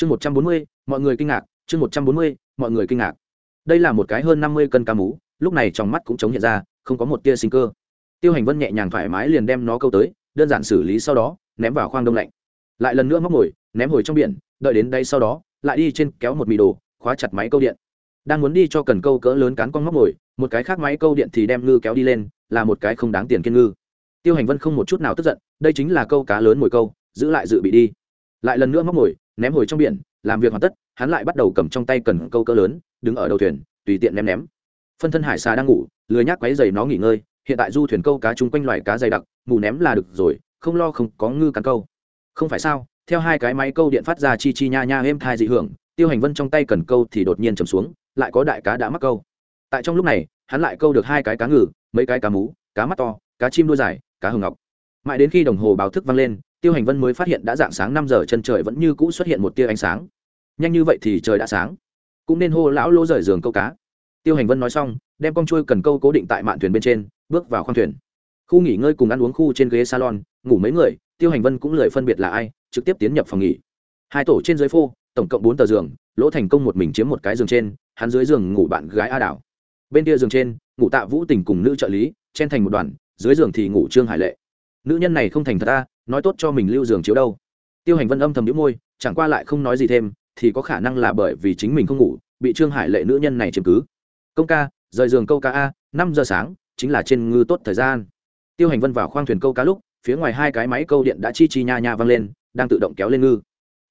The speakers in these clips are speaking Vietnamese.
chương một trăm bốn mươi, mọi người kinh ngạc, chương một trăm bốn mươi, mọi người kinh ngạc. Đây là một cái hơn năm mươi cân cá mú, lúc này trong mắt cũng chống hiện ra, không có một tia sinh cơ. Tiêu hành vân nhẹ nhàng thoải mái liền đem nó câu tới, đơn giản xử lý sau đó, ném vào khoang đông lạnh. Lại lần nữa móc mồi ném hồi trong biển, đợi đến đây sau đó, lại đi trên kéo một mì đồ, khóa chặt máy câu điện. Đang muốn đi cho cần câu cỡ lớn cán con móc mồi một cái khác máy câu điện thì đem ngư kéo đi lên, là một cái không đáng tiền kiên ngư. Tiêu hành vân không một chút nào tức giận, đây chính là câu cá lớn mồi câu, giữ lại dự bị đi. Lại lần nữa móc mồi ném hồi trong biển, làm việc hoàn tất, hắn lại bắt đầu cầm trong tay cần câu cỡ lớn, đứng ở đầu thuyền, tùy tiện ném ném. Phân thân hải xà đang ngủ, lười nhác quấy giày nó nghỉ ngơi, hiện tại du thuyền câu cá chung quanh loài cá dày đặc, mù ném là được rồi, không lo không có ngư cắn câu. Không phải sao, theo hai cái máy câu điện phát ra chi chi nha nha êm thai dị hưởng, tiêu hành vân trong tay cần câu thì đột nhiên chầm xuống, lại có đại cá đã mắc câu. Tại trong lúc này, hắn lại câu được hai cái cá ngừ, mấy cái cá mú, cá mắt to, cá chim đuôi dài, cá hồng ngọc. Mãi đến khi đồng hồ báo thức vang lên tiêu hành vân mới phát hiện đã dạng sáng năm giờ chân trời vẫn như cũ xuất hiện một tia ánh sáng. Nhanh như vậy thì trời đã sáng. Cũng nên hô lão lỗ rời giường câu cá. Tiêu hành vân nói xong, đem con trôi cần câu cố định tại mạn thuyền bên trên, bước vào khoang thuyền. Khu nghỉ ngơi cùng ăn uống khu trên ghế salon, ngủ mấy người, tiêu hành vân cũng lười phân biệt là ai, trực tiếp tiến nhập phòng nghỉ. Hai tổ trên dưới phô, tổng cộng bốn tờ giường, lỗ thành công một mình chiếm một cái giường trên, hắn dưới giường ngủ bạn gái a đảo bên kia giường trên, ngủ tạ vũ tình cùng nữ trợ lý, chen thành một đoàn, dưới giường thì ngủ trương hải lệ nữ nhân này không thành thật ta, nói tốt cho mình lưu giường chiếu đâu. Tiêu hành vân âm thầm nhíu môi, chẳng qua lại không nói gì thêm, thì có khả năng là bởi vì chính mình không ngủ, bị trương hải lệ nữ nhân này chiếm cứ. Công ca, rời giường câu cá a, năm giờ sáng, chính là trên ngư tốt thời gian. Tiêu hành vân vào khoang thuyền câu cá lúc, phía ngoài hai cái máy câu điện đã chi chi nha nha văng lên, đang tự động kéo lên ngư.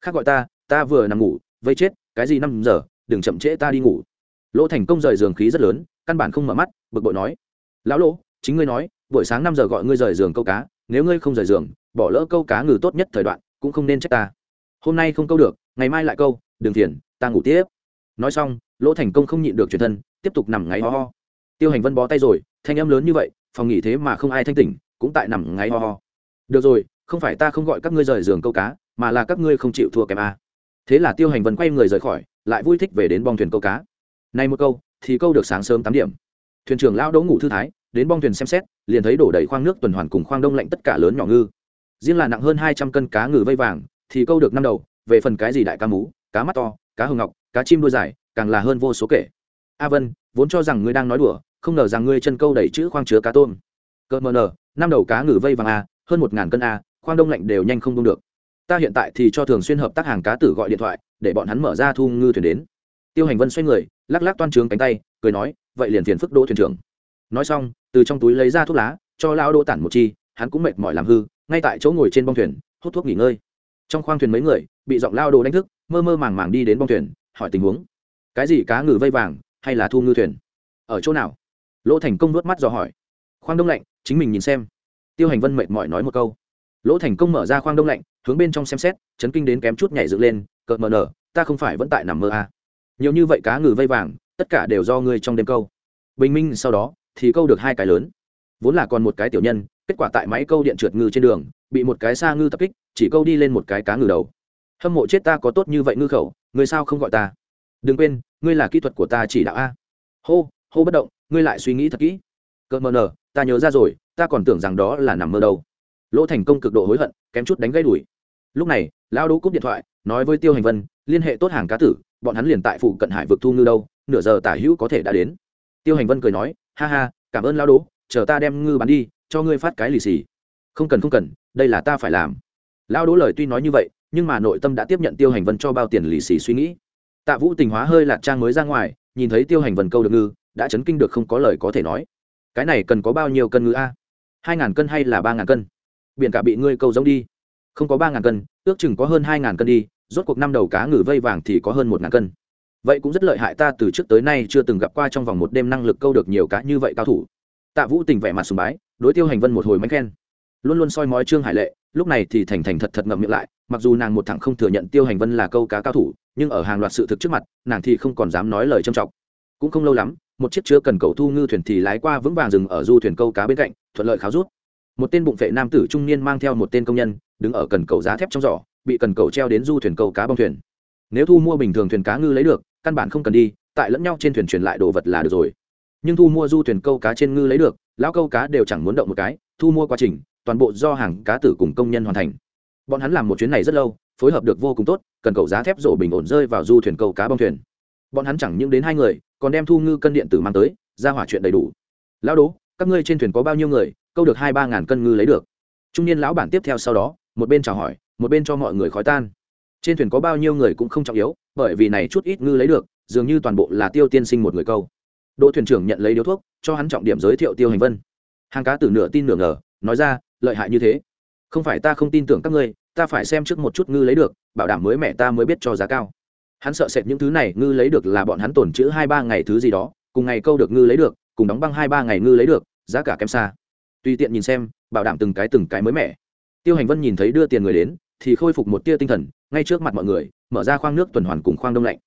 Khác gọi ta ta vừa nằm ngủ, vây chết, cái gì năm giờ, đừng chậm trễ ta đi ngủ. Lỗ thành công rời giường khí rất lớn, căn bản không mở mắt, bực bội nói. Lão lỗ, chính ngươi nói, buổi sáng năm giờ gọi ngươi rời giường câu cá nếu ngươi không rời giường bỏ lỡ câu cá ngừ tốt nhất thời đoạn cũng không nên trách ta. Hôm nay không câu được ngày mai lại câu đừng Thiền, ta ngủ tiếp. Nói xong lỗ thành công không nhịn được truyền thân tiếp tục nằm ngáy ho ho. Tiêu hành vân bó tay rồi thanh âm lớn như vậy phòng nghỉ thế mà không ai thanh tỉnh cũng tại nằm ngáy ho ho. Được rồi không phải ta không gọi các ngươi rời giường câu cá mà là các ngươi không chịu thua kém a. Thế là tiêu hành vân quay người rời khỏi lại vui thích về đến bong thuyền câu cá. Nay một câu thì câu được sáng sớm tám điểm. Thuyền trưởng lao đỗ ngủ thư thái đến bong thuyền xem xét, liền thấy đổ đầy khoang nước tuần hoàn cùng khoang đông lạnh tất cả lớn nhỏ ngư. Riêng là nặng hơn hai trăm cân cá ngừ vây vàng, thì câu được năm đầu, về phần cái gì đại cá mú, cá mắt to, cá hồng ngọc, cá chim đuôi dài, càng là hơn vô số kể. A vân, vốn cho rằng ngươi đang nói đùa, không ngờ rằng ngươi chân câu đẩy chữ khoang chứa cá tôm. Cợt mờ nở năm đầu cá ngừ vây vàng a, hơn một ngàn cân a, khoang đông lạnh đều nhanh không đông được. Ta hiện tại thì cho thường xuyên hợp tác hàng cá tử gọi điện thoại, để bọn hắn mở ra thu ngư thuyền đến. Tiêu hành vân xoay người, lắc lắc toan trướng cánh tay, cười nói, vậy liền phiền phức đỗ thuyền trưởng nói xong, từ trong túi lấy ra thuốc lá, cho Lão đỗ tản một chi, hắn cũng mệt mỏi làm hư, ngay tại chỗ ngồi trên bong thuyền, hút thuốc nghỉ ngơi. Trong khoang thuyền mấy người, bị giọng lao đồ đánh thức, mơ mơ màng màng đi đến bong thuyền, hỏi tình huống. Cái gì, cá ngừ vây vàng, hay là thu ngư thuyền? Ở chỗ nào? Lỗ thành công nuốt mắt dò hỏi. Khoang đông lạnh, chính mình nhìn xem. Tiêu hành vân mệt mỏi nói một câu. Lỗ thành công mở ra khoang đông lạnh, hướng bên trong xem xét, chấn kinh đến kém chút nhảy dựng lên, cợt mờ nở, ta không phải vẫn tại nằm mơ à. nhiều như vậy cá ngừ vây vàng, tất cả đều do ngươi trong đêm câu. Bình minh sau đó thì câu được hai cái lớn. Vốn là còn một cái tiểu nhân, kết quả tại máy câu điện trượt ngư trên đường, bị một cái xa ngư tập kích, chỉ câu đi lên một cái cá ngừ đầu. Hâm mộ chết ta có tốt như vậy ngư khẩu, người sao không gọi ta? Đừng quên, ngươi là kỹ thuật của ta chỉ đạo a. Hô hô bất động, ngươi lại suy nghĩ thật kỹ. Cợt mờ nở ta nhớ ra rồi, ta còn tưởng rằng đó là nằm mơ đâu. Lỗ thành công cực độ hối hận, kém chút đánh gây đuổi lúc này, lão đỗ cúp điện thoại, nói với tiêu hành vân, liên hệ tốt hàng cá tử, bọn hắn liền tại phụ cận hải vực thu ngư đâu, nửa giờ tả hữu có thể đã đến. Tiêu hành vân cười nói ha ha, cảm ơn lão đố. chờ ta đem ngư bán đi, cho ngươi phát cái lì xì. Không cần không cần, đây là ta phải làm. Lão đố lời tuy nói như vậy, nhưng mà nội tâm đã tiếp nhận tiêu hành vân cho bao tiền lì xì suy nghĩ. Tạ vũ tình hóa hơi lạc trang mới ra ngoài, nhìn thấy tiêu hành vân câu được ngư, đã chấn kinh được không có lời có thể nói. Cái này cần có bao nhiêu cân ngư a? Hai ngàn cân hay là ba ngàn cân? Biển cả bị ngươi câu giống đi. Không có ba ngàn cân, ước chừng có hơn hai ngàn cân đi, rốt cuộc năm đầu cá ngừ vây vàng thì có hơn một ngàn cân vậy cũng rất lợi hại ta từ trước tới nay chưa từng gặp qua trong vòng một đêm năng lực câu được nhiều cá như vậy cao thủ. Tạ vũ tình vẻ mặt sùng bái, đối tiêu hành vân một hồi mánh khen. Luôn luôn soi mói trương hải lệ, lúc này thì thành thành thật thật ngậm miệng lại, mặc dù nàng một thẳng không thừa nhận tiêu hành vân là câu cá cao thủ, nhưng ở hàng loạt sự thực trước mặt, nàng thì không còn dám nói lời trầm trọng. Cũng không lâu lắm, một chiếc chứa cần cầu thu ngư thuyền thì lái qua vững vàng dừng ở du thuyền câu cá bên cạnh, thuận lợi kháo rút. Một tên bụng vệ nam tử trung niên mang theo một tên công nhân, đứng ở cần cầu giá thép trong giỏ, bị cần cầu treo đến du thuyền câu cá bong thuyền. Nếu thu mua bình thường thuyền cá ngư lấy được căn bản không cần đi, tại lẫn nhau trên thuyền truyền lại đồ vật là được rồi. Nhưng thu mua du thuyền câu cá trên ngư lấy được, lão câu cá đều chẳng muốn động một cái, thu mua quá trình, toàn bộ do hàng cá tử cùng công nhân hoàn thành. Bọn hắn làm một chuyến này rất lâu, phối hợp được vô cùng tốt, cần cầu giá thép rổ bình ổn rơi vào du thuyền câu cá bong thuyền. Bọn hắn chẳng những đến hai người, còn đem thu ngư cân điện tử mang tới, ra hỏa chuyện đầy đủ. Lão đố các ngươi trên thuyền có bao nhiêu người, câu được hai ba ngàn cân ngư lấy được? Trung niên lão bản tiếp theo sau đó, một bên chào hỏi, một bên cho mọi người khói tan. Trên thuyền có bao nhiêu người cũng không trọng yếu bởi vì này chút ít ngư lấy được, dường như toàn bộ là tiêu tiên sinh một người câu. Đỗ thuyền trưởng nhận lấy điếu thuốc, cho hắn trọng điểm giới thiệu tiêu hành vân. Hàng cá từ nửa tin nửa ngờ, nói ra, lợi hại như thế. Không phải ta không tin tưởng các ngươi, ta phải xem trước một chút ngư lấy được, bảo đảm mới mẹ ta mới biết cho giá cao. Hắn sợ sệt những thứ này, ngư lấy được là bọn hắn tổn chữ hai ba ngày thứ gì đó, cùng ngày câu được ngư lấy được, cùng đóng băng hai ba ngày ngư lấy được, giá cả kém xa. Tùy tiện nhìn xem, bảo đảm từng cái từng cái mới mẻ. Tiêu hành vân nhìn thấy đưa tiền người đến, thì khôi phục một tia tinh thần, ngay trước mặt mọi người mở ra khoang nước tuần hoàn cùng khoang đông lạnh.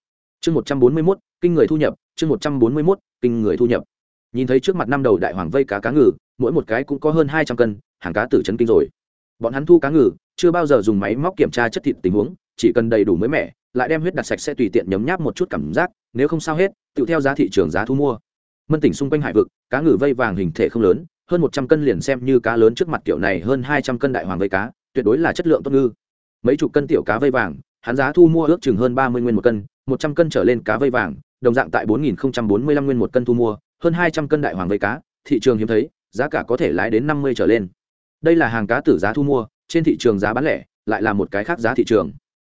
Chương một trăm bốn mươi mốt, kinh người thu nhập, chương một trăm bốn mươi mốt, kinh người thu nhập. Nhìn thấy trước mặt năm đầu đại hoàng vây cá cá ngừ, mỗi một cái cũng có hơn hai trăm cân, hàng cá tử chấn kinh rồi. Bọn hắn thu cá ngừ, chưa bao giờ dùng máy móc kiểm tra chất thịt tình huống, chỉ cần đầy đủ mới mẻ, lại đem huyết đặt sạch sẽ tùy tiện nhấm nháp một chút cảm giác, nếu không sao hết, tự theo giá thị trường giá thu mua. Mân tỉnh xung quanh hải vực, cá ngừ vây vàng hình thể không lớn, hơn một trăm cân liền xem như cá lớn trước mặt kiểu này hơn hai trăm cân đại hoàng vây cá, tuyệt đối là chất lượng tốt ngư. Mấy chục cân tiểu cá vây vàng hắn giá thu mua ước chừng hơn ba mươi nguyên một cân, một trăm cân trở lên cá vây vàng, đồng dạng tại bốn nghìn bốn mươi lăm nguyên một cân thu mua, hơn hai trăm cân đại hoàng vây cá, thị trường hiếm thấy, giá cả có thể lái đến năm mươi trở lên. Đây là hàng cá tử giá thu mua, trên thị trường giá bán lẻ, lại là một cái khác giá thị trường.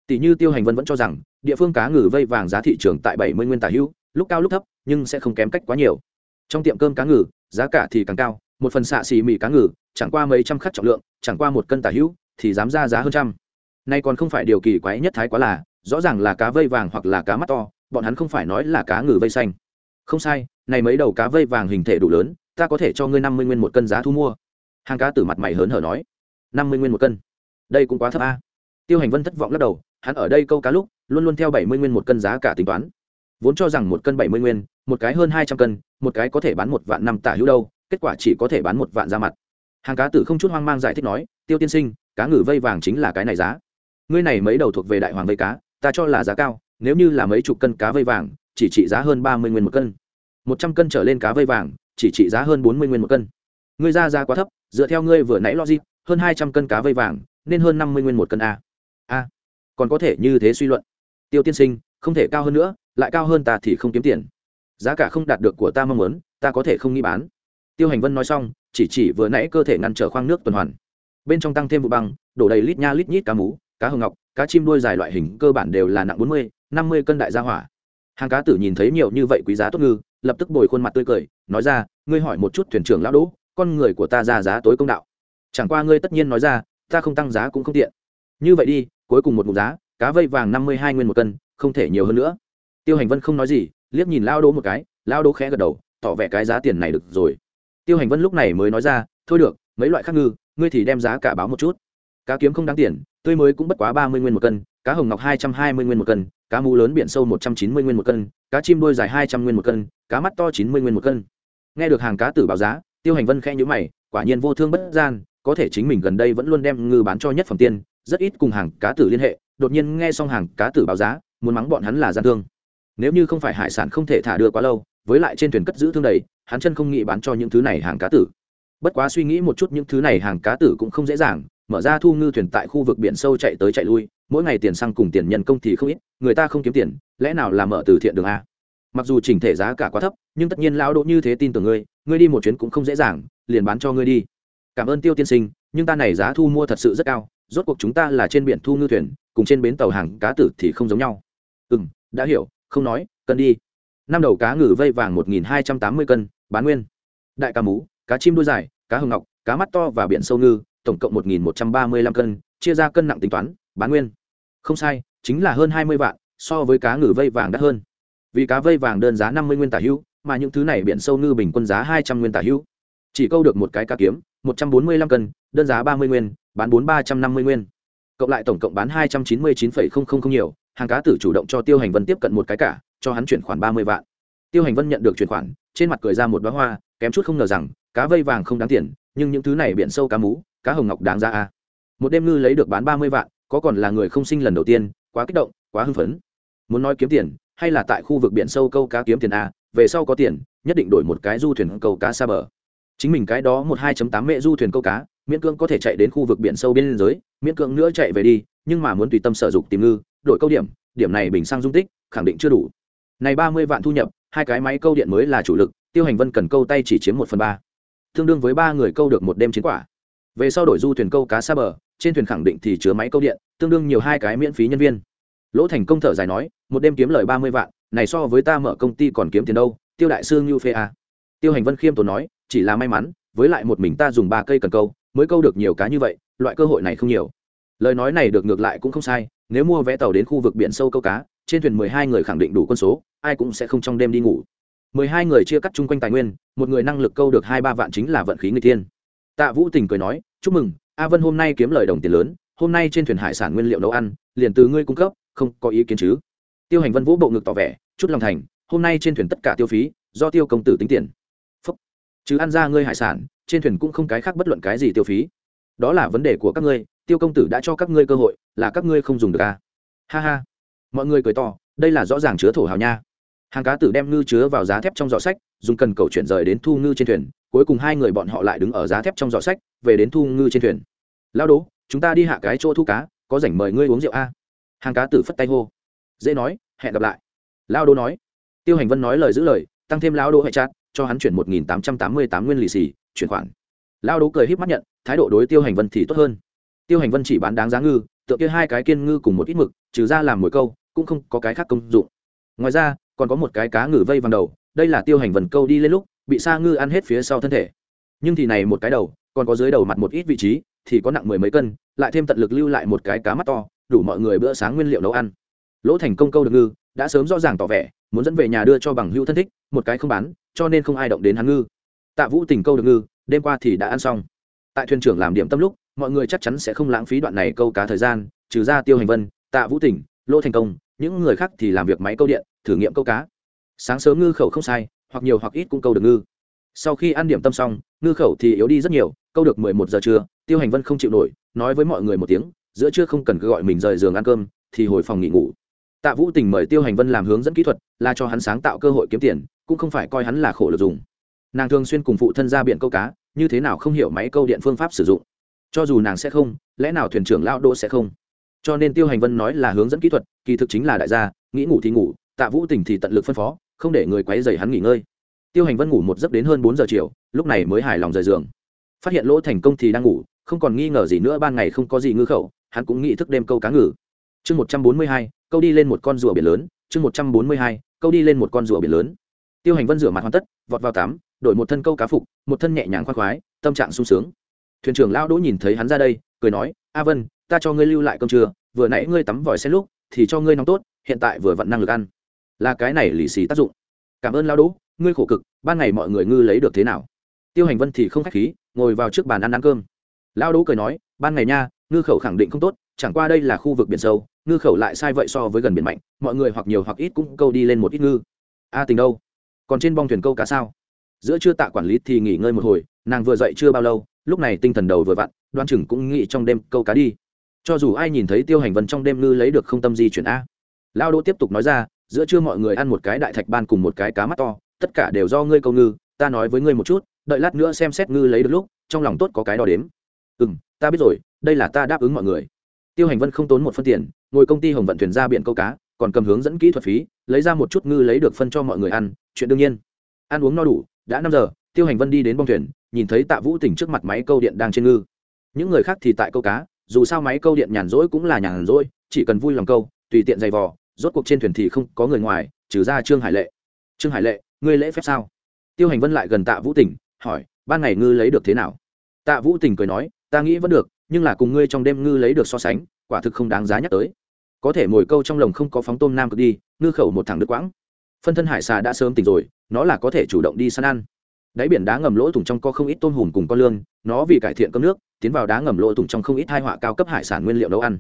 Tỷ như tiêu hành vân vẫn cho rằng, địa phương cá ngừ vây vàng giá thị trường tại bảy mươi nguyên tả hữu, lúc cao lúc thấp, nhưng sẽ không kém cách quá nhiều. Trong tiệm cơm cá ngừ, giá cả thì càng cao, một phần xạ xì mì cá ngừ, chẳng qua mấy trăm khắc trọng lượng, chẳng qua một cân tả hữu, thì dám ra giá hơn trăm nay còn không phải điều kỳ quái nhất thái quá là, rõ ràng là cá vây vàng hoặc là cá mắt to, bọn hắn không phải nói là cá ngừ vây xanh. Không sai, này mấy đầu cá vây vàng hình thể đủ lớn, ta có thể cho ngươi năm mươi nguyên một cân giá thu mua. Hàng cá tử mặt mày hớn hở nói, năm mươi nguyên một cân. Đây cũng quá thấp a. Tiêu hành vân thất vọng lắc đầu, hắn ở đây câu cá lúc, luôn luôn theo bảy mươi nguyên một cân giá cả tính toán. Vốn cho rằng một cân bảy mươi nguyên, một cái hơn hai trăm cân, một cái có thể bán một vạn năm tả hữu đâu, kết quả chỉ có thể bán một vạn ra mặt. Hàng cá tử không chút hoang mang giải thích nói, tiêu tiên sinh, cá ngừ vây vàng chính là cái này giá ngươi này mấy đầu thuộc về đại hoàng vây cá, ta cho là giá cao, nếu như là mấy chục cân cá vây vàng, chỉ trị giá hơn ba mươi nguyên một cân. một trăm cân trở lên cá vây vàng, chỉ trị giá hơn bốn mươi nguyên một cân. Ngươi ra giá quá thấp, dựa theo ngươi vừa nãy logic, hơn hai trăm cân cá vây vàng, nên hơn năm mươi nguyên một cân a. A. Còn có thể như thế suy luận. Tiêu tiên sinh, không thể cao hơn nữa, lại cao hơn ta thì không kiếm tiền. Giá cả không đạt được của ta mong muốn, ta có thể không nghĩ bán. Tiêu hành vân nói xong, chỉ chỉ vừa nãy cơ thể ngăn trở khoang nước tuần hoàn. Bên trong tăng thêm vụ băng, đổ đầy lít nha lít nhít cá mú cá hồng ngọc, cá chim đuôi dài loại hình cơ bản đều là nặng bốn mươi, năm mươi cân đại gia hỏa. Hàng cá tử nhìn thấy nhiều như vậy quý giá tốt ngư, lập tức bồi khuôn mặt tươi cười, nói ra, ngươi hỏi một chút thuyền trưởng lão đỗ, con người của ta ra giá tối công đạo. Chẳng qua ngươi tất nhiên nói ra, ta không tăng giá cũng không tiện. Như vậy đi, cuối cùng một mục giá, cá vây vàng năm mươi hai nguyên một cân, không thể nhiều hơn nữa. Tiêu hành vân không nói gì, liếc nhìn lao đỗ một cái lao đỗ khẽ gật đầu, tỏ vẻ cái giá tiền này được rồi. Tiêu hành vân lúc này mới nói ra, thôi được, mấy loại khác ngư, ngươi thì đem giá cả báo một chút cá kiếm không đáng tiền, tươi mới cũng bất quá ba mươi nguyên một cân, cá hồng ngọc hai trăm hai mươi nguyên một cân, cá mú lớn biển sâu một trăm chín mươi nguyên một cân, cá chim đôi dài hai trăm nguyên một cân, cá mắt to chín mươi nguyên một cân. Nghe được hàng cá tử báo giá, tiêu hành vân khẽ nhữ mày, quả nhiên vô thương bất gian, có thể chính mình gần đây vẫn luôn đem ngư bán cho nhất phẩm tiên, rất ít cùng hàng cá tử liên hệ, đột nhiên nghe xong hàng cá tử báo giá, muốn mắng bọn hắn là gian thương. Nếu như không phải hải sản không thể thả đưa quá lâu, với lại trên thuyền cất giữ thương đầy, hắn chân không nghĩ bán cho những thứ này hàng cá tử. Bất quá suy nghĩ một chút những thứ này hàng cá tử cũng không dễ dàng mở ra thu ngư thuyền tại khu vực biển sâu chạy tới chạy lui, mỗi ngày tiền xăng cùng tiền nhân công thì không ít, người ta không kiếm tiền, lẽ nào là mở từ thiện đường a? Mặc dù chỉnh thể giá cả quá thấp, nhưng tất nhiên lão đỗ như thế tin tưởng ngươi ngươi đi một chuyến cũng không dễ dàng, liền bán cho ngươi đi. Cảm ơn tiêu tiên sinh, nhưng ta này giá thu mua thật sự rất cao, rốt cuộc chúng ta là trên biển thu ngư thuyền, cùng trên bến tàu hàng cá tử thì không giống nhau. Ừ m đã hiểu, không nói, cân đi. Năm đầu cá ngừ vây vàng một nghìn hai trăm tám mươi cân, bán nguyên. Đại cá mú, cá chim đuôi dài, cá hồng ngọc, cá mắt to và biển sâu ngư tổng cộng một nghìn một trăm ba mươi lăm cân, chia ra cân nặng tính toán, bán nguyên. Không sai, chính là hơn hai mươi vạn, so với cá ngừ vây vàng đắt hơn. Vì cá vây vàng đơn giá năm mươi nguyên tả hữu, mà những thứ này biển sâu ngư bình quân giá hai trăm nguyên tả hữu. Chỉ câu được một cái cá kiếm, một trăm bốn mươi lăm cân, đơn giá ba mươi nguyên, bán bốn ba trăm năm mươi nguyên. Cộng lại tổng cộng bán hai trăm chín mươi chín phẩy không không không nhiều, hàng cá tử chủ động cho tiêu hành vân tiếp cận một cái cả, cho hắn chuyển khoản ba mươi vạn. Tiêu hành vân nhận được chuyển khoản, trên mặt cười ra một bá hoa, kém chút không ngờ rằng, cá vây vàng không đáng tiền, nhưng những thứ này biển sâu cá mú cá hồng ngọc đáng ra a. Một đêm ngư lấy được bán ba mươi vạn, có còn là người không sinh lần đầu tiên, quá kích động, quá hưng phấn. Muốn nói kiếm tiền, hay là tại khu vực biển sâu câu cá kiếm tiền a, về sau có tiền, nhất định đổi một cái du thuyền câu cá xa bờ. Chính mình cái đó một hai tám mẹ du thuyền câu cá, miễn cưỡng có thể chạy đến khu vực biển sâu bên giới, miễn cưỡng nữa chạy về đi, nhưng mà muốn tùy tâm sở dục tìm ngư, đổi câu điểm điểm này bình sang dung tích, khẳng định chưa đủ. Này ba mươi vạn thu nhập, hai cái máy câu điện mới là chủ lực, tiêu hành vân cần câu tay chỉ chiếm một phần ba. Tương đương với ba người câu được một đêm chiến quả về sau đổi du thuyền câu cá xa bờ, trên thuyền khẳng định thì chứa máy câu điện, tương đương nhiều hai cái miễn phí nhân viên. Lỗ thành công thở dài nói, một đêm kiếm lời ba mươi vạn, này so với ta mở công ty còn kiếm tiền đâu, tiêu đại sư ngưu phê a tiêu hành vân khiêm tốn nói, chỉ là may mắn, với lại một mình ta dùng ba cây cần câu, mới câu được nhiều cá như vậy, loại cơ hội này không nhiều. Lời nói này được ngược lại cũng không sai, nếu mua vé tàu đến khu vực biển sâu câu cá, trên thuyền mười hai người khẳng định đủ quân số, ai cũng sẽ không trong đêm đi ngủ. Mười hai người chia cắt chung quanh tài nguyên, một người năng lực câu được hai ba vạn chính là vận khí người tiên tạ vũ tình cười nói chúc mừng, a vân hôm nay kiếm lời đồng tiền lớn, hôm nay trên thuyền hải sản nguyên liệu nấu ăn, liền từ ngươi cung cấp, không có ý kiến chứ? Tiêu hành vân vũ bộ ngực tỏ vẻ, chút lòng thành, hôm nay trên thuyền tất cả tiêu phí, do tiêu công tử tính tiền. Phúc. chứ ăn ra ngươi hải sản, trên thuyền cũng không cái khác bất luận cái gì tiêu phí. Đó là vấn đề của các ngươi, tiêu công tử đã cho các ngươi cơ hội, là các ngươi không dùng được à. ha ha. Mọi người cười to, đây là rõ ràng chứa thổ hào nha. Hàng cá tử đem ngư chứa vào giá thép trong giỏ sách, dùng cần cầu chuyển rời đến thu ngư trên thuyền, cuối cùng hai người bọn họ lại đứng ở giá thép trong giỏ sách về đến thu ngư trên thuyền. Lao đố chúng ta đi hạ cái chỗ thu cá, có rảnh mời ngươi uống rượu a. Hàng cá tử phất tay hô. Dễ nói, hẹn gặp lại. Lao đố nói. Tiêu hành vân nói lời giữ lời, tăng thêm lao đố hệ chát cho hắn chuyển một nghìn tám trăm tám mươi tám nguyên lì xì, chuyển khoản. Lao đố cười h í p mắt nhận, thái độ đối tiêu hành vân thì tốt hơn. Tiêu hành vân chỉ bán đáng giá ngư, tựa kia hai cái kiên ngư cùng một ít mực, trừ ra làm mồi câu, cũng không có cái khác công dụng. Ngoài ra, còn có một cái cá ngừ vây vàng đầu, đây là tiêu hành vần câu đi lên lúc, bị sa ngư ăn hết phía sau thân thể. Nhưng thì này một cái đầu còn có dưới đầu mặt một ít vị trí, thì có nặng mười mấy cân, lại thêm tận lực lưu lại một cái cá mắt to, đủ mọi người bữa sáng nguyên liệu nấu ăn. Lỗ thành công câu được ngư, đã sớm rõ ràng tỏ vẻ, muốn dẫn về nhà đưa cho bằng hữu thân thích, một cái không bán, cho nên không ai động đến hắn ngư. Tạ vũ tình câu được ngư, đêm qua thì đã ăn xong. Tại thuyền trưởng làm điểm tâm lúc, mọi người chắc chắn sẽ không lãng phí đoạn này câu cá thời gian, trừ ra tiêu hành vân, tạ vũ tỉnh lỗ thành công, những người khác thì làm việc máy câu điện, thử nghiệm câu cá. Sáng sớm ngư khẩu không sai, hoặc nhiều hoặc ít cũng câu được ngư. Sau khi ăn điểm tâm xong, ngư khẩu thì yếu đi rất nhiều câu được mười một giờ trưa, tiêu hành vân không chịu nổi, nói với mọi người một tiếng, giữa trưa không cần cứ gọi mình rời giường ăn cơm, thì hồi phòng nghỉ ngủ. Tạ vũ tình mời tiêu hành vân làm hướng dẫn kỹ thuật, là cho hắn sáng tạo cơ hội kiếm tiền, cũng không phải coi hắn là khổ lực dùng. Nàng thường xuyên cùng phụ thân ra biển câu cá, như thế nào không hiểu máy câu điện phương pháp sử dụng. Cho dù nàng sẽ không, lẽ nào thuyền trưởng lao đỗ sẽ không? Cho nên tiêu hành vân nói là hướng dẫn kỹ thuật, kỳ thực chính là đại gia, nghĩ ngủ thì ngủ, tạ vũ tình thì tận lực phân phó, không để người quấy dày hắn nghỉ ngơi. Tiêu hành vân ngủ một giấc đến hơn bốn giờ chiều, lúc này mới hài lòng rời giường phát hiện lỗ thành công thì đang ngủ, không còn nghi ngờ gì nữa, ban ngày không có gì ngư khẩu, hắn cũng nghĩ thức đêm câu cá ngừ. Chương một trăm bốn mươi hai, câu đi lên một con rùa biển lớn, chương một trăm bốn mươi hai, câu đi lên một con rùa biển lớn. Tiêu hành vân rửa mặt hoàn tất, vọt vào tắm, đổi một thân câu cá phục, một thân nhẹ nhàng khoác khoái, tâm trạng sung sướng. Thuyền trưởng lao đỗ nhìn thấy hắn ra đây, cười nói, a vân, ta cho ngươi lưu lại cơm trưa, vừa nãy ngươi tắm vòi xe lúc, thì cho ngươi nóng tốt, hiện tại vừa vặn năng lực ăn. Là cái này lì xì tác dụng. Cảm ơn lao đỗ, ngươi khổ cực, ban ngày mọi người ngư lấy được thế nào? Tiêu hành vân thì không k h á c h khí, ngồi vào trước bàn ăn ăn cơm. Lao đỗ cười nói, ban ngày nha, ngư khẩu khẳng định không tốt, chẳng qua đây là khu vực biển sâu, ngư khẩu lại sai vậy so với gần biển mạnh, mọi người hoặc nhiều hoặc ít cũng câu đi lên một ít ngư. A tình đâu? Còn trên bong thuyền câu cá sao? Giữa trưa tạ quản lý thì nghỉ ngơi một hồi, nàng vừa dậy chưa bao lâu, lúc này tinh thần đầu vừa vặn, đoan chừng cũng nghĩ trong đêm câu cá đi. Cho dù ai nhìn thấy tiêu hành vân trong đêm ngư lấy được không tâm di chuyển a. Lao đỗ tiếp tục nói ra, giữa trưa mọi người ăn một cái đại thạch ban cùng một cái cá mắt to, tất cả đều do ngươi câu ngư, ta nói với ngươi một chút đợi lát nữa xem xét ngư lấy được lúc, trong lòng tốt có cái đo đếm. Ừ m ta biết rồi, đây là ta đáp ứng mọi người. Tiêu hành vân không tốn một phân tiền, ngồi công ty hồng vận thuyền ra biển câu cá, còn cầm hướng dẫn kỹ thuật phí, lấy ra một chút ngư lấy được phân cho mọi người ăn, chuyện đương nhiên. Ăn uống no đủ, đã năm giờ, tiêu hành vân đi đến bong thuyền, nhìn thấy tạ vũ tỉnh trước mặt máy câu điện đang trên ngư. Những người khác thì tại câu cá, dù sao máy câu điện nhàn rỗi cũng là nhàn rỗi, chỉ cần vui lòng câu, tùy tiện giày vò, rốt cuộc trên thuyền thì không có người ngoài, trừ ra trương hải lệ. Trương hải lệ, ngươi lễ phép sao? Tiêu hành vân lại gần tạ vũ tỉnh hỏi, ban ngày ngư lấy được thế nào? Tạ vũ tình cười nói, ta nghĩ vẫn được, nhưng là cùng ngươi trong đêm ngư lấy được so sánh, quả thực không đáng giá nhắc tới. Có thể mồi câu trong lồng không có phóng tôm nam cực đi, ngư khẩu một thằng đứt quãng. Phân thân hải xà đã sớm tỉnh rồi, nó là có thể chủ động đi săn ăn. Đáy biển đá ngầm lỗ thủng trong có không ít tôm hùm cùng con lương nó vì cải thiện cơm nước, tiến vào đá ngầm lỗ thủng trong không ít hai họa cao cấp hải sản nguyên liệu nấu ăn.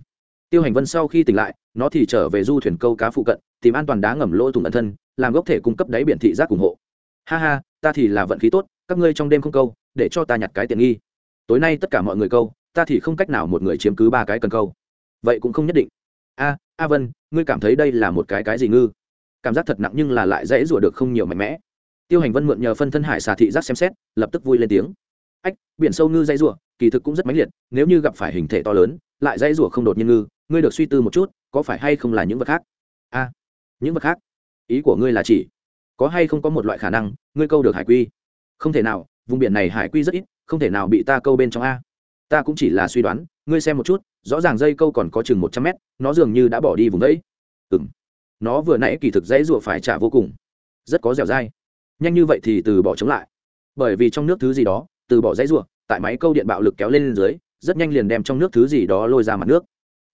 Tiêu hành vân sau khi tỉnh lại, nó thì trở về du thuyền câu cá phụ cận, tìm an toàn đá ngầm lỗ thủng ẩn thân, làm gốc thể cung cấp đáy biển thị giác ủng hộ. Ha ha, ta thì là vận khí tốt các ngươi trong đêm không câu, để cho ta nhặt cái tiện nghi. Tối nay tất cả mọi người câu, ta thì không cách nào một người chiếm cứ ba cái cần câu. Vậy cũng không nhất định. A a vân, ngươi cảm thấy đây là một cái cái gì ngư? Cảm giác thật nặng nhưng là lại dễ rủa được không nhiều mạnh mẽ. Tiêu hành vân mượn nhờ phân thân hải xà thị giác xem xét, lập tức vui lên tiếng. Ách, biển sâu ngư dây rủa, kỳ thực cũng rất mãnh liệt, nếu như gặp phải hình thể to lớn, lại dây rủa không đột nhiên ngư, ngươi được suy tư một chút, có phải hay không là những vật khác? A, những vật khác? Ý của ngươi là chỉ có hay không có một loại khả năng, ngươi câu được hải quy? Không thể nào, vùng biển này hải quy rất ít, không thể nào bị ta câu bên trong a. Ta cũng chỉ là suy đoán, ngươi xem một chút, rõ ràng dây câu còn có chừng một trăm mét, nó dường như đã bỏ đi vùng đấy. Ừ m nó vừa nãy kỳ thực dãy ruột phải trả vô cùng. Rất có dẻo dai. Nhanh như vậy thì từ bỏ chống lại. Bởi vì trong nước thứ gì đó, từ bỏ dãy ruột tại máy câu điện bạo lực kéo lên dưới, rất nhanh liền đem trong nước thứ gì đó lôi ra mặt nước.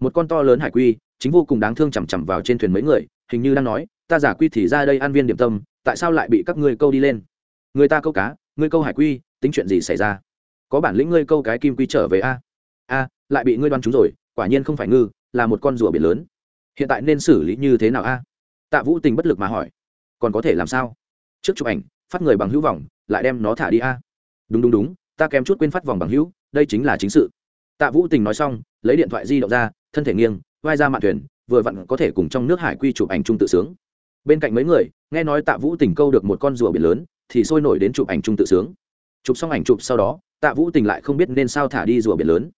Một con to lớn hải quy, chính vô cùng đáng thương chằm chằm vào trên thuyền mấy người, hình như đang nói, ta giả quy thì ra đây ăn viên điểm tâm, tại sao lại bị các ngươi câu đi lên? Người ta câu cá ngươi câu hải quy, tính chuyện gì xảy ra? Có bản lĩnh ngươi câu cái kim quy trở về a? A, lại bị ngươi đoan trúng rồi, quả nhiên không phải ngư, là một con rùa biển lớn. Hiện tại nên xử lý như thế nào a? Tạ vũ tình bất lực mà hỏi. Còn có thể làm sao? Trước chụp ảnh, phát người bằng hữu vòng lại đem nó thả đi a? Đúng đúng đúng, ta kém chút quên phát vòng bằng hữu, đây chính là chính sự. Tạ vũ tình nói xong, lấy điện thoại di động ra, thân thể nghiêng, vai ra mạn thuyền, vừa vặn có thể cùng trong nước hải quy chụp ảnh chung tự sướng. Bên cạnh mấy người, nghe nói tạ vũ tình câu được một con rùa biển lớn thì sôi nổi đến chụp ảnh chung tự sướng. Chụp xong ảnh chụp sau đó, tạ vũ tình lại không biết nên sao thả đi rùa biển lớn.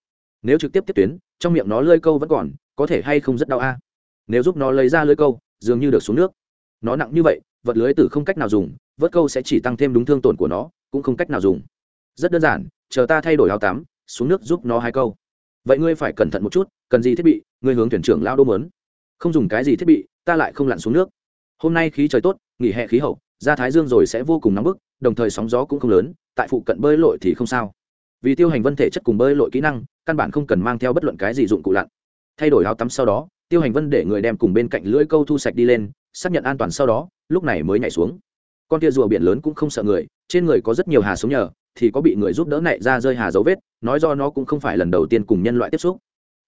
Nếu trực tiếp tiếp tuyến, trong miệng nó lơi câu vẫn còn, có thể hay không rất đau a? À? Nếu giúp nó lấy ra lưới câu, dường như được xuống nước. Nó nặng như vậy, vật lưới tử không cách nào dùng, vớt câu sẽ chỉ tăng thêm đúng thương tổn của nó, cũng không cách nào dùng. Rất đơn giản, chờ ta thay đổi áo tắm, xuống nước giúp nó hai câu. Vậy ngươi phải cẩn thận một chút, cần gì thiết bị, ngươi hướng thuyền trưởng lao đô mớn không dùng cái gì thiết bị, ta lại không lặn xuống nước. Hôm nay khí trời tốt, nghỉ hè khí hậu ra thái dương rồi sẽ vô cùng nóng bức, đồng thời sóng gió cũng không lớn, tại phụ cận bơi lội thì không sao. Vì tiêu hành vân thể chất cùng bơi lội kỹ năng, căn bản không cần mang theo bất luận cái gì dụng cụ lặn. Thay đổi áo tắm sau đó, tiêu hành vân để người đem cùng bên cạnh lưỡi câu thu sạch đi lên, xác nhận an toàn sau đó, lúc này mới nhảy xuống. Con tia rùa biển lớn cũng không sợ người, trên người có rất nhiều hà sống nhờ, thì có bị người giúp đỡ nảy ra rơi hà dấu vết, nói do nó cũng không phải lần đầu tiên cùng nhân loại tiếp xúc.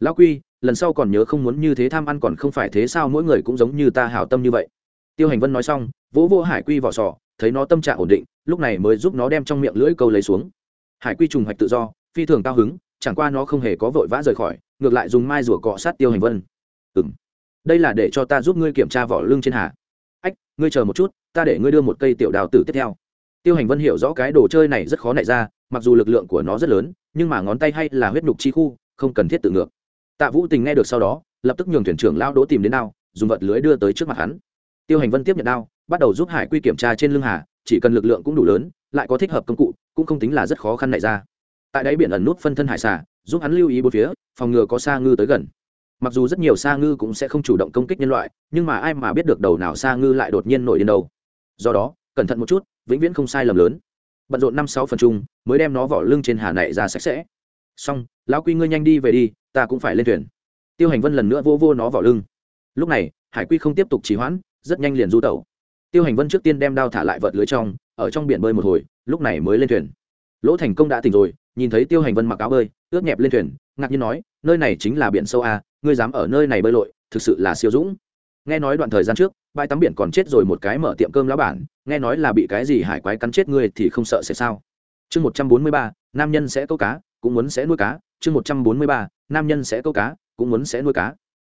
Lão quy, lần sau còn nhớ không muốn như thế tham ăn còn không phải thế sao, mỗi người cũng giống như ta hảo tâm như vậy. Tiêu hành vân nói xong vỗ vô hải quy vỏ sò, thấy nó tâm trạng ổn định, lúc này mới giúp nó đem trong miệng lưỡi câu lấy xuống. Hải quy trùng hoạch tự do, phi thường cao hứng, chẳng qua nó không hề có vội vã rời khỏi, ngược lại dùng mai rùa cọ sát tiêu hành vân. Ừ m đây là để cho ta giúp ngươi kiểm tra vỏ lưng trên hà. Ách, ngươi chờ một chút, ta để ngươi đưa một cây tiểu đào tử tiếp theo. Tiêu hành vân hiểu rõ cái đồ chơi này rất khó nảy ra, mặc dù lực lượng của nó rất lớn, nhưng mà ngón tay hay là huyết nhục chi khu, không cần thiết tự ngược. Tạ vũ tình nghe được sau đó, lập tức nhường thuyền trưởng lao đỗ tìm đến đao, dùng vật lưới đưa tới trước mặt hắn. Tiêu hành vân tiếp nhận đao bắt đầu giúp hải quy kiểm tra trên lưng hà, chỉ cần lực lượng cũng đủ lớn, lại có thích hợp công cụ, cũng không tính là rất khó khăn nảy ra. Tại đáy biển ẩn nút phân thân hải xà, giúp hắn lưu ý bốn phía, phòng ngừa có xa ngư tới gần. Mặc dù rất nhiều xa ngư cũng sẽ không chủ động công kích nhân loại, nhưng mà ai mà biết được đầu nào xa ngư lại đột nhiên nổi đến đâu. Do đó, cẩn thận một chút, vĩnh viễn không sai lầm lớn. Bận rộn năm sáu phần chung, mới đem nó vỏ lưng trên hà này ra sạch sẽ. Xong, lão quy ngươi nhanh đi về đi, ta cũng phải lên thuyền. Tiêu hành vân lần nữa vô vô nó vỏ lưng. Lúc này, hải quy không tiếp tục trì hoãn, rất nhanh liền du tẩu tiêu hành vân trước tiên đem đao thả lại vợt lưới trong, ở trong biển bơi một hồi, lúc này mới lên thuyền. Lỗ thành công đã tỉnh rồi, nhìn thấy tiêu hành vân mặc áo bơi, ướt nhẹp lên thuyền, ngạc nhiên nói, nơi này chính là biển sâu a ngươi dám ở nơi này bơi lội, thực sự là siêu dũng. Nghe nói đoạn thời gian trước, bãi tắm biển còn chết rồi một cái mở tiệm cơm lá bản, nghe nói là bị cái gì hải quái cắn chết ngươi thì không sợ sẽ sao. Chương một trăm bốn mươi ba, nam nhân sẽ câu cá, cũng muốn sẽ nuôi cá. Chương một trăm bốn mươi ba, nam nhân sẽ câu cá, cũng muốn sẽ nuôi cá.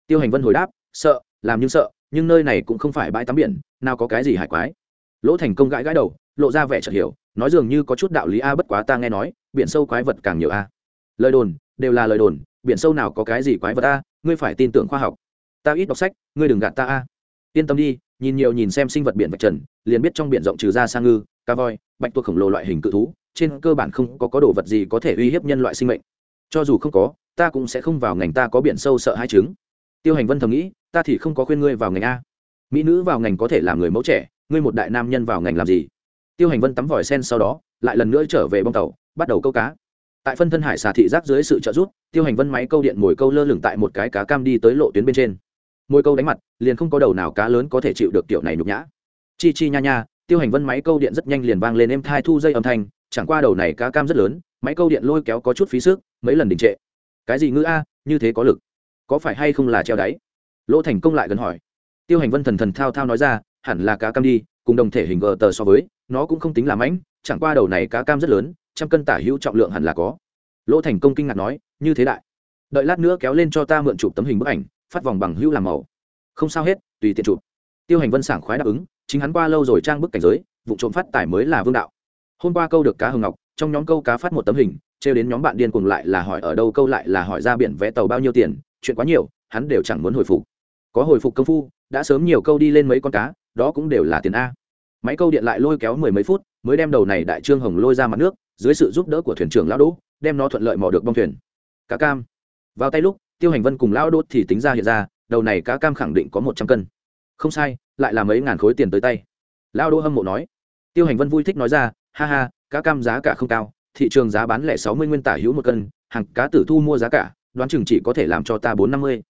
Tiêu hành vân hồi đáp, sợ, làm nhưng sợ nhưng nơi này cũng không phải bãi tắm biển, nào có cái gì hải quái. Lỗ thành công gãi gãi đầu, lộ ra vẻ chợt hiểu, nói dường như có chút đạo lý a, bất quá ta nghe nói, biển sâu quái vật càng nhiều a. Lời đồn, đều là lời đồn, biển sâu nào có cái gì quái vật a, ngươi phải tin tưởng khoa học. Ta ít đọc sách, ngươi đừng gạt ta a. Yên tâm đi, nhìn nhiều nhìn xem sinh vật biển vạch trần, liền biết trong biển rộng trừ ra sang ngư, cá voi, bạch tuộc khổng lồ loại hình cự thú, trên cơ bản không có có đồ vật gì có thể uy hiếp nhân loại sinh mệnh. Cho dù không có, ta cũng sẽ không vào ngành ta có biển sâu sợ hai chứng tiêu hành vân thầm nghĩ, ta thì không có khuyên ngươi vào ngành a. Mỹ nữ vào ngành có thể làm người mẫu trẻ, ngươi một đại nam nhân vào ngành làm gì? Tiêu hành vân tắm vòi sen sau đó, lại lần nữa trở về bong tàu, bắt đầu câu cá. Tại phân thân hải xà thị giác dưới sự trợ giúp, tiêu hành vân máy câu điện mồi câu lơ lửng tại một cái cá cam đi tới lộ tuyến bên trên. Mồi câu đánh mặt, liền không có đầu nào cá lớn có thể chịu được kiểu này nhục nhã. Chi chi nha nha, tiêu hành vân máy câu điện rất nhanh liền vang lên em thai thu dây âm thanh, chẳng qua đầu này cá cam rất lớn, máy câu điện lôi kéo có chút phí sức, mấy lần đình trệ. Cái gì ngữ a, như thế có lực có phải hay không là treo đáy? Lỗ thành công lại gần hỏi. Tiêu hành vân thần thần thao thao nói ra, hẳn là cá cam đi, cùng đồng thể hình gờ tờ so với, nó cũng không tính là mãnh, chẳng qua đầu này cá cam rất lớn, trăm cân tả hữu trọng lượng hẳn là có. Lỗ thành công kinh ngạc nói, như thế đại. Đợi lát nữa kéo lên cho ta mượn chụp tấm hình bức ảnh, phát vòng bằng hữu làm màu. Không sao hết, tùy tiện chụp. Tiêu hành vân sảng khoái đáp ứng, chính hắn qua lâu rồi trang bức cảnh giới, vụ trộm phát tải mới là vương đạo. Hôm qua câu được cá hồng ngọc, trong nhóm câu cá phát một tấm hình, trêu đến nhóm bạn điên cùng lại là hỏi ở đâu, câu lại là hỏi ra biển vé tàu bao nhiêu tiền chuyện quá nhiều, hắn đều chẳng muốn hồi phục. Có hồi phục công phu, đã sớm nhiều câu đi lên mấy con cá, đó cũng đều là tiền a. Máy câu điện lại lôi kéo mười mấy phút, mới đem đầu này đại trương hồng lôi ra mặt nước, dưới sự giúp đỡ của thuyền trưởng lão đỗ, đem nó thuận lợi mò được bong thuyền. Cá cam. Vào tay lúc, tiêu hành vân cùng lão đỗ thì tính ra hiện ra, đầu này cá cam khẳng định có một trăm cân. Không sai, lại là mấy ngàn khối tiền tới tay. Lão đỗ hâm mộ nói. Tiêu hành vân vui thích nói ra, ha ha, cá cam giá cả không cao, thị trường giá bán lẻ sáu mươi nguyên tả hữu một cân, hàng cá tử thu mua giá cả đoán chừng chỉ có thể làm cho ta bốn năm mươi.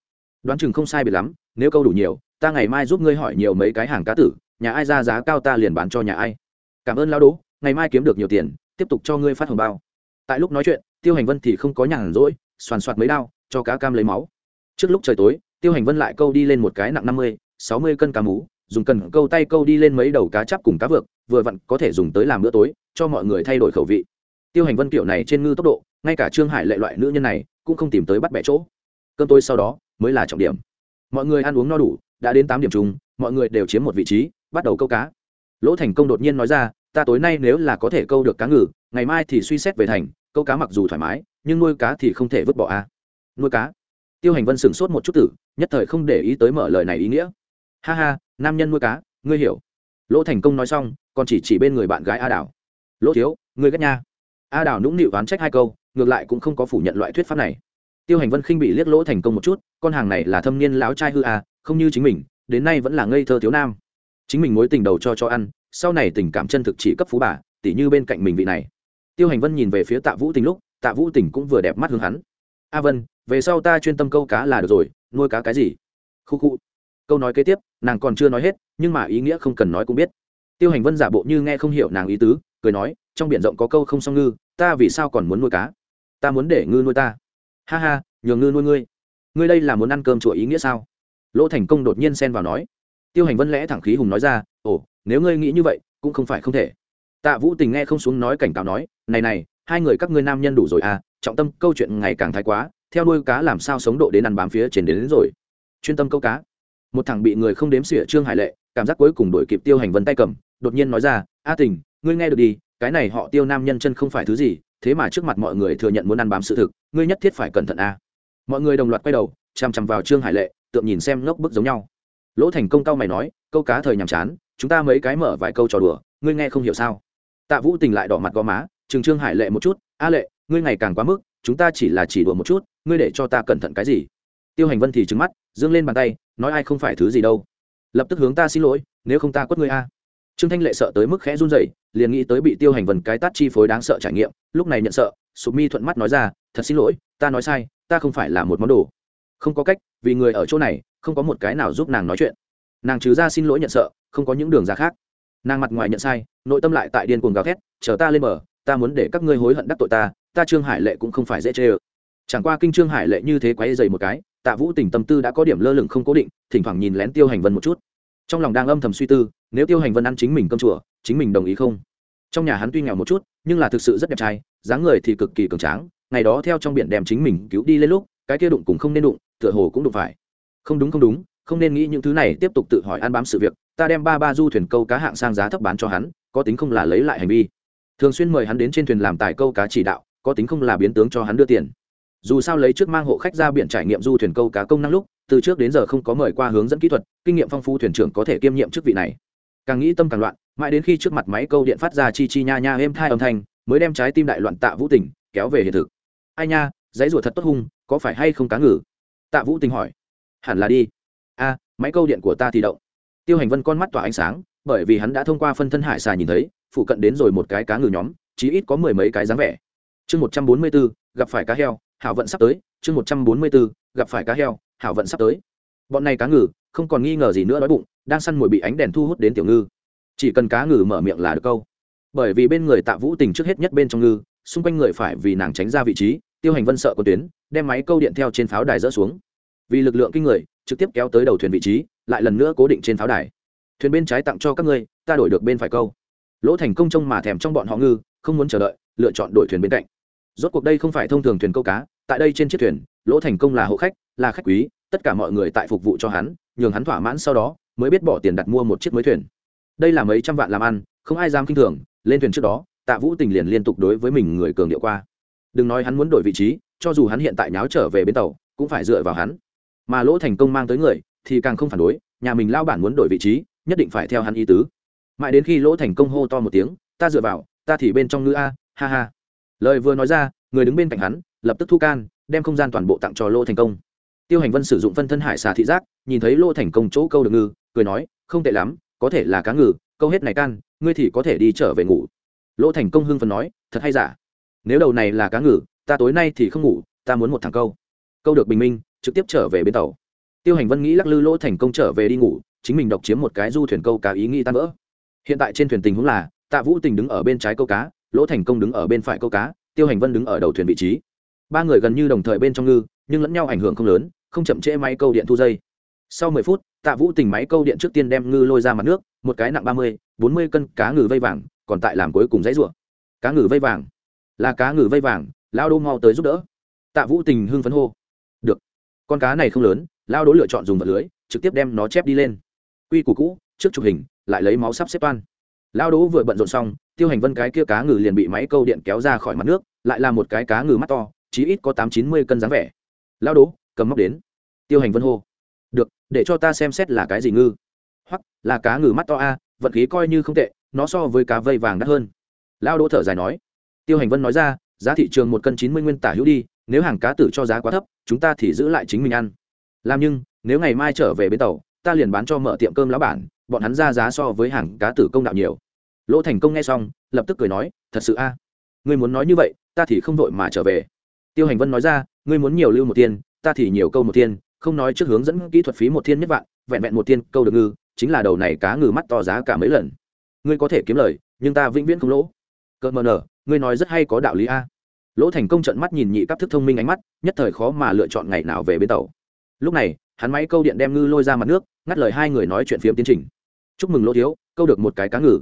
Đoán chừng không sai biệt lắm, nếu câu đủ nhiều, ta ngày mai giúp ngươi hỏi nhiều mấy cái hàng cá tử, nhà ai ra giá cao ta liền bán cho nhà ai. Cảm ơn lao đỗ, ngày mai kiếm được nhiều tiền, tiếp tục cho ngươi phát hồng bao. Tại lúc nói chuyện, tiêu hành vân thì không có nhàn rỗi, soàn soạt mấy đao, cho cá cam lấy máu. Trước lúc trời tối, tiêu hành vân lại câu đi lên một cái nặng năm mươi, sáu mươi cân cá mú, dùng cần câu tay câu đi lên mấy đầu cá chắp cùng cá vược, vừa vặn có thể dùng tới làm bữa tối, cho mọi người thay đổi khẩu vị. Tiêu hành vân kiểu này trên ngư tốc độ ngay cả trương hải lệ loại nữ nhân này cũng không tìm tới bắt bẻ chỗ. Cơn tối sau đó mới là trọng điểm. Mọi người ăn uống no đủ, đã đến tám điểm chung, mọi người đều chiếm một vị trí, bắt đầu câu cá. Lỗ thành công đột nhiên nói ra, ta tối nay nếu là có thể câu được cá ngừ, ngày mai thì suy xét về thành, câu cá mặc dù thoải mái, nhưng nuôi cá thì không thể vứt bỏ a. À. nuôi cá? Tiêu hành vân sửng sốt một chút tử, nhất thời không để ý tới mở lời này ý nghĩa. Ha ha, nam nhân nuôi cá, ngươi hiểu. Lỗ thành công nói xong, còn chỉ chỉ bên người bạn gái a đảo lỗ thiếu, ngươi ghét nha. A đảo nũng nịu oán trách hai câu ngược lại cũng không có phủ nhận loại thuyết pháp này. Tiêu hành vân khinh bị liếc lỗ thành công một chút, con hàng này là thâm niên láo trai hư a không như chính mình, đến nay vẫn là ngây thơ thiếu nam. Chính mình mối tình đầu cho cho ăn, sau này tình cảm chân thực chỉ cấp phú bà, tỉ như bên cạnh mình vị này. Tiêu hành vân nhìn về phía tạ vũ tình lúc, tạ vũ tình cũng vừa đẹp mắt hướng hắn. A vân, về sau ta chuyên tâm câu cá là được rồi, nuôi cá cái gì? Khu khu. Câu nói kế tiếp, nàng còn chưa nói hết, nhưng mà ý nghĩa không cần nói cũng biết. Tiêu hành vân giả bộ như nghe không hiểu nàng ý tứ, cười nói, trong biển rộng có câu không song ngư, ta vì sao còn muốn nuôi cá? Ta muốn để ngư nuôi ta. Ha ha nhường ngư nuôi ngươi. Ngươi đây là muốn ăn cơm chùa ý nghĩa sao? Lỗ thành công đột nhiên xen vào nói. Tiêu hành vân lẽ thẳng khí hùng nói ra ồ nếu ngươi nghĩ như vậy cũng không phải không thể. Tạ vũ tình nghe không xuống nói cảnh cáo nói này này hai người các ngươi nam nhân đủ rồi à trọng tâm câu chuyện ngày càng thái quá theo nuôi cá làm sao sống độ đến ăn bám phía trên đến, đến rồi. Chuyên tâm câu cá. Một thằng bị người không đếm xỉa trương hải lệ cảm giác cuối cùng đổi kịp tiêu hành vân tay cầm đột nhiên nói ra a tình ngươi nghe được đi cái này họ tiêu nam nhân chân không phải thứ gì thế mà trước mặt mọi người thừa nhận muốn ăn bám sự thực, ngươi nhất thiết phải cẩn thận a. Mọi người đồng loạt quay đầu chằm chằm vào trương hải lệ, tượng nhìn xem ngốc bức giống nhau. Lỗ thành công cao mày nói, câu cá thời nhàm chán, chúng ta mấy cái mở vài câu trò đùa, ngươi nghe không hiểu sao? Tạ vũ tình lại đỏ mặt gò má chừng trương hải lệ một chút, a lệ, ngươi ngày càng quá mức, chúng ta chỉ là chỉ đùa một chút, ngươi để cho ta cẩn thận cái gì? Tiêu hành vân thì trứng mắt dương lên bàn tay, nói ai không phải thứ gì đâu. Lập tức hướng ta xin lỗi, nếu không ta quất ngươi a trương thanh lệ sợ tới mức khẽ run rẩy, liền nghĩ tới bị tiêu hành vần cái tát chi phối đáng sợ trải nghiệm, lúc này nhận sợ, sụp mi thuận mắt nói ra, thật xin lỗi, ta nói sai, ta không phải là một món đồ. Không có cách, vì người ở chỗ này, không có một cái nào giúp nàng nói chuyện. Nàng trừ ra xin lỗi nhận sợ, không có những đường ra khác. Nàng mặt ngoài nhận sai, nội tâm lại tại điên cuồng gào thét, chờ ta lên bờ, ta muốn để các ngươi hối hận đắc tội ta ta trương hải lệ cũng không phải dễ chê ơ. Chẳng qua kinh trương hải lệ như thế quáy dày một cái, tạ vũ tình tâm tư đã có điểm lơ lửng không cố định, thỉnh thoảng nhìn lén tiêu hành vân một chút trong lòng đang âm thầm suy tư, nếu tiêu hành vân ăn chính mình cơm chùa, chính mình đồng ý không? Trong nhà hắn tuy nghèo một chút, nhưng là thực sự rất đẹp trai, dáng người thì cực kỳ cường tráng, ngày đó theo trong biển đem chính mình cứu đi lên lúc, cái kia đụng cũng không nên đụng, tựa hồ cũng đụng phải. Không đúng không đúng, không nên nghĩ những thứ này, tiếp tục tự hỏi ăn bám sự việc, ta đem ba ba du thuyền câu cá hạng sang giá thấp bán cho hắn, có tính không là lấy lại hành vi. Thường xuyên mời hắn đến trên thuyền làm tài câu cá chỉ đạo, có tính không là biến tướng cho hắn đưa tiền. Dù sao lấy trước mang hộ khách ra biển trải nghiệm du thuyền câu cá công năng lúc từ trước đến giờ không có mời qua hướng dẫn kỹ thuật, kinh nghiệm phong phú thuyền trưởng có thể kiêm nhiệm chức vị này. Càng nghĩ tâm càng loạn, mãi đến khi trước mặt máy câu điện phát ra chi chi nha nha êm thai âm thanh, mới đem trái tim đại loạn tạ vũ tình kéo về hiện thực. Ai nha, giấy rùa thật tốt hung, có phải hay không cá ngừ? Tạ vũ tình hỏi. Hẳn là đi. A, máy câu điện của ta thì động. Tiêu hành vân con mắt tỏa ánh sáng, bởi vì hắn đã thông qua phân thân hải xà nhìn thấy, phụ cận đến rồi một cái cá ngừ nhóm, chí ít có mười mấy cái dáng vẻ. Chương một trăm bốn mươi bốn gặp phải cá heo, hảo vận sắp tới. Chương một trăm bốn mươi bốn gặp phải cá heo hảo vận sắp tới. Bọn này cá ngừ, không còn nghi ngờ gì nữa đói bụng, đang săn mồi bị ánh đèn thu hút đến tiểu ngư. Chỉ cần cá ngừ mở miệng là được câu. Bởi vì bên người tạ vũ tình trước hết nhất bên trong ngư, xung quanh người phải vì nàng tránh ra vị trí, tiêu hành vân sợ có tuyến, đem máy câu điện theo trên pháo đài rỡ xuống. Vì lực lượng kinh người, trực tiếp kéo tới đầu thuyền vị trí, lại lần nữa cố định trên pháo đài. Thuyền bên trái tặng cho các ngươi, ta đổi được bên phải câu. Lỗ thành công trông mà thèm trong bọn họ ngư, không muốn chờ đợi, lựa chọn đổi thuyền bên cạnh. Rốt cuộc đây không phải thông thường thuyền câu cá tại đây trên chiếc thuyền, lỗ thành công là hộ khách, là khách quý, tất cả mọi người tại phục vụ cho hắn, nhường hắn thỏa mãn sau đó, mới biết bỏ tiền đặt mua một chiếc mới thuyền. Đây là mấy trăm vạn làm ăn, không ai dám kinh thường, lên thuyền trước đó, tạ vũ tình liền liên tục đối với mình người cường điệu qua. Đừng nói hắn muốn đổi vị trí, cho dù hắn hiện tại nháo trở về bến tàu, cũng phải dựa vào hắn. Mà lỗ thành công mang tới người, thì càng không phản đối, nhà mình lao bản muốn đổi vị trí, nhất định phải theo hắn ý tứ. Mãi đến khi lỗ thành công hô to một tiếng, ta dựa vào, ta thì bên trong ngữ a, ha ha. Lời vừa nói ra, người đứng bên cạnh hắn lập tức thu can, đem không gian toàn bộ tặng cho Lô thành công. Tiêu hành vân sử dụng phân thân hải xà thị giác, nhìn thấy Lô thành công chỗ câu được ngư, cười nói, không tệ lắm, có thể là cá ngừ, câu hết này can, ngươi thì có thể đi trở về ngủ. Lỗ thành công hưng phần nói, thật hay giả? Nếu đầu này là cá ngừ, ta tối nay thì không ngủ, ta muốn một thằng câu. Câu được bình minh, trực tiếp trở về bến tàu. Tiêu hành vân nghĩ lắc lư lỗ thành công trở về đi ngủ, chính mình độc chiếm một cái du thuyền câu cá ý nghĩ tan vỡ. Hiện tại trên thuyền tình huống là, tạ vũ tình đứng ở bên trái câu cá, lỗ thành công đứng ở bên phải câu cá, tiêu hành vân đứng ở đầu thuyền vị trí ba người gần như đồng thời bên trong ngư, nhưng lẫn nhau ảnh hưởng không lớn, không chậm trễ máy câu điện thu dây. Sau mười phút, tạ vũ tình máy câu điện trước tiên đem ngư lôi ra mặt nước, một cái nặng ba mươi, bốn mươi cân cá ngừ vây vàng, còn tại làm cuối cùng dãy ruộng cá ngừ vây vàng. Là cá ngừ vây vàng, lao đô mau tới giúp đỡ. Tạ vũ tình hưng phấn hô. Được. Con cá này không lớn, lao đố lựa chọn dùng vật lưới, trực tiếp đem nó chép đi lên. Quy củ cũ, trước chụp hình, lại lấy máu sắp xếp toan. Lao đố vừa bận rộn xong, tiêu hành vân cái kia cá ngừ liền bị máy câu điện kéo ra khỏi mặt nước, lại là một cái cá ngừ mắt to chí ít có tám chín mươi cân dáng vẻ. Lao đố, cầm móc đến. Tiêu hành vân hô. Được, để cho ta xem xét là cái gì ngư. Hoặc là cá ngừ mắt to a, vận khí coi như không tệ, nó so với cá vây vàng đắt hơn. Lao đỗ thở dài nói. Tiêu hành vân nói ra, giá thị trường một cân chín mươi nguyên tả hữu đi, nếu hàng cá tử cho giá quá thấp, chúng ta thì giữ lại chính mình ăn. Làm nhưng, nếu ngày mai trở về bến tàu, ta liền bán cho mở tiệm cơm lão bản, bọn hắn ra giá so với hàng cá tử công đạo nhiều. Lỗ thành công nghe xong, lập tức cười nói, thật sự a? Ngươi muốn nói như vậy, ta thì không vội mà trở về tiêu hành vân nói ra, ngươi muốn nhiều lưu một tiên ta thì nhiều câu một tiên không nói trước hướng dẫn kỹ thuật phí một thiên nhất vạn, vẹn vẹn một tiên câu được ngư, chính là đầu này cá ngừ mắt to giá cả mấy lần. Ngươi có thể kiếm lời, nhưng ta vĩnh viễn không lỗ. Cợt mờ nở, ngươi nói rất hay có đạo lý a. Lỗ thành công trận mắt nhìn nhị cấp thức thông minh ánh mắt, nhất thời khó mà lựa chọn ngày nào về bến tàu. Lúc này, hắn máy câu điện đem ngư lôi ra mặt nước, ngắt lời hai người nói chuyện phiếm tiến trình. Chúc mừng lỗ thiếu, câu được một cái cá ngừ.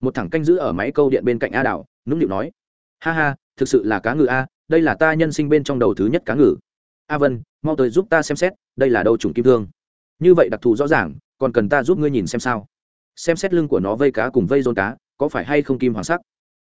Một thằng canh giữ ở máy câu điện bên cạnh a đảo nũng nịu nói, ha ha, thực sự là cá ngừ a đây là ta nhân sinh bên trong đầu thứ nhất cá ngừ. A vân, mau tới giúp ta xem xét, đây là đâu trùng kim thương. Như vậy đặc thù rõ ràng, còn cần ta giúp ngươi nhìn xem sao? Xem xét lưng của nó vây cá cùng vây rôn cá, có phải hay không kim hoàng sắc?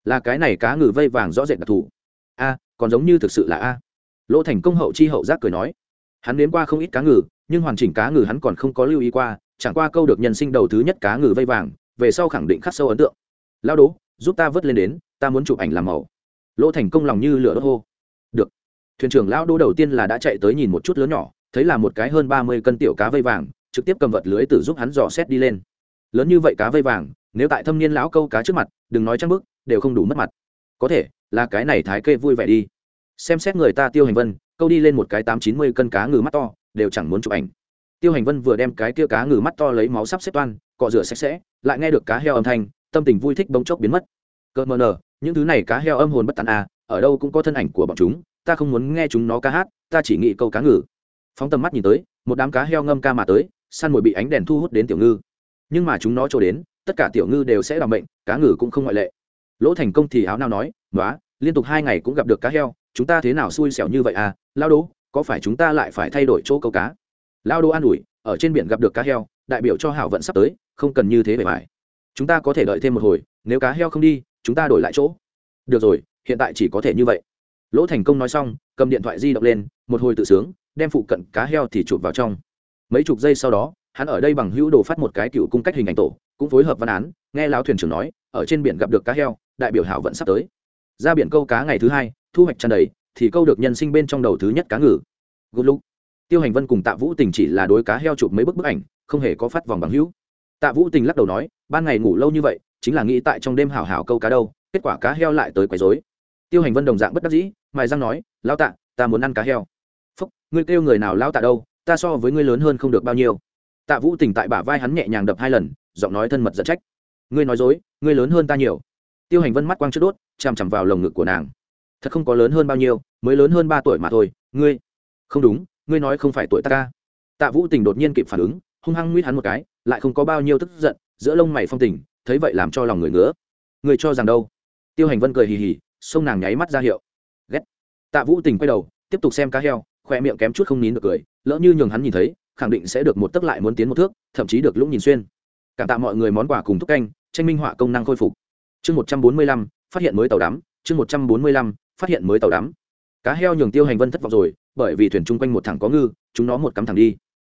Là cái này cá ngừ vây vàng rõ rệt đặc thù. A, còn giống như thực sự là a. Lỗ thành công hậu chi hậu giác cười nói. Hắn nếm qua không ít cá ngừ, nhưng hoàn chỉnh cá ngừ hắn còn không có lưu ý qua, chẳng qua câu được nhân sinh đầu thứ nhất cá ngừ vây vàng, về sau khẳng định khắc sâu ấn tượng. Lao đố, giúp ta vớt lên đến, ta muốn chụp ảnh làm màu. Lỗ thành công lòng như lửa đốt hô thuyền trưởng lão đỗ đầu tiên là đã chạy tới nhìn một chút lớn nhỏ, thấy là một cái hơn ba mươi cân tiểu cá vây vàng, trực tiếp cầm vật lưới tử giúp hắn dò xét đi lên. Lớn như vậy cá vây vàng, nếu tại thâm niên lão câu cá trước mặt, đừng nói trăng bức đều không đủ mất mặt. Có thể, là cái này thái kê vui vẻ đi. Xem xét người ta tiêu hành vân, câu đi lên một cái tám chín mươi cân cá ngừ mắt to, đều chẳng muốn chụp ảnh. Tiêu hành vân vừa đem cái kia cá ngừ mắt to lấy máu sắp xếp toan, cọ rửa sạch sẽ, lại nghe được cá heo âm thanh, tâm tình vui thích bỗng chốc biến mất. Cơ mờ nờ những thứ này cá heo âm hồn bất tàn à ở đâu cũng có thân ảnh của bọn chúng ta không muốn nghe chúng nó ca hát, ta chỉ nghĩ câu cá ngừ. Phóng tầm mắt nhìn tới, một đám cá heo ngâm ca mà tới, săn mồi bị ánh đèn thu hút đến tiểu ngư. Nhưng mà chúng nó trôi đến, tất cả tiểu ngư đều sẽ làm bệnh, cá ngừ cũng không ngoại lệ. Lỗ thành công thì áo nào nói nói liên tục hai ngày cũng gặp được cá heo, chúng ta thế nào xui xẻo như vậy à? Lao đố có phải chúng ta lại phải thay đổi chỗ câu cá? Lao đố an ủi, ở trên biển gặp được cá heo, đại biểu cho hảo vận sắp tới, không cần như thế bề mại chúng ta có thể đợi thêm một hồi, nếu cá heo không đi, chúng ta đổi lại chỗ. Được rồi, hiện tại chỉ có thể như vậy lỗ thành công nói xong, cầm điện thoại di động lên, một hồi tự sướng, đem phụ cận cá heo thì chụp vào trong. Mấy chục giây sau đó, hắn ở đây bằng hữu đồ phát một cái cựu cung cách hình ảnh tổ, cũng phối hợp văn án, nghe lão thuyền trưởng nói, ở trên biển gặp được cá heo, đại biểu hảo vẫn sắp tới. Ra biển câu cá ngày thứ hai, thu hoạch tràn đầy, thì câu được nhân sinh bên trong đầu thứ nhất cá ngừ. Good look tiêu hành vân cùng tạ vũ tình chỉ là đối cá heo chụp mấy bức bức ảnh, không hề có phát vòng bằng hữu. Tạ vũ tình lắc đầu nói, ban ngày ngủ lâu như vậy, chính là nghĩ tại trong đêm hảo hảo câu cá đâu, kết quả cá heo lại tới quấy rối. Tiêu hành vân đồng dạng bất đắc dĩ mài răng nói lao tạ, ta muốn ăn cá heo. Phúc, ngươi kêu người nào lao tạ đâu, ta so với ngươi lớn hơn không được bao nhiêu. Tạ vũ tỉnh tại bả vai hắn nhẹ nhàng đập hai lần, giọng nói thân mật giật trách. Ngươi nói dối, ngươi lớn hơn ta nhiều. Tiêu hành vân mắt quang trước đốt, chằm chằm vào lồng ngực của nàng. Thật không có lớn hơn bao nhiêu, mới lớn hơn ba tuổi mà thôi, ngươi không đúng, ngươi nói không phải tuổi ta ca. Tạ vũ tình đột nhiên kịp phản ứng, hung hăng nguyết hắn một cái, lại không có bao nhiêu tức giận, giữa lông mày phong tình, thấy vậy làm cho lòng người ngứa. Ngươi cho rằng đâu? Tiêu hành vân cười hì hì, xông nàng nháy mắt ra hiệu tạ vũ tình quay đầu, tiếp tục xem cá heo, khoe miệng kém chút không nín được cười, lỡ như nhường hắn nhìn thấy, khẳng định sẽ được một tấc lại muốn tiến một thước, thậm chí được lũng nhìn xuyên. Cảm tạ mọi người món quà cùng thúc canh, tranh minh họa công năng khôi phục. Chương một trăm bốn mươi lăm, phát hiện mới tàu đắm, chương một trăm bốn mươi lăm, phát hiện mới tàu đắm. Cá heo nhường tiêu hành vân thất vọng rồi, bởi vì thuyền chung quanh một thằng có ngư, chúng nó một cắm thẳng đi.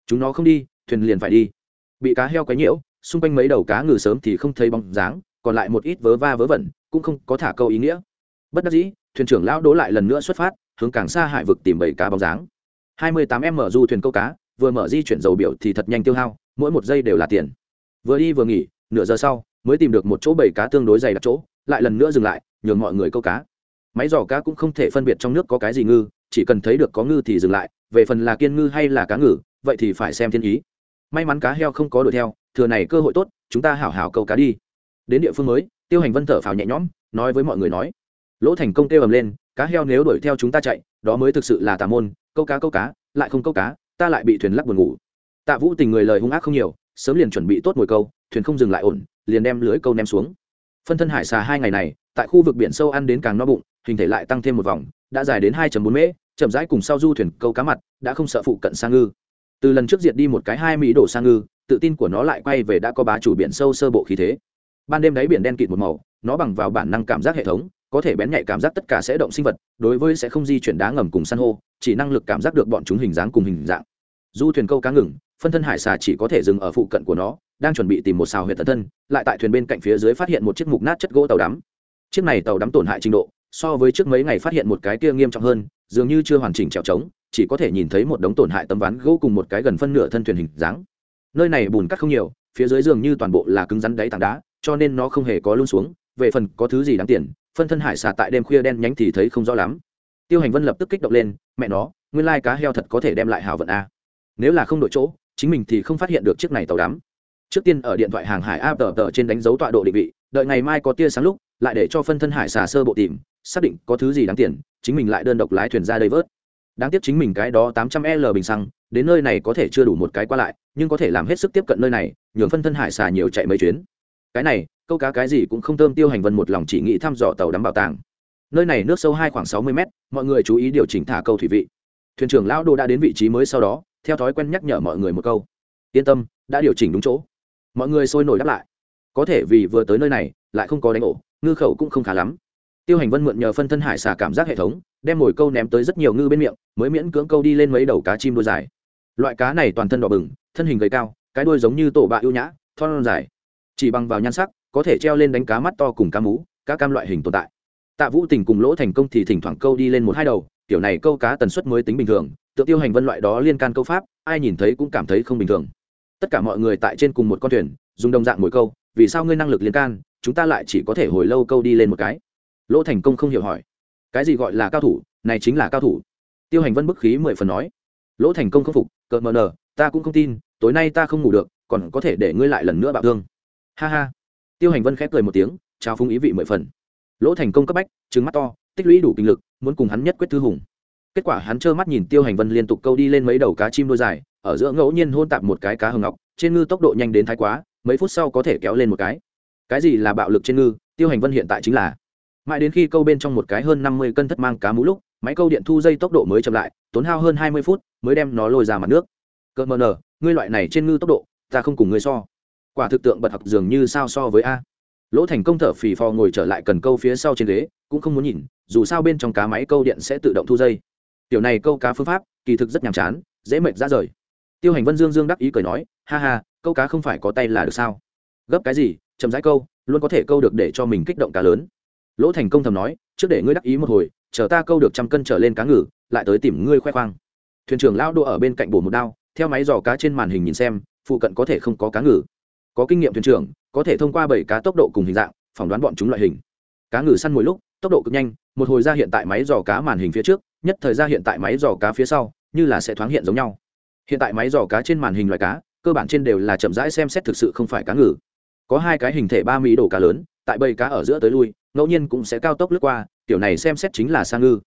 Chúng nó không đi, thuyền liền phải đi. Bị cá heo quấy nhiễu, xung quanh mấy đầu cá ngừ sớm thì không thấy bóng dáng, còn lại một ít vớ va vớ vẩn, cũng không có thả câu ý nghĩa. Bất đắc dĩ thuyền trưởng lão đố lại lần nữa xuất phát, hướng càng xa hải vực tìm bảy cá bóng dáng. Hai mươi tám m du thuyền câu cá, vừa mở di chuyển dầu biểu thì thật nhanh tiêu hao, mỗi một giây đều là tiền. Vừa đi vừa nghỉ, nửa giờ sau, mới tìm được một chỗ bảy cá tương đối dày đặc chỗ, lại lần nữa dừng lại, nhường mọi người câu cá. Máy giỏ cá cũng không thể phân biệt trong nước có cái gì ngư, chỉ cần thấy được có ngư thì dừng lại, về phần là kiên ngư hay là cá ngừ, vậy thì phải xem thiên ý. May mắn cá heo không có đuổi theo, thừa này cơ hội tốt, chúng ta hảo hảo câu cá đi. Đến địa phương mới, tiêu hành vân thở phào nhẹ nhõm, nói với mọi người nói lỗ thành công kêu ầm lên, cá heo nếu đuổi theo chúng ta chạy, đó mới thực sự là tà môn, câu cá câu cá, lại không câu cá, ta lại bị thuyền lắc buồn ngủ. Tạ vũ tình người lời hung ác không nhiều, sớm liền chuẩn bị tốt mồi câu, thuyền không dừng lại ổn, liền đem lưới câu ném xuống. Phân thân hải xà hai ngày này, tại khu vực biển sâu ăn đến càng no bụng, hình thể lại tăng thêm một vòng, đã dài đến hai bốn mễ, chậm rãi cùng sau du thuyền câu cá mặt, đã không sợ phụ cận sang ngư. Từ lần trước diệt đi một cái hai mỹ đổ sang ngư, tự tin của nó lại quay về đã có bá chủ biển sâu sơ bộ khí thế. Ban đêm đáy biển đen kịt một màu, nó bằng vào bản năng cảm giác hệ thống có thể bén nhạy cảm giác tất cả sẽ động sinh vật, đối với sẽ không di chuyển đá ngầm cùng san hô, chỉ năng lực cảm giác được bọn chúng hình dáng cùng hình dạng. Du thuyền câu cá ngừng, phân thân hải xà chỉ có thể dừng ở phụ cận của nó, đang chuẩn bị tìm một xào huyệt tận thân, lại tại thuyền bên cạnh phía dưới phát hiện một chiếc mục nát chất gỗ tàu đắm. Chiếc này tàu đắm tổn hại trình độ, so với trước mấy ngày phát hiện một cái kia nghiêm trọng hơn, dường như chưa hoàn chỉnh trèo trống, chỉ có thể nhìn thấy một đống tổn hại tấm ván gỗ cùng một cái gần phân nửa thân thuyền hình dáng. Nơi này bùn cắt không nhiều, phía dưới dường như toàn bộ là cứng rắn đáy tảng đá, cho nên nó không hề có luôn xuống, về phần có thứ gì đáng tiền phân thân hải xà tại đêm khuya đen nhánh thì thấy không rõ lắm. Tiêu hành vân lập tức kích động lên, mẹ nó, nguyên lai cá heo thật có thể đem lại hào vận a. Nếu là không đổi chỗ, chính mình thì không phát hiện được chiếc này tàu đắm. Trước tiên ở điện thoại hàng hải áp tờ tờ trên đánh dấu tọa độ định vị, đợi ngày mai có tia sáng lúc, lại để cho phân thân hải xà sơ bộ tìm, xác định có thứ gì đáng tiền, chính mình lại đơn độc lái thuyền ra đây vớt. Đáng tiếc chính mình cái đó tám trăm l bình xăng, đến nơi này có thể chưa đủ một cái qua lại, nhưng có thể làm hết sức tiếp cận nơi này, nhường phân thân hải xà nhiều chạy mấy chuyến cái này, câu cá cái gì cũng không thơm tiêu hành vân một lòng chỉ nghĩ thăm dò tàu đắm bảo tàng. Nơi này nước sâu hai khoảng sáu mươi mét, mọi người chú ý điều chỉnh thả câu thủy vị. Thuyền trưởng lão đô đã đến vị trí mới sau đó, theo thói quen nhắc nhở mọi người một câu. Yên tâm, đã điều chỉnh đúng chỗ. Mọi người sôi nổi đáp lại. Có thể vì vừa tới nơi này, lại không có đánh ổ, ngư khẩu cũng không khá lắm. Tiêu hành vân mượn nhờ phân thân hải xà cảm giác hệ thống, đem mồi câu ném tới rất nhiều ngư bên miệng, mới miễn cưỡng câu đi lên mấy đầu cá chim đuôi dài. Loại cá này toàn thân đỏ bừng, thân hình gầy cao, cái đuôi giống như tổ bạ ưu nhã, thon dài chỉ bằng vào nhan sắc, có thể treo lên đánh cá mắt to cùng cá mú cá cam loại hình tồn tại. Tạ vũ tình cùng lỗ thành công thì thỉnh thoảng câu đi lên một hai đầu, kiểu này câu cá tần suất mới tính bình thường tự tiêu hành vân loại đó liên can câu pháp, ai nhìn thấy cũng cảm thấy không bình thường. Tất cả mọi người tại trên cùng một con thuyền, dùng đồng dạng mỗi câu, vì sao ngươi năng lực liên can, chúng ta lại chỉ có thể hồi lâu câu đi lên một cái? Lỗ thành công không hiểu hỏi. Cái gì gọi là cao thủ, này chính là cao thủ. Tiêu hành vân bức khí mười phần nói. Lỗ thành công không phục, cợt mờ nờ ta cũng không tin, tối nay ta không ngủ được, còn có thể để ngươi lại lần nữa bạo thương ha ha. Tiêu hành vân khép cười một tiếng trao phung ý vị mười phần. Lỗ thành công cấp bách trứng mắt to tích lũy đủ kinh lực muốn cùng hắn nhất quyết thư hùng. Kết quả hắn trơ mắt nhìn tiêu hành vân liên tục câu đi lên mấy đầu cá chim đôi dài ở giữa ngẫu nhiên hôn tạp một cái cá hồng ngọc trên ngư tốc độ nhanh đến thái quá mấy phút sau có thể kéo lên một cái. Cái gì là bạo lực trên ngư? Tiêu hành vân hiện tại chính là. Mãi đến khi câu bên trong một cái hơn năm mươi cân thất mang cá mũ lúc máy câu điện thu dây tốc độ mới chậm lại tốn hao hơn hai mươi phút mới đem nó lôi ra mặt nước. Cỡ mờ nở, ngươi loại này trên ngư tốc độ ta không cùng ngươi so quả thực tượng bật học dường như sao so với a. Lỗ thành công thở phì phò ngồi trở lại cần câu phía sau trên ghế, cũng không muốn nhìn, dù sao bên trong cá máy câu điện sẽ tự động thu dây. Tiểu này câu cá phương pháp, kỳ thực rất nhàm chán, dễ mệt ra rời. Tiêu hành vân dương dương đắc ý cười nói, ha ha, câu cá không phải có tay là được sao? Gấp cái gì, chậm rãi câu, luôn có thể câu được để cho mình kích động cá lớn. Lỗ thành công thầm nói, trước để ngươi đắc ý một hồi, chờ ta câu được trăm cân trở lên cá ngừ, lại tới tìm ngươi khoe khoang. Thuyền trưởng lao đỗ ở bên cạnh bổ một đao, theo máy dò cá trên màn hình nhìn xem, phụ cận có thể không có cá ngừ có kinh nghiệm thuyền trưởng, có thể thông qua bảy cá tốc độ cùng hình dạng, phỏng đoán bọn chúng loại hình. Cá ngừ săn mỗi lúc, tốc độ cực nhanh, một hồi ra hiện tại máy dò cá màn hình phía trước, nhất thời ra hiện tại máy dò cá phía sau, như là sẽ thoáng hiện giống nhau. Hiện tại máy dò cá trên màn hình loại cá, cơ bản trên đều là chậm rãi xem xét thực sự không phải cá ngừ. Có hai cái hình thể ba mỹ đồ cá lớn, tại bầy cá ở giữa tới lui, ngẫu nhiên cũng sẽ cao tốc lướt qua, kiểu này xem xét chính là sang ngư.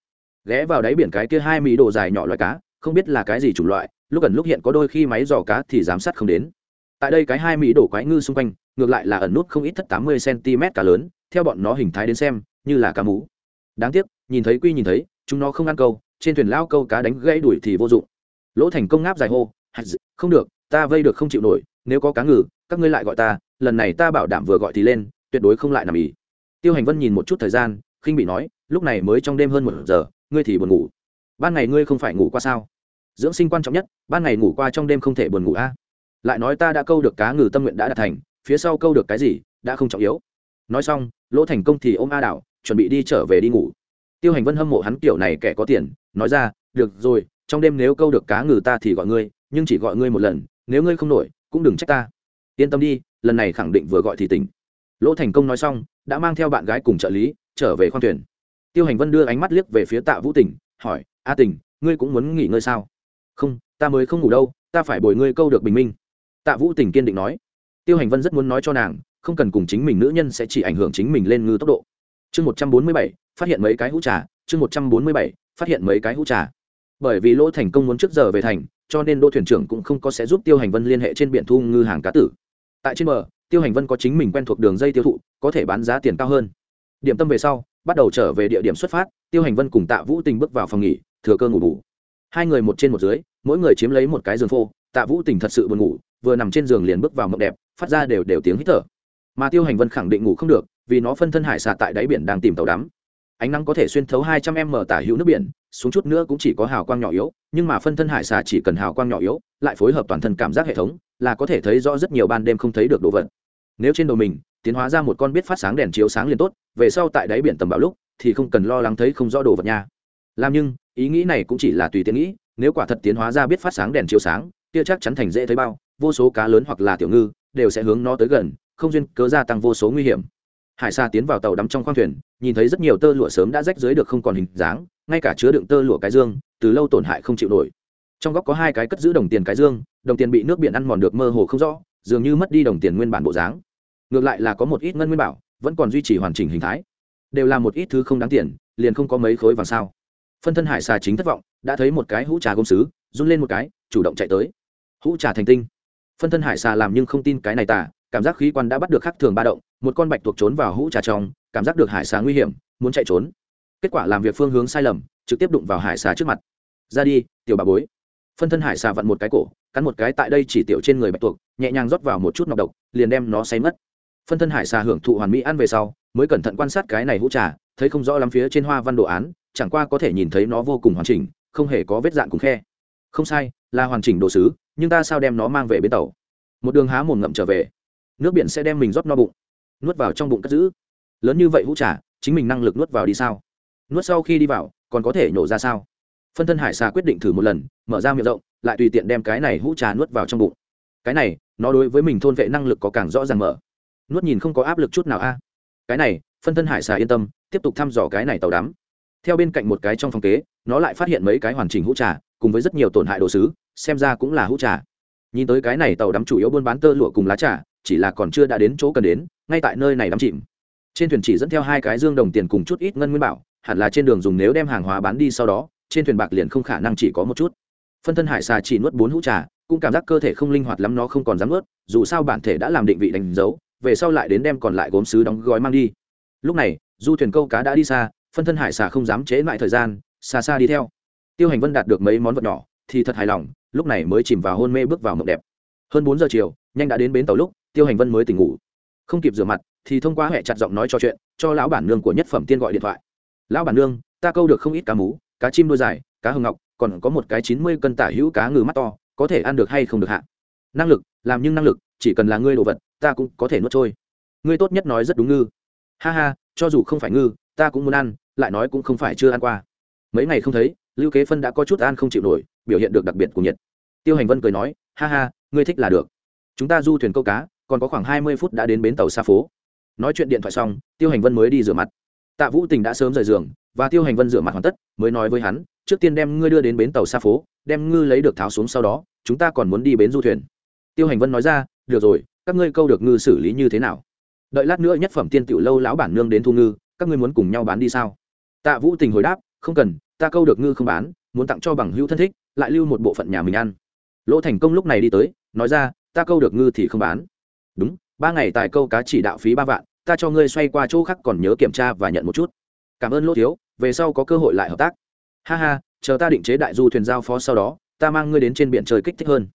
Ghé vào đáy biển cái kia hai mỹ đồ dài nhỏ loại cá, không biết là cái gì chủng loại, lúc gần lúc hiện có đôi khi máy dò cá thì giám sát không đến tại đây cái hai mỹ đổ quái ngư xung quanh, ngược lại là ẩn nút không ít thất tám mươi cm cá lớn, theo bọn nó hình thái đến xem, như là cá mú. Đáng tiếc, nhìn thấy quy nhìn thấy, chúng nó không ăn câu, trên thuyền lao câu cá đánh gãy đuổi thì vô dụng. Lỗ thành công ngáp dài hô không được, ta vây được không chịu nổi, nếu có cá ngừ, các ngươi lại gọi ta, lần này ta bảo đảm vừa gọi thì lên, tuyệt đối không lại nằm ý tiêu hành vân nhìn một chút thời gian, khinh bị nói, lúc này mới trong đêm hơn một giờ, ngươi thì buồn ngủ. Ban ngày ngươi không phải ngủ qua sao? Dưỡng sinh quan trọng nhất, ban ngày ngủ qua trong đêm không thể buồn ngủ a lại nói ta đã câu được cá ngừ tâm nguyện đã đạt thành, phía sau câu được cái gì, đã không trọng yếu. Nói xong, lỗ thành công thì ôm a đảo chuẩn bị đi trở về đi ngủ. Tiêu hành vân hâm mộ hắn kiểu này kẻ có tiền, nói ra, được rồi, trong đêm nếu câu được cá ngừ ta thì gọi ngươi, nhưng chỉ gọi ngươi một lần, nếu ngươi không nổi, cũng đừng trách ta. Yên tâm đi, lần này khẳng định vừa gọi thì tỉnh. Lỗ thành công nói xong, đã mang theo bạn gái cùng trợ lý, trở về khoang thuyền. Tiêu hành vân đưa ánh mắt liếc về phía tạ vũ tỉnh hỏi, a tỉnh ngươi cũng muốn nghỉ ngơi sao? Không, ta mới không ngủ đâu, ta phải bồi ngươi câu được bình minh tạ vũ tỉnh kiên định nói, tiêu hành vân rất muốn nói cho nàng, không cần cùng chính mình nữ nhân sẽ chỉ ảnh hưởng chính mình lên ngư tốc độ. Chương một trăm bốn mươi bảy, phát hiện mấy cái hũ trà. Chương một trăm bốn mươi bảy, phát hiện mấy cái hũ trà. Bởi vì lỗ thành công muốn trước giờ về thành, cho nên đô thuyền trưởng cũng không có sẽ giúp tiêu hành vân liên hệ trên biển thu ngư hàng cá tử. Tại trên bờ, tiêu hành vân có chính mình quen thuộc đường dây tiêu thụ, có thể bán giá tiền cao hơn. Điểm tâm về sau, bắt đầu trở về địa điểm xuất phát, tiêu hành vân cùng tạ vũ tình bước vào phòng nghỉ, thừa cơ ngủ bù. Hai người một trên một dưới, mỗi người chiếm lấy một cái giường phô tạ vũ tỉnh thật sự buồn ngủ, vừa nằm trên giường liền bước vào mộng đẹp, phát ra đều đều tiếng hít thở. Mà tiêu hành vân khẳng định ngủ không được, vì nó phân thân hải xạ tại đáy biển đang tìm tàu đắm. Ánh nắng có thể xuyên thấu hai trăm m tả hữu nước biển, xuống chút nữa cũng chỉ có hào quang nhỏ yếu, nhưng mà phân thân hải xà chỉ cần hào quang nhỏ yếu, lại phối hợp toàn thân cảm giác hệ thống, là có thể thấy rõ rất nhiều ban đêm không thấy được đồ vật. Nếu trên đầu mình, tiến hóa ra một con biết phát sáng đèn chiếu sáng liền tốt, về sau tại đáy biển tầm bão lúc, thì không cần lo lắng thấy không rõ đồ vật nha. Làm nhưng, ý nghĩ này cũng chỉ là tùy tiện nghĩ, nếu quả thật tiến hóa ra biết phát sáng đèn chiếu sáng kia chắc chắn thành dễ thấy bao, vô số cá lớn hoặc là tiểu ngư, đều sẽ hướng nó tới gần, không duyên cớ gia tăng vô số nguy hiểm. Hải sa tiến vào tàu đắm trong khoang thuyền, nhìn thấy rất nhiều tơ lụa sớm đã rách dưới được không còn hình dáng, ngay cả chứa đựng tơ lụa cái dương, từ lâu tổn hại không chịu nổi. Trong góc có hai cái cất giữ đồng tiền cái dương, đồng tiền bị nước biển ăn mòn được mơ hồ không rõ, dường như mất đi đồng tiền nguyên bản bộ dáng. Ngược lại là có một ít ngân nguyên bảo, vẫn còn duy trì hoàn chỉnh hình thái. Đều là một ít thứ không đáng tiền, liền không có mấy khối vàng sao. Phân thân hải xà chính thất vọng, đã thấy một cái hũ trà gôm sứ run lên một cái, chủ động chạy tới hũ trà thành tinh. Phân thân hải xà làm nhưng không tin cái này tả cảm giác khí quan đã bắt được khắc thường ba động, một con bạch tuộc trốn vào hũ trà trong, cảm giác được hải xà nguy hiểm, muốn chạy trốn. Kết quả làm việc phương hướng sai lầm, trực tiếp đụng vào hải xà trước mặt. Ra đi, tiểu bà bối. Phân thân hải xà vặn một cái cổ, cắn một cái tại đây chỉ tiểu trên người bạch tuộc, nhẹ nhàng rót vào một chút nọc độc, liền đem nó say mất. Phân thân hải xà hưởng thụ hoàn mỹ ăn về sau, mới cẩn thận quan sát cái này hũ trà, thấy không rõ lắm phía trên hoa văn đồ án, chẳng qua có thể nhìn thấy nó vô cùng hoàn chỉnh, không hề có vết dạn cùng khe. Không sai, là hoàn chỉnh đồ sứ nhưng ta sao đem nó mang về bến tàu? Một đường há mồm ngậm trở về. Nước biển sẽ đem mình rót no bụng. Nuốt vào trong bụng cất giữ. Lớn như vậy hũ trà, chính mình năng lực nuốt vào đi sao? Nuốt sau khi đi vào, còn có thể nhổ ra sao? Phân thân hải xà quyết định thử một lần, mở ra miệng rộng, lại tùy tiện đem cái này hũ trà nuốt vào trong bụng. Cái này, nó đối với mình thôn vệ năng lực có càng rõ ràng mở. Nuốt nhìn không có áp lực chút nào a. À? Cái này, phân thân hải xà yên tâm, tiếp tục thăm dò cái này tàu đắm. Theo bên cạnh một cái trong phòng kế, nó lại phát hiện mấy cái hoàn chỉnh hũ trà, cùng với rất nhiều tổn hại đồ sứ xem ra cũng là hũ trà. Nhìn tới cái này tàu đắm chủ yếu buôn bán tơ lụa cùng lá trà, chỉ là còn chưa đã đến chỗ cần đến, ngay tại nơi này đắm chìm. Trên thuyền chỉ dẫn theo hai cái dương đồng tiền cùng chút ít ngân nguyên bảo, hẳn là trên đường dùng nếu đem hàng hóa bán đi sau đó, trên thuyền bạc liền không khả năng chỉ có một chút. Phân thân hải xà chỉ nuốt bốn hũ trà, cũng cảm giác cơ thể không linh hoạt lắm, nó không còn dám nuốt, dù sao bản thể đã làm định vị đánh dấu, về sau lại đến đem còn lại gốm sứ đóng gói mang đi. Lúc này, du thuyền câu cá đã đi xa, phân thân hải xà không dám chế lại thời gian, xa xa đi theo. Tiêu hành vân đạt được mấy món vật nhỏ thì thật hài lòng, lúc này mới chìm vào hôn mê bước vào mộng đẹp. Hơn bốn giờ chiều, nhanh đã đến bến tàu lúc, tiêu hành vân mới tỉnh ngủ. Không kịp rửa mặt, thì thông qua hệ chặt giọng nói cho chuyện, cho lão bản nương của nhất phẩm tiên gọi điện thoại. Lão bản nương, ta câu được không ít cá mú, cá chim đôi dài, cá hương ngọc, còn có một cái chín mươi cân tả hữu cá ngừ mắt to, có thể ăn được hay không được hạ? Năng lực, làm nhưng năng lực, chỉ cần là ngươi đồ vật, ta cũng có thể nuốt trôi. Ngươi tốt nhất nói rất đúng ngư. Ha ha, cho dù không phải ngư, ta cũng muốn ăn, lại nói cũng không phải chưa ăn qua. Mấy ngày không thấy lưu kế phân đã có chút an không chịu nổi, biểu hiện được đặc biệt của nhiệt. Tiêu hành vân cười nói, ha ha, ngươi thích là được. Chúng ta du thuyền câu cá, còn có khoảng hai mươi phút đã đến bến tàu xa phố. Nói chuyện điện thoại xong, tiêu hành vân mới đi rửa mặt. Tạ vũ tình đã sớm rời giường, và tiêu hành vân rửa mặt hoàn tất, mới nói với hắn, trước tiên đem ngươi đưa đến bến tàu xa phố, đem ngư lấy được tháo xuống sau đó, chúng ta còn muốn đi bến du thuyền. Tiêu hành vân nói ra, được rồi, các ngươi câu được ngư xử lý như thế nào? Đợi lát nữa nhất phẩm tiên tiểu lâu lão bản nương đến thu ngư, các ngươi muốn cùng nhau bán đi sao? Tạ vũ tình hồi đáp, không cần ta câu được ngư không bán, muốn tặng cho bằng hữu thân thích, lại lưu một bộ phận nhà mình ăn. Lỗ thành công lúc này đi tới, nói ra, ta câu được ngư thì không bán. Đúng, ba ngày tài câu cá chỉ đạo phí ba vạn, ta cho ngươi xoay qua chỗ khác còn nhớ kiểm tra và nhận một chút. Cảm ơn lỗ thiếu, về sau có cơ hội lại hợp tác. Ha ha, chờ ta định chế đại du thuyền giao phó sau đó, ta mang ngươi đến trên biển trời kích thích hơn.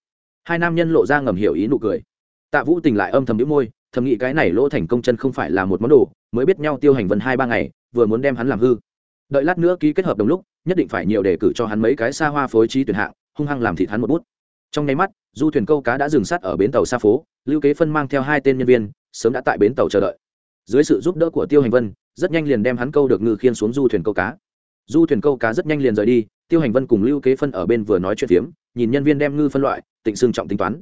Hai nam nhân lộ ra ngầm hiểu ý nụ cười. Tạ vũ tình lại âm thầm đĩu môi, thầm nghĩ cái này lỗ thành công chân không phải là một món đồ, mới biết nhau tiêu hành vân hai ba ngày, vừa muốn đem hắn làm hư. Đợi lát nữa ký kết hợp đồng lúc nhất định phải nhiều đề cử cho hắn mấy cái xa hoa phối trí tuyển hạng, hung hăng làm thịt hắn một bút. Trong nháy mắt, du thuyền câu cá đã dừng sát ở bến tàu xa phố, lưu kế phân mang theo hai tên nhân viên, sớm đã tại bến tàu chờ đợi. Dưới sự giúp đỡ của tiêu hành vân, rất nhanh liền đem hắn câu được ngư khiên xuống du thuyền câu cá. Du thuyền câu cá rất nhanh liền rời đi, tiêu hành vân cùng lưu kế phân ở bên vừa nói chuyện phiếm, nhìn nhân viên đem ngư phân loại, tịnh xương trọng tính toán.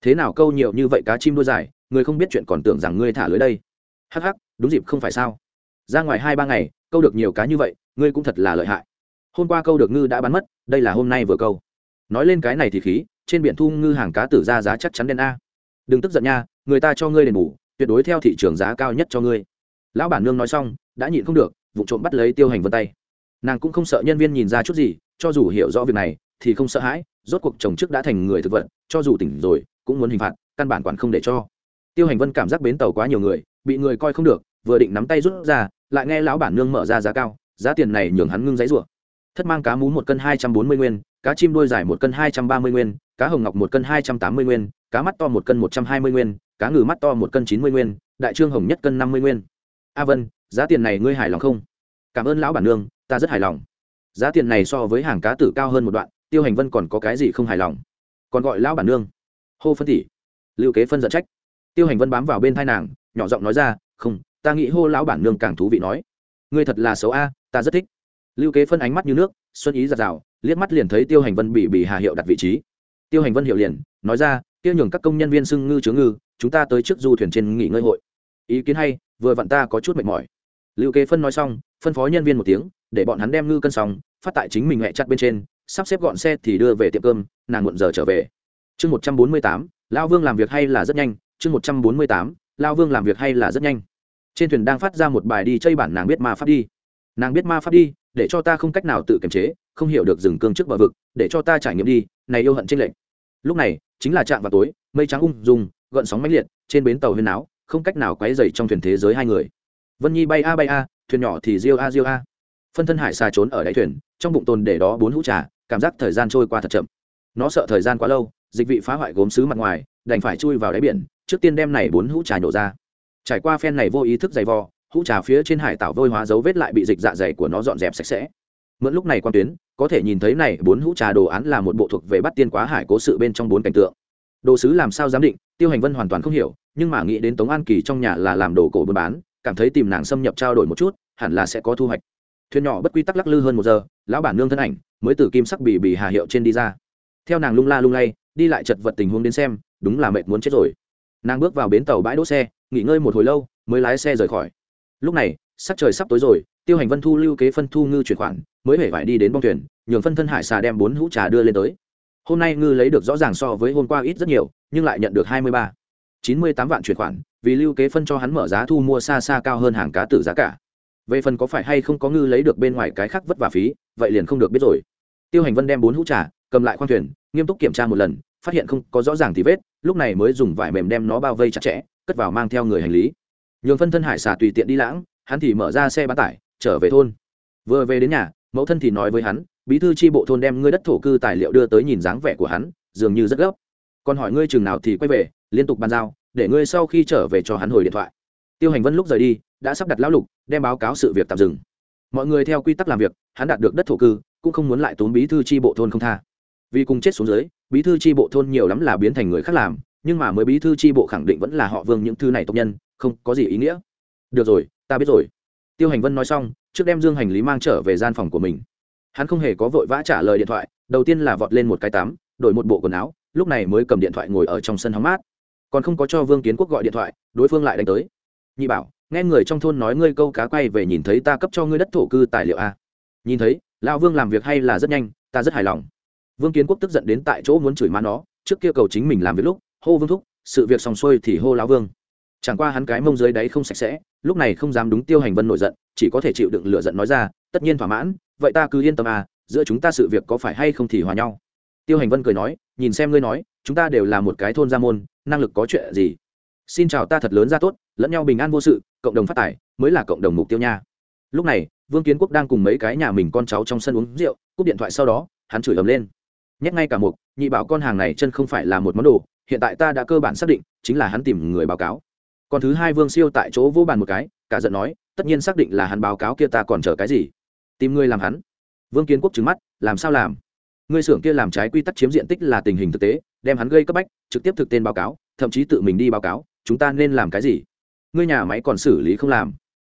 Thế nào câu nhiều như vậy cá chim đuôi dài, người không biết chuyện còn tưởng rằng ngươi thả lưới đây. Hắc hắc, đúng dịp không phải sao? Ra ngoài hai ba ngày, câu được nhiều cá như vậy, ngươi cũng thật là lợi hại hôm qua câu được ngư đã bán mất, đây là hôm nay vừa câu. Nói lên cái này thì khí, trên biển thu ngư hàng cá tử ra giá chắc chắn đen a. Đừng tức giận nha, người ta cho ngươi đền bù, tuyệt đối theo thị trường giá cao nhất cho ngươi. Lão bản nương nói xong, đã nhịn không được vụ trộm bắt lấy tiêu hành vân tay. Nàng cũng không sợ nhân viên nhìn ra chút gì, cho dù hiểu rõ việc này, thì không sợ hãi, rốt cuộc chồng trước đã thành người thực vật, cho dù tỉnh rồi, cũng muốn hình phạt, căn bản quản không để cho. Tiêu hành vân cảm giác bến tàu quá nhiều người, bị người coi không được, vừa định nắm tay rút ra, lại nghe lão bản nương mở ra giá cao, giá tiền này nhường hắn ngưng giấy ruộng thất mang cá mú một cân hai trăm bốn mươi nguyên, cá chim đuôi dài một cân hai trăm ba mươi nguyên, cá hồng ngọc một cân hai trăm tám mươi nguyên, cá mắt to một cân một trăm hai mươi nguyên, cá ngừ mắt to một cân chín mươi nguyên, đại trương hồng nhất cân năm mươi nguyên. A vân, giá tiền này ngươi hài lòng không? Cảm ơn lão bản nương, ta rất hài lòng. Giá tiền này so với hàng cá tử cao hơn một đoạn, tiêu hành vân còn có cái gì không hài lòng? Còn gọi lão bản nương. Hô phân tỷ. Lưu kế phân giận trách. Tiêu hành vân bám vào bên thai nàng, nhỏ giọng nói ra, không, ta nghĩ hô lão bản nương càng thú vị nói. Ngươi thật là xấu a, ta rất thích lưu kế phân ánh mắt như nước, xuân ý giặt rào, liếc mắt liền thấy tiêu hành vân bị bị hà hiệu đặt vị trí. Tiêu hành vân hiệu liền, nói ra, tiêu nhường các công nhân viên xưng ngư chứa ngư, chúng ta tới trước du thuyền trên nghỉ ngơi hội. Ý kiến hay, vừa vặn ta có chút mệt mỏi. Lưu kế phân nói xong, phân phó nhân viên một tiếng, để bọn hắn đem ngư cân xong, phát tại chính mình mẹ chặt bên trên, sắp xếp gọn xe thì đưa về tiệm cơm, nàng muộn giờ trở về. Chương một trăm bốn mươi tám, lao vương làm việc hay là rất nhanh, chương một trăm bốn mươi tám, lao vương làm việc hay là rất nhanh. Trên thuyền đang phát ra một bài đi chơi bản nàng biết ma pháp đi. Nàng biết ma pháp đi để cho ta không cách nào tự kiềm chế không hiểu được dừng cương trước bờ vực để cho ta trải nghiệm đi này yêu hận trên lệnh lúc này chính là trạm vào tối mây trắng ung dung, gợn sóng mãnh liệt trên bến tàu huyên áo không cách nào quấy dày trong thuyền thế giới hai người. Vân nhi bay a bay a thuyền nhỏ thì diêu a diêu a. Phân thân hải xa trốn ở đáy thuyền trong bụng tồn để đó bốn hũ trà cảm giác thời gian trôi qua thật chậm. Nó sợ thời gian quá lâu dịch vị phá hoại gốm xứ mặt ngoài đành phải chui vào đáy biển trước tiên đem này bốn hũ trà nhổ ra. Trải qua phen này vô ý thức dày vò hũ trà phía trên hải tạo vôi hóa dấu vết lại bị dịch dạ dày của nó dọn dẹp sạch sẽ. Mượn lúc này quan tuyến, có thể nhìn thấy này, bốn hũ trà đồ án là một bộ thuộc về bắt tiên quá hải cố sự bên trong bốn cảnh tượng. Đồ sứ làm sao giám định, tiêu hành vân hoàn toàn không hiểu, nhưng mà nghĩ đến tống an kỳ trong nhà là làm đồ cổ buôn bán, cảm thấy tìm nàng xâm nhập trao đổi một chút, hẳn là sẽ có thu hoạch. Thuyền nhỏ bất quy tắc lắc lư hơn một giờ, lão bản nương thân ảnh, mới từ kim sắc bì bì hà hiệu trên đi ra. Theo nàng lung la lung lay, đi lại chật vật tình huống đến xem, đúng là mệt muốn chết rồi. Nàng bước vào bến tàu bãi đỗ xe, nghỉ ngơi một hồi lâu, mới lái xe rời khỏi lúc này, sắc trời sắp tối rồi, tiêu hành vân thu lưu kế phân thu ngư chuyển khoản, mới hể vải đi đến bong thuyền, nhường phân thân hải xà đem bốn hũ trà đưa lên tới. Hôm nay ngư lấy được rõ ràng so với hôm qua ít rất nhiều, nhưng lại nhận được hai mươi ba. Chín mươi tám vạn chuyển khoản, vì lưu kế phân cho hắn mở giá thu mua xa xa cao hơn hàng cá tử giá cả. Về phần có phải hay không có ngư lấy được bên ngoài cái khác vất vả phí, vậy liền không được biết rồi. Tiêu hành vân đem bốn hũ trà, cầm lại khoang thuyền, nghiêm túc kiểm tra một lần, phát hiện không có rõ ràng thì vết, lúc này mới dùng vải mềm đem nó bao vây chặt chẽ, cất vào mang theo người hành lý nhường phân thân hải xà tùy tiện đi lãng, hắn thì mở ra xe bán tải, trở về thôn. Vừa về đến nhà, mẫu thân thì nói với hắn, bí thư tri bộ thôn đem ngươi đất thổ cư tài liệu đưa tới nhìn dáng vẻ của hắn, dường như rất gấp. Còn hỏi ngươi chừng nào thì quay về, liên tục bàn giao, để ngươi sau khi trở về cho hắn hồi điện thoại. Tiêu hành vân lúc rời đi, đã sắp đặt lão lục, đem báo cáo sự việc tạm dừng. Mọi người theo quy tắc làm việc, hắn đạt được đất thổ cư, cũng không muốn lại tốn bí thư tri bộ thôn không tha. Vì cùng chết xuống dưới, bí thư tri bộ thôn nhiều lắm là biến thành người khác làm, nhưng mà mới bí thư tri bộ khẳng định vẫn là họ vương những thư này tộc nhân không có gì ý nghĩa. Được rồi, ta biết rồi. Tiêu hành vân nói xong, trước đem dương hành lý mang trở về gian phòng của mình. Hắn không hề có vội vã trả lời điện thoại, đầu tiên là vọt lên một cái tắm, đổi một bộ quần áo, lúc này mới cầm điện thoại ngồi ở trong sân hóng mát. Còn không có cho vương kiến quốc gọi điện thoại, đối phương lại đánh tới. Nhị bảo, nghe người trong thôn nói ngươi câu cá quay về nhìn thấy ta cấp cho ngươi đất thổ cư tài liệu a nhìn thấy, lão vương làm việc hay là rất nhanh, ta rất hài lòng. Vương kiến quốc tức giận đến tại chỗ muốn chửi má nó, trước kia cầu chính mình làm việc lúc, hô vương thúc, sự việc xong xuôi thì hô lão vương chẳng qua hắn cái mông dưới đáy không sạch sẽ, lúc này không dám đúng tiêu hành vân nổi giận, chỉ có thể chịu đựng lựa giận nói ra, tất nhiên thỏa mãn, vậy ta cứ yên tâm à giữa chúng ta sự việc có phải hay không thì hòa nhau. Tiêu hành vân cười nói, nhìn xem ngươi nói, chúng ta đều là một cái thôn gia môn, năng lực có chuyện gì? Xin chào ta thật lớn ra tốt, lẫn nhau bình an vô sự, cộng đồng phát tài mới là cộng đồng mục tiêu nha. Lúc này, vương kiến quốc đang cùng mấy cái nhà mình con cháu trong sân uống rượu, cúp điện thoại sau đó, hắn chửi ầm lên. Nhắc ngay cả một nhị bảo con hàng này chân không phải là một món đồ, hiện tại ta đã cơ bản xác định, chính là hắn tìm người báo cáo còn thứ hai vương siêu tại chỗ vô bàn một cái, cả giận nói, tất nhiên xác định là hắn báo cáo kia ta còn chờ cái gì? Tìm ngươi làm hắn. Vương kiến quốc trứng mắt, làm sao làm? Ngươi xưởng kia làm trái quy tắc chiếm diện tích là tình hình thực tế, đem hắn gây cấp bách, trực tiếp thực tên báo cáo, thậm chí tự mình đi báo cáo, chúng ta nên làm cái gì? Ngươi nhà máy còn xử lý không làm.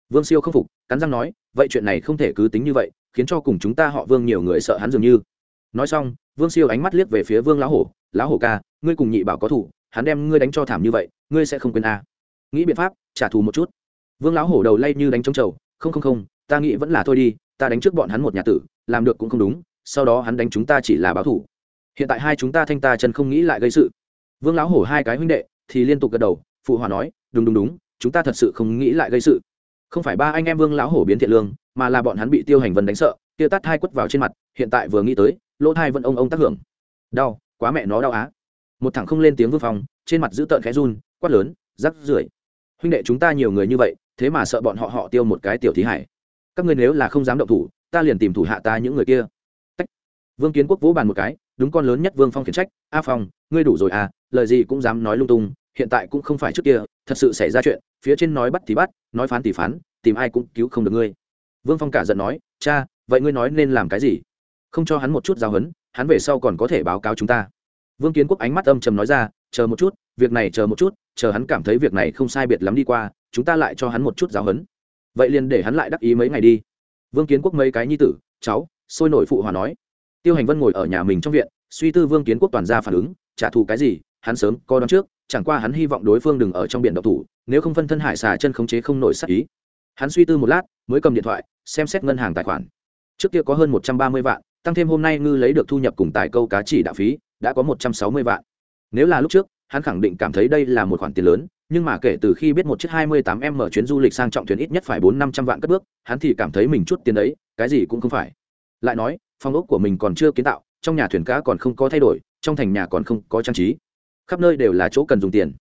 Vương siêu không phục, cắn răng nói, vậy chuyện này không thể cứ tính như vậy, khiến cho cùng chúng ta họ vương nhiều người sợ hắn dường như. Nói xong, vương siêu ánh mắt liếc về phía vương lão hổ lão hổ ca, ngươi cùng nhị bảo có thủ, hắn đem ngươi đánh cho thảm như vậy, ngươi sẽ không quên a. à nghĩ biện pháp, trả thù một chút. Vương lão hổ đầu lay như đánh trống trầu, không không không, ta nghĩ vẫn là thôi đi, ta đánh trước bọn hắn một nhà tử, làm được cũng không đúng, sau đó hắn đánh chúng ta chỉ là báo thủ hiện tại hai chúng ta thanh ta chân không nghĩ lại gây sự. Vương lão hổ hai cái huynh đệ thì liên tục gật đầu, phụ hòa nói, đúng đúng đúng, chúng ta thật sự không nghĩ lại gây sự. Không phải ba anh em vương lão hổ biến thiện lương, mà là bọn hắn bị tiêu hành vân đánh sợ, kia tát hai quất vào trên mặt, hiện tại vừa nghĩ tới, lỗ thai vẫn ông ông tác hưởng. Đau, quá mẹ nó đau á. Một thằng không lên tiếng vương phòng, trên mặt giữ tợn khẽ run, quát lớn, rắc rưởi huynh đệ chúng ta nhiều người như vậy, thế mà sợ bọn họ họ tiêu một cái tiểu thí hải. Các ngươi nếu là không dám động thủ, ta liền tìm thủ hạ ta những người kia. Tách. vương kiến quốc vỗ bàn một cái, đúng con lớn nhất vương phong khiển trách, a phong, ngươi đủ rồi à lời gì cũng dám nói lung tung, hiện tại cũng không phải trước kia, thật sự xảy ra chuyện, phía trên nói bắt thì bắt, nói phán thì phán, tìm ai cũng cứu không được ngươi. Vương phong cả giận nói, cha, vậy ngươi nói nên làm cái gì? Không cho hắn một chút giáo huấn, hắn về sau còn có thể báo cáo chúng ta. Vương kiến quốc ánh mắt âm trầm nói ra chờ một chút, việc này chờ một chút, chờ hắn cảm thấy việc này không sai biệt lắm đi qua, chúng ta lại cho hắn một chút giáo huấn. Vậy liền để hắn lại đắc ý mấy ngày đi. Vương kiến quốc mấy cái nhi tử, cháu, sôi nổi phụ hòa nói. Tiêu hành vân ngồi ở nhà mình trong viện, suy tư vương kiến quốc toàn ra phản ứng, trả thù cái gì, hắn sớm co đón trước, chẳng qua hắn hy vọng đối phương đừng ở trong biển độc thủ, nếu không phân thân hải xà chân khống chế không nổi sắc ý. Hắn suy tư một lát, mới cầm điện thoại, xem xét ngân hàng tài khoản. Trước kia có hơn một trăm ba mươi vạn, tăng thêm hôm nay ngư lấy được thu nhập cùng tài câu cá chỉ đạo phí, đã có một trăm sáu mươi vạn nếu là lúc trước, hắn khẳng định cảm thấy đây là một khoản tiền lớn, nhưng mà kể từ khi biết một chiếc 28 m chuyến du lịch sang trọng thuyền ít nhất phải bốn năm trăm vạn cất bước, hắn thì cảm thấy mình chút tiền đấy cái gì cũng không phải. Lại nói phong ốc của mình còn chưa kiến tạo, trong nhà thuyền cá còn không có thay đổi, trong thành nhà còn không có trang trí. Khắp nơi đều là chỗ cần dùng tiền.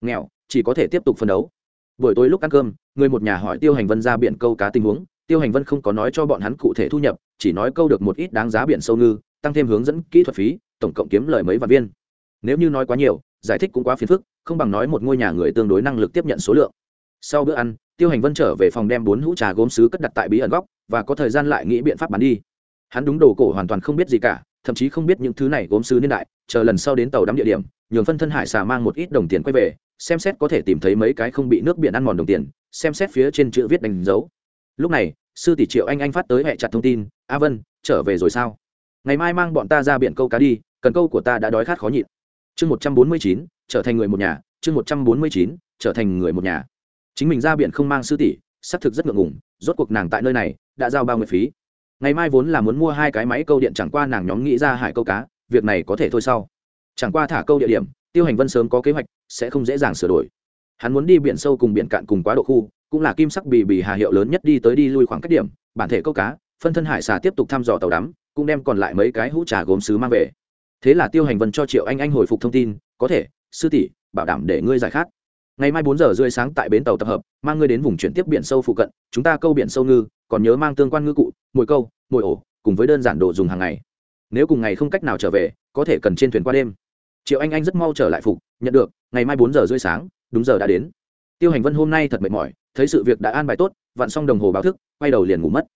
Nghèo, chỉ có thể tiếp tục phân đấu. Buổi tối lúc ăn cơm, người một nhà hỏi tiêu hành vân ra biển câu cá tình huống. Tiêu hành vân không có nói cho bọn hắn cụ thể thu nhập, chỉ nói câu được một ít đáng giá biển sâu ngư, tăng thêm hướng dẫn kỹ thuật phí, tổng cộng kiếm lời mấy vạn viên nếu như nói quá nhiều, giải thích cũng quá phiền phức, không bằng nói một ngôi nhà người tương đối năng lực tiếp nhận số lượng. Sau bữa ăn, tiêu hành vân trở về phòng đem bốn hũ trà gốm sứ cất đặt tại bí ẩn góc, và có thời gian lại nghĩ biện pháp bán đi. Hắn đúng đồ cổ hoàn toàn không biết gì cả, thậm chí không biết những thứ này gốm sứ niên đại, chờ lần sau đến tàu đắm địa điểm, nhường phân thân hải xà mang một ít đồng tiền quay về, xem xét có thể tìm thấy mấy cái không bị nước biển ăn mòn đồng tiền, xem xét phía trên chữ viết đánh dấu. Lúc này, sư tỷ triệu anh anh phát tới hẹ chặt thông tin, a vân, trở về rồi sao? Ngày mai mang bọn ta ra biển câu cá đi, cần câu của ta đã đói khát khó nhịn chương một trăm bốn mươi chín, trở thành người một nhà. Chương một trăm bốn mươi chín, trở thành người một nhà. Chính mình ra biển không mang sư tỷ xác thực rất ngượng ngùng, rốt cuộc nàng tại nơi này, đã giao bao nguyện phí. Ngày mai vốn là muốn mua hai cái máy câu điện, chẳng qua nàng nhóm nghĩ ra hải câu cá, việc này có thể thôi sau. Chẳng qua thả câu địa điểm, tiêu hành vân sớm có kế hoạch, sẽ không dễ dàng sửa đổi. Hắn muốn đi biển sâu cùng biển cạn cùng quá độ khu, cũng là kim sắc bì bì hà hiệu lớn nhất đi tới đi lui khoảng cách điểm. Bản thể câu cá, phân thân hải xà tiếp tục thăm dò tàu đắm, cũng đem còn lại mấy cái hũ trà gốm sứ mang về thế là tiêu hành vân cho triệu anh anh hồi phục thông tin, có thể, sư tỷ, bảo đảm để ngươi giải khát. Ngày mai bốn giờ rưỡi sáng tại bến tàu tập hợp, mang ngươi đến vùng chuyển tiếp biển sâu phụ cận, chúng ta câu biển sâu ngư, còn nhớ mang tương quan ngư cụ, mồi câu, mồi ổ, cùng với đơn giản đồ dùng hàng ngày. Nếu cùng ngày không cách nào trở về, có thể cần trên thuyền qua đêm. Triệu anh anh rất mau trở lại phục, nhận được, ngày mai bốn giờ rưỡi sáng, đúng giờ đã đến. Tiêu hành vân hôm nay thật mệt mỏi, thấy sự việc đã an bài tốt, vặn xong đồng hồ báo thức, quay đầu liền ngủ mất.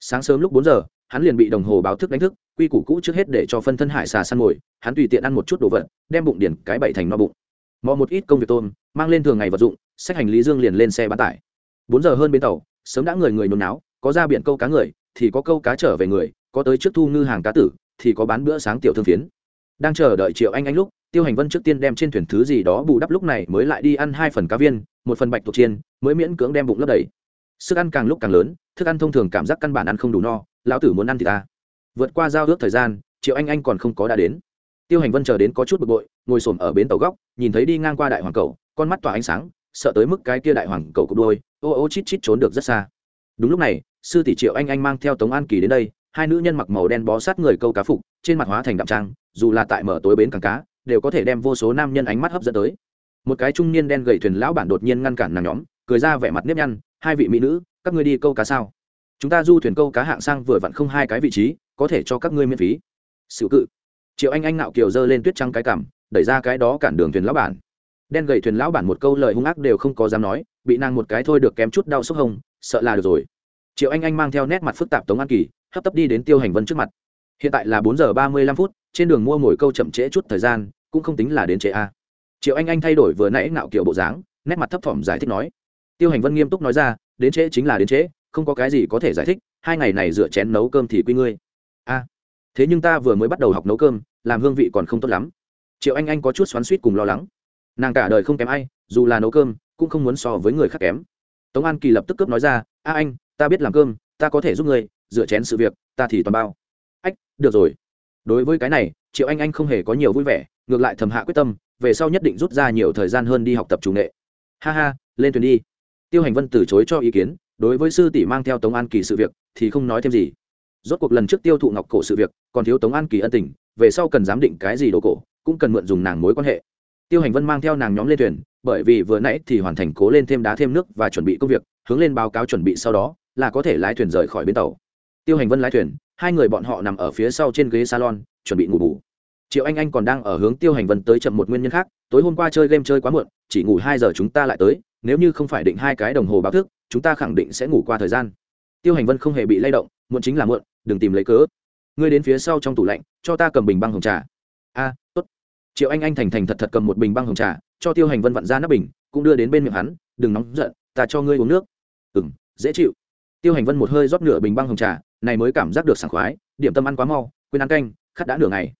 Sáng sớm lúc bốn giờ hắn liền bị đồng hồ báo thức đánh thức, quy củ cũ trước hết để cho phân thân hải xà săn mồi, hắn tùy tiện ăn một chút đồ vật, đem bụng điển cái bảy thành no bụng. Mò một ít công việc tôm, mang lên thường ngày vật dụng, sách hành lý dương liền lên xe bán tải. Bốn giờ hơn bên tàu, sớm đã người người nôn náo, có ra biển câu cá người, thì có câu cá trở về người, có tới trước thu ngư hàng cá tử, thì có bán bữa sáng tiểu thương phiến. Đang chờ đợi triệu anh anh lúc, tiêu hành vân trước tiên đem trên thuyền thứ gì đó bù đắp lúc này mới lại đi ăn hai phần cá viên, một phần bạch tuộc chiên, mới miễn cưỡng đem bụng lấp đầy. Sức ăn càng lúc càng lớn, thức ăn thông thường cảm giác căn bản ăn không đủ no lão tử muốn ăn thì ta. Vượt qua giao ước thời gian, triệu anh anh còn không có đã đến. Tiêu hành vân chờ đến có chút bực bội, ngồi s ở bến tàu góc, nhìn thấy đi ngang qua đại hoàng cầu, con mắt tỏa ánh sáng, sợ tới mức cái kia đại hoàng cầu cục đôi, ô ô chít chít trốn được rất xa. Đúng lúc này, sư tỷ triệu anh anh mang theo tống an kỳ đến đây, hai nữ nhân mặc màu đen bó sát người câu cá phục, trên mặt hóa thành đạm trang, dù là tại mở tối bến cảng cá, đều có thể đem vô số nam nhân ánh mắt hấp dẫn tới. Một cái trung niên đen gầy thuyền lão bản đột nhiên ngăn cản nàng nhóm, cười ra vẻ mặt nếp nhăn, hai vị mỹ nữ, các ngươi đi câu cá sao? Chúng ta du thuyền câu cá hạng sang vừa vặn không hai cái vị trí, có thể cho các ngươi miễn phí. Sự cự. Triệu anh anh nạo kiều giơ lên tuyết trăng cái cảm đẩy ra cái đó cản đường thuyền lão bản. Đen gầy thuyền lão bản một câu lời hung ác đều không có dám nói, bị nàng một cái thôi được kém chút đau sốc hông sợ là được rồi. Triệu anh anh mang theo nét mặt phức tạp tống an kỳ, hấp tấp đi đến tiêu hành vân trước mặt. Hiện tại là bốn giờ ba mươi lăm phút, trên đường mua mồi câu chậm trễ chút thời gian, cũng không tính là đến trễ a. Triệu anh anh thay đổi vừa nãy nạo kiểu bộ dáng, nét mặt thấp thỏm giải thích nói. Tiêu hành vân nghiêm túc nói ra, đến trễ chính là đến trễ không có cái gì có thể giải thích, hai ngày này dựa chén nấu cơm thì quy ngươi. A, thế nhưng ta vừa mới bắt đầu học nấu cơm, làm hương vị còn không tốt lắm. Triệu anh anh có chút xoắn suýt cùng lo lắng. Nàng cả đời không kém ai, dù là nấu cơm, cũng không muốn so với người khác kém. Tống an kỳ lập tức cướp nói ra, a anh, ta biết làm cơm, ta có thể giúp người dựa chén sự việc, ta thì toàn bao. Ách, được rồi. Đối với cái này, triệu anh anh không hề có nhiều vui vẻ, ngược lại thầm hạ quyết tâm, về sau nhất định rút ra nhiều thời gian hơn đi học tập chủ nghệ. Ha ha, lên thuyền đi. Tiêu hành vân từ chối cho ý kiến đối với sư tỷ mang theo tống an kỳ sự việc, thì không nói thêm gì. Rốt cuộc lần trước tiêu thụ ngọc cổ sự việc, còn thiếu tống an kỳ ân tình, về sau cần giám định cái gì đồ cổ, cũng cần mượn dùng nàng mối quan hệ. Tiêu hành vân mang theo nàng nhóm lên thuyền, bởi vì vừa nãy thì hoàn thành cố lên thêm đá thêm nước và chuẩn bị công việc, hướng lên báo cáo chuẩn bị sau đó, là có thể lái thuyền rời khỏi bến tàu. Tiêu hành vân lái thuyền, hai người bọn họ nằm ở phía sau trên ghế salon, chuẩn bị ngủ bù. Triệu anh anh còn đang ở hướng tiêu hành vân tới chậm một nguyên nhân khác, tối hôm qua chơi game chơi quá muộn, chỉ ngủ hai giờ chúng ta lại tới, nếu như không phải định hai cái đồng hồ báo thức chúng ta khẳng định sẽ ngủ qua thời gian. Tiêu hành vân không hề bị lay động, muộn chính là muộn, đừng tìm lấy cớ. Ngươi đến phía sau trong tủ lạnh, cho ta cầm bình băng hồng trà. A, tốt. Triệu anh anh thành thành thật thật cầm một bình băng hồng trà, cho tiêu hành vân vặn ra nắp bình, cũng đưa đến bên miệng hắn, đừng nóng giận, ta cho ngươi uống nước. Ừ m dễ chịu. Tiêu hành vân một hơi rót nửa bình băng hồng trà, này mới cảm giác được sảng khoái, điểm tâm ăn quá mau, quên ăn canh, khát đã nửa ngày.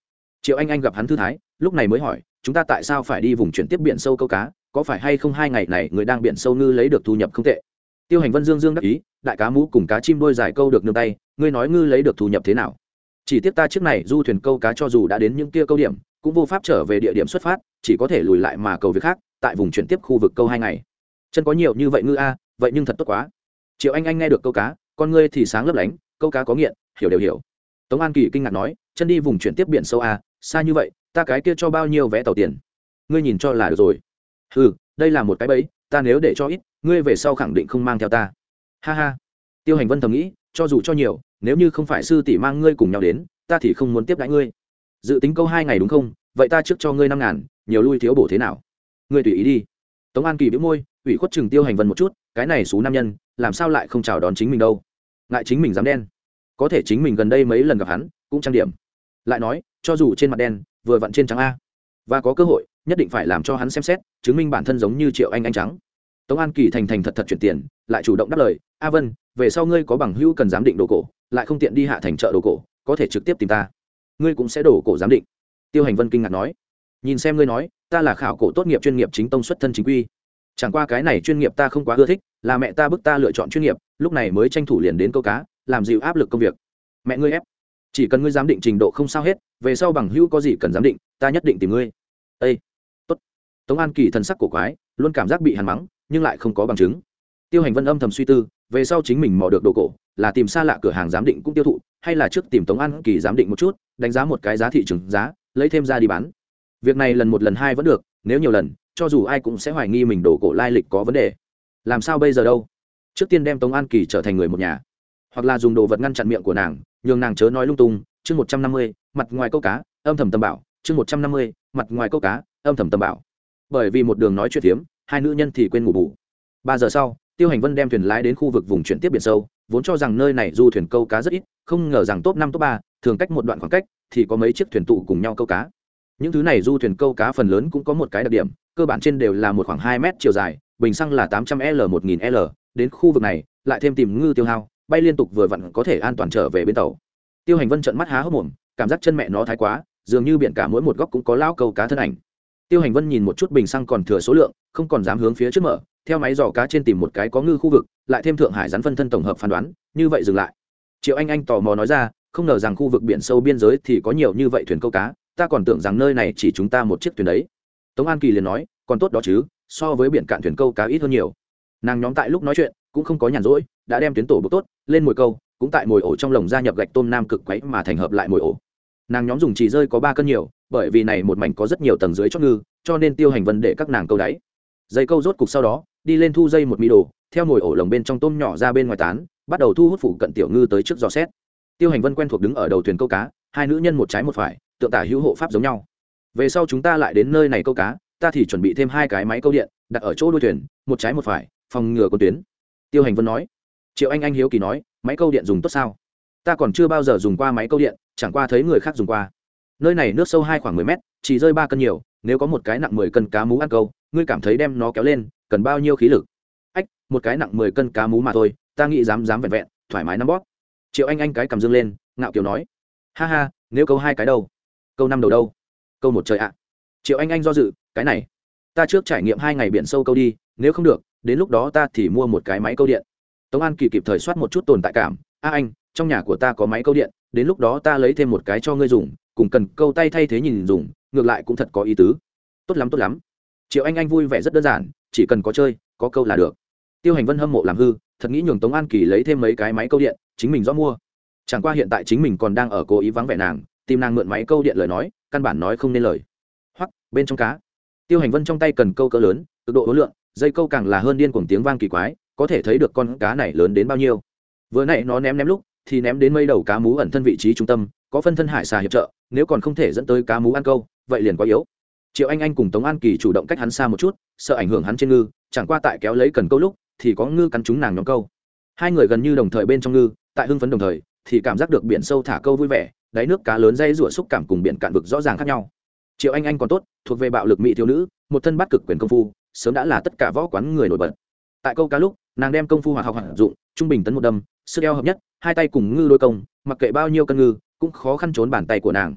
Triệu anh anh gặp hắn thư thái, lúc này mới hỏi, chúng ta tại sao phải đi vùng chuyển tiếp biển sâu câu cá, có phải hay không hai ngày này người đang biển sâu ngư lấy được thu nhập không tệ? Tiêu hành vân dương dương đắc ý, đại cá mũ cùng cá chim đôi dài câu được nương tay, ngươi nói ngư lấy được thu nhập thế nào? Chỉ tiếc ta trước này du thuyền câu cá cho dù đã đến những kia câu điểm, cũng vô pháp trở về địa điểm xuất phát, chỉ có thể lùi lại mà cầu việc khác, tại vùng chuyển tiếp khu vực câu hai ngày. Chân có nhiều như vậy ngư a à, vậy nhưng thật tốt quá. Triệu anh anh nghe được câu cá, con ngươi thì sáng lấp lánh, câu cá có nghiện, hiểu đều hiểu. Tống an kỳ kinh ngạc nói, chân đi vùng chuyển tiếp biển sâu a à, xa như vậy, ta cái kia cho bao nhiêu vé tàu tiền? Ngươi nhìn cho là được rồi. Ừ đây là một cái bẫy, ta nếu để cho ít ngươi về sau khẳng định không mang theo ta. Ha ha. Tiêu hành vân thầm nghĩ, cho dù cho nhiều, nếu như không phải sư tỷ mang ngươi cùng nhau đến, ta thì không muốn tiếp đãi ngươi. Dự tính câu hai ngày đúng không? Vậy ta trước cho ngươi năm ngàn, nhiều lui thiếu bổ thế nào? Ngươi tùy ý đi. Tống an kỳ biếu môi, ủy khuất chừng tiêu hành vân một chút, cái này xú nam nhân, làm sao lại không chào đón chính mình đâu? Ngại chính mình dám đen. Có thể chính mình gần đây mấy lần gặp hắn, cũng trang điểm. Lại nói, cho dù trên mặt đen, vừa vặn trên trắng a. Và có cơ hội, nhất định phải làm cho hắn xem xét, chứng minh bản thân giống như triệu anh anh trắng tống an kỳ thành thành thật thật chuyển tiền, lại chủ động đáp lời, a vân, về sau ngươi có bằng hữu cần giám định đồ cổ, lại không tiện đi hạ thành chợ đồ cổ, có thể trực tiếp tìm ta. Ngươi cũng sẽ đổ cổ giám định. Tiêu hành vân kinh ngạc nói. Nhìn xem ngươi nói, ta là khảo cổ tốt nghiệp chuyên nghiệp chính tông xuất thân chính quy. Chẳng qua cái này chuyên nghiệp ta không quá ưa thích, là mẹ ta bức ta lựa chọn chuyên nghiệp, lúc này mới tranh thủ liền đến câu cá, làm dịu áp lực công việc. Mẹ ngươi ép. Chỉ cần ngươi giám định trình độ không sao hết, về sau bằng hữu có gì cần giám định, ta nhất định tìm ngươi. Ây tốt. Tống an kỳ thần sắc cổ quái, luôn cảm giác bị hàn mắng nhưng lại không có bằng chứng. Tiêu hành vân âm thầm suy tư, về sau chính mình mò được đồ cổ, là tìm xa lạ cửa hàng giám định cũng tiêu thụ, hay là trước tìm tống an kỳ giám định một chút, đánh giá một cái giá thị trường giá, lấy thêm ra đi bán. Việc này lần một lần hai vẫn được, nếu nhiều lần, cho dù ai cũng sẽ hoài nghi mình đồ cổ lai lịch có vấn đề. Làm sao bây giờ đâu? Trước tiên đem tống an kỳ trở thành người một nhà. Hoặc là dùng đồ vật ngăn chặn miệng của nàng, nhường nàng chớ nói lung tung, chương một trăm năm mươi, mặt ngoài câu cá, âm thầm tầm bảo, chương một trăm năm mươi, mặt ngoài câu cá, âm thầm tầm bảo. Bởi vì một đường nói chuyện hiếm hai nữ nhân thì quên ngủ bù. Ba giờ sau, tiêu hành vân đem thuyền lái đến khu vực vùng chuyển tiếp biển sâu, vốn cho rằng nơi này du thuyền câu cá rất ít, không ngờ rằng top năm, top ba, thường cách một đoạn khoảng cách, thì có mấy chiếc thuyền tụ cùng nhau câu cá. Những thứ này du thuyền câu cá phần lớn cũng có một cái đặc điểm, cơ bản trên đều là một khoảng hai mét chiều dài, bình xăng là tám trăm l, một nghìn l. Đến khu vực này, lại thêm tìm ngư tiêu hao, bay liên tục vừa vặn có thể an toàn trở về bên tàu. Tiêu hành vân trận mắt há hốc mồm, cảm giác chân mẹ nó thái quá, dường như biển cả mỗi một góc cũng có lao câu cá thân ảnh tiêu hành vân nhìn một chút bình xăng còn thừa số lượng, không còn dám hướng phía trước mở, theo máy dò cá trên tìm một cái có ngư khu vực, lại thêm thượng hải rắn phân thân tổng hợp phán đoán, như vậy dừng lại. Triệu anh anh tò mò nói ra, không ngờ rằng khu vực biển sâu biên giới thì có nhiều như vậy thuyền câu cá, ta còn tưởng rằng nơi này chỉ chúng ta một chiếc thuyền đấy. Tống an kỳ liền nói, còn tốt đó chứ, so với biển cạn thuyền câu cá ít hơn nhiều. Nàng nhóm tại lúc nói chuyện, cũng không có nhàn rỗi, đã đem tuyến tổ bốc tốt, lên mồi câu, cũng tại mồi ổ trong lồng gia nhập gạch tôm nam cực quấy mà thành hợp lại mồi ổ. Nàng nhóm dùng chỉ rơi có ba cân nhiều bởi vì này một mảnh có rất nhiều tầng dưới chót ngư, cho nên tiêu hành vân để các nàng câu đáy. Dây câu rốt cục sau đó, đi lên thu dây một mì đồ, theo ngồi ổ lồng bên trong tôm nhỏ ra bên ngoài tán, bắt đầu thu hút phụ cận tiểu ngư tới trước giò xét. Tiêu hành vân quen thuộc đứng ở đầu thuyền câu cá, hai nữ nhân một trái một phải, tượng tả hữu hộ pháp giống nhau. Về sau chúng ta lại đến nơi này câu cá, ta thì chuẩn bị thêm hai cái máy câu điện, đặt ở chỗ đuôi thuyền, một trái một phải, phòng ngừa con tuyến. Tiêu hành vân nói. Triệu anh anh hiếu kỳ nói, máy câu điện dùng tốt sao? Ta còn chưa bao giờ dùng qua máy câu điện, chẳng qua thấy người khác dùng qua nơi này nước sâu hai khoảng mười mét, chỉ rơi ba cân nhiều, nếu có một cái nặng mười cân cá mú ăn câu, ngươi cảm thấy đem nó kéo lên, cần bao nhiêu khí lực? Ách, một cái nặng mười cân cá mú mà thôi, ta nghĩ dám dám vẹn vẹn, thoải mái nắm bóp. Triệu anh anh cái cầm dương lên, ngạo kiều nói. Ha ha, nếu câu hai cái đâu? Câu năm đầu đâu? Câu một trời ạ. Triệu anh anh do dự, cái này, ta trước trải nghiệm hai ngày biển sâu câu đi, nếu không được, đến lúc đó ta thì mua một cái máy câu điện. Tống an kỳ kịp thời soát một chút tồn tại cảm. A anh, trong nhà của ta có máy câu điện, đến lúc đó ta lấy thêm một cái cho ngươi dùng cùng cần câu tay thay thế nhìn dùng, ngược lại cũng thật có ý tứ. Tốt lắm tốt lắm. Triệu anh anh vui vẻ rất đơn giản, chỉ cần có chơi, có câu là được. Tiêu hành vân hâm mộ làm hư, thật nghĩ nhường tống an kỳ lấy thêm mấy cái máy câu điện, chính mình rõ mua. Chẳng qua hiện tại chính mình còn đang ở cố ý vắng vẻ nàng, tìm nàng mượn máy câu điện lời nói, căn bản nói không nên lời. Hoặc bên trong cá. Tiêu hành vân trong tay cần câu cỡ lớn, cực độ hối lượng, dây câu càng là hơn điên cùng tiếng vang kỳ quái, có thể thấy được con cá này lớn đến bao nhiêu. Vừa nãy nó ném ném lúc, thì ném đến mây đầu cá mú ẩn thân vị trí trung tâm, có phân thân hải xà hiệp trợ nếu còn không thể dẫn tới cá mú ăn câu, vậy liền quá yếu. Triệu anh anh cùng tống an kỳ chủ động cách hắn xa một chút, sợ ảnh hưởng hắn trên ngư, chẳng qua tại kéo lấy cần câu lúc, thì có ngư cắn chúng nàng nhóm câu. Hai người gần như đồng thời bên trong ngư, tại hưng phấn đồng thời, thì cảm giác được biển sâu thả câu vui vẻ, đáy nước cá lớn dây rủa xúc cảm cùng biển cạn vực rõ ràng khác nhau. Triệu anh anh còn tốt, thuộc về bạo lực mỹ thiếu nữ, một thân bắt cực quyền công phu, sớm đã là tất cả võ quán người nổi bật. Tại câu cá lúc, nàng đem công phu hoạt học hoạt dụng, trung bình tấn một đâm, sức eo hợp nhất, hai tay cùng ngư đôi công, mặc kệ bao nhiêu cân ngư cũng khó khăn trốn bàn tay của nàng.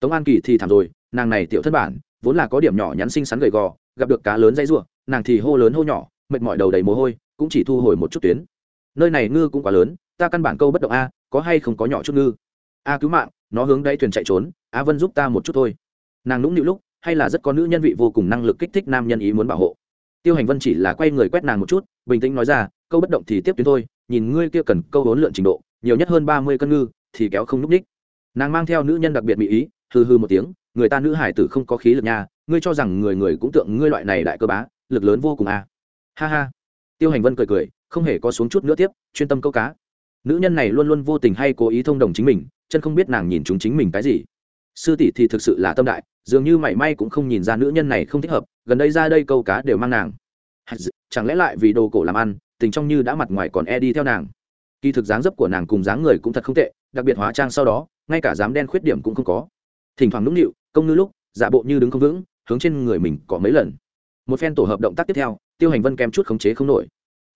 Tống an kỳ thì thảm rồi, nàng này tiểu thất bản, vốn là có điểm nhỏ nhắn xinh xắn gầy gò, gặp được cá lớn dây ruộng, nàng thì hô lớn hô nhỏ, mệt mỏi đầu đầy mồ hôi, cũng chỉ thu hồi một chút tuyến. Nơi này ngư cũng quá lớn, ta căn bản câu bất động a, có hay không có nhỏ chút ngư? A cứu mạng, nó hướng đáy thuyền chạy trốn, a vân giúp ta một chút thôi. Nàng nũng nịu lúc, hay là rất có nữ nhân vị vô cùng năng lực kích thích nam nhân ý muốn bảo hộ. Tiêu hành vân chỉ là quay người quét nàng một chút, bình tĩnh nói ra, câu bất động thì tiếp tuyến thôi, nhìn ngươi kia cần câu hốn lượn trình độ, nhiều nhất hơn ba mươi cân ngư, thì kéo không núp ních nàng mang theo nữ nhân đặc biệt mỹ ý hư hư một tiếng, người ta nữ hải tử không có khí lực nha, ngươi cho rằng người người cũng tượng ngươi loại này đại cơ bá, lực lớn vô cùng à. ha ha. Tiêu hành vân cười cười, không hề có xuống chút nữa tiếp, chuyên tâm câu cá. Nữ nhân này luôn luôn vô tình hay cố ý thông đồng chính mình, chân không biết nàng nhìn chúng chính mình cái gì. Sư tỷ thì thực sự là tâm đại, dường như mảy may cũng không nhìn ra nữ nhân này không thích hợp, gần đây ra đây câu cá đều mang nàng. Chẳng lẽ lại vì đồ cổ làm ăn, tình trong như đã mặt ngoài còn e đi theo nàng. Kỳ thực dáng dấp của nàng cùng dáng người cũng thật không tệ, đặc biệt hóa trang sau đó ngay cả dám đen khuyết điểm cũng không có. Thỉnh thoảng nũng nịu, công ngư lúc, giả bộ như đứng không vững, hướng trên người mình có mấy lần. Một phen tổ hợp động tác tiếp theo, tiêu hành vân kém chút khống chế không nổi.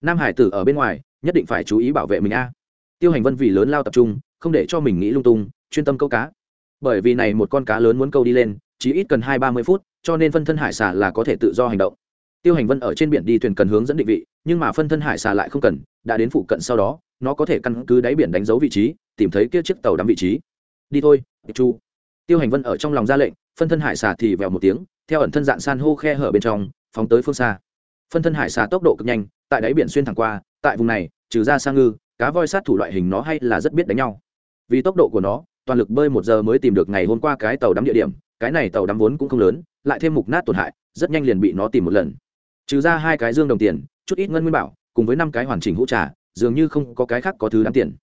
Nam hải tử ở bên ngoài, nhất định phải chú ý bảo vệ mình a. Tiêu hành vân vì lớn lao tập trung, không để cho mình nghĩ lung tung, chuyên tâm câu cá. Bởi vì này một con cá lớn muốn câu đi lên, chỉ ít cần hai ba mươi phút, cho nên phân thân hải xà là có thể tự do hành động. Tiêu hành vân ở trên biển đi thuyền cần hướng dẫn định vị, nhưng mà phân thân hải xà lại không cần, đã đến phụ cận sau đó, nó có thể căn cứ đáy biển đánh dấu vị trí, tìm thấy kia chiếc tàu đắm vị trí đi thôi chu. Tiêu hành vân ở trong lòng ra lệnh, phân thân hải xà thì vèo một tiếng, theo ẩn thân dạng san hô khe hở bên trong, phóng tới phương xa. Phân thân hải xà tốc độ cực nhanh, tại đáy biển xuyên thẳng qua, tại vùng này, trừ ra sang ngư, cá voi sát thủ loại hình nó hay là rất biết đánh nhau. Vì tốc độ của nó, toàn lực bơi một giờ mới tìm được ngày hôm qua cái tàu đắm địa điểm, cái này tàu đắm vốn cũng không lớn, lại thêm mục nát tổn hại, rất nhanh liền bị nó tìm một lần. Trừ ra hai cái dương đồng tiền, chút ít ngân nguyên bảo, cùng với năm cái hoàn chỉnh hũ trà, dường như không có cái khác có thứ đáng tiền.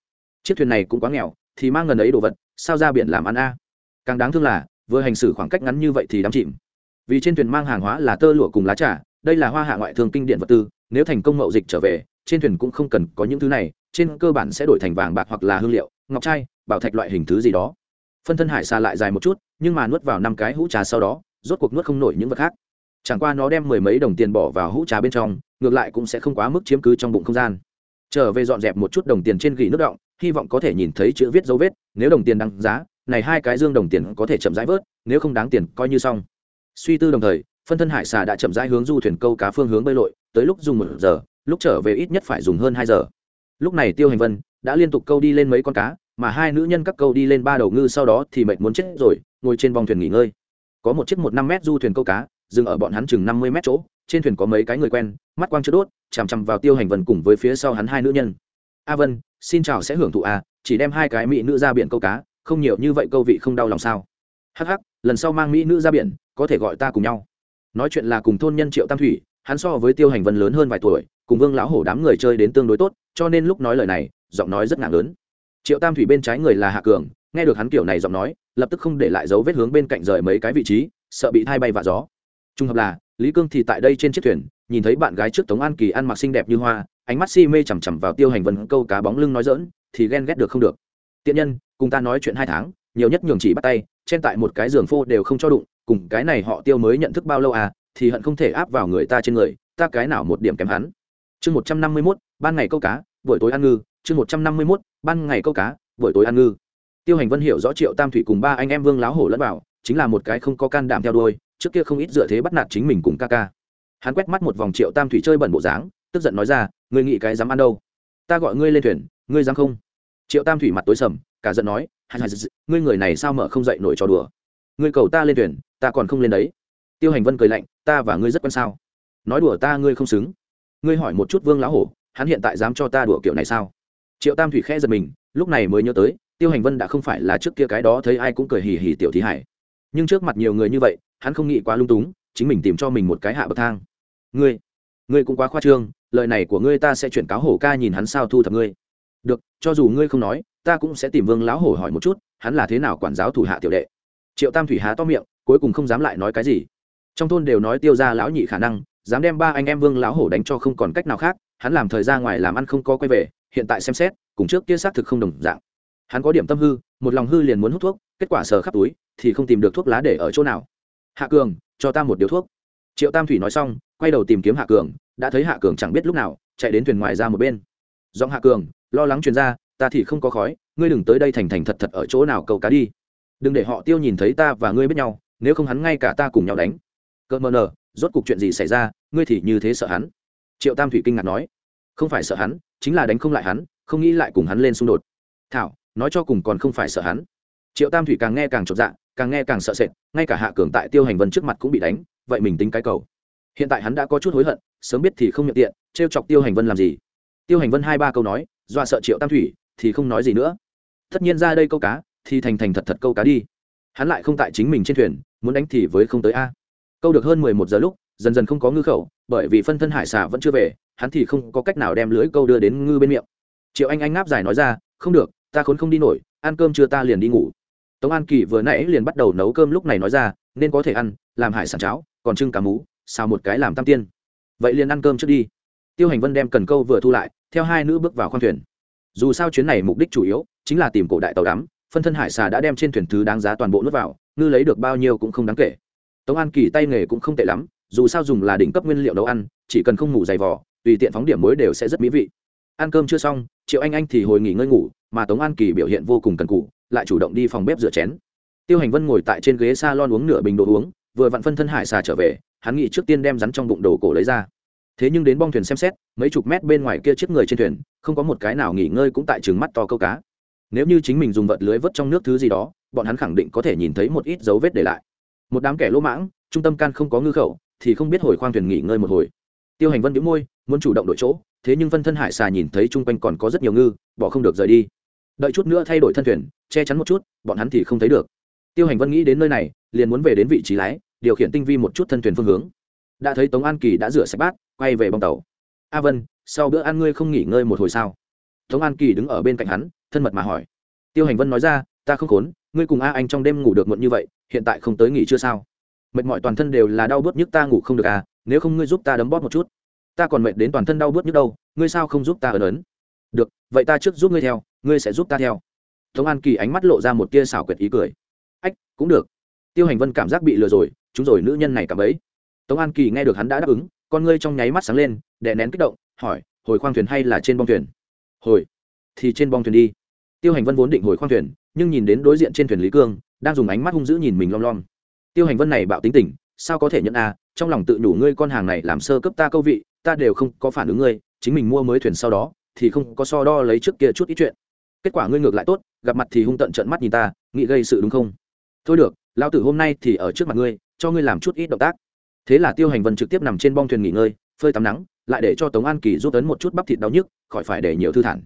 Chiếc thuyền này cũng quá nghèo thì mang ngần ấy đồ vật, sao ra biển làm ăn a? Càng đáng thương là, vừa hành xử khoảng cách ngắn như vậy thì đắm chìm. Vì trên thuyền mang hàng hóa là tơ lụa cùng lá trà, đây là hoa hạ ngoại thương kinh điện vật tư, nếu thành công mậu dịch trở về, trên thuyền cũng không cần có những thứ này, trên cơ bản sẽ đổi thành vàng bạc hoặc là hương liệu, ngọc trai, bảo thạch loại hình thứ gì đó. Phân thân hải xa lại dài một chút, nhưng mà nuốt vào năm cái hũ trà sau đó, rốt cuộc nuốt không nổi những vật khác. Chẳng qua nó đem mười mấy đồng tiền bỏ vào hũ trà bên trong, ngược lại cũng sẽ không quá mức chiếm cứ trong bụng không gian. Trở về dọn dẹp một chút đồng tiền trên gỉ nước động hy vọng có thể nhìn thấy chữ viết dấu vết, nếu đồng tiền đăng giá, này hai cái dương đồng tiền có thể chậm rãi vớt, nếu không đáng tiền coi như xong. Suy tư đồng thời, phân thân hải xà đã chậm rãi hướng du thuyền câu cá phương hướng bơi lội, tới lúc dùng một giờ, lúc trở về ít nhất phải dùng hơn hai giờ. Lúc này tiêu hành vân đã liên tục câu đi lên mấy con cá, mà hai nữ nhân các câu đi lên ba đầu ngư sau đó thì mệnh muốn chết rồi, ngồi trên vòng thuyền nghỉ ngơi. Có một chiếc một năm mét du thuyền câu cá, dừng ở bọn hắn chừng năm mươi mét chỗ, trên thuyền có mấy cái người quen, mắt quang chưa đốt, chằm chằm vào tiêu hành vân cùng với phía sau hắn hai nữ nhân. A vân xin chào sẽ hưởng thụ à chỉ đem hai cái mỹ nữ ra biển câu cá, không nhiều như vậy câu vị không đau lòng sao? Hắc hắc, lần sau mang mỹ nữ ra biển, có thể gọi ta cùng nhau. Nói chuyện là cùng thôn nhân triệu tam thủy, hắn so với tiêu hành vân lớn hơn vài tuổi, cùng vương lão hổ đám người chơi đến tương đối tốt, cho nên lúc nói lời này, giọng nói rất nặng lớn. Triệu tam thủy bên trái người là hạ cường, nghe được hắn kiểu này giọng nói, lập tức không để lại dấu vết hướng bên cạnh rời mấy cái vị trí, sợ bị thay bay và gió. Trung hợp là, lý cương thì tại đây trên chiếc thuyền, nhìn thấy bạn gái trước tống an kỳ ăn mặc xinh đẹp như hoa ánh mắt si mê chằm chằm vào tiêu hành vân câu cá bóng lưng nói dỡn thì ghen ghét được không được. Tiện nhân, cùng ta nói chuyện hai tháng, nhiều nhất nhường chỉ bắt tay, trên tại một cái giường phô đều không cho đụng, cùng cái này họ tiêu mới nhận thức bao lâu à thì hận không thể áp vào người ta trên người, ta cái nào một điểm kém hắn. Chương một trăm năm mươi mốt, ban ngày câu cá, buổi tối ăn ngư. Chương một trăm năm mươi mốt, ban ngày câu cá, buổi tối ăn ngư. Tiêu hành vân hiểu rõ triệu tam thủy cùng ba anh em vương láo hổ lẫn vào, chính là một cái không có can đảm theo đuôi, trước kia không ít dựa thế bắt nạt chính mình cùng ca ca. Hắn quét mắt một vòng triệu tam thủy chơi bẩn bộ dáng tức giận nói ra, ngươi nghĩ cái dám ăn đâu? Ta gọi ngươi lên thuyền, ngươi dám không? Triệu tam thủy mặt tối sầm, cả giận nói ngươi người này sao mở không dậy nổi trò đùa? Ngươi cầu ta lên thuyền, ta còn không lên đấy. Tiêu hành vân cười lạnh, ta và ngươi rất quan sao? Nói đùa ta ngươi không xứng. Ngươi hỏi một chút vương lão hổ, hắn hiện tại dám cho ta đùa kiểu này sao? Triệu tam thủy khẽ giật mình, lúc này mới nhớ tới, tiêu hành vân đã không phải là trước kia cái đó thấy ai cũng cười hì hì tiểu thí hải. Nhưng trước mặt nhiều người như vậy, hắn không nghĩ quá lung túng, chính mình tìm cho mình một cái hạ bậc thang. Ngươi ngươi cũng quá khoa trương lời này của ngươi ta sẽ chuyển cáo hổ ca nhìn hắn sao thu thập ngươi. Được, cho dù ngươi không nói, ta cũng sẽ tìm vương lão hổ hỏi một chút, hắn là thế nào quản giáo thủ hạ tiểu đệ. Triệu tam thủy há to miệng, cuối cùng không dám lại nói cái gì. Trong thôn đều nói tiêu ra lão nhị khả năng, dám đem ba anh em vương lão hổ đánh cho không còn cách nào khác, hắn làm thời gian ngoài làm ăn không có quay về, hiện tại xem xét, cùng trước kia xác thực không đồng dạng. Hắn có điểm tâm hư, một lòng hư liền muốn hút thuốc, kết quả sờ khắp túi, thì không tìm được thuốc lá để ở chỗ nào. Hạ cường, cho ta một điếu thuốc. Triệu tam thủy nói xong, quay đầu tìm kiếm hạ cường đã thấy hạ cường chẳng biết lúc nào, chạy đến thuyền ngoài ra một bên. Giọng hạ cường, lo lắng truyền ra, ta thì không có khói, ngươi đừng tới đây thành thành thật thật ở chỗ nào câu cá đi. Đừng để họ tiêu nhìn thấy ta và ngươi biết nhau, nếu không hắn ngay cả ta cùng nhau đánh. Cỡ mờ nờ, rốt cuộc chuyện gì xảy ra, ngươi thì như thế sợ hắn? Triệu tam thủy kinh ngạc nói, không phải sợ hắn, chính là đánh không lại hắn, không nghĩ lại cùng hắn lên xung đột. Thảo, nói cho cùng còn không phải sợ hắn. Triệu tam thủy càng nghe càng chột dạ càng nghe càng sợ sệt, ngay cả hạ cường tại tiêu hành vân trước mặt cũng bị đánh, vậy mình tính cái cầu hiện tại hắn đã có chút hối hận, sớm biết thì không nhận tiện t r e o chọc tiêu hành vân làm gì? Tiêu hành vân hai ba câu nói, dọa sợ triệu tam thủy, thì không nói gì nữa. Tất nhiên ra đây câu cá, thì thành thành thật thật câu cá đi. Hắn lại không tại chính mình trên thuyền, muốn đánh thì với không tới a. Câu được hơn mười một giờ lúc, dần dần không có ngư khẩu, bởi vì phân thân hải xà vẫn chưa về, hắn thì không có cách nào đem lưới câu đưa đến ngư bên miệng. Triệu anh anh ngáp dài nói ra, không được, ta khốn không đi nổi, ăn cơm chưa ta liền đi ngủ. Tống an kỳ vừa nãy liền bắt đầu nấu cơm lúc này nói ra, nên có thể ăn, làm hải sản cháo, còn trưng cá mú xào một cái làm tam tiên. Vậy liền ăn cơm trước đi. Tiêu hành vân đem cần câu vừa thu lại, theo hai nữ bước vào khoang thuyền. Dù sao chuyến này mục đích chủ yếu chính là tìm cổ đại tàu đắm, phân thân hải xà đã đem trên thuyền thứ đáng giá toàn bộ nước vào, ngư lấy được bao nhiêu cũng không đáng kể. Tống an kỳ tay nghề cũng không tệ lắm, dù sao dùng là đỉnh cấp nguyên liệu nấu ăn, chỉ cần không ngủ dày vỏ tùy tiện phóng điểm muối đều sẽ rất mỹ vị. Ăn cơm chưa xong, triệu anh anh thì hồi nghỉ ngơi ngủ, mà tống an kỳ biểu hiện vô cùng cần cụ lại chủ động đi phòng bếp rửa chén. Tiêu hành vân ngồi tại trên ghế s a lon uống nửa bình đồ uống, vừa vặn phân thân hải xà trở về hắn nghĩ trước tiên đem rắn trong bụng đồ cổ lấy ra. Thế nhưng đến bong thuyền xem xét, mấy chục mét bên ngoài kia chiếc người trên thuyền, không có một cái nào nghỉ ngơi cũng tại trừng mắt to câu cá. Nếu như chính mình dùng vật lưới vớt trong nước thứ gì đó, bọn hắn khẳng định có thể nhìn thấy một ít dấu vết để lại. Một đám kẻ lỗ mãng, trung tâm can không có ngư khẩu, thì không biết hồi khoang thuyền nghỉ ngơi một hồi. Tiêu hành vân đĩu môi, muốn chủ động đổi chỗ, thế nhưng vân thân hải xà nhìn thấy chung quanh còn có rất nhiều ngư, bỏ không được rời đi. Đợi chút nữa thay đổi thân thuyền, che chắn một chút, bọn hắn thì không thấy được. Tiêu hành vân nghĩ đến nơi này, liền muốn về đến vị trí lái điều khiển tinh vi một chút thân thuyền phương hướng. Đã thấy tống an kỳ đã rửa sạch bát, quay về bong tàu. A vân, sau bữa ăn ngươi không nghỉ ngơi một hồi sao? Tống an kỳ đứng ở bên cạnh hắn, thân mật mà hỏi. Tiêu hành vân nói ra, ta không khốn, ngươi cùng a anh trong đêm ngủ được muộn như vậy, hiện tại không tới nghỉ chưa sao? Mệt mỏi toàn thân đều là đau bớt nhức ta ngủ không được à nếu không ngươi giúp ta đấm bóp một chút. Ta còn mệt đến toàn thân đau bớt nhức đâu, ngươi sao không giúp ta ấn ấn? Được, vậy ta trước giúp ngươi theo, ngươi sẽ giúp ta theo. Tống an kỳ ánh mắt lộ ra một tia xảo quyệt ý cười. Ách, cũng được. Tiêu hành vân cảm giác bị lừa rồi chúng rồi nữ nhân này cảm ấy. Tống an kỳ nghe được hắn đã đáp ứng, con ngươi trong nháy mắt sáng lên, đè nén kích động, hỏi, hồi khoang thuyền hay là trên bong thuyền? Hồi, thì trên bong thuyền đi. Tiêu hành vân vốn định hồi khoang thuyền, nhưng nhìn đến đối diện trên thuyền lý cương, đang dùng ánh mắt hung dữ nhìn mình lom lom. Tiêu hành vân này bạo tính tình, sao có thể nhận a trong lòng tự nhủ ngươi con hàng này làm sơ cấp ta câu vị, ta đều không có phản ứng ngươi, chính mình mua mới thuyền sau đó, thì không có so đo lấy trước kia chút ít chuyện. Kết quả ngươi ngược lại tốt, gặp mặt thì hung tận trận mắt nhìn ta, nghĩ gây sự đúng không? Thôi được lao tử hôm nay thì ở trước mặt ngươi cho ngươi làm chút ít động tác. Thế là tiêu hành vân trực tiếp nằm trên bong thuyền nghỉ ngơi, phơi tắm nắng, lại để cho tống an kỳ giúp tấn một chút bắp thịt đau nhức, khỏi phải để nhiều thư thản.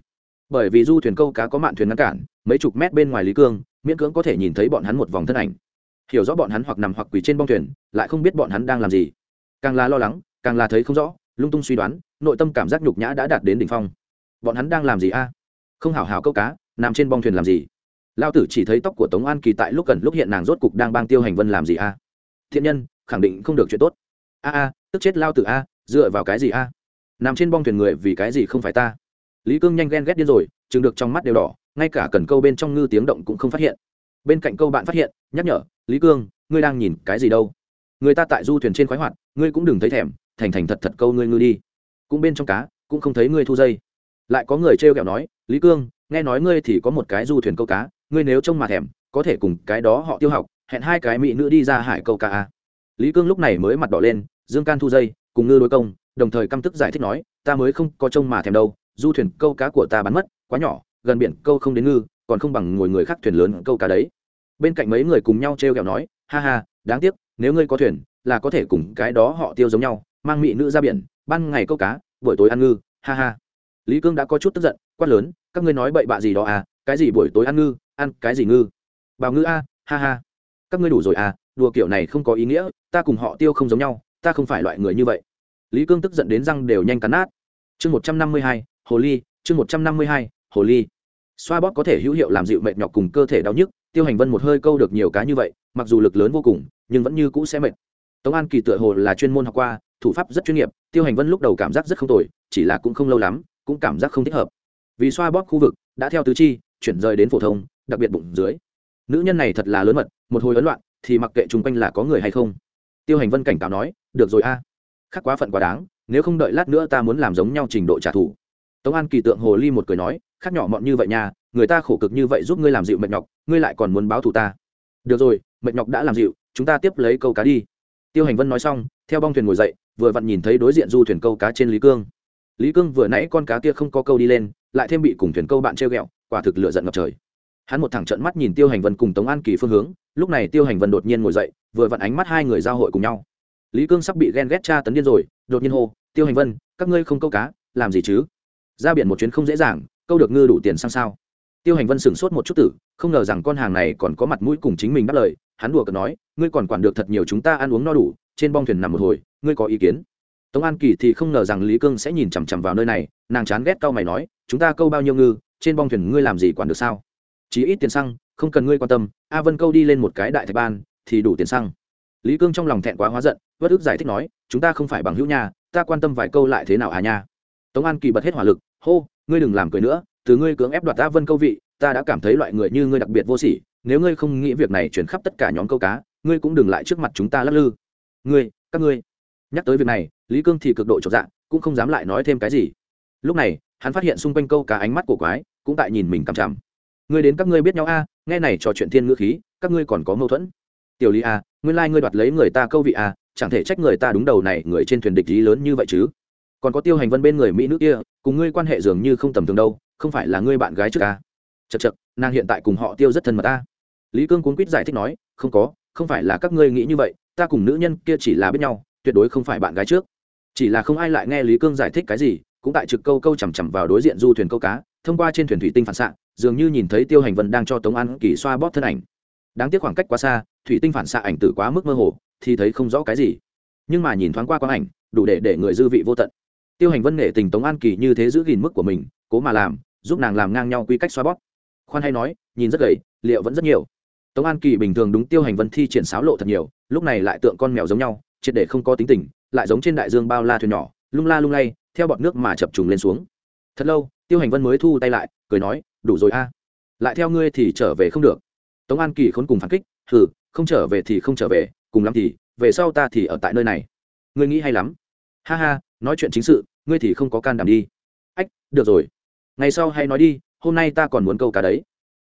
Bởi vì du thuyền câu cá có mạn thuyền ngăn cản, mấy chục mét bên ngoài lý cương, miễn cưỡng có thể nhìn thấy bọn hắn một vòng thân ảnh. Hiểu rõ bọn hắn hoặc nằm hoặc quỳ trên bong thuyền, lại không biết bọn hắn đang làm gì. Càng là lo lắng, càng là thấy không rõ, lung tung suy đoán, nội tâm cảm giác nhục nhã đã đạt đến đỉnh phong. Bọn hắn đang làm gì a? Không hảo hảo câu cá, nằm trên bong thuyền làm gì? Lao tử chỉ thấy tóc của tống an kỳ tại lúc cần lúc hiện nàng rốt cục đang bang tiêu hành vân làm gì a? Thiện nhân, khẳng định không được chuyện tốt. A a, tức chết lao tử a, dựa vào cái gì a? Nằm trên bong thuyền người vì cái gì không phải ta? Lý cương nhanh ghen ghét điên rồi, chừng được trong mắt đều đỏ, ngay cả cần câu bên trong ngư tiếng động cũng không phát hiện. Bên cạnh câu bạn phát hiện, nhắc nhở, lý cương, ngươi đang nhìn cái gì đâu? Người ta tại du thuyền trên khoái hoạt, ngươi cũng đừng thấy thèm, thành thành thật thật câu ngươi ngư đi. Cũng bên trong cá, cũng không thấy ngươi thu dây. Lại có người trêu kẹo nói, lý cương, nghe nói ngươi thì có một cái du thuyền câu cá, ngươi nếu trông mà thèm, có thể cùng cái đó họ tiêu học hẹn hai cái mỹ nữ đi ra hải câu cá a. Lý cương lúc này mới mặt đỏ lên, dương can thu dây, cùng ngư đối công, đồng thời căm tức giải thích nói, ta mới không có trông mà thèm đâu, du thuyền câu cá của ta bắn mất, quá nhỏ, gần biển câu không đến ngư, còn không bằng ngồi người khác thuyền lớn câu cá đấy. Bên cạnh mấy người cùng nhau t r e o kẹo nói, ha ha, đáng tiếc, nếu ngươi có thuyền, là có thể cùng cái đó họ tiêu giống nhau, mang mỹ nữ ra biển, ban ngày câu cá, buổi tối ăn ngư, ha ha. Lý cương đã có chút tức giận, quát lớn, các ngươi nói bậy bạ gì đó à cái gì buổi tối ăn ngư, ăn cái gì ngư? Bào ngư a, ha ha các ngươi đủ rồi à đùa kiểu này không có ý nghĩa, ta cùng họ tiêu không giống nhau, ta không phải loại người như vậy. Lý cương tức giận đến răng đều nhanh cắn nát. Chương một trăm năm mươi hai, hồ ly, chương một trăm năm mươi hai, hồ ly. Xoa bóp có thể hữu hiệu làm dịu mệt nhọc cùng cơ thể đau nhức, tiêu hành vân một hơi câu được nhiều cá như vậy, mặc dù lực lớn vô cùng, nhưng vẫn như cũ sẽ mệt. Tống an kỳ tựa hồ là chuyên môn học qua, thủ pháp rất chuyên nghiệp, tiêu hành vân lúc đầu cảm giác rất không tồi, chỉ là cũng không lâu lắm, cũng cảm giác không thích hợp. Vì xoa bóp khu vực, đã theo tứ chi, chuyển rời đến phổ thông, đặc biệt bụng dưới nữ nhân này thật là lớn mật, một hồi ấn loạn, thì mặc kệ chung quanh là có người hay không. Tiêu hành vân cảnh cáo nói, được rồi a à. khắc quá phận quá đáng, nếu không đợi lát nữa ta muốn làm giống nhau trình độ trả thù. Tống an kỳ tượng hồ ly một cười nói, khác nhỏ mọn như vậy nha, người ta khổ cực như vậy giúp ngươi làm dịu mệt nhọc, ngươi lại còn muốn báo thù ta. Được rồi, mệt nhọc đã làm dịu, chúng ta tiếp lấy câu cá đi. Tiêu hành vân nói xong, theo bong thuyền ngồi dậy, vừa vặn nhìn thấy đối diện du thuyền câu cá trên lý cương. Lý cương vừa nãy con cá kia không có câu đi lên, lại thêm bị cùng thuyền câu bạn treo ghẹo, quả thực lựa giận ngập trời hắn một thẳng trận mắt nhìn tiêu hành vân cùng tống an kỳ phương hướng, lúc này tiêu hành vân đột nhiên ngồi dậy, vừa vặn ánh mắt hai người giao hội cùng nhau. Lý cương sắp bị ghen ghét tra tấn điên rồi, đột nhiên hô, tiêu hành vân, các ngươi không câu cá, làm gì chứ? Ra biển một chuyến không dễ dàng, câu được ngư đủ tiền sang sao? Tiêu hành vân sửng sốt một chút tử, không ngờ rằng con hàng này còn có mặt mũi cùng chính mình đáp lời, hắn đùa cợt nói, ngươi còn quản được thật nhiều chúng ta ăn uống no đủ, trên bong thuyền nằm một hồi, ngươi có ý kiến? Tống an kỳ thì không ngờ rằng lý cương sẽ nhìn chằm chằm vào nơi này, nàng chán ghét cau mày nói, chúng ta câu bao nhiêu ngư, trên bong thuyền ngươi làm gì quản được sao? Chỉ ít tiền xăng, không cần ngươi quan tâm, a vân câu đi lên một cái đại thạch ban, thì đủ tiền xăng. Lý cương trong lòng thẹn quá hóa giận vất ức giải thích nói, chúng ta không phải bằng hữu nhà ta quan tâm vài câu lại thế nào à nha. Tống an kỳ bật hết hỏa lực, hô, ngươi đừng làm cười nữa, từ ngươi cưỡng ép đoạt a vân câu vị, ta đã cảm thấy loại người như ngươi đặc biệt vô sỉ, nếu ngươi không nghĩ việc này chuyển khắp tất cả nhóm câu cá, ngươi cũng đừng lại trước mặt chúng ta lắc lư. Ngươi, các ngươi. Nhắc tới việc này, lý cương thì cực độ trọn dạng cũng không dám lại nói thêm cái gì. Lúc này, hắn phát hiện xung quanh câu cá ánh mắt của quái, cũng tại nhìn mình cằm chằm ngươi đến các ngươi biết nhau a, nghe này trò chuyện thiên ngữ khí, các ngươi còn có mâu thuẫn. Tiểu lý a, nguyên lai ngươi đoạt lấy người ta câu vị a, chẳng thể trách người ta đúng đầu này, người trên thuyền địch lý lớn như vậy chứ. Còn có tiêu hành vân bên người mỹ nữ kia, cùng ngươi quan hệ dường như không tầm thường đâu, không phải là ngươi bạn gái trước a. Chật chật nàng hiện tại cùng họ tiêu rất thân mật ta lý cương cuốn quýt giải thích nói, không có, không phải là các ngươi nghĩ như vậy, ta cùng nữ nhân kia chỉ là biết nhau, tuyệt đối không phải bạn gái trước. Chỉ là không ai lại nghe lý cương giải thích cái gì, cũng tại trực câu câu chằm chằm vào đối diện du thuyền câu cá thông qua trên thuyền thủy tinh phản xạ, dường như nhìn thấy tiêu hành vân đang cho tống an kỳ xoa bóp thân ảnh. Đáng tiếc khoảng cách quá xa, thủy tinh phản xạ ảnh tử quá mức mơ hồ, thì thấy không rõ cái gì. Nhưng mà nhìn thoáng qua quang ảnh, đủ để để người dư vị vô tận. Tiêu hành vân nghệ tình tống an kỳ như thế giữ gìn mức của mình, cố mà làm, giúp nàng làm ngang nhau quy cách xoa bóp. Khoan hay nói, nhìn rất gầy, liệu vẫn rất nhiều. Tống an kỳ bình thường đúng tiêu hành vân thi triển sáo lộ thật nhiều, lúc này lại tượng con mèo giống nhau, triệt để không có tính tình, lại giống trên đại dương bao la thuyền nhỏ, lung la lung lay, theo bọt nước mà chập trùng lên xuống. Thật lâu tiêu hành vân mới thu tay lại, cười nói, đủ rồi a. Lại theo ngươi thì trở về không được. Tống an kỳ khốn cùng phản kích, hừ, không trở về thì không trở về, cùng lắm thì, về sau ta thì ở tại nơi này. Ngươi nghĩ hay lắm. Ha ha, nói chuyện chính sự, ngươi thì không có can đảm đi. Ách, được rồi. Ngày sau hay nói đi, hôm nay ta còn muốn câu cá đấy.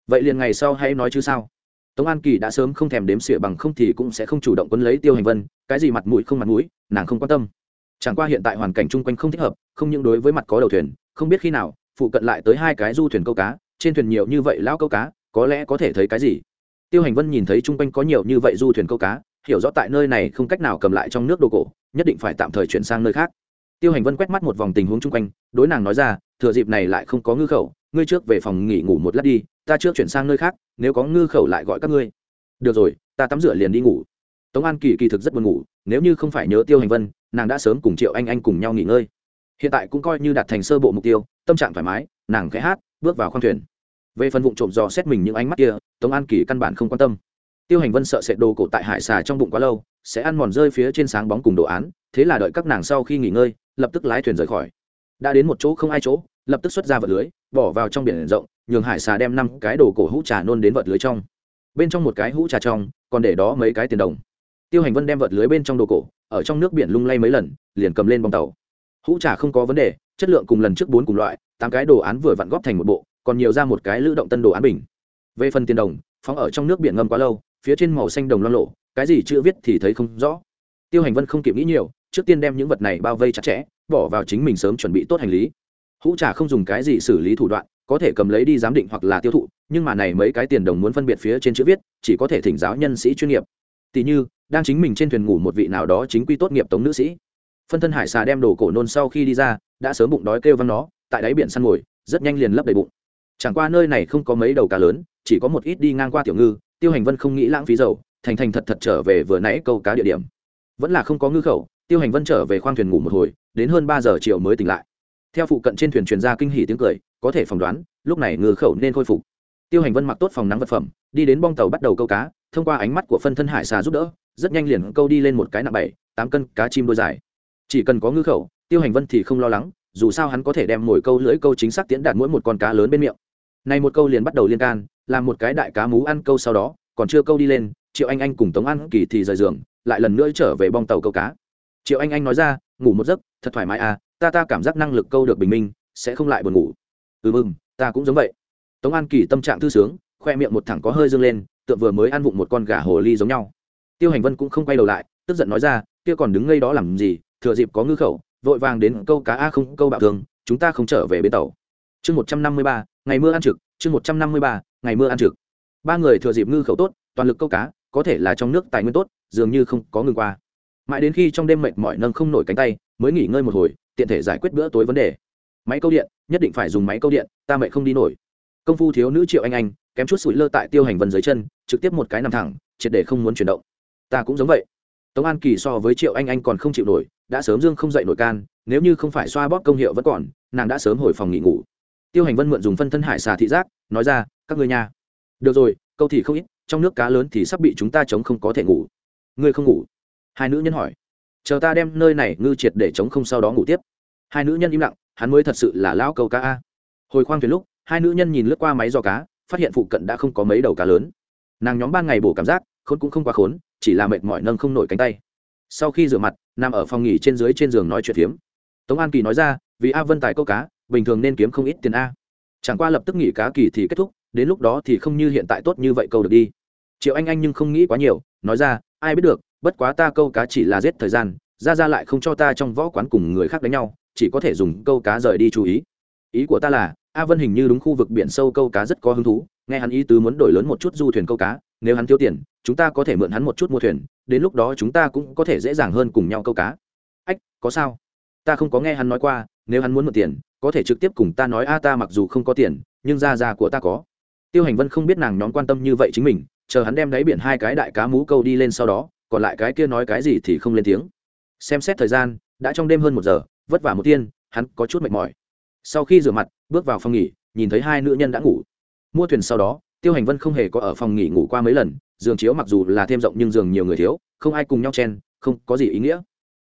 Vậy liền ngày sau hay nói chứ sao? Tống an kỳ đã sớm không thèm đếm xỉa bằng không thì cũng sẽ không chủ động quấn lấy tiêu hành vân, cái gì mặt mũi không mặt mũi, nàng không quan tâm. Chẳng qua hiện tại hoàn cảnh chung quanh không thích hợp, không những đối với mặt có đầu thuyền, không biết khi nào phụ cận lại tới hai cái du thuyền câu cá, trên thuyền nhiều như vậy lão câu cá, có lẽ có thể thấy cái gì? Tiêu hành vân nhìn thấy chung quanh có nhiều như vậy du thuyền câu cá, hiểu rõ tại nơi này không cách nào cầm lại trong nước đồ cổ, nhất định phải tạm thời chuyển sang nơi khác. Tiêu hành vân quét mắt một vòng tình huống chung quanh, đối nàng nói ra, thừa dịp này lại không có ngư khẩu, ngươi trước về phòng nghỉ ngủ một lát đi, ta chưa chuyển sang nơi khác, nếu có ngư khẩu lại gọi các ngươi. Được rồi, ta tắm rửa liền đi ngủ. Tống an kỳ kỳ thực rất buồn ngủ, nếu như không phải nhớ tiêu hành vân, nàng đã sớm cùng triệu anh anh cùng nhau nghỉ ngơi hiện tại cũng coi như đạt thành sơ bộ mục tiêu, tâm trạng thoải mái, nàng khẽ hát, bước vào khoang thuyền. Về phần vụ trộm dò xét mình những ánh mắt kia, tống an kỳ căn bản không quan tâm. Tiêu hành vân sợ sệt đồ cổ tại hải xà trong bụng quá lâu, sẽ ăn mòn rơi phía trên sáng bóng cùng đồ án, thế là đợi các nàng sau khi nghỉ ngơi, lập tức lái thuyền rời khỏi. Đã đến một chỗ không ai chỗ, lập tức xuất ra vật lưới, bỏ vào trong biển rộng, nhường hải xà đem năm cái đồ cổ hũ trà nôn đến vật lưới trong. Bên trong một cái hũ trà trong, còn để đó mấy cái tiền đồng. Tiêu hành vân đem vật lưới bên trong đồ cổ, ở trong nước biển lung lay mấy lần, liền cầm lên bong tàu hũ trà không có vấn đề, chất lượng cùng lần trước bốn cùng loại, tám cái đồ án vừa vặn góp thành một bộ, còn nhiều ra một cái lữ động tân đồ án bình. Về phần tiền đồng, phóng ở trong nước biển ngâm quá lâu, phía trên màu xanh đồng loang lộ, cái gì chưa viết thì thấy không rõ. Tiêu hành vân không kịp nghĩ nhiều, trước tiên đem những vật này bao vây chặt chẽ, bỏ vào chính mình sớm chuẩn bị tốt hành lý. Hũ trà không dùng cái gì xử lý thủ đoạn, có thể cầm lấy đi giám định hoặc là tiêu thụ, nhưng mà này mấy cái tiền đồng muốn phân biệt phía trên chữ viết, chỉ có thể thỉnh giáo nhân sĩ chuyên nghiệp. Tỷ như, đang chính mình trên thuyền ngủ một vị nào đó chính quy tốt nghiệp tống nữ sĩ phân thân hải xà đem đồ cổ nôn sau khi đi ra, đã sớm bụng đói kêu văng nó, tại đáy biển săn ngồi, rất nhanh liền lấp đầy bụng. Chẳng qua nơi này không có mấy đầu cá lớn, chỉ có một ít đi ngang qua tiểu ngư, tiêu hành vân không nghĩ lãng phí dầu, thành thành thật thật trở về vừa nãy câu cá địa điểm. Vẫn là không có ngư khẩu, tiêu hành vân trở về khoang thuyền ngủ một hồi, đến hơn ba giờ chiều mới tỉnh lại. Theo phụ cận trên thuyền truyền ra kinh hỉ tiếng cười, có thể phỏng đoán, lúc này ngư khẩu nên khôi phục. Tiêu hành vân mặc tốt phòng nắng vật phẩm, đi đến bong tàu bắt đầu câu cá, thông qua ánh mắt của phân thân hải xà giúp đỡ, rất nhanh liền câu đi lên một cái nặng bảy, tám cân cá chim đôi dài chỉ cần có ngư khẩu, tiêu hành vân thì không lo lắng, dù sao hắn có thể đem mồi câu lưỡi câu chính xác tiến đạt mỗi một con cá lớn bên miệng. Nay một câu liền bắt đầu liên can, làm một cái đại cá mú ăn câu sau đó, còn chưa câu đi lên, triệu anh anh cùng tống ăn kỳ thì rời giường, lại lần nữa trở về bong tàu câu cá. Triệu anh anh nói ra, ngủ một giấc, thật thoải mái à ta ta cảm giác năng lực câu được bình minh, sẽ không lại buồn ngủ. Ừ mừng ta cũng giống vậy. Tống an kỳ tâm trạng thư sướng, khoe miệng một thẳng có hơi dâng lên, tựa vừa mới ăn vụng một con gà hồ ly giống nhau. Tiêu hành vân cũng không quay đầu lại, tức giận nói ra, kia còn đứng ngây đó làm gì thừa dịp có ngư khẩu, vội vàng đến câu cá a không, câu bạo thường, chúng ta không trở về bến tàu. Chương một trăm năm mươi ba, ngày mưa ăn trực, chương một trăm năm mươi ba, ngày mưa ăn trực. Ba người thừa dịp ngư khẩu tốt, toàn lực câu cá, có thể là trong nước tài nguyên tốt, dường như không có ngừng qua. Mãi đến khi trong đêm mệt mỏi nâng không nổi cánh tay, mới nghỉ ngơi một hồi, tiện thể giải quyết bữa tối vấn đề. Máy câu điện, nhất định phải dùng máy câu điện, ta mệt không đi nổi. Công phu thiếu nữ triệu anh anh, kém chút sủi lơ tại tiêu hành vân dưới chân, trực tiếp một cái nằm thẳng, triệt để không muốn chuyển động. Ta cũng giống vậy tống an kỳ so với triệu anh anh còn không chịu nổi, đã sớm dương không dậy nổi can, nếu như không phải xoa bóp công hiệu vẫn còn, nàng đã sớm hồi phòng nghỉ ngủ. Tiêu hành vân mượn dùng phân thân hải xà thị giác, nói ra, các ngươi nhà được rồi, câu thì không ít, trong nước cá lớn thì sắp bị chúng ta chống không có thể ngủ. Ngươi không ngủ? Hai nữ nhân hỏi. Chờ ta đem nơi này ngư triệt để chống không sau đó ngủ tiếp. Hai nữ nhân im lặng, hắn mới thật sự là lão câu cá a. Hồi khoang thuyền lúc, hai nữ nhân nhìn lướt qua máy giò cá, phát hiện phụ cận đã không có mấy đầu cá lớn. Nàng nhóm ban ngày bổ cảm giác khốn cũng không quá khốn, chỉ là mệt mỏi nâng không nổi cánh tay. Sau khi rửa mặt, nằm ở phòng nghỉ trên dưới trên giường nói chuyện phiếm. Tống an kỳ nói ra, vì a vân tài câu cá, bình thường nên kiếm không ít tiền a. Chẳng qua lập tức nghỉ cá kỳ thì kết thúc, đến lúc đó thì không như hiện tại tốt như vậy câu được đi. Triệu anh anh nhưng không nghĩ quá nhiều, nói ra, ai biết được, bất quá ta câu cá chỉ là giết thời gian, ra ra lại không cho ta trong võ quán cùng người khác đánh nhau, chỉ có thể dùng câu cá rời đi chú ý. Ý của ta là, a vân hình như đúng khu vực biển sâu câu cá rất có hứng thú, nghe hắn ý tứ muốn đổi lớn một chút du thuyền câu cá nếu hắn thiếu tiền, chúng ta có thể mượn hắn một chút mua thuyền, đến lúc đó chúng ta cũng có thể dễ dàng hơn cùng nhau câu cá. Ách, có sao? Ta không có nghe hắn nói qua, nếu hắn muốn mượn tiền, có thể trực tiếp cùng ta nói, a, ta mặc dù không có tiền, nhưng ra ra của ta có. Tiêu hành vân không biết nàng nhóm quan tâm như vậy chính mình, chờ hắn đem đáy biển hai cái đại cá mú câu đi lên sau đó, còn lại cái kia nói cái gì thì không lên tiếng. Xem xét thời gian, đã trong đêm hơn một giờ, vất vả một tiên, hắn có chút mệt mỏi. Sau khi rửa mặt, bước vào phòng nghỉ, nhìn thấy hai nữ nhân đã ngủ. Mua thuyền sau đó tiêu hành vân không hề có ở phòng nghỉ ngủ qua mấy lần, giường chiếu mặc dù là thêm rộng nhưng giường nhiều người thiếu, không ai cùng nhau chen, không có gì ý nghĩa.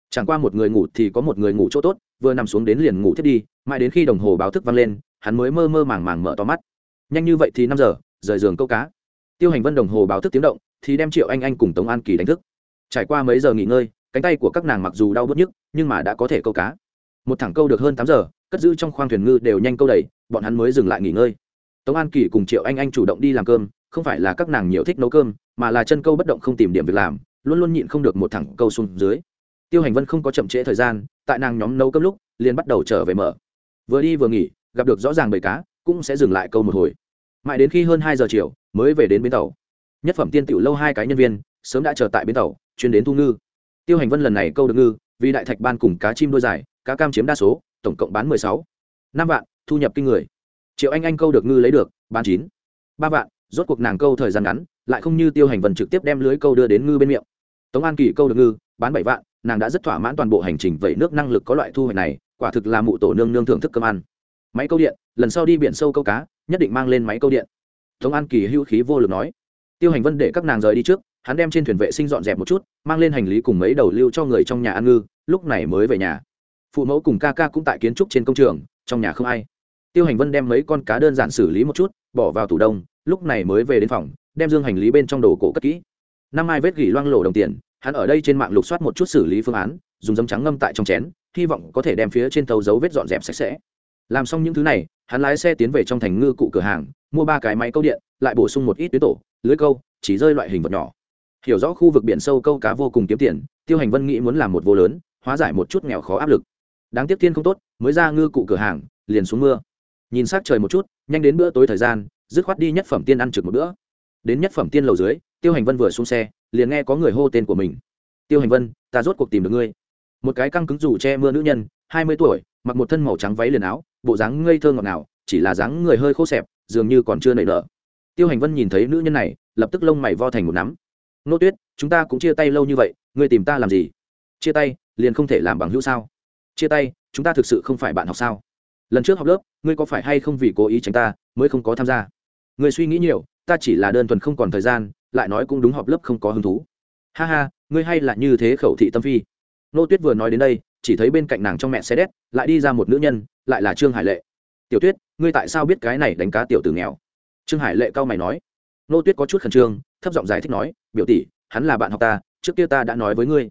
Chẳng qua một người ngủ thì có một người ngủ chỗ tốt, vừa nằm xuống đến liền ngủ thiết đi, mãi đến khi đồng hồ báo thức vang lên, hắn mới mơ mơ màng màng mở to mắt. Nhanh như vậy thì năm giờ, rời giường câu cá. Tiêu hành vân đồng hồ báo thức tiếng động, thì đem triệu anh anh cùng tống an kỳ đánh thức. Trải qua mấy giờ nghỉ ngơi, cánh tay của các nàng mặc dù đau bớt nhức, nhưng mà đã có thể câu cá. Một thẳng câu được hơn tám giờ, cất giữ trong khoang thuyền ngư đều nhanh câu đầy, bọn hắn mới dừng lại nghỉ ngơi tống an kỳ cùng triệu anh anh chủ động đi làm cơm, không phải là các nàng nhiều thích nấu cơm, mà là chân câu bất động không tìm điểm việc làm, luôn luôn nhịn không được một thẳng câu xuống dưới. Tiêu hành vân không có chậm trễ thời gian, tại nàng nhóm nấu cơm lúc, liền bắt đầu trở về mở. Vừa đi vừa nghỉ, gặp được rõ ràng bầy cá, cũng sẽ dừng lại câu một hồi. Mãi đến khi hơn hai giờ chiều, mới về đến bến tàu. Nhất phẩm tiên tiểu lâu hai cái nhân viên, sớm đã chờ tại bến tàu, chuyên đến thu ngư. Tiêu hành vân lần này câu được ngư, vì đại thạch ban cùng cá chim đôi dài, cá cam chiếm đa số, tổng cộng bán mười sáu. Năm vạn, thu nhập kinh người triệu anh anh câu được ngư lấy được, bán chín. Ba vạn, rốt cuộc nàng câu thời gian ngắn, lại không như tiêu hành vân trực tiếp đem lưới câu đưa đến ngư bên miệng. Tống an kỳ câu được ngư, bán bảy vạn, nàng đã rất thỏa mãn toàn bộ hành trình vậy nước năng lực có loại thu hoạch này, quả thực là mụ tổ nương nương thưởng thức cơm ăn. Máy câu điện, lần sau đi biển sâu câu cá, nhất định mang lên máy câu điện. Tống an kỳ hữu khí vô lực nói. Tiêu hành vân để các nàng rời đi trước, hắn đem trên thuyền vệ sinh dọn dẹp một chút, mang lên hành lý cùng mấy đầu lưu cho người trong nhà ăn ngư, lúc này mới về nhà. Phụ mẫu cùng ca ca cũng tại kiến trúc trên công trường, trong nhà không ai tiêu hành vân đem mấy con cá đơn giản xử lý một chút, bỏ vào tủ đông, lúc này mới về đến phòng, đem dương hành lý bên trong đồ cổ cất kỹ. Năm ai vết gỉ loang lổ đồng tiền, hắn ở đây trên mạng lục soát một chút xử lý phương án, dùng dấm trắng ngâm tại trong chén, hy vọng có thể đem phía trên tàu dấu vết dọn dẹp sạch sẽ. Làm xong những thứ này, hắn lái xe tiến về trong thành ngư cụ cửa hàng, mua ba cái máy câu điện, lại bổ sung một ít tuyến tổ, lưới câu, chỉ rơi loại hình vật nhỏ. Hiểu rõ khu vực biển sâu câu cá vô cùng kiếm tiền, tiêu hành vân nghĩ muốn làm một vô lớn, hóa giải một chút nghèo khó áp lực. Đáng tiếc thiên không tốt, mới ra ngư cụ cửa hàng, liền xuống mưa nhìn s trời một chút, nhanh đến bữa tối thời gian, dứt khoát đi nhất phẩm tiên ăn trực một bữa. Đến nhất phẩm tiên lầu dưới, tiêu hành vân vừa xuống xe, liền nghe có người hô tên của mình. Tiêu hành vân, ta rốt cuộc tìm được ngươi. Một cái căng cứng rủ che mưa nữ nhân, hai mươi tuổi, mặc một thân màu trắng váy liền áo, bộ dáng ngây thơ ngọt ngào, chỉ là dáng người hơi khô xẹp dường như còn chưa nảy nở. Tiêu hành vân nhìn thấy nữ nhân này, lập tức lông mày vo thành một nắm. Nô tuyết, chúng ta cũng chia tay lâu như vậy, ngươi tìm ta làm gì? Chia tay, liền không thể làm bằng hữu sao? Chia tay, chúng ta thực sự không phải bạn học sao? Lần trước học lớp, ngươi có phải hay không vì cố ý tránh ta, mới không có tham gia? Ngươi suy nghĩ nhiều, ta chỉ là đơn thuần không còn thời gian, lại nói cũng đúng họp lớp không có hứng thú. Ha ha, ngươi hay là như thế khẩu thị tâm phi. Nô tuyết vừa nói đến đây, chỉ thấy bên cạnh nàng trong mẹ xe đét lại đi ra một nữ nhân, lại là trương hải lệ. Tiểu tuyết, ngươi tại sao biết cái này đánh cá tiểu tử nghèo? Trương hải lệ cao mày nói. Nô tuyết có chút khẩn trương, thấp giọng giải thích nói, biểu tỷ, hắn là bạn học ta, trước kia ta đã nói với ngươi.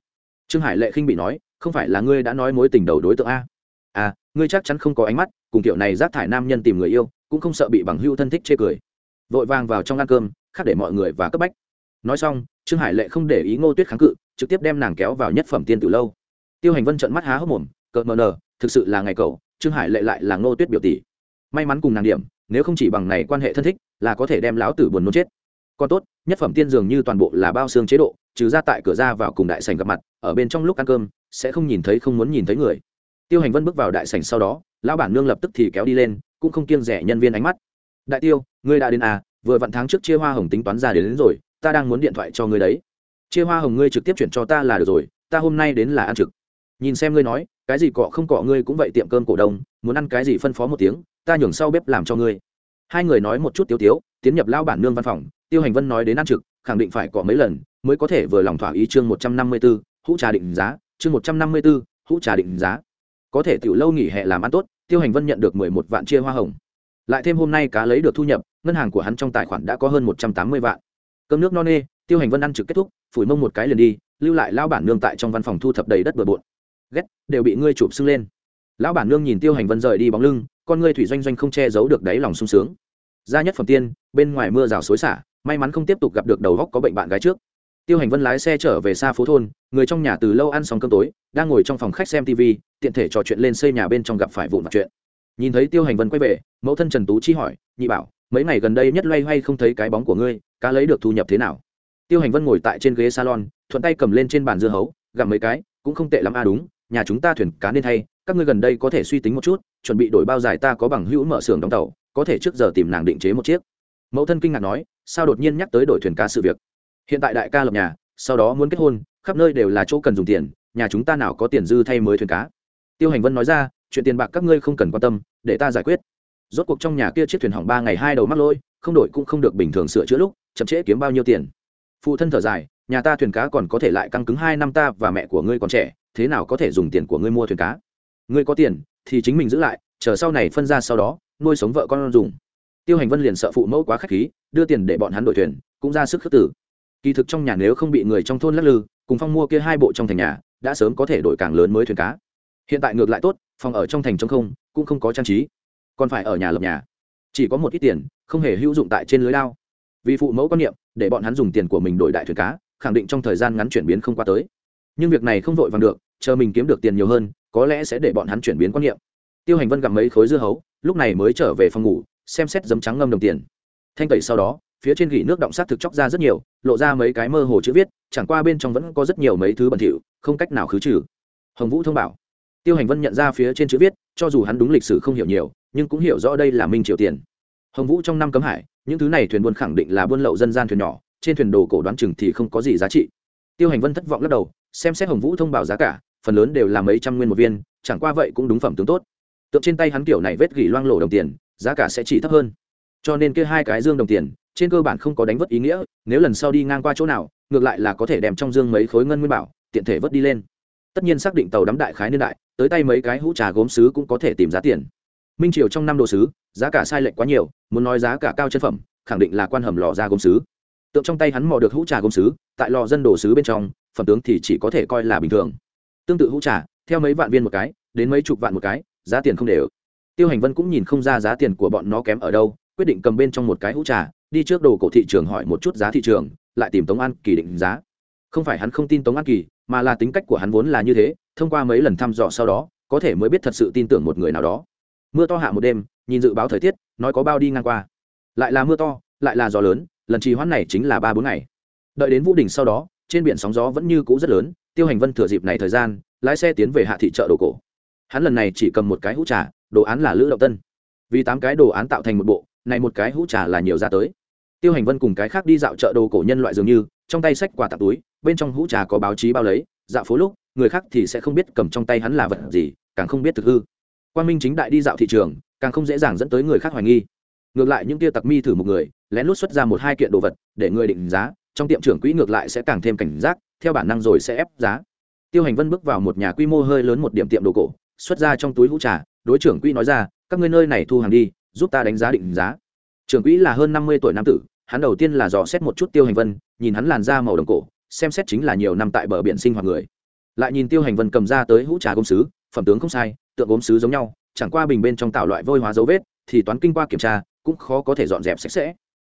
Trương hải lệ khinh bị nói, không phải là ngươi đã nói mối tình đầu đối tượng a. À ngươi chắc chắn không có ánh mắt, cùng kiểu này rác thải nam nhân tìm người yêu, cũng không sợ bị bằng hưu thân thích chê cười. Vội vàng vào trong ăn cơm, khác để mọi người và cấp bách. Nói xong, trương hải lệ không để ý ngô tuyết kháng cự, trực tiếp đem nàng kéo vào nhất phẩm tiên từ lâu. Tiêu hành vân trận mắt há hốc mồm cợt mờ nờ, thực sự là ngày cậu, trương hải lệ lại là ngô tuyết biểu tỷ. May mắn cùng nàng điểm, nếu không chỉ bằng này quan hệ thân thích, là có thể đem lão tử buồn nôn chết. Còn tốt, nhất phẩm tiên dường như toàn bộ là bao xương chế độ, trừ ra tại cửa ra vào cùng đại sành gặp mặt, ở bên trong lúc ăn cơm, sẽ không nhìn thấy không muốn nhìn thấy người tiêu hành vân bước vào đại sảnh sau đó lão bản nương lập tức thì kéo đi lên cũng không kiêng rẻ nhân viên ánh mắt. Đại tiêu ngươi đã đến à? Vừa vặn tháng trước chia hoa hồng tính toán ra đến, đến rồi ta đang muốn điện thoại cho ngươi đấy. Chia hoa hồng ngươi trực tiếp chuyển cho ta là được rồi ta hôm nay đến là ăn trực. Nhìn xem ngươi nói cái gì cọ không cọ ngươi cũng vậy tiệm cơm cổ đông muốn ăn cái gì phân phó một tiếng ta nhường sau bếp làm cho ngươi. Hai người nói một chút tiêu tiếu tiến nhập lao bản nương văn phòng tiêu hành vân nói đến ăn trực khẳng định phải cọ mấy lần mới có thể vừa lòng thỏa ý chương một trăm năm mươi b ố hũ trà định giá chương một trăm năm mươi b ố hũ trà định giá có thể tiểu lâu nghỉ hè làm ăn tốt, tiêu hành vân nhận được mười một vạn chia hoa hồng. Lại thêm hôm nay cá lấy được thu nhập, ngân hàng của hắn trong tài khoản đã có hơn một trăm tám mươi vạn. Cơm nước no nê, tiêu hành vân ăn trực kết thúc, phủi mông một cái liền đi, lưu lại lão bản nương tại trong văn phòng thu thập đầy đất bừa bộn. Ghét, đều bị ngươi chụp xưng lên. Lão bản nương nhìn tiêu hành vân rời đi bóng lưng, con ngươi thủy doanh doanh không che giấu được đáy lòng sung sướng. Gia nhất phẩm tiên, bên ngoài mưa rào xối xả, may mắn không tiếp tục gặp được đầu góc có bệnh bạn gái trước tiêu hành vân lái xe trở về xa phố thôn, người trong nhà từ lâu ăn xong cơm tối, đang ngồi trong phòng khách xem tv tiện thể trò chuyện lên xây nhà bên trong gặp phải vụn mặt chuyện. Nhìn thấy tiêu hành vân quay về, mẫu thân trần tú chi hỏi, nhị bảo, mấy ngày gần đây nhất loay hoay không thấy cái bóng của ngươi, cá lấy được thu nhập thế nào? Tiêu hành vân ngồi tại trên ghế salon, thuận tay cầm lên trên bàn dưa hấu, gặm mấy cái, cũng không tệ lắm a à đúng, nhà chúng ta thuyền cá nên thay, các ngươi gần đây có thể suy tính một chút, chuẩn bị đổi bao dài ta có bằng hữu mở xưởng đóng tàu, có thể trước giờ tìm nàng định chế một chiếc. Mẫu thân kinh ngạc nói, sao đột nhiên nhắc tới đổi thuyền cá sự việc? Hiện tại đại ca lập nhà, sau đó muốn kết hôn, khắp nơi đều là chỗ cần dùng tiền, nhà chúng ta nào có tiền dư thay mới thuyền cá. Tiêu hành vân nói ra, chuyện tiền bạc các ngươi không cần quan tâm, để ta giải quyết. Rốt cuộc trong nhà kia chiếc thuyền hỏng ba ngày hai đầu mắc lôi không đổi cũng không được bình thường sửa chữa lúc, chậm trễ kiếm bao nhiêu tiền. Phụ thân thở dài, nhà ta thuyền cá còn có thể lại căng cứng hai năm ta và mẹ của ngươi còn trẻ, thế nào có thể dùng tiền của ngươi mua thuyền cá? Ngươi có tiền, thì chính mình giữ lại, chờ sau này phân ra sau đó, nuôi sống vợ con dùng. Tiêu hành vân liền sợ phụ mẫu quá k h á c h khí, đưa tiền để bọn hắn đổi thuyền, cũng ra sức khước tử kỳ thực trong nhà nếu không bị người trong thôn lắc lư, cùng phong mua kia hai bộ trong thành nhà, đã sớm có thể đổi càng lớn mới thuyền cá. Hiện tại ngược lại tốt, phòng ở trong thành trong không, cũng không có trang trí. Còn phải ở nhà lập nhà. Chỉ có một ít tiền, không hề hữu dụng tại trên lưới lao vì phụ mẫu quan niệm, để bọn hắn dùng tiền của mình đổi đại thuyền cá, khẳng định trong thời gian ngắn chuyển biến không qua tới. Nhưng việc này không vội vàng được, chờ mình kiếm được tiền nhiều hơn, có lẽ sẽ để bọn hắn chuyển biến quan niệm. Tiêu hành vân gặp mấy khối dưa hấu, lúc này mới trở về phòng ngủ, xem xét dấm trắng ngâm đồng tiền. Thanh tẩy sau đó phía trên gỉ nước động sát thực chóc ra rất nhiều, lộ ra mấy cái mơ hồ chữ viết, chẳng qua bên trong vẫn có rất nhiều mấy thứ bẩn thỉu, không cách nào khứ trừ. Hồng vũ thông bảo. Tiêu hành vân nhận ra phía trên chữ viết, cho dù hắn đúng lịch sử không hiểu nhiều, nhưng cũng hiểu rõ đây là minh triều tiền. Hồng vũ trong năm cấm hải, những thứ này thuyền buôn khẳng định là buôn lậu dân gian thuyền nhỏ, trên thuyền đồ cổ đoán chừng thì không có gì giá trị. Tiêu hành vân thất vọng lắc đầu, xem xét hồng vũ thông báo giá cả, phần lớn đều là mấy trăm nguyên một viên, chẳng qua vậy cũng đúng phẩm tướng tốt. Tượng trên tay hắn kiểu này vết gỉ loang lổ đồng tiền, giá cả sẽ chỉ thấp hơn. Cho nên kia hai cái dương đồng tiền trên cơ bản không có đánh vất ý nghĩa, nếu lần sau đi ngang qua chỗ nào, ngược lại là có thể đem trong dương mấy khối ngân nguyên bảo, tiện thể vớt đi lên. Tất nhiên xác định tàu đắm đại khái niên đại, tới tay mấy cái hũ trà gốm sứ cũng có thể tìm giá tiền. Minh triều trong năm đồ sứ, giá cả sai lệch quá nhiều, muốn nói giá cả cao chân phẩm, khẳng định là quan hầm lò ra gốm sứ tượng trong tay hắn mò được hũ trà gốm sứ tại lò dân đồ sứ bên trong, phẩm tướng thì chỉ có thể coi là bình thường. Tương tự hũ trà, theo mấy vạn viên một cái, đến mấy chục vạn một cái, giá tiền không đều. Tiêu hành vân cũng nhìn không ra giá tiền của bọn nó kém ở đâu, quyết định cầm bên trong một cái hũ trà đi trước đồ cổ thị trường hỏi một chút giá thị trường, lại tìm tống an kỳ định giá. Không phải hắn không tin tống an kỳ, mà là tính cách của hắn vốn là như thế, thông qua mấy lần thăm dò sau đó, có thể mới biết thật sự tin tưởng một người nào đó. Mưa to hạ một đêm, nhìn dự báo thời tiết, nói có bao đi ngang qua. Lại là mưa to, lại là gió lớn, lần trì hoãn này chính là ba bốn ngày. Đợi đến vũ đình sau đó, trên biển sóng gió vẫn như cũ rất lớn, tiêu hành vân thừa dịp này thời gian, lái xe tiến về hạ thị chợ đồ cổ. Hắn lần này chỉ cầm một cái hũ trà, đồ án là lữ động tân. Vì tám cái đồ án tạo thành một bộ này một cái hũ trà là nhiều ra tới. Tiêu hành vân cùng cái khác đi dạo chợ đồ cổ nhân loại dường như, trong tay sách quà tặng túi, bên trong hũ trà có báo chí bao lấy, dạo phố lúc, người khác thì sẽ không biết cầm trong tay hắn là vật gì, càng không biết thực hư. Quan minh chính đại đi dạo thị trường, càng không dễ dàng dẫn tới người khác hoài nghi. Ngược lại những tia tặc mi thử một người, lén lút xuất ra một hai kiện đồ vật, để người định giá, trong tiệm trưởng quỹ ngược lại sẽ càng thêm cảnh giác, theo bản năng rồi sẽ ép giá. Tiêu hành vân bước vào một nhà quy mô hơi lớn một điểm tiệm đồ cổ, xuất ra trong túi hũ trà, đối trưởng quỹ nói ra, các ngươi nơi này thu hàng đi giúp ta đánh giá định giá. Trưởng quỹ là hơn năm mươi tuổi nam tử, hắn đầu tiên là dò xét một chút tiêu hành vân, nhìn hắn làn da màu đồng cổ, xem xét chính là nhiều năm tại bờ biển sinh hoạt người. Lại nhìn tiêu hành vân cầm ra tới hũ trà gốm sứ, phẩm tướng không sai, tượng gốm sứ giống nhau, chẳng qua bình bên trong tạo loại vôi hóa dấu vết, thì toán kinh qua kiểm tra, cũng khó có thể dọn dẹp sạch sẽ.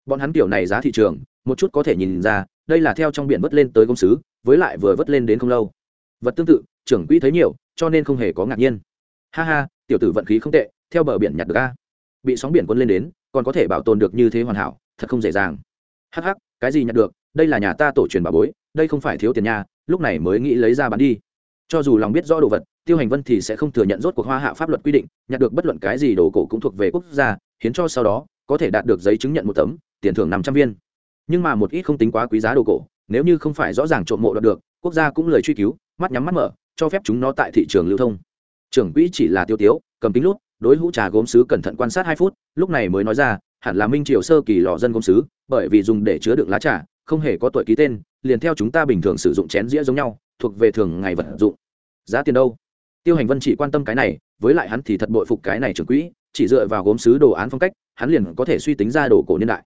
Bọn hắn kiểu này giá thị trường, một chút có thể nhìn ra, đây là theo trong biển vất lên tới công sứ, với lại vừa vất lên đến không lâu. Vật tương tự, trưởng quỹ thấy nhiều, cho nên không hề có ngạc nhiên. Ha ha, tiểu tử vận khí không tệ, theo bờ biển nhặt được a bị sóng biển quân lên đến, còn có thể bảo tồn được như thế hoàn hảo, thật không dễ dàng. Hắc hắc, cái gì nhặt được, đây là nhà ta tổ truyền bà bối, đây không phải thiếu tiền nhà lúc này mới nghĩ lấy ra bán đi. Cho dù lòng biết rõ đồ vật, tiêu hành vân thì sẽ không thừa nhận rốt cuộc hoa hạ pháp luật quy định, nhặt được bất luận cái gì đồ cổ cũng thuộc về quốc gia, hiến cho sau đó, có thể đạt được giấy chứng nhận một tấm, tiền thưởng năm trăm viên. Nhưng mà một ít không tính quá quý giá đồ cổ, nếu như không phải rõ ràng trộm mộ đoạt được, quốc gia cũng lời truy cứu, mắt nhắm mắt mở, cho phép chúng nó tại thị trường lưu thông. Trưởng quỹ chỉ là tiêu tiếu, cầm kính lút đối hũ trà gốm sứ cẩn thận quan sát hai phút, lúc này mới nói ra, hẳn là minh triều sơ kỳ lò dân gốm sứ, bởi vì dùng để chứa đựng lá trà, không hề có tuổi ký tên, liền theo chúng ta bình thường sử dụng chén dĩa giống nhau, thuộc về thường ngày vật dụng. Giá tiền đâu? Tiêu hành vân chỉ quan tâm cái này, với lại hắn thì thật bội phục cái này trưởng quỹ, chỉ dựa vào gốm sứ đồ án phong cách, hắn liền có thể suy tính ra đồ cổ niên đại.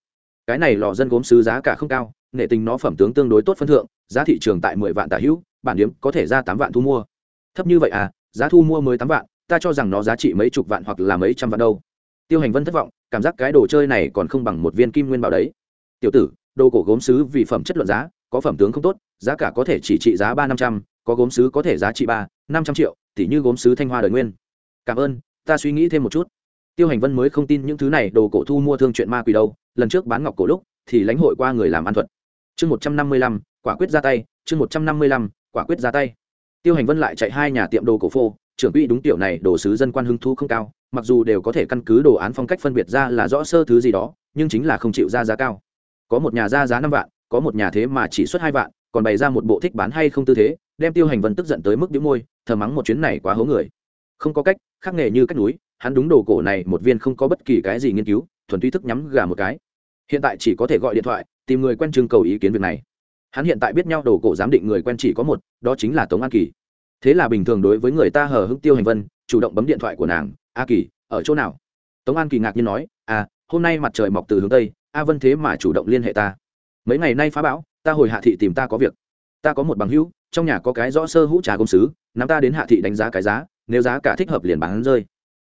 Cái này lò dân gốm sứ giá cả không cao nghệ tình nó phẩm tướng tương đối tốt phân thượng, giá thị trường tại mười vạn tả hữu, bản điếm có thể ra tám vạn thu mua. Thấp như vậy à giá thu mua mới tám vạn ta cho rằng nó giá trị mấy chục vạn hoặc là mấy trăm vạn đâu. Tiêu hành vân thất vọng, cảm giác cái đồ chơi này còn không bằng một viên kim nguyên bảo đấy. Tiểu tử, đồ cổ gốm sứ vì phẩm chất luận giá, có phẩm tướng không tốt, giá cả có thể chỉ trị giá ba năm trăm, có gốm sứ có thể giá trị ba, năm trăm triệu, tỉ như gốm sứ thanh hoa đời nguyên. Cảm ơn, ta suy nghĩ thêm một chút. Tiêu hành vân mới không tin những thứ này, đồ cổ thu mua thương chuyện ma quỷ đâu, lần trước bán ngọc cổ lúc, thì lãnh hội qua người làm ăn thuật. Chương một trăm năm mươi lăm, quả quyết ra tay, chương một trăm năm mươi lăm, quả quyết ra tay. Tiêu hành vân lại chạy hai nhà tiệm đồ cổ phô trưởng quỹ đúng tiểu này đồ sứ dân quan hưng thu không cao, mặc dù đều có thể căn cứ đồ án phong cách phân biệt ra là rõ sơ thứ gì đó, nhưng chính là không chịu ra giá cao. Có một nhà ra giá năm vạn, có một nhà thế mà chỉ xuất hai vạn, còn bày ra một bộ thích bán hay không tư thế, đem tiêu hành vân tức giận tới mức đĩu môi, thờ mắng một chuyến này quá hố người. Không có cách, khác nghề như cách núi, hắn đúng đồ cổ này một viên không có bất kỳ cái gì nghiên cứu, thuần túy thức nhắm gà một cái. Hiện tại chỉ có thể gọi điện thoại, tìm người quen trưng cầu ý kiến việc này. Hắn hiện tại biết nhau, đồ cổ giám định người quen chỉ có một, đó chính là tống an kỳ thế là bình thường đối với người ta hờ hững tiêu hành vân, chủ động bấm điện thoại của nàng, a kỳ, ở chỗ nào? Tống an kỳ ngạc nhiên nói à hôm nay mặt trời mọc từ hướng tây, a vân thế mà chủ động liên hệ ta. Mấy ngày nay phá bão, ta hồi hạ thị tìm ta có việc. Ta có một bằng hữu, trong nhà có cái rõ sơ hũ trà công sứ, nắm ta đến hạ thị đánh giá cái giá, nếu giá cả thích hợp liền bán rơi.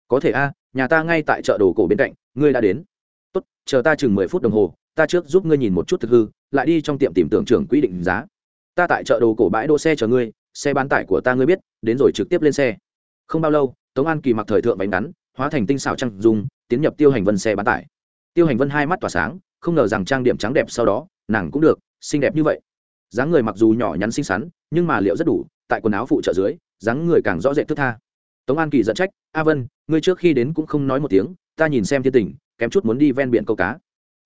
Có thể a, nhà ta ngay tại chợ đồ cổ bên cạnh, ngươi đã đến. Tốt, chờ ta chừng mười phút đồng hồ, ta trước giúp ngươi nhìn một chút thực hư, lại đi trong tiệm tìm tưởng trưởng quy định giá. Ta tại chợ đồ cổ bãi đỗ xe chờ ngươi xe bán tải của ta ngươi biết, đến rồi trực tiếp lên xe. Không bao lâu, tống an kỳ mặc thời thượng bánh ngắn, hóa thành tinh xảo trăng dùng tiến nhập tiêu hành vân xe bán tải. Tiêu hành vân hai mắt tỏa sáng, không ngờ rằng trang điểm trắng đẹp sau đó, nàng cũng được, xinh đẹp như vậy. Dáng người mặc dù nhỏ nhắn xinh xắn, nhưng mà liệu rất đủ, tại quần áo phụ trợ dưới, dáng người càng rõ rệt thức tha. Tống an kỳ dẫn trách, a vân, ngươi trước khi đến cũng không nói một tiếng, ta nhìn xem thiên tình, kém chút muốn đi ven biển câu cá.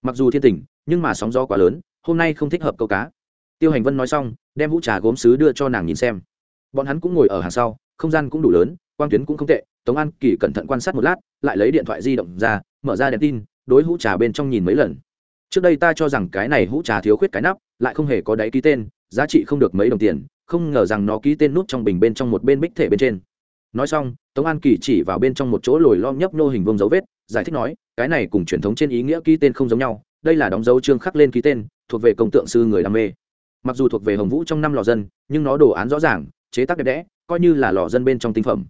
Mặc dù thiên tình, nhưng mà sóng gió quá lớn, hôm nay không thích hợp câu cá tiêu hành vân nói xong, đem hũ trà gốm xứ đưa cho nàng nhìn xem. Bọn hắn cũng ngồi ở hàng sau, không gian cũng đủ lớn, quang tuyến cũng không tệ, tống an kỳ cẩn thận quan sát một lát, lại lấy điện thoại di động ra, mở ra đèn tin, đối hũ trà bên trong nhìn mấy lần. Trước đây ta cho rằng cái này hũ trà thiếu khuyết cái nắp, lại không hề có đáy ký tên, giá trị không được mấy đồng tiền, không ngờ rằng nó ký tên nút trong bình bên trong một bên bích thể bên trên. Nói xong, tống an kỳ chỉ vào bên trong một chỗ lồi lom nhấp nô hình vông dấu vết, giải thích nói, cái này cùng truyền thống trên ý nghĩa ký tên không giống nhau, đây là đóng dấu chương khắc lên ký tên, thuộc về công tượng sư người đam mê mặc dù thuộc về hồng vũ trong năm lò dân nhưng nó đồ án rõ ràng chế tác đẹp đẽ coi như là lò dân bên trong tinh phẩm.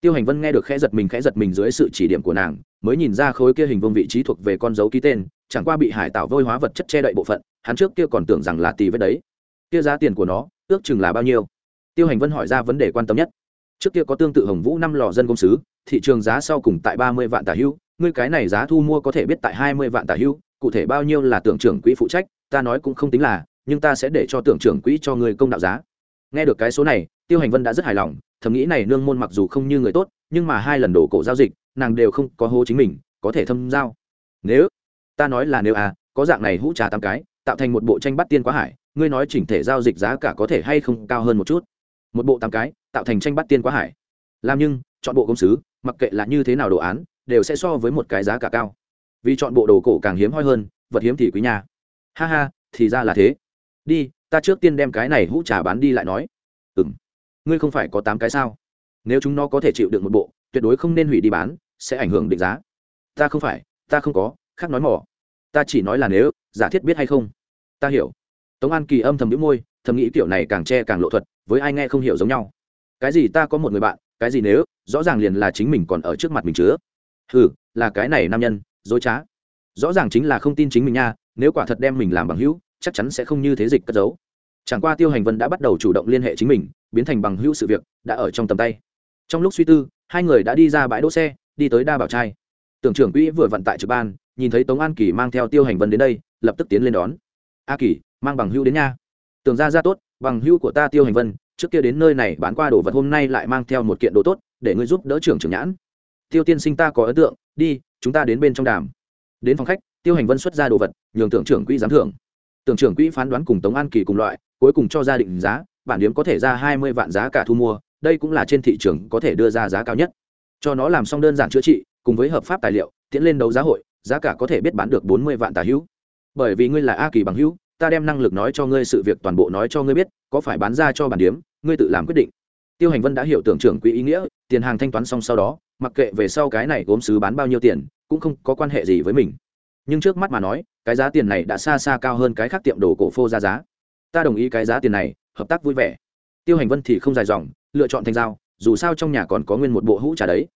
Tiêu hành vân nghe được khẽ giật mình khẽ giật mình dưới sự chỉ điểm của nàng mới nhìn ra khối kia hình vương vị trí thuộc về con dấu ký tên chẳng qua bị hải tạo vôi hóa vật chất che đậy bộ phận hắn trước kia còn tưởng rằng là tì vết đấy. Kia giá tiền của nó ước chừng là bao nhiêu? Tiêu hành vân hỏi ra vấn đề quan tâm nhất. Trước kia có tương tự hồng vũ năm lò dân công sứ thị trường giá sau cùng tại ba mươi vạn tả hưu, ngươi cái này giá thu mua có thể biết tại hai mươi vạn tả hưu, cụ thể bao nhiêu là tưởng trưởng quỹ phụ trách ta nói cũng không tính là nhưng ta sẽ để cho tưởng trưởng quỹ cho người công đạo giá. Nghe được cái số này, tiêu hành vân đã rất hài lòng, thầm nghĩ này nương môn mặc dù không như người tốt, nhưng mà hai lần đổ cổ giao dịch, nàng đều không có hô chính mình, có thể thâm giao. Nếu, ta nói là nếu à có dạng này hũ trà tám cái, tạo thành một bộ tranh bắt tiên quá hải, ngươi nói chỉnh thể giao dịch giá cả có thể hay không cao hơn một chút? Một bộ tám cái, tạo thành tranh bắt tiên quá hải. Làm nhưng, chọn bộ công sứ, mặc kệ là như thế nào đồ án, đều sẽ so với một cái giá cả cao. Vì chọn bộ đồ cổ càng hiếm hoi hơn, vật hiếm thì quý nhà. Ha ha, thì ra là thế đi, ta trước tiên đem cái này hũ trà bán đi lại nói. Ừ m ngươi không phải có tám cái sao? Nếu chúng nó có thể chịu được một bộ, tuyệt đối không nên hủy đi bán, sẽ ảnh hưởng định giá. Ta không phải, ta không có, khác nói mỏ. Ta chỉ nói là nếu, giả thiết biết hay không? Ta hiểu. Tống an kỳ âm thầm nhũ môi, thầm nghĩ kiểu này càng che càng lộ thuật, với ai nghe không hiểu giống nhau. Cái gì ta có một người bạn, cái gì nếu, rõ ràng liền là chính mình còn ở trước mặt mình chứa. Ừ là cái này nam nhân, dối trá. Rõ ràng chính là không tin chính mình nha, nếu quả thật đem mình làm bằng hữu chắc chắn sẽ không như thế dịch cất giấu. Chẳng qua tiêu hành vân đã bắt đầu chủ động liên hệ chính mình, biến thành bằng hữu sự việc, đã ở trong tầm tay. Trong lúc suy tư, hai người đã đi ra bãi đỗ xe, đi tới đa bảo trai. Tưởng trưởng quỹ vừa vận tại trực ban, nhìn thấy tống an kỳ mang theo tiêu hành vân đến đây, lập tức tiến lên đón. A kỳ, mang bằng hữu đến nha. Tưởng ra ra tốt, bằng hữu của ta tiêu hành vân, trước kia đến nơi này bán qua đồ vật hôm nay lại mang theo một kiện đồ tốt, để ngươi giúp đỡ trưởng trưởng nhãn. Tiêu tiên sinh ta có ấn tượng, đi, chúng ta đến bên trong đàm. Đến phòng khách, tiêu hành vân xuất ra đồ vật, nhường tưởng trưởng quỹ giám thưởng tưởng trưởng quỹ phán đoán cùng tống an kỳ cùng loại, cuối cùng cho gia định giá, bản điếm có thể ra hai mươi vạn giá cả thu mua, đây cũng là trên thị trường có thể đưa ra giá cao nhất. Cho nó làm xong đơn giản chữa trị, cùng với hợp pháp tài liệu, tiến lên đấu giá hội, giá cả có thể biết bán được bốn mươi vạn tà hữu. Bởi vì ngươi là a kỳ bằng hữu, ta đem năng lực nói cho ngươi sự việc toàn bộ nói cho ngươi biết, có phải bán ra cho bản điếm, ngươi tự làm quyết định. Tiêu hành vân đã hiểu tưởng trưởng quỹ ý nghĩa, tiền hàng thanh toán xong sau đó, mặc kệ về sau cái này gốm sứ bán bao nhiêu tiền, cũng không có quan hệ gì với mình nhưng trước mắt mà nói, cái giá tiền này đã xa xa cao hơn cái khác tiệm đồ cổ phô ra giá. Ta đồng ý cái giá tiền này, hợp tác vui vẻ. Tiêu hành vân thì không dài dòng, lựa chọn thành giao, dù sao trong nhà còn có nguyên một bộ hũ trà đấy.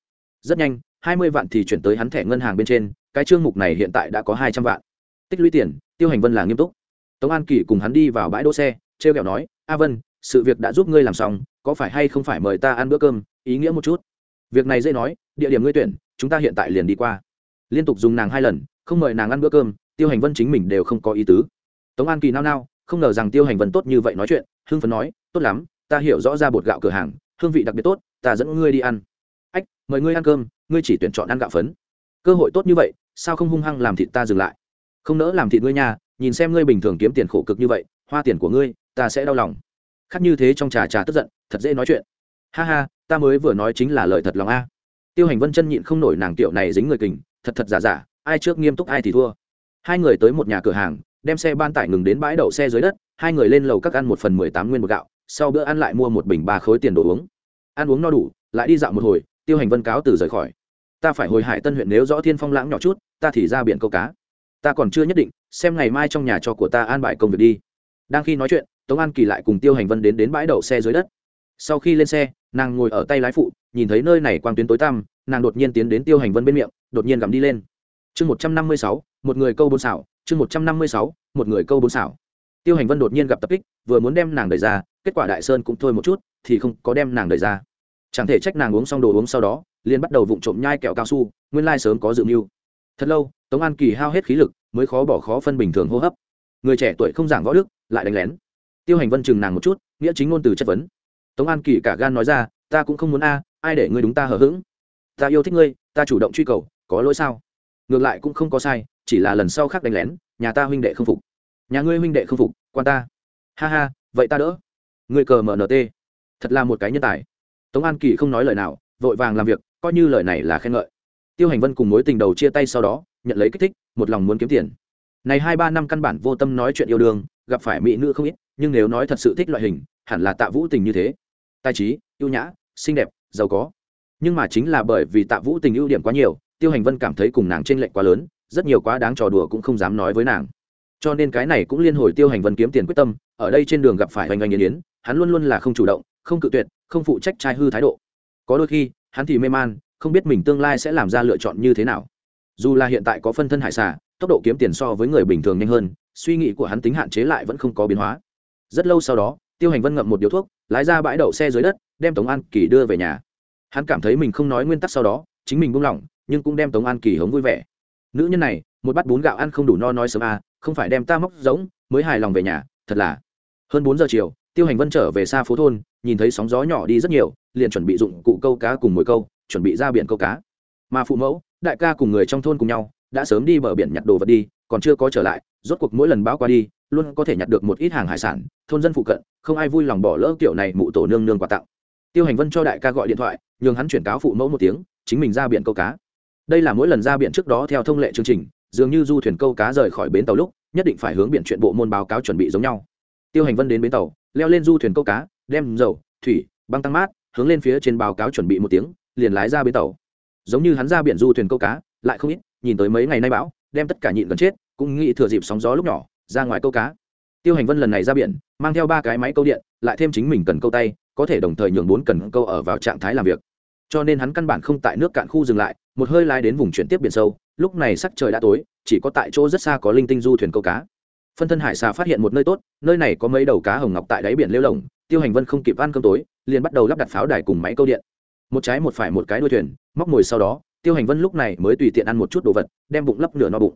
Rất nhanh, hai mươi vạn thì chuyển tới hắn thẻ ngân hàng bên trên, cái chương mục này hiện tại đã có hai trăm vạn. Tích lũy tiền, tiêu hành vân là nghiêm túc. Tống an kỳ cùng hắn đi vào bãi đỗ xe t r e o kẹo nói, a vân, sự việc đã giúp ngươi làm xong, có phải hay không phải mời ta ăn bữa cơm, ý nghĩa một chút? Việc này dễ nói, địa điểm ngươi tuyển, chúng ta hiện tại liền đi qua. Liên tục dùng nàng hai lần không mời nàng ăn bữa cơm, tiêu hành vân chính mình đều không có ý tứ. Tống an kỳ nao nao, không ngờ rằng tiêu hành vân tốt như vậy nói chuyện, hưng phấn nói, tốt lắm, ta hiểu rõ ra bột gạo cửa hàng, hương vị đặc biệt tốt, ta dẫn ngươi đi ăn. Ách, mời ngươi ăn cơm, ngươi chỉ tuyển chọn ăn gạo phấn. Cơ hội tốt như vậy, sao không hung hăng làm thịt ta dừng lại? Không nỡ làm thịt ngươi nha, nhìn xem ngươi bình thường kiếm tiền khổ cực như vậy, hoa tiền của ngươi, ta sẽ đau lòng. Khác như thế trong trà trà tức giận, thật dễ nói chuyện. Ha ha, ta mới vừa nói chính là lời thật lòng a. Tiêu hành vân chân nhịn không nổi nàng tiểu này dính người kình, thật thật giả giả ai trước nghiêm túc ai thì thua. Hai người tới một nhà cửa hàng, đem xe ban tải ngừng đến bãi đậu xe dưới đất, hai người lên lầu các ăn một phần mười tám nguyên một gạo, sau bữa ăn lại mua một bình ba khối tiền đồ uống. Ăn uống no đủ, lại đi dạo một hồi, tiêu hành vân cáo từ rời khỏi. Ta phải hồi hải tân huyện nếu rõ thiên phong lãng nhỏ chút, ta thì ra biển câu cá. Ta còn chưa nhất định, xem ngày mai trong nhà cho của ta an bài công việc đi. Đang khi nói chuyện, tống an kỳ lại cùng tiêu hành vân đến đến bãi đậu xe dưới đất. Sau khi lên xe, nàng ngồi ở tay lái phụ, nhìn thấy nơi này quang tuyến tối tăm, nàng đột nhiên tiến đến tiêu hành vân bên miệng, đột nhiên gặm đi lên chương một trăm năm mươi sáu, một người câu bốn xảo. Chương một trăm năm mươi sáu, một người câu bốn xảo. Tiêu hành vân đột nhiên gặp tập kích, vừa muốn đem nàng đẩy ra, kết quả đại sơn cũng thôi một chút, thì không có đem nàng đẩy ra. Chẳng thể trách nàng uống xong đồ uống sau đó, liền bắt đầu vụng trộm nhai kẹo cao su, nguyên lai sớm có dự mưu. Thật lâu, tống an kỳ hao hết khí lực, mới khó bỏ khó phân bình thường hô hấp. Người trẻ tuổi không giảng võ đức, lại đánh lén. Tiêu hành vân chừng nàng một chút, nghĩa chính ngôn từ chất vấn. Tống an kỳ cả gan nói ra, ta cũng không muốn a, ai để ngươi đúng ta hờ hững? Ta yêu thích ngươi, ta chủ động truy cầu, có lỗi sao? Ngược lại cũng không có sai, chỉ là lần sau khác đánh lén, nhà ta huynh đệ không phục. Nhà ngươi huynh đệ không phục, quan ta. Ha ha, vậy ta đỡ. Ngươi cờ mnt thật là một cái nhân tài. Tống an kỳ không nói lời nào, vội vàng làm việc, coi như lời này là khen ngợi. Tiêu hành vân cùng mối tình đầu chia tay sau đó, nhận lấy kích thích, một lòng muốn kiếm tiền. Này hai ba năm căn bản vô tâm nói chuyện yêu đương, gặp phải mỹ nữ không ít, nhưng nếu nói thật sự thích loại hình, hẳn là tạ vũ tình như thế. Tài trí, ưu nhã, xinh đẹp, giàu có. Nhưng mà chính là bởi vì tạ vũ tình ưu điểm quá nhiều tiêu hành vân cảm thấy cùng nàng t r ê n lệch quá lớn, rất nhiều quá đáng trò đùa cũng không dám nói với nàng. Cho nên cái này cũng liên hồi tiêu hành vân kiếm tiền quyết tâm, ở đây trên đường gặp phải hoành hoành yến yến, hắn luôn luôn là không chủ động, không cự tuyệt, không phụ trách trai hư thái độ. Có đôi khi, hắn thì mê man, không biết mình tương lai sẽ làm ra lựa chọn như thế nào. Dù là hiện tại có phân thân hải xà, tốc độ kiếm tiền so với người bình thường nhanh hơn, suy nghĩ của hắn tính hạn chế lại vẫn không có biến hóa. Rất lâu sau đó, tiêu hành vân ngậm một điếu thuốc, lái ra bãi đậu xe dưới đất, đem tống an kỳ đưa về nhà. Hắn cảm thấy mình không nói nguyên tắc sau đó, chính mình buông lỏng nhưng cũng đem tống an kỳ hống vui vẻ. Nữ nhân này, một bát bún gạo ăn không đủ no nói sớm à không phải đem ta móc giống, mới hài lòng về nhà, thật là. Hơn bốn giờ chiều, tiêu hành vân trở về xa phố thôn, nhìn thấy sóng gió nhỏ đi rất nhiều, liền chuẩn bị dụng cụ câu cá cùng mồi câu, chuẩn bị ra biển câu cá. Mà phụ mẫu, đại ca cùng người trong thôn cùng nhau, đã sớm đi bờ biển nhặt đồ vật đi, còn chưa có trở lại, rốt cuộc mỗi lần bão qua đi, luôn có thể nhặt được một ít hàng hải sản, thôn dân phụ cận, không ai vui lòng bỏ lỡ kiểu này mụ tổ nương nương quà tặng. Tiêu hành vân cho đại ca gọi điện thoại, nhường hắn chuyển cáo phụ mẫu một tiếng, chính mình ra biển câu cá đây là mỗi lần ra biển trước đó theo thông lệ chương trình, dường như du thuyền câu cá rời khỏi bến tàu lúc, nhất định phải hướng biển chuyện bộ môn báo cáo chuẩn bị giống nhau. Tiêu hành vân đến bến tàu, leo lên du thuyền câu cá, đem dầu, thủy, băng tăng mát, hướng lên phía trên báo cáo chuẩn bị một tiếng, liền lái ra bến tàu. Giống như hắn ra biển du thuyền câu cá, lại không ít, nhìn tới mấy ngày nay bão, đem tất cả nhịn gần chết, cũng nghĩ thừa dịp sóng gió lúc nhỏ, ra ngoài câu cá. Tiêu hành vân lần này ra biển, mang theo ba cái máy câu điện, lại thêm chính mình cần câu tay, có thể đồng thời nhường bốn cần câu ở vào trạng thái làm việc. Cho nên hắn căn bản không tại nước cạn khu dừng lại một hơi lái đến vùng chuyển tiếp biển sâu, lúc này sắc trời đã tối, chỉ có tại chỗ rất xa có linh tinh du thuyền câu cá. Phân thân hải xà phát hiện một nơi tốt, nơi này có mấy đầu cá hồng ngọc tại đáy biển lêu lồng, tiêu hành vân không kịp ăn cơm tối, liền bắt đầu lắp đặt pháo đài cùng máy câu điện. Một trái một phải một cái đuôi thuyền, móc mồi sau đó, tiêu hành vân lúc này mới tùy tiện ăn một chút đồ vật, đem bụng lấp nửa no bụng.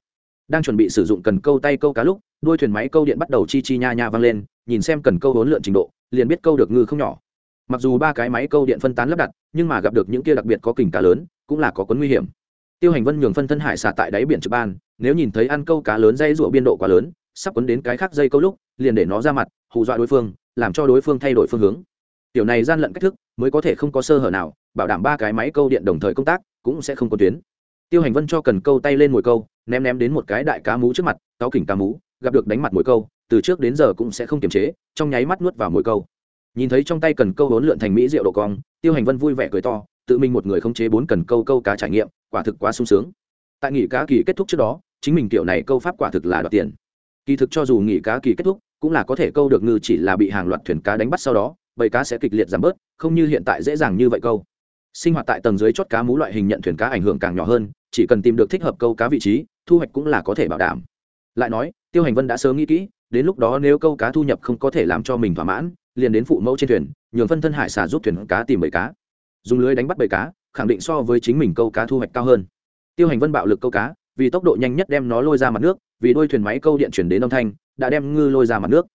Đang chuẩn bị sử dụng cần câu tay câu cá lúc, đuôi thuyền máy câu điện bắt đầu chi chi nha nha vang lên, nhìn xem cần câu hỗn lượn trình độ, liền biết câu được ngư không nhỏ. Mặc dù ba cái máy câu điện phân tán lắp đặt, nhưng mà gặp được những kia đặc biệt có kình cá lớn cũng là có cuốn nguy hiểm. Tiêu hành vân nhường phân thân hải xả tại đáy biển trực ban, nếu nhìn thấy ăn câu cá lớn dây rụa biên độ quá lớn, sắp quấn đến cái khác dây câu lúc, liền để nó ra mặt, hù dọa đối phương, làm cho đối phương thay đổi phương hướng. Tiểu này gian lận cách thức, mới có thể không có sơ hở nào, bảo đảm ba cái máy câu điện đồng thời công tác, cũng sẽ không có tuyến. Tiêu hành vân cho cần câu tay lên mồi câu, ném ném đến một cái đại cá mú trước mặt cáo kỉnh cá mú, gặp được đánh mặt mồi câu, từ trước đến giờ cũng sẽ không kiềm chế, trong nháy mắt nuốt vào mồi câu. Nhìn thấy trong tay cần câu hốn lượn thành mỹ rượu độ cong, tiêu hành vân vui vẻ cười to tự mình một người không chế bốn cần câu câu cá trải nghiệm, quả thực quá sung sướng. Tại nghỉ cá kỳ kết thúc trước đó, chính mình kiểu này câu pháp quả thực là đoạt tiền. Kỳ thực cho dù nghỉ cá kỳ kết thúc, cũng là có thể câu được ngư chỉ là bị hàng loạt thuyền cá đánh bắt sau đó, bầy cá sẽ kịch liệt giảm bớt, không như hiện tại dễ dàng như vậy câu. Sinh hoạt tại tầng dưới chót cá mú loại hình nhận thuyền cá ảnh hưởng càng nhỏ hơn, chỉ cần tìm được thích hợp câu cá vị trí, thu hoạch cũng là có thể bảo đảm. Lại nói, tiêu hành vân đã sớm nghĩ kỹ, đến lúc đó nếu câu cá thu nhập không có thể làm cho mình thỏa mãn, liền đến phụ mẫu trên thuyền, nhường phân thân hải xà giúp thuyền cá tìm bầy cá dùng lưới đánh bắt bầy cá, khẳng định so với chính mình câu cá thu hoạch cao hơn. Tiêu hành vân bạo lực câu cá, vì tốc độ nhanh nhất đem nó lôi ra mặt nước, vì đôi thuyền máy câu điện chuyển đến âm thanh, đã đem ngư lôi ra mặt nước.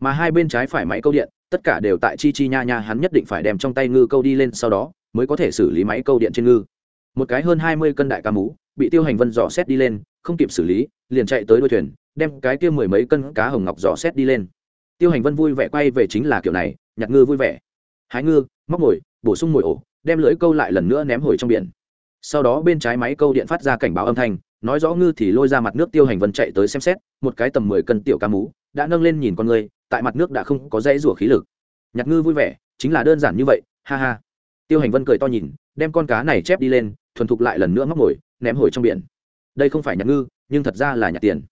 Mà hai bên trái phải máy câu điện, tất cả đều tại chi chi nha nha hắn nhất định phải đem trong tay ngư câu đi lên sau đó, mới có thể xử lý máy câu điện trên ngư. Một cái hơn hai mươi cân đại ca mú, bị tiêu hành vân dò xét đi lên, không kịp xử lý, liền chạy tới đôi thuyền, đem cái kia mười mấy cân cá hồng ngọc dò xét đi lên. Tiêu hành vân vui vẻ quay về chính là kiểu này, nhặt ngư vui vẻ. Hái ngư, móc mồi, bổ sung mồi ổ đem lưỡi câu lại lần nữa ném hồi trong biển. Sau đó bên trái máy câu điện phát ra cảnh báo âm thanh, nói rõ ngư thì lôi ra mặt nước tiêu hành vân chạy tới xem xét, một cái tầm mười cân tiểu cá mú, đã nâng lên nhìn con người, tại mặt nước đã không có dãy rủa khí lực. Nhặt ngư vui vẻ, chính là đơn giản như vậy, ha ha. Tiêu hành vân cười to nhìn, đem con cá này chép đi lên, thuần thục lại lần nữa móc mồi ném hồi trong biển. Đây không phải nhặt ngư, nhưng thật ra là nhặt tiền.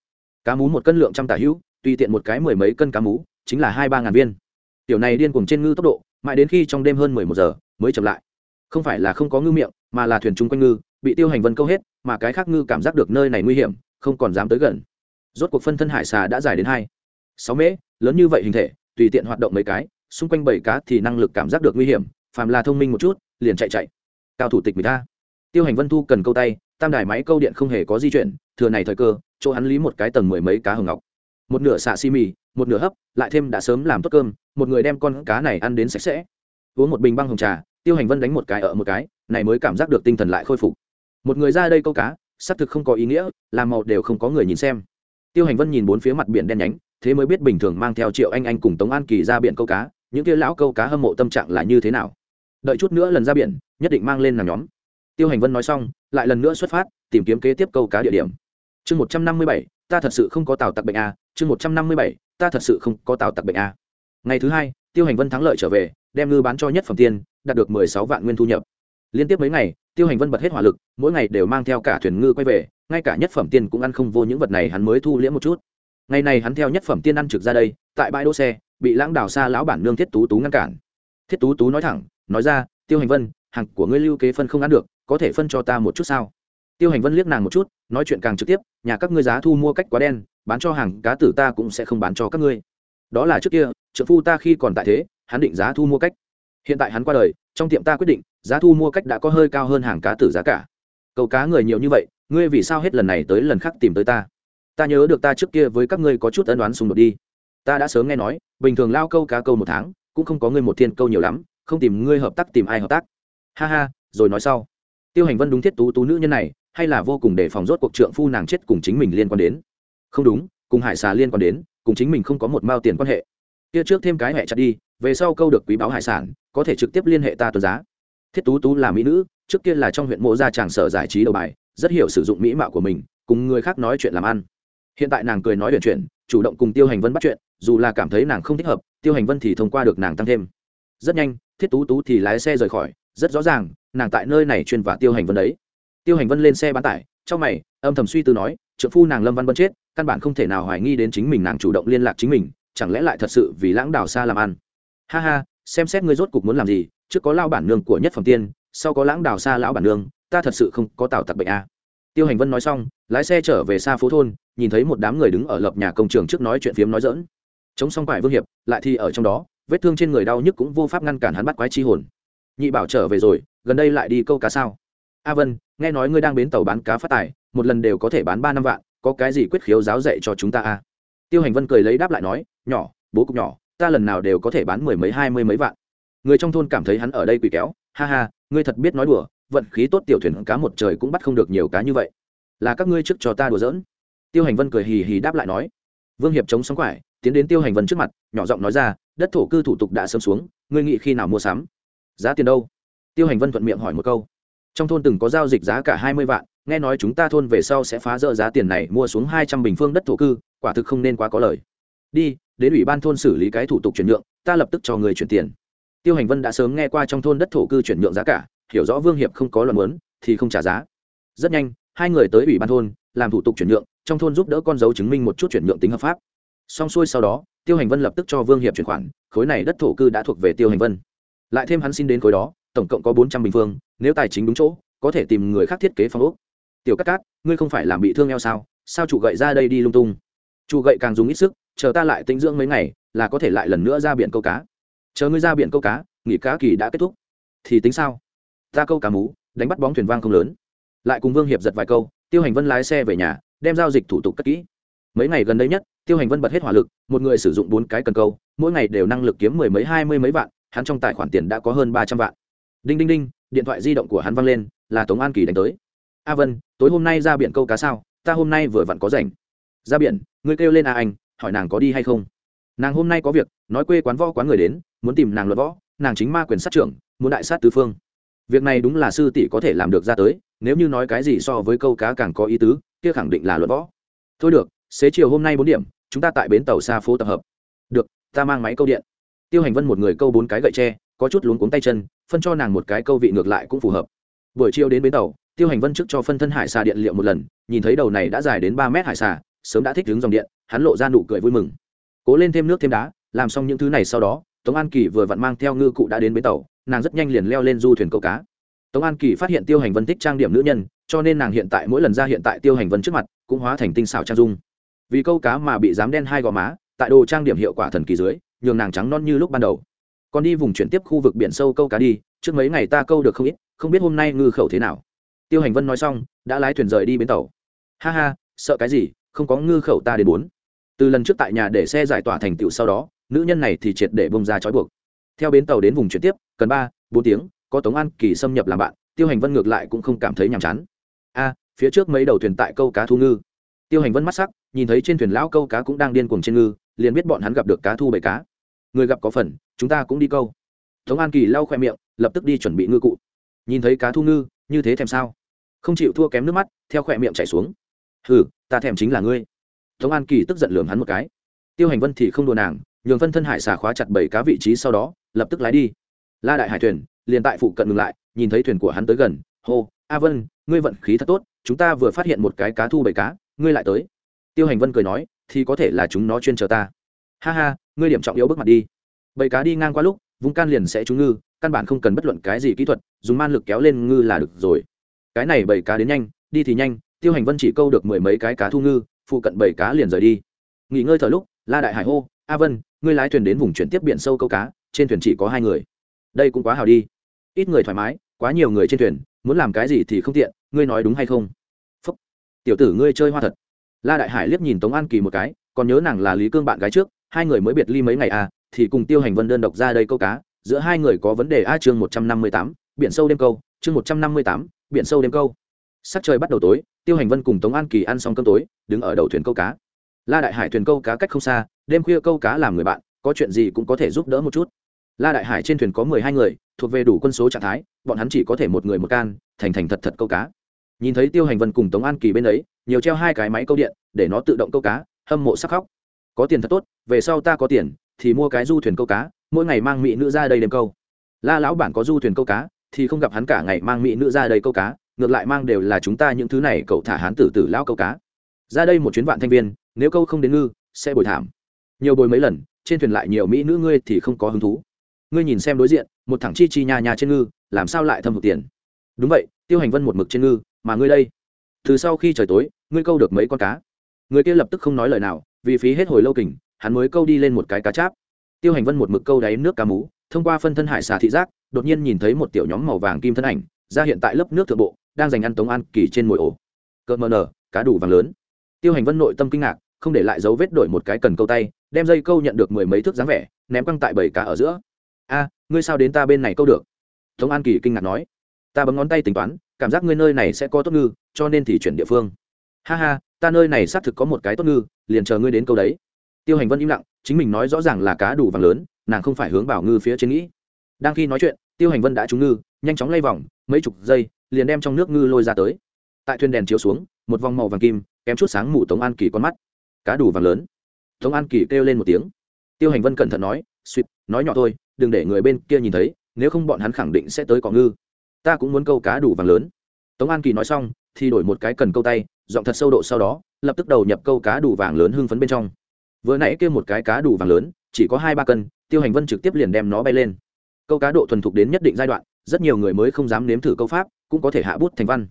Cá mú một cân lượng trăm tả hữu, tùy tiện một cái mười mấy cân cá mú, chính là hai ba ngàn viên. Tiểu này điên cuồng trên ngư tốc độ, mãi đến khi trong đêm hơn mười một giờ, mới chậm lại không phải là không có ngư miệng, mà là thuyền chung quanh ngư, bị tiêu hành vân câu hết, mà cái khác ngư cảm giác được nơi này nguy hiểm, không còn dám tới gần. Rốt cuộc phân thân hải xà đã dài đến hai, sáu mễ, lớn như vậy hình thể, tùy tiện hoạt động mấy cái, xung quanh bảy cá thì năng lực cảm giác được nguy hiểm, phàm là thông minh một chút, liền chạy chạy. Cao thủ tịch người ta tiêu hành vân thu cần câu tay, tam đài máy câu điện không hề có di chuyển, thừa này thời cơ, chỗ hắn lý một cái tầng mười mấy cá hồng ngọc. Một nửa xạ xi mì, một nửa hấp, lại thêm đã sớm làm tốt cơm, một người đem con cá này ăn đến sạch sẽ. Uống một bình băng hồng trà tiêu hành vân đánh một cái ở một cái, này mới cảm giác được tinh thần lại khôi phục. Một người ra đây câu cá, xác thực không có ý nghĩa, làm màu đều không có người nhìn xem. Tiêu hành vân nhìn bốn phía mặt biển đen nhánh, thế mới biết bình thường mang theo triệu anh anh cùng tống an kỳ ra biển câu cá, những kia lão câu cá hâm mộ tâm trạng là như thế nào? Đợi chút nữa lần ra biển, nhất định mang lên làm nhóm. Tiêu hành vân nói xong, lại lần nữa xuất phát, tìm kiếm kế tiếp câu cá địa điểm. Chương một trăm năm mươi bảy, ta thật sự không có tàu tặc bệnh a, chương một trăm năm mươi bảy, ta thật sự không có tàu tặc bệnh a. Ngày thứ hai tiêu hành vân thắng lợi trở về, đem ngư bán cho nhất phẩm tiên, đạt được mười sáu vạn nguyên thu nhập. Liên tiếp mấy ngày, tiêu hành vân bật hết hỏa lực, mỗi ngày đều mang theo cả thuyền ngư quay về, ngay cả nhất phẩm tiên cũng ăn không vô những vật này hắn mới thu liễm một chút. Ngày này hắn theo nhất phẩm tiên ăn trực ra đây, tại bãi đỗ xe, bị lãng đào xa lão bản nương thiết tú tú ngăn cản. Thiết tú tú nói thẳng, nói ra, tiêu hành vân, hàng của ngươi lưu kế phân không ăn được, có thể phân cho ta một chút sao? Tiêu hành vân liếc nàng một chút, nói chuyện càng trực tiếp, nhà các ngươi giá thu mua cách quá đen, bán cho hàng cá tử ta cũng sẽ không bán cho các ngươi đó là trước kia trợ phu ta khi còn tại thế, hắn định giá thu mua cách. Hiện tại hắn qua đời, trong tiệm ta quyết định, giá thu mua cách đã có hơi cao hơn hàng cá tử giá cả. Câu cá người nhiều như vậy, ngươi vì sao hết lần này tới lần khác tìm tới ta? Ta nhớ được ta trước kia với các ngươi có chút ân đoán xung đột đi. Ta đã sớm nghe nói, bình thường lao câu cá câu một tháng, cũng không có ngươi một thiên câu nhiều lắm, không tìm ngươi hợp tác tìm ai hợp tác. Ha ha, rồi nói sau. Tiêu hành vân đúng thiết tú tú nữ nhân này, hay là vô cùng để phòng rốt cuộc trượng phu nàng chết cùng chính mình liên quan đến? Không đúng, cùng hải xà liên quan đến cùng chính mình không có một mao tiền quan hệ. Kia trước thêm cái hẹ chặt đi, về sau câu được quý báo hải sản, có thể trực tiếp liên hệ ta tuần giá. Thiết tú tú là mỹ nữ, trước kia là trong huyện mộ gia tràng sở giải trí đầu bài, rất hiểu sử dụng mỹ mạo của mình, cùng người khác nói chuyện làm ăn. Hiện tại nàng cười nói chuyện chuyện chủ động cùng tiêu hành vân bắt chuyện, dù là cảm thấy nàng không thích hợp, tiêu hành vân thì thông qua được nàng tăng thêm. Rất nhanh, thiết tú tú thì lái xe rời khỏi, rất rõ ràng, nàng tại nơi này chuyên và tiêu hành vân đấy. Tiêu hành vân lên xe bán tải, trong mày, âm thầm suy tư nói trợ phu nàng lâm văn vân chết căn bản không thể nào hoài nghi đến chính mình nàng chủ động liên lạc chính mình, chẳng lẽ lại thật sự vì lãng đào xa làm ăn? Ha ha, xem xét ngươi rốt cục muốn làm gì, trước có lao bản nương của nhất phẩm tiên, sau có lãng đào xa lão bản nương, ta thật sự không có tạo tặc bệnh a. À. tiêu hành vân nói xong, lái xe trở về xa phố thôn, nhìn thấy một đám người đứng ở lập nhà công trường trước nói chuyện phiếm nói dỡn chống xong quải vương hiệp, lại thì ở trong đó, vết thương trên người đau nhức cũng vô pháp ngăn cản hắn bắt quái chi hồn. Nhị bảo trở về rồi, gần đây lại đi câu cá sao? A vân, nghe nói ngươi đang bến tàu bán cá phát tài, một lần đều có thể bán ba năm vạn có cái gì quyết khiếu giáo dạy cho chúng ta a? Tiêu hành vân cười lấy đáp lại nói, nhỏ, bố cục nhỏ, ta lần nào đều có thể bán mười mấy, hai mươi mấy vạn. Người trong thôn cảm thấy hắn ở đây quỳ kéo, ha ha, ngươi thật biết nói đùa, vận khí tốt tiểu thuyền cá một trời cũng bắt không được nhiều cá như vậy. Là các ngươi trước cho ta đùa giỡn. Tiêu hành vân cười hì hì đáp lại nói, vương hiệp chống sóng quải, tiến đến tiêu hành vân trước mặt, nhỏ giọng nói ra, đất thổ cư thủ tục đã sớm xuống, ngươi nghĩ khi nào mua sắm? Giá tiền đâu? Tiêu hành vân thuận miệng hỏi một câu. Trong thôn từng có giao dịch giá cả hai mươi vạn nghe nói chúng ta thôn về sau sẽ phá rỡ giá tiền này, mua xuống hai trăm bình phương đất thổ cư, quả thực không nên quá có lời. Đi, đến ủy ban thôn xử lý cái thủ tục chuyển nhượng, ta lập tức cho người chuyển tiền. Tiêu hành vân đã sớm nghe qua trong thôn đất thổ cư chuyển nhượng giá cả, hiểu rõ vương hiệp không có luận muốn, thì không trả giá. Rất nhanh, hai người tới ủy ban thôn, làm thủ tục chuyển nhượng, trong thôn giúp đỡ con dấu chứng minh một chút chuyển nhượng tính hợp pháp. Xong xuôi sau đó, tiêu hành vân lập tức cho vương hiệp chuyển khoản, khối này đất thổ cư đã thuộc về tiêu hành vân. Lại thêm hắn xin đến khối đó, tổng cộng có bốn trăm bình phương, nếu tài chính đúng chỗ, có thể tìm người khác thiết kế phong ốc tiểu cát cát, ngươi không phải làm bị thương eo sao? Sao chủ gậy ra đây đi lung tung? Chủ gậy càng dùng ít sức, chờ ta lại tinh dưỡng mấy ngày, là có thể lại lần nữa ra biển câu cá. Chờ ngươi ra biển câu cá, nghỉ cá kỳ đã kết thúc. Thì tính sao? Ta câu cá mú, đánh bắt bóng thuyền vang không lớn. Lại cùng vương hiệp giật vài câu, tiêu hành vân lái xe về nhà, đem giao dịch thủ tục cất kỹ. Mấy ngày gần đây nhất, tiêu hành vân bật hết hỏa lực, một người sử dụng bốn cái cần câu, mỗi ngày đều năng lực kiếm mười mấy, hai mươi mấy vạn, hắn trong tài khoản tiền đã có hơn ba trăm vạn. Đinh đinh đinh, điện thoại di động của hắn văng lên, là tống an kỳ đánh tới a vân, tối hôm nay ra biển câu cá sao? Ta hôm nay vừa vặn có rảnh. Ra biển, ngươi kêu lên a anh, hỏi nàng có đi hay không. Nàng hôm nay có việc, nói quê quán võ quán người đến, muốn tìm nàng luật võ, nàng chính ma quyền sát trưởng, muốn đại sát tứ phương. Việc này đúng là sư tỷ có thể làm được ra tới, nếu như nói cái gì so với câu cá càng có ý tứ, kia khẳng định là luật võ. Thôi được, xế chiều hôm nay bốn điểm, chúng ta tại bến tàu xa phố tập hợp. Được, ta mang máy câu điện. Tiêu hành vân một người câu bốn cái gậy tre, có chút luống cuống tay chân, phân cho nàng một cái câu vị ngược lại cũng phù hợp. Buổi chiều đến bến tàu tiêu hành vân trước cho phân thân hải xà điện liệu một lần, nhìn thấy đầu này đã dài đến ba mét hải xà, sớm đã thích đứng dòng điện, hắn lộ ra nụ cười vui mừng. Cố lên thêm nước thêm đá, làm xong những thứ này sau đó, tống an kỳ vừa vặn mang theo ngư cụ đã đến bến tàu, nàng rất nhanh liền leo lên du thuyền câu cá. Tống an kỳ phát hiện tiêu hành vân thích trang điểm nữ nhân, cho nên nàng hiện tại mỗi lần ra hiện tại tiêu hành vân trước mặt, cũng hóa thành tinh xảo trang dung. Vì câu cá mà bị dám đen hai gò má, tại đồ trang điểm hiệu quả thần kỳ dưới, nhường nàng trắng non như lúc ban đầu. Còn đi vùng chuyển tiếp khu vực biển sâu câu cá đi, trước mấy ngày ta câu được không ít, không biết hôm nay ngư khẩu thế nào tiêu hành vân nói xong, đã lái thuyền rời đi bến tàu. Ha ha, sợ cái gì, không có ngư khẩu ta đến bốn. Từ lần trước tại nhà để xe giải tỏa thành tựu sau đó, nữ nhân này thì triệt để bông ra trói buộc. Theo bến tàu đến vùng chuyển tiếp, cần ba, bốn tiếng, có tống an kỳ xâm nhập làm bạn, tiêu hành vân ngược lại cũng không cảm thấy nhàm chán. A, phía trước mấy đầu thuyền tại câu cá thu ngư. Tiêu hành vân mắt sắc, nhìn thấy trên thuyền lão câu cá cũng đang điên cuồng trên ngư, liền biết bọn hắn gặp được cá thu bầy cá. Người gặp có phần, chúng ta cũng đi câu. Tống an kỳ lau khoe miệng, lập tức đi chuẩn bị ngư cụ. Nhìn thấy cá thu ngư, như thế thèm sao? Không chịu thua kém nước mắt, theo khỏe miệng chảy xuống. Hừ, ta thèm chính là ngươi. Tống an kỳ tức giận lườm hắn một cái. Tiêu hành vân thì không đùa nàng, nhường phân thân hải xà khóa chặt bảy cá vị trí sau đó, lập tức lái đi. La đại hải thuyền, liền tại phụ cận ngừng lại, nhìn thấy thuyền của hắn tới gần, hô, a vân, ngươi vận khí thật tốt, chúng ta vừa phát hiện một cái cá thu bảy cá, ngươi lại tới. Tiêu hành vân cười nói, thì có thể là chúng nó chuyên chờ ta. Ha ha, ngươi điểm trọng yếu bước mặt đi. Bảy cá đi ngang qua lúc, vùng can liền sẽ trúng ngư, căn bản không cần bất luận cái gì kỹ thuật, dùng man lực kéo lên ngư là được rồi cái này bảy cá đến nhanh, đi thì nhanh, tiêu hành vân chỉ câu được mười mấy cái cá thu ngư, phụ cận bảy cá liền rời đi. Nghỉ ngơi thở lúc, la đại hải hô, a vân, ngươi lái thuyền đến vùng chuyển tiếp biển sâu câu cá, trên thuyền chỉ có hai người. Đây cũng quá hào đi. Ít người thoải mái, quá nhiều người trên thuyền, muốn làm cái gì thì không tiện, ngươi nói đúng hay không? Phúc. tiểu tử ngươi chơi hoa thật. La đại hải liếc nhìn tống an kỳ một cái, còn nhớ nàng là lý cương bạn gái trước, hai người mới biệt ly mấy ngày à thì cùng tiêu hành vân đơn độc ra đây câu cá, giữa hai người có vấn đề a chương một trăm năm mươi tám, biển sâu đêm câu, chương một trăm năm mươi tám biển sâu đêm câu. Sắc trời bắt đầu tối, tiêu hành vân cùng tống an kỳ ăn xong cơm tối, đứng ở đầu thuyền câu cá. La đại hải thuyền câu cá cách không xa, đêm khuya câu cá làm người bạn, có chuyện gì cũng có thể giúp đỡ một chút. La đại hải trên thuyền có mười hai người, thuộc về đủ quân số trạng thái, bọn hắn chỉ có thể một người một can, thành thành thật thật câu cá. Nhìn thấy tiêu hành vân cùng tống an kỳ bên ấy, nhiều treo hai cái máy câu điện, để nó tự động câu cá, hâm mộ sắc khóc. Có tiền thật tốt, về sau ta có tiền, thì mua cái du thuyền câu cá, mỗi ngày mang mỹ nữ ra đây đêm câu. La lão bản có du thuyền câu cá thì không gặp hắn cả ngày mang mỹ nữ ra đây câu cá, ngược lại mang đều là chúng ta những thứ này cậu thả hắn tử tử lao câu cá. Ra đây một chuyến vạn thanh viên, nếu câu không đến ngư, sẽ bồi thảm. Nhiều bồi mấy lần, trên thuyền lại nhiều mỹ nữ ngươi thì không có hứng thú. Ngươi nhìn xem đối diện, một thằng chi chi nhà nhà trên ngư, làm sao lại thâm hụt tiền? Đúng vậy, tiêu hành vân một mực trên ngư, mà ngươi đây? Từ sau khi trời tối, ngươi câu được mấy con cá? Người kia lập tức không nói lời nào, vì phí hết hồi lâu kình, hắn mới câu đi lên một cái cá cháp. Tiêu hành vân một mực câu đáy nước cá mú, thông qua phân thân hải xà thị giác đột nhiên nhìn thấy một tiểu nhóm màu vàng kim thân ảnh, ra hiện tại lớp nước thượng bộ, đang dành ăn tống an kỳ trên mồi ổ. Cỡ mờ nở cá đủ vàng lớn. Tiêu hành vân nội tâm kinh ngạc, không để lại dấu vết đổi một cái cần câu tay, đem dây câu nhận được mười mấy thước dáng vẻ, ném căng tại bảy cá ở giữa. A, ngươi sao đến ta bên này câu được? Tống an kỳ kinh ngạc nói. Ta bấm ngón tay tính toán, cảm giác ngươi nơi này sẽ có tốt ngư, cho nên thì chuyển địa phương. Ha ha, ta nơi này xác thực có một cái tốt ngư, liền chờ ngươi đến câu đấy. Tiêu hành vân im lặng, chính mình nói rõ ràng là cá đủ vàng lớn, nàng không phải hướng bảo ngư phía trên nghĩ. Đang khi nói chuyện tiêu hành vân đã trúng ngư, nhanh chóng lay vòng, mấy chục giây, liền đem trong nước ngư lôi ra tới. Tại thuyền đèn chiếu xuống, một vòng màu vàng kim, kém chút sáng mù tống an kỳ con mắt. Cá đủ vàng lớn. Tống an kỳ kêu lên một tiếng. Tiêu hành vân cẩn thận nói suýt nói nhỏ thôi, đừng để người bên kia nhìn thấy, nếu không bọn hắn khẳng định sẽ tới cỏ ngư. Ta cũng muốn câu cá đủ vàng lớn. Tống an kỳ nói xong, thì đổi một cái cần câu tay, giọng thật sâu độ sau đó, lập tức đầu nhập câu cá đủ vàng lớn hưng phấn bên trong. Vừa nãy kêu một cái cá đủ vàng lớn, chỉ có hai ba cân, tiêu hành vân trực tiếp liền đem nó bay lên câu cá độ thuần thục đến nhất định giai đoạn, rất nhiều người mới không dám nếm thử câu pháp, cũng có thể hạ bút thành văn.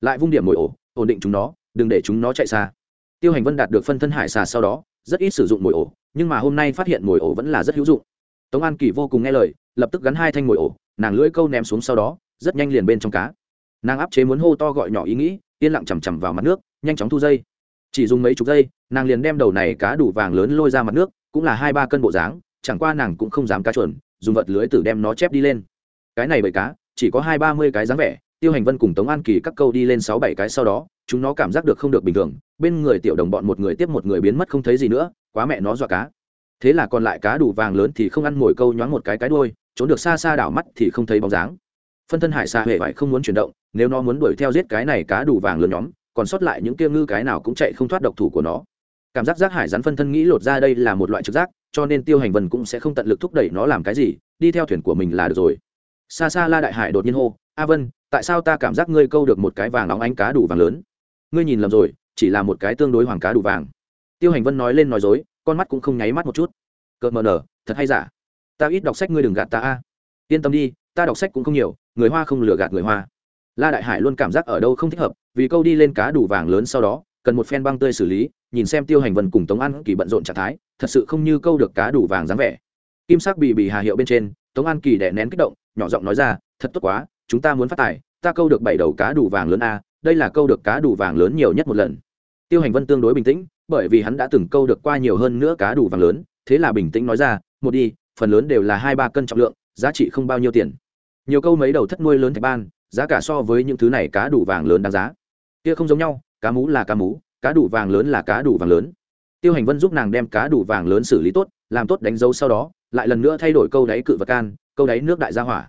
Lại vung điểm mồi ổ, ổn định chúng nó, đừng để chúng nó chạy xa. Tiêu hành vân đạt được phân thân hải xà sau đó, rất ít sử dụng mồi ổ, nhưng mà hôm nay phát hiện mồi ổ vẫn là rất hữu dụng. Tống an kỳ vô cùng nghe lời, lập tức gắn hai thanh mồi ổ, nàng lưỡi câu ném xuống sau đó, rất nhanh liền bên trong cá. Nàng áp chế muốn hô to gọi nhỏ ý nghĩ, yên lặng chằm chằm vào mặt nước, nhanh chóng thu dây. Chỉ dùng mấy chục giây, nàng liền đem đầu này cá đủ vàng lớn lôi ra mặt nước, cũng là hai ba cân bộ dáng, chẳng qua nàng cũng không dám cá chuẩn dùng vật lưới tử đem nó chép đi lên. Cái này bởi cá, chỉ có hai ba mươi cái dáng vẻ, tiêu hành vân cùng tống an kỳ các câu đi lên sáu bảy cái sau đó, chúng nó cảm giác được không được bình thường, bên người tiểu đồng bọn một người tiếp một người biến mất không thấy gì nữa, quá mẹ nó dọa cá. Thế là còn lại cá đủ vàng lớn thì không ăn mồi câu nhoáng một cái cái đuôi, trốn được xa xa đảo mắt thì không thấy bóng dáng. Phân thân hải xa huệ vải không muốn chuyển động, nếu nó muốn đuổi theo giết cái này cá đủ vàng lớn nhóm, còn sót lại những kia ngư cái nào cũng chạy không thoát độc thủ của nó cảm giác rác hải rắn phân thân nghĩ lột ra đây là một loại trực giác, cho nên tiêu hành vân cũng sẽ không tận lực thúc đẩy nó làm cái gì, đi theo thuyền của mình là được rồi. Xa xa la đại hải đột nhiên hô, a vân, tại sao ta cảm giác ngươi câu được một cái vàng óng ánh cá đủ vàng lớn? Ngươi nhìn lầm rồi, chỉ là một cái tương đối hoàng cá đủ vàng. Tiêu hành vân nói lên nói dối, con mắt cũng không nháy mắt một chút. Cợt mờ nở, thật hay giả? Ta ít đọc sách ngươi đừng gạt ta a. Yên tâm đi, ta đọc sách cũng không nhiều, người hoa không lừa gạt người hoa. La đại hải luôn cảm giác ở đâu không thích hợp, vì câu đi lên cá đủ vàng lớn sau đó, cần một phen băng tươi xử lý nhìn xem tiêu hành vân cùng tống an kỳ bận rộn trạng thái, thật sự không như câu được cá đủ vàng dáng vẻ. Kim sắc bị bị hà hiệu bên trên, tống an kỳ đẻ nén kích động, nhỏ giọng nói ra, thật tốt quá, chúng ta muốn phát tài, ta câu được bảy đầu cá đủ vàng lớn a, đây là câu được cá đủ vàng lớn nhiều nhất một lần. Tiêu hành vân tương đối bình tĩnh, bởi vì hắn đã từng câu được qua nhiều hơn nữa cá đủ vàng lớn, thế là bình tĩnh nói ra, một đi, phần lớn đều là hai ba cân trọng lượng, giá trị không bao nhiêu tiền. Nhiều câu mấy đầu thất nuôi lớn thạch ban, giá cả so với những thứ này cá đủ vàng lớn đáng giá. Kia không giống nhau, cá mú là cá mú cá đủ vàng lớn là cá đủ vàng lớn. Tiêu hành vân giúp nàng đem cá đủ vàng lớn xử lý tốt, làm tốt đánh dấu sau đó, lại lần nữa thay đổi câu đáy cự vật can, câu đáy nước đại gia hỏa.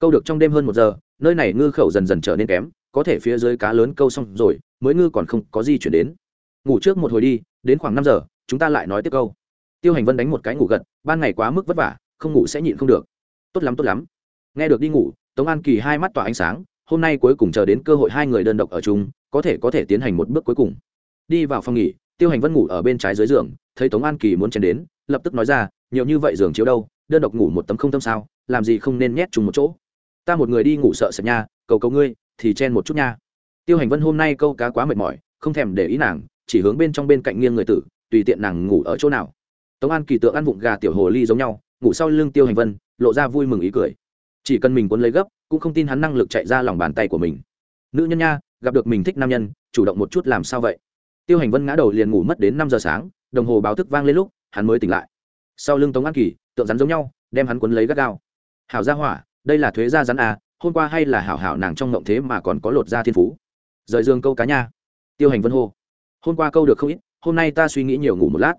Câu được trong đêm hơn một giờ, nơi này ngư khẩu dần dần trở nên kém, có thể phía dưới cá lớn câu xong rồi, mới ngư còn không có gì chuyển đến. Ngủ trước một hồi đi, đến khoảng năm giờ, chúng ta lại nói tiếp câu. Tiêu hành vân đánh một cái ngủ gật, ban ngày quá mức vất vả, không ngủ sẽ nhịn không được. Tốt lắm tốt lắm. Nghe được đi ngủ, tống an kỳ hai mắt tỏa ánh sáng, hôm nay cuối cùng chờ đến cơ hội hai người đơn độc ở chung, có thể có thể tiến hành một bước cuối cùng đi vào phòng nghỉ, tiêu hành vân ngủ ở bên trái dưới giường, thấy tống an kỳ muốn chen đến, lập tức nói ra, nhiều như vậy giường chiếu đâu, đơn độc ngủ một tấm không tâm sao, làm gì không nên nhét chung một chỗ? Ta một người đi ngủ sợ sệt nha, cầu cầu ngươi, thì chen một chút nha. Tiêu hành vân hôm nay câu cá quá mệt mỏi, không thèm để ý nàng, chỉ hướng bên trong bên cạnh nghiêng người tử, tùy tiện nàng ngủ ở chỗ nào. Tống an kỳ tượng ăn vụng gà tiểu hồ ly giống nhau, ngủ sau lưng tiêu hành vân, lộ ra vui mừng ý cười. Chỉ cần mình cuốn lấy gấp, cũng không tin hắn năng lực chạy ra lòng bàn tay của mình. Nữ nhân nha, gặp được mình thích nam nhân, chủ động một chút làm sao vậy? Tiêu hành vân ngã đầu liền ngủ mất đến năm giờ sáng, đồng hồ báo thức vang lên lúc, hắn mới tỉnh lại. Sau lưng tống an kỳ, tượng rắn giống nhau, đem hắn cuốn lấy gắt gao. Hảo gia hỏa, đây là thuế gia rắn à hôm qua hay là hảo hảo nàng trong ngộng thế mà còn có lột da thiên phú. Rời giường câu cá nha. Tiêu hành vân hô. Hôm qua câu được không ít, hôm nay ta suy nghĩ nhiều ngủ một lát.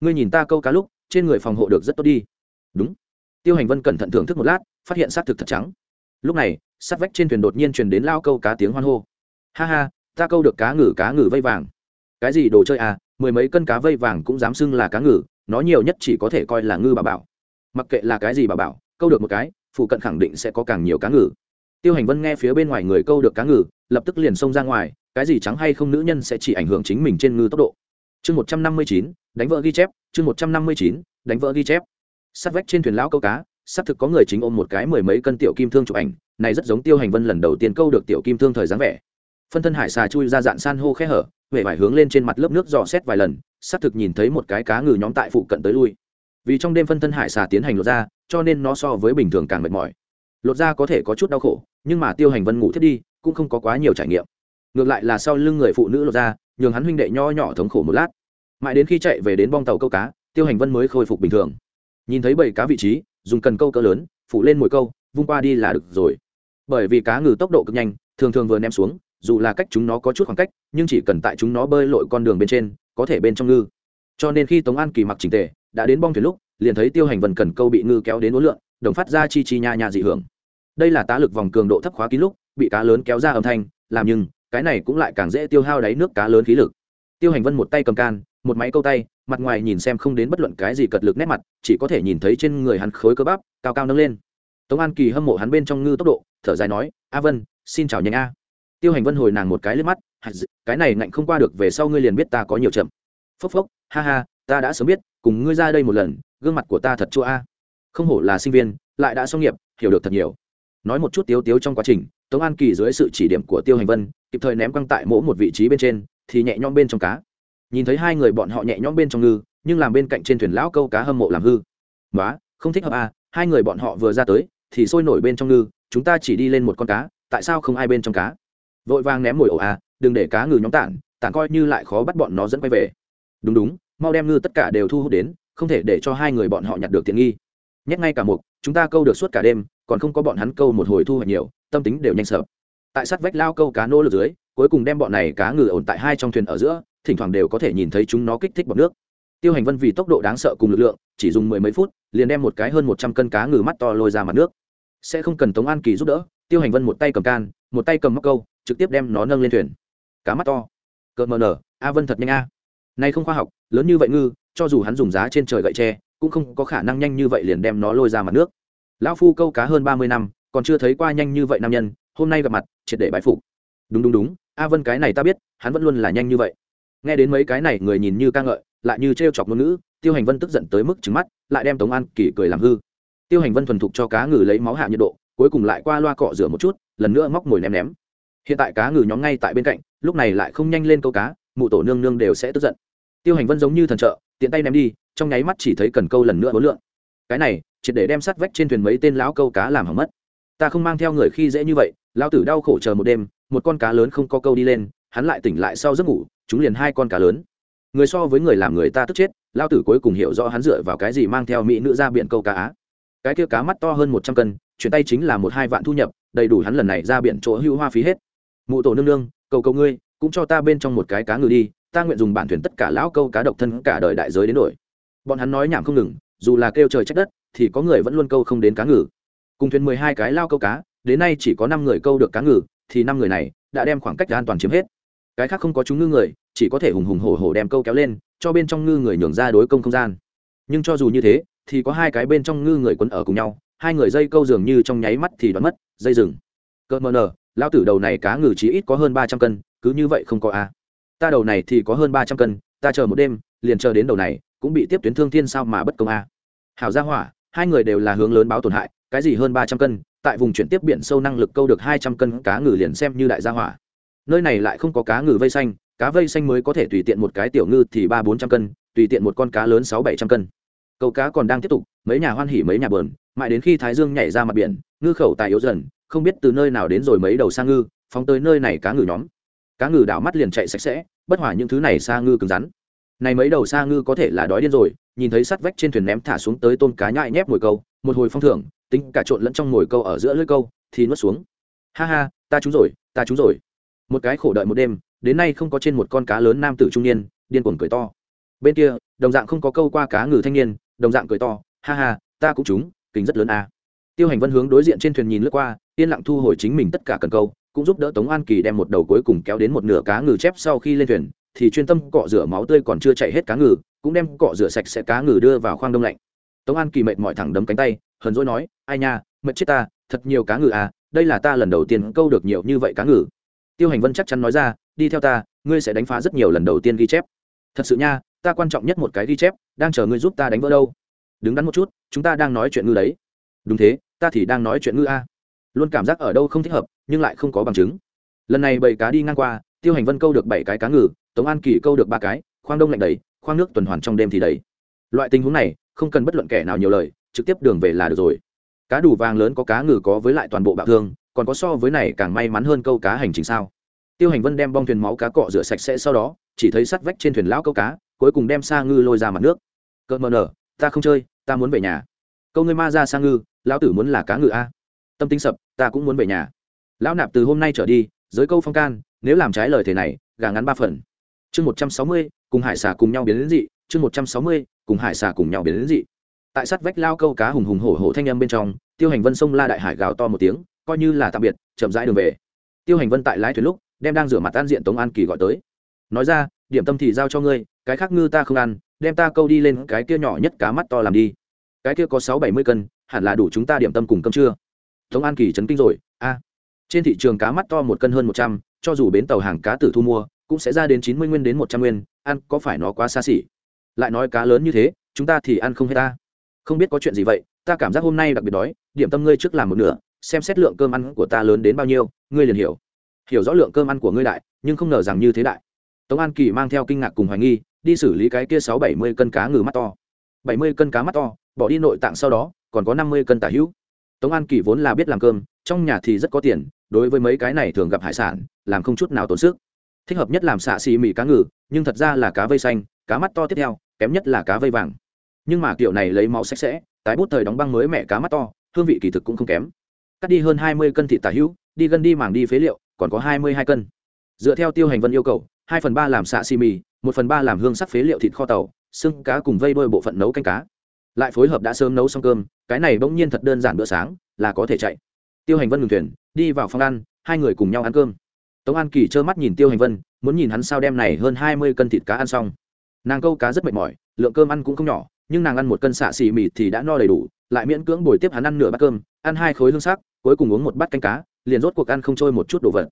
Ngươi nhìn ta câu cá lúc, trên người phòng hộ được rất tốt đi. Đúng. Tiêu hành vân cẩn thận thưởng thức một lát, phát hiện xác thực thật trắng. Lúc này, sát vách trên thuyền đột nhiên truyền đến lao câu cá tiếng hoan hô. Ha ha, ta câu được cá ngừ cá ngừ vây vàng cái gì đồ chơi à mười mấy cân cá vây vàng cũng dám xưng là cá ngừ, nó nhiều nhất chỉ có thể coi là ngư bà bảo. Mặc kệ là cái gì bà bảo, câu được một cái, phụ cận khẳng định sẽ có càng nhiều cá ngừ. Tiêu hành vân nghe phía bên ngoài người câu được cá ngừ, lập tức liền xông ra ngoài, cái gì trắng hay không nữ nhân sẽ chỉ ảnh hưởng chính mình trên ngư tốc độ. Chương một trăm năm mươi chín, đánh vỡ ghi chép, chương một trăm năm mươi chín, đánh vỡ ghi chép. Sát vách trên thuyền lão câu cá, xác thực có người chính ôm một cái mười mấy cân tiểu kim thương chụp ảnh, này rất giống tiêu hành vân lần đầu tiên câu được tiểu kim thương thời dáng vẻ. Phân thân hải xà chui ra dạn san hô khe hở huệ vải hướng lên trên mặt lớp nước dò xét vài lần, xác thực nhìn thấy một cái cá ngừ nhóm tại phụ cận tới lui. Vì trong đêm phân thân hải xà tiến hành lột ra cho nên nó so với bình thường càng mệt mỏi. Lột ra có thể có chút đau khổ, nhưng mà tiêu hành vân ngủ thiết đi, cũng không có quá nhiều trải nghiệm. Ngược lại là sau lưng người phụ nữ lột ra nhường hắn huynh đệ nho nhỏ thống khổ một lát. Mãi đến khi chạy về đến bong tàu câu cá, tiêu hành vân mới khôi phục bình thường. Nhìn thấy bảy cá vị trí, dùng cần câu cỡ lớn, phủ lên mồi câu, vung qua đi là được rồi. Bởi vì cá ngừ tốc độ cực nhanh, thường thường vừa ném xuống dù là cách chúng nó có chút khoảng cách, nhưng chỉ cần tại chúng nó bơi lội con đường bên trên, có thể bên trong ngư. Cho nên khi tống an kỳ mặc trình tề, đã đến bong thuyền lúc, liền thấy tiêu hành vần cần câu bị ngư kéo đến uốn lượn, đồng phát ra chi chi nha nha dị hưởng. Đây là tá lực vòng cường độ thấp khóa kín lúc, bị cá lớn kéo ra âm thanh, làm nhưng, cái này cũng lại càng dễ tiêu hao đáy nước cá lớn khí lực. Tiêu hành vân một tay cầm can, một máy câu tay, mặt ngoài nhìn xem không đến bất luận cái gì cật lực nét mặt, chỉ có thể nhìn thấy trên người hắn khối cơ bắp, cao cao nâng lên. Tống an kỳ hâm mộ hắn bên trong ngư tốc độ, thở dài nói, a vân, xin chào nhanh a tiêu hành vân hồi nàng một cái lên mắt cái này ngạnh không qua được, về sau ngươi liền biết ta có nhiều chậm. Phốc phốc, ha ha, ta đã sớm biết, cùng ngươi ra đây một lần, gương mặt của ta thật chua a. Không hổ là sinh viên, lại đã xong nghiệp, hiểu được thật nhiều. Nói một chút tiếu tiếu trong quá trình, tống an kỳ dưới sự chỉ điểm của tiêu hành vân, kịp thời ném quăng tại mỗ một vị trí bên trên, thì nhẹ nhõm bên trong cá. Nhìn thấy hai người bọn họ nhẹ nhõm bên trong ngư, nhưng làm bên cạnh trên thuyền lão câu cá hâm mộ làm hư. Nói không thích hợp a hai người bọn họ vừa ra tới, thì sôi nổi bên trong ngư, chúng ta chỉ đi lên một con cá, tại sao không ai bên trong cá? Vội vàng ném mồi ổ a, đừng để cá ngừ nhóm tản tản coi như lại khó bắt bọn nó dẫn quay về. Đúng đúng, mau đem ngư tất cả đều thu hút đến, không thể để cho hai người bọn họ nhặt được tiện nghi. Nhét ngay cả một chúng ta câu được suốt cả đêm, còn không có bọn hắn câu một hồi thu hoạch nhiều, tâm tính đều nhanh sợ. Tại sát vách lao câu cá nô lực dưới, cuối cùng đem bọn này cá ngừ ổn tại hai trong thuyền ở giữa, thỉnh thoảng đều có thể nhìn thấy chúng nó kích thích bọt nước. Tiêu hành vân vì tốc độ đáng sợ cùng lực lượng, chỉ dùng mười mấy phút, liền đem một cái hơn một trăm cân cá ngừ mắt to lôi ra mặt nước. Sẽ không cần tống an kỳ giúp đỡ, tiêu hành vân một tay cầm can, một tay cầm móc câu trực tiếp đem nó nâng lên thuyền. Cá mắt to. Cợt mờ nở. A vân thật nhanh a. Nay không khoa học, lớn như vậy ngư, cho dù hắn dùng giá trên trời gậy tre, cũng không có khả năng nhanh như vậy liền đem nó lôi ra mặt nước. Lão phu câu cá hơn ba mươi năm, còn chưa thấy qua nhanh như vậy nam nhân, hôm nay gặp mặt, triệt để bãi phục. Đúng đúng đúng, a vân cái này ta biết, hắn vẫn luôn là nhanh như vậy. Nghe đến mấy cái này, người nhìn như ca ngợi, lại như t chọc ngôn ngữ, tiêu hành vân tức giận tới mức trứng mắt, lại đem tống an kỳ cười làm hư. Tiêu hành vân thuần thục cho cá ngừ lấy máu hạ nhiệt độ, cuối cùng lại qua loa cọ rửa một chút, lần nữa móc mồi ném ném hiện tại cá ngừ nhóm ngay tại bên cạnh, lúc này lại không nhanh lên câu cá, mụ tổ nương nương đều sẽ tức giận. Tiêu hành vân giống như thần trợ, tiện tay ném đi, trong nháy mắt chỉ thấy cần câu lần nữa hối lượng. Cái này, triệt để đem sát vách trên thuyền mấy tên lão câu cá làm hỏng mất. Ta không mang theo người khi dễ như vậy, lão tử đau khổ chờ một đêm, một con cá lớn không có câu đi lên, hắn lại tỉnh lại sau giấc ngủ, chúng liền hai con cá lớn. Người so với người làm người ta tức chết, Lão tử cuối cùng hiểu rõ hắn dựa vào cái gì mang theo mỹ nữ ra biển câu cá á. Cái kia cá mắt to hơn một trăm cân, chuyển tay chính là một hai vạn thu nhập, đầy đủ hắn lần này ra biển chỗ hưu hoa phí hết mụ tổ nương nương, cầu cầu ngươi, cũng cho ta bên trong một cái cá ngừ đi, ta nguyện dùng bản thuyền tất cả lão câu cá độc thân cả đời đại giới đến đổi. Bọn hắn nói nhảm không ngừng, dù là kêu trời trách đất, thì có người vẫn luôn câu không đến cá ngừ. Cùng thuyền mười hai cái lao câu cá, đến nay chỉ có năm người câu được cá ngừ, thì năm người này đã đem khoảng cách an toàn chiếm hết. Cái khác không có chúng ngư người, chỉ có thể hùng hùng hổ hổ đem câu kéo lên, cho bên trong ngư người nhường ra đối công không gian. Nhưng cho dù như thế, thì có hai cái bên trong ngư người quấn ở cùng nhau, hai người dây câu dường như trong nháy mắt thì đoán mất, dây rừng. Cơ mờ nờ lao tử đầu này cá ngừ chỉ ít có hơn ba trăm cân, cứ như vậy không có a. Ta đầu này thì có hơn ba trăm cân, ta chờ một đêm, liền chờ đến đầu này, cũng bị tiếp tuyến thương thiên sao mà bất công a. Hảo gia hỏa, hai người đều là hướng lớn báo tổn hại, cái gì hơn ba trăm cân, tại vùng chuyển tiếp biển sâu năng lực câu được hai trăm cân cá ngừ liền xem như đại gia hỏa. Nơi này lại không có cá ngừ vây xanh, cá vây xanh mới có thể tùy tiện một cái tiểu ngư thì ba bốn trăm cân, tùy tiện một con cá lớn sáu bảy trăm cân. Câu cá còn đang tiếp tục, mấy nhà hoan hỉ mấy nhà bờn, mãi đến khi thái dương nhảy ra mặt biển, ngư khẩu tài yếu dần không biết từ nơi nào đến rồi mấy đầu sa ngư, phóng tới nơi này cá ngừ nhóm. Cá ngừ đảo mắt liền chạy sạch sẽ, bất hỏa những thứ này sa ngư cứng rắn. Này mấy đầu sa ngư có thể là đói điên rồi, nhìn thấy sắt vách trên thuyền ném thả xuống tới tôm cá nhại nhép mồi câu, một hồi phong thưởng, tính cả trộn lẫn trong mồi câu ở giữa lưỡi câu, thì nuốt xuống. Ha ha, ta trúng rồi, ta trúng rồi. Một cái khổ đợi một đêm, đến nay không có trên một con cá lớn nam tử trung niên, điên cuồng cười to. Bên kia, đồng dạng không có câu qua cá ngừ thanh niên, đồng dạng cười to. Ha ha, ta cũng trúng kính rất lớn à tiêu hành vân hướng đối diện trên thuyền nhìn lướt qua, yên lặng thu hồi chính mình tất cả cần câu, cũng giúp đỡ tống an kỳ đem một đầu cuối cùng kéo đến một nửa cá ngừ chép sau khi lên thuyền, thì chuyên tâm cọ rửa máu tươi còn chưa chạy hết cá ngừ, cũng đem cọ rửa sạch sẽ cá ngừ đưa vào khoang đông lạnh. Tống an kỳ mệt mỏi thẳng đấm cánh tay, hờn dỗi nói, ai nha, mệt chết ta, thật nhiều cá ngừ à đây là ta lần đầu tiên câu được nhiều như vậy cá ngừ. Tiêu hành vân chắc chắn nói ra, đi theo ta, ngươi sẽ đánh phá rất nhiều lần đầu tiên ghi chép. Thật sự nha, ta quan trọng nhất một cái ghi chép, đang chờ ngươi giúp ta đánh vỡ đâu. Đứng đắn một chút, chúng ta đang nói chuyện ngư đấy. Đúng thế ta thì đang nói chuyện ngư a. Luôn cảm giác ở đâu không thích hợp, nhưng lại không có bằng chứng. Lần này bảy cá đi ngang qua, tiêu hành vân câu được bảy cái cá ngừ, tống an kỳ câu được ba cái, khoang đông lạnh đầy, khoang nước tuần hoàn trong đêm thì đầy. Loại tình huống này, không cần bất luận kẻ nào nhiều lời, trực tiếp đường về là được rồi. Cá đủ vàng lớn có cá ngừ có với lại toàn bộ bạo thương, còn có so với này càng may mắn hơn câu cá hành trình sao? Tiêu hành vân đem bong thuyền máu cá cọ rửa sạch sẽ sau đó, chỉ thấy sắt vách trên thuyền lão câu cá, cuối cùng đem sa ngư lôi ra mặt nước. Cợt mờ nở, ta không chơi, ta muốn về nhà. Câu ngươi ma ra sa ngư lão tử muốn là cá ngựa a. Tâm tính sập, ta cũng muốn về nhà. Lão nạp từ hôm nay trở đi giới câu phong can, nếu làm trái lời thế này, gà ngắn ba phần. Chương một trăm sáu mươi, cùng hải xà cùng nhau biến đến dị. Chương một trăm sáu mươi, cùng hải xà cùng nhau biến đến dị. Tại sát vách lao câu cá hùng hùng hổ hổ thanh âm bên trong, tiêu hành vân sông la đại hải gào to một tiếng, coi như là tạm biệt, chậm rãi đường về. Tiêu hành vân tại lái thuyền lúc, đem đang rửa mặt an diện tống an kỳ gọi tới. Nói ra, điểm tâm thì giao cho ngươi, cái khác ngư ta không ăn, đem ta câu đi lên cái kia nhỏ nhất cá mắt to làm đi. Cái kia có sáu bảy mươi cân hẳn là đủ chúng ta điểm tâm cùng cơm chưa tống an kỳ chấn kinh rồi, a. Trên thị trường cá mắt to một cân hơn một trăm, cho dù bến tàu hàng cá tử thu mua, cũng sẽ ra đến chín mươi nguyên đến một trăm nguyên, ăn có phải nó quá xa xỉ? Lại nói cá lớn như thế, chúng ta thì ăn không hết ta. Không biết có chuyện gì vậy, ta cảm giác hôm nay đặc biệt đói, điểm tâm ngươi trước làm một nửa, xem xét lượng cơm ăn của ta lớn đến bao nhiêu, ngươi liền hiểu. Hiểu rõ lượng cơm ăn của ngươi đại, nhưng không ngờ rằng như thế đại. Tống an kỳ mang theo kinh ngạc cùng hoài nghi, đi xử lý cái kia sáu bảy mươi cân cá ngừ mắt to. Bảy mươi cân cá mắt to, bỏ đi nội tạng sau đó còn có năm mươi cân tả hữu. Tống an kỳ vốn là biết làm cơm, trong nhà thì rất có tiền, đối với mấy cái này thường gặp hải sản, làm không chút nào tốn sức. Thích hợp nhất làm xạ xì mì cá ngừ, nhưng thật ra là cá vây xanh, cá mắt to tiếp theo, kém nhất là cá vây vàng. Nhưng mà kiểu này lấy máu sạch sẽ, tái bút thời đóng băng mới mẹ cá mắt to, hương vị kỳ thực cũng không kém. Cắt đi hơn hai mươi cân thịt tả hữu, đi gân đi màng đi phế liệu, còn có hai mươi hai cân. Dựa theo tiêu hành vân yêu cầu, hai phần ba làm xạ xì mì, một phần ba làm hương sắc phế liệu thịt kho tàu, xương cá cùng vây đôi bộ phận nấu canh cá lại phối hợp đã sớm nấu xong cơm, cái này bỗng nhiên thật đơn giản bữa sáng, là có thể chạy. Tiêu hành vân ngừng thuyền, đi vào phòng ăn, hai người cùng nhau ăn cơm. Tống an kỳ trơ mắt nhìn tiêu hành vân, muốn nhìn hắn sao đem này hơn hai mươi cân thịt cá ăn xong. Nàng câu cá rất mệt mỏi, lượng cơm ăn cũng không nhỏ, nhưng nàng ăn một cân xạ xì mì thì đã no đầy đủ, lại miễn cưỡng bồi tiếp hắn ăn nửa bát cơm, ăn hai khối hương sắc, cuối cùng uống một bát canh cá, liền rốt cuộc ăn không trôi một chút đồ vật.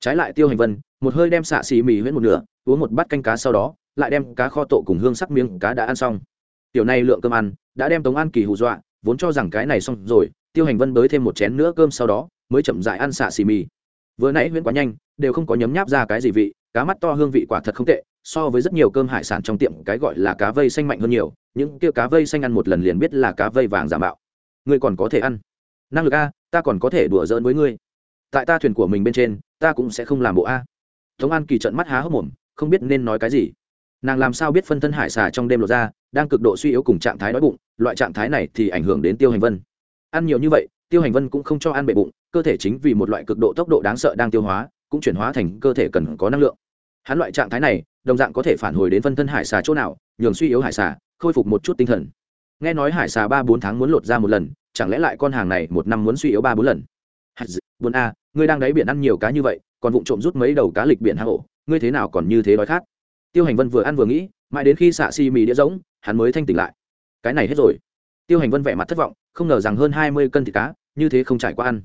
Trái lại tiêu hành vân, một hơi đem xạ xì mì huyễn một nửa, uống một bát canh cá sau đó, lại đem cá kho tộ cùng hương sắc miếng cá đã ăn xong tiểu này lượng cơm ăn, đã đem tống an kỳ hù dọa, vốn cho rằng cái này xong rồi, tiêu hành vân bới thêm một chén nữa cơm sau đó, mới chậm dại ăn xạ xì mì. Vừa nãy huyễn quá nhanh, đều không có nhấm nháp ra cái gì vị, cá mắt to hương vị quả thật không tệ, so với rất nhiều cơm hải sản trong tiệm, cái gọi là cá vây xanh mạnh hơn nhiều, những kia cá vây xanh ăn một lần liền biết là cá vây vàng giả mạo. Ngươi còn có thể ăn. Năng lực a, ta còn có thể đùa giỡn với ngươi. Tại ta thuyền của mình bên trên, ta cũng sẽ không làm bộ a. Tống an kỳ trận mắt há hốc mồm, không biết nên nói cái gì nàng làm sao biết phân thân hải xà trong đêm lột ra, đang cực độ suy yếu cùng trạng thái đói bụng, loại trạng thái này thì ảnh hưởng đến tiêu hành vân. Ăn nhiều như vậy, tiêu hành vân cũng không cho ăn bệ bụng, cơ thể chính vì một loại cực độ tốc độ đáng sợ đang tiêu hóa, cũng chuyển hóa thành cơ thể cần có năng lượng. Hắn loại trạng thái này, đồng dạng có thể phản hồi đến phân thân hải xà chỗ nào, nhường suy yếu hải xà, khôi phục một chút tinh thần. Nghe nói hải xà ba bốn tháng muốn lột ra một lần, chẳng lẽ lại con hàng này một năm muốn suy yếu ba bốn lần? Buồn a, ngươi đang đáy biển ăn nhiều cá như vậy, còn vụng trộm rút mấy đầu cá lịch biển hạ hổ ngươi thế nào còn như thế đói khát? Tiêu hành vân vừa ăn vừa nghĩ mãi đến khi xạ xì mì đĩa rỗng, hắn mới thanh tỉnh lại. Cái này hết rồi. Tiêu hành vân vẻ mặt thất vọng không ngờ rằng hơn hai mươi cân thịt cá như thế không trải qua ăn.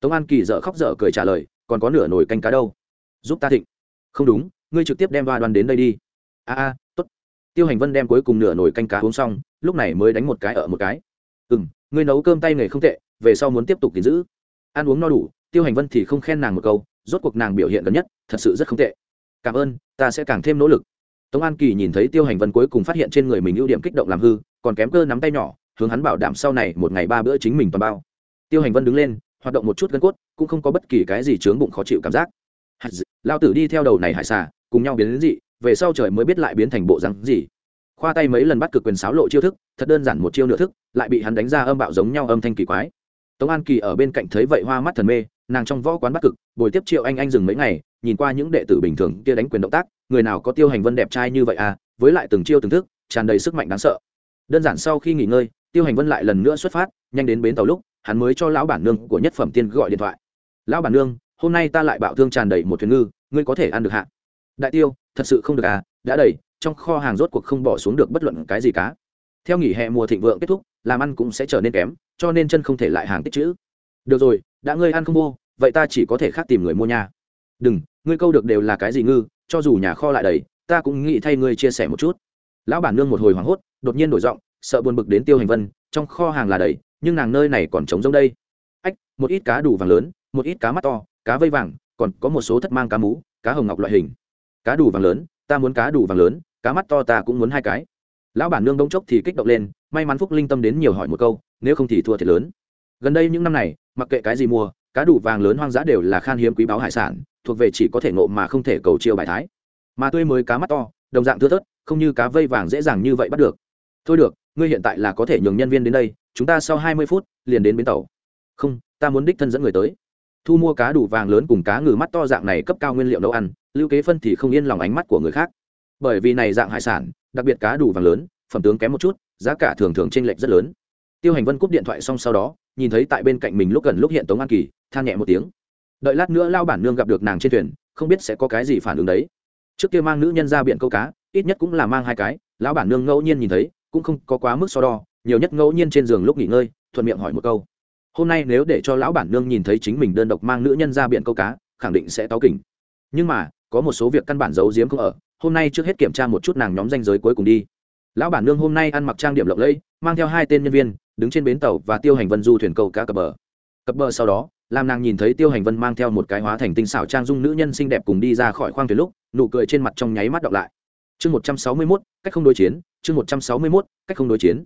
Tống an kỳ dợ khóc dở cười trả lời còn có nửa nồi canh cá đâu. Giúp ta thịnh. Không đúng ngươi trực tiếp đem đoa đoàn đến đây đi. A a t ố t tiêu hành vân đem cuối cùng nửa nồi canh cá uống xong lúc này mới đánh một cái ở một cái. Ừ m ngươi nấu cơm tay nghề không tệ về sau muốn tiếp tục gìn giữ. Ăn uống no đủ tiêu hành vân thì không khen nàng một câu rốt cuộc nàng biểu hiện gần nhất thật sự rất không tệ cảm ơn, ta sẽ càng thêm nỗ lực. Tống an kỳ nhìn thấy tiêu hành vân cuối cùng phát hiện trên người mình ưu điểm kích động làm hư, còn kém cơ nắm tay nhỏ, hướng hắn bảo đảm sau này một ngày ba bữa chính mình toàn bao. Tiêu hành vân đứng lên, hoạt động một chút gân cốt, cũng không có bất kỳ cái gì chướng bụng khó chịu cảm giác. Lao tử đi theo đầu này hải xà, cùng nhau biến đến dị, về sau trời mới biết lại biến thành bộ rắn gì. Khoa tay mấy lần bắt cực quyền sáo lộ chiêu thức, thật đơn giản một chiêu nửa thức, lại bị hắn đánh ra âm bạo giống nhau âm thanh kỳ quái. Tống an kỳ ở bên cạnh thấy vậy hoa mắt thần mê nàng trong võ quán bắt cực bồi tiếp triệu anh anh dừng mấy ngày, nhìn qua những đệ tử bình thường kia đánh quyền động tác, người nào có tiêu hành vân đẹp trai như vậy à với lại từng chiêu từng thức, tràn đầy sức mạnh đáng sợ. Đơn giản sau khi nghỉ ngơi, tiêu hành vân lại lần nữa xuất phát, nhanh đến bến tàu lúc, hắn mới cho lão bản nương của nhất phẩm tiên gọi điện thoại. Lão bản nương, hôm nay ta lại bạo thương tràn đầy một thuyền ngư, ngươi có thể ăn được hạ? Đại tiêu, thật sự không được à đã đầy, trong kho hàng rốt cuộc không bỏ xuống được bất luận cái gì cá. Theo nghỉ hè mùa thịnh vượng kết thúc, làm ăn cũng sẽ trở nên kém, cho nên chân không thể lại hàng tích chữ. Được rồi đã ngươi ăn không vô, vậy ta chỉ có thể khác tìm người mua nha. Đừng, ngươi câu được đều là cái gì ngư, cho dù nhà kho lại đầy, ta cũng nghĩ thay ngươi chia sẻ một chút. Lão bản nương một hồi hoảng hốt, đột nhiên đổi giọng, sợ buồn bực đến tiêu hành vân, trong kho hàng là đầy, nhưng nàng nơi này còn trống rỗng đây. Ách, một ít cá đủ vàng lớn, một ít cá mắt to, cá vây vàng, còn có một số thất mang cá mú cá hồng ngọc loại hình. Cá đủ vàng lớn, ta muốn cá đủ vàng lớn, cá mắt to ta cũng muốn hai cái. Lão bản nương đông chốc thì kích động lên, may mắn phúc linh tâm đến nhiều hỏi một câu, nếu không thì thua thiệt lớn gần đây những năm này, mặc kệ cái gì mua, cá đủ vàng lớn hoang dã đều là khan hiếm quý báu hải sản, thuộc về chỉ có thể nộ mà không thể cầu chiêu bài thái. Mà tươi mới cá mắt to, đồng dạng thưa thớt, không như cá vây vàng dễ dàng như vậy bắt được. Thôi được, ngươi hiện tại là có thể nhường nhân viên đến đây, chúng ta sau hai mươi phút liền đến bến tàu. Không, ta muốn đích thân dẫn người tới. Thu mua cá đủ vàng lớn cùng cá ngừ mắt to dạng này cấp cao nguyên liệu nấu ăn, lưu kế phân thì không yên lòng ánh mắt của người khác. Bởi vì này dạng hải sản, đặc biệt cá đủ vàng lớn, phẩm tướng kém một chút, giá cả thường thường t r ê n lệch rất lớn. Tiêu hành vân cúp điện thoại xong sau đó nhìn thấy tại bên cạnh mình lúc gần lúc hiện tống an kỳ, than nhẹ một tiếng. Đợi lát nữa lao bản nương gặp được nàng trên thuyền, không biết sẽ có cái gì phản ứng đấy. Trước kia mang nữ nhân ra biển câu cá, ít nhất cũng là mang hai cái, lão bản nương ngẫu nhiên nhìn thấy, cũng không có quá mức so đo, nhiều nhất ngẫu nhiên trên giường lúc nghỉ ngơi, thuận miệng hỏi một câu. Hôm nay nếu để cho lão bản nương nhìn thấy chính mình đơn độc mang nữ nhân ra biển câu cá, khẳng định sẽ táo kỉnh. Nhưng mà, có một số việc căn bản giấu giếm không ở, hôm nay trước hết kiểm tra một chút nàng nhóm danh giới cuối cùng đi lão bản nương hôm nay ăn mặc trang điểm lộng lẫy, mang theo hai tên nhân viên, đứng trên bến tàu và tiêu hành vân du thuyền cầu cá cập bờ. Cập bờ sau đó, làm nàng nhìn thấy tiêu hành vân mang theo một cái hóa thành tinh xảo trang dung nữ nhân xinh đẹp cùng đi ra khỏi khoang thuyền lúc, nụ cười trên mặt trong nháy mắt đọc lại. Chương một trăm sáu mươi mốt, cách không đối chiến, chương một trăm sáu mươi mốt, cách không đối chiến.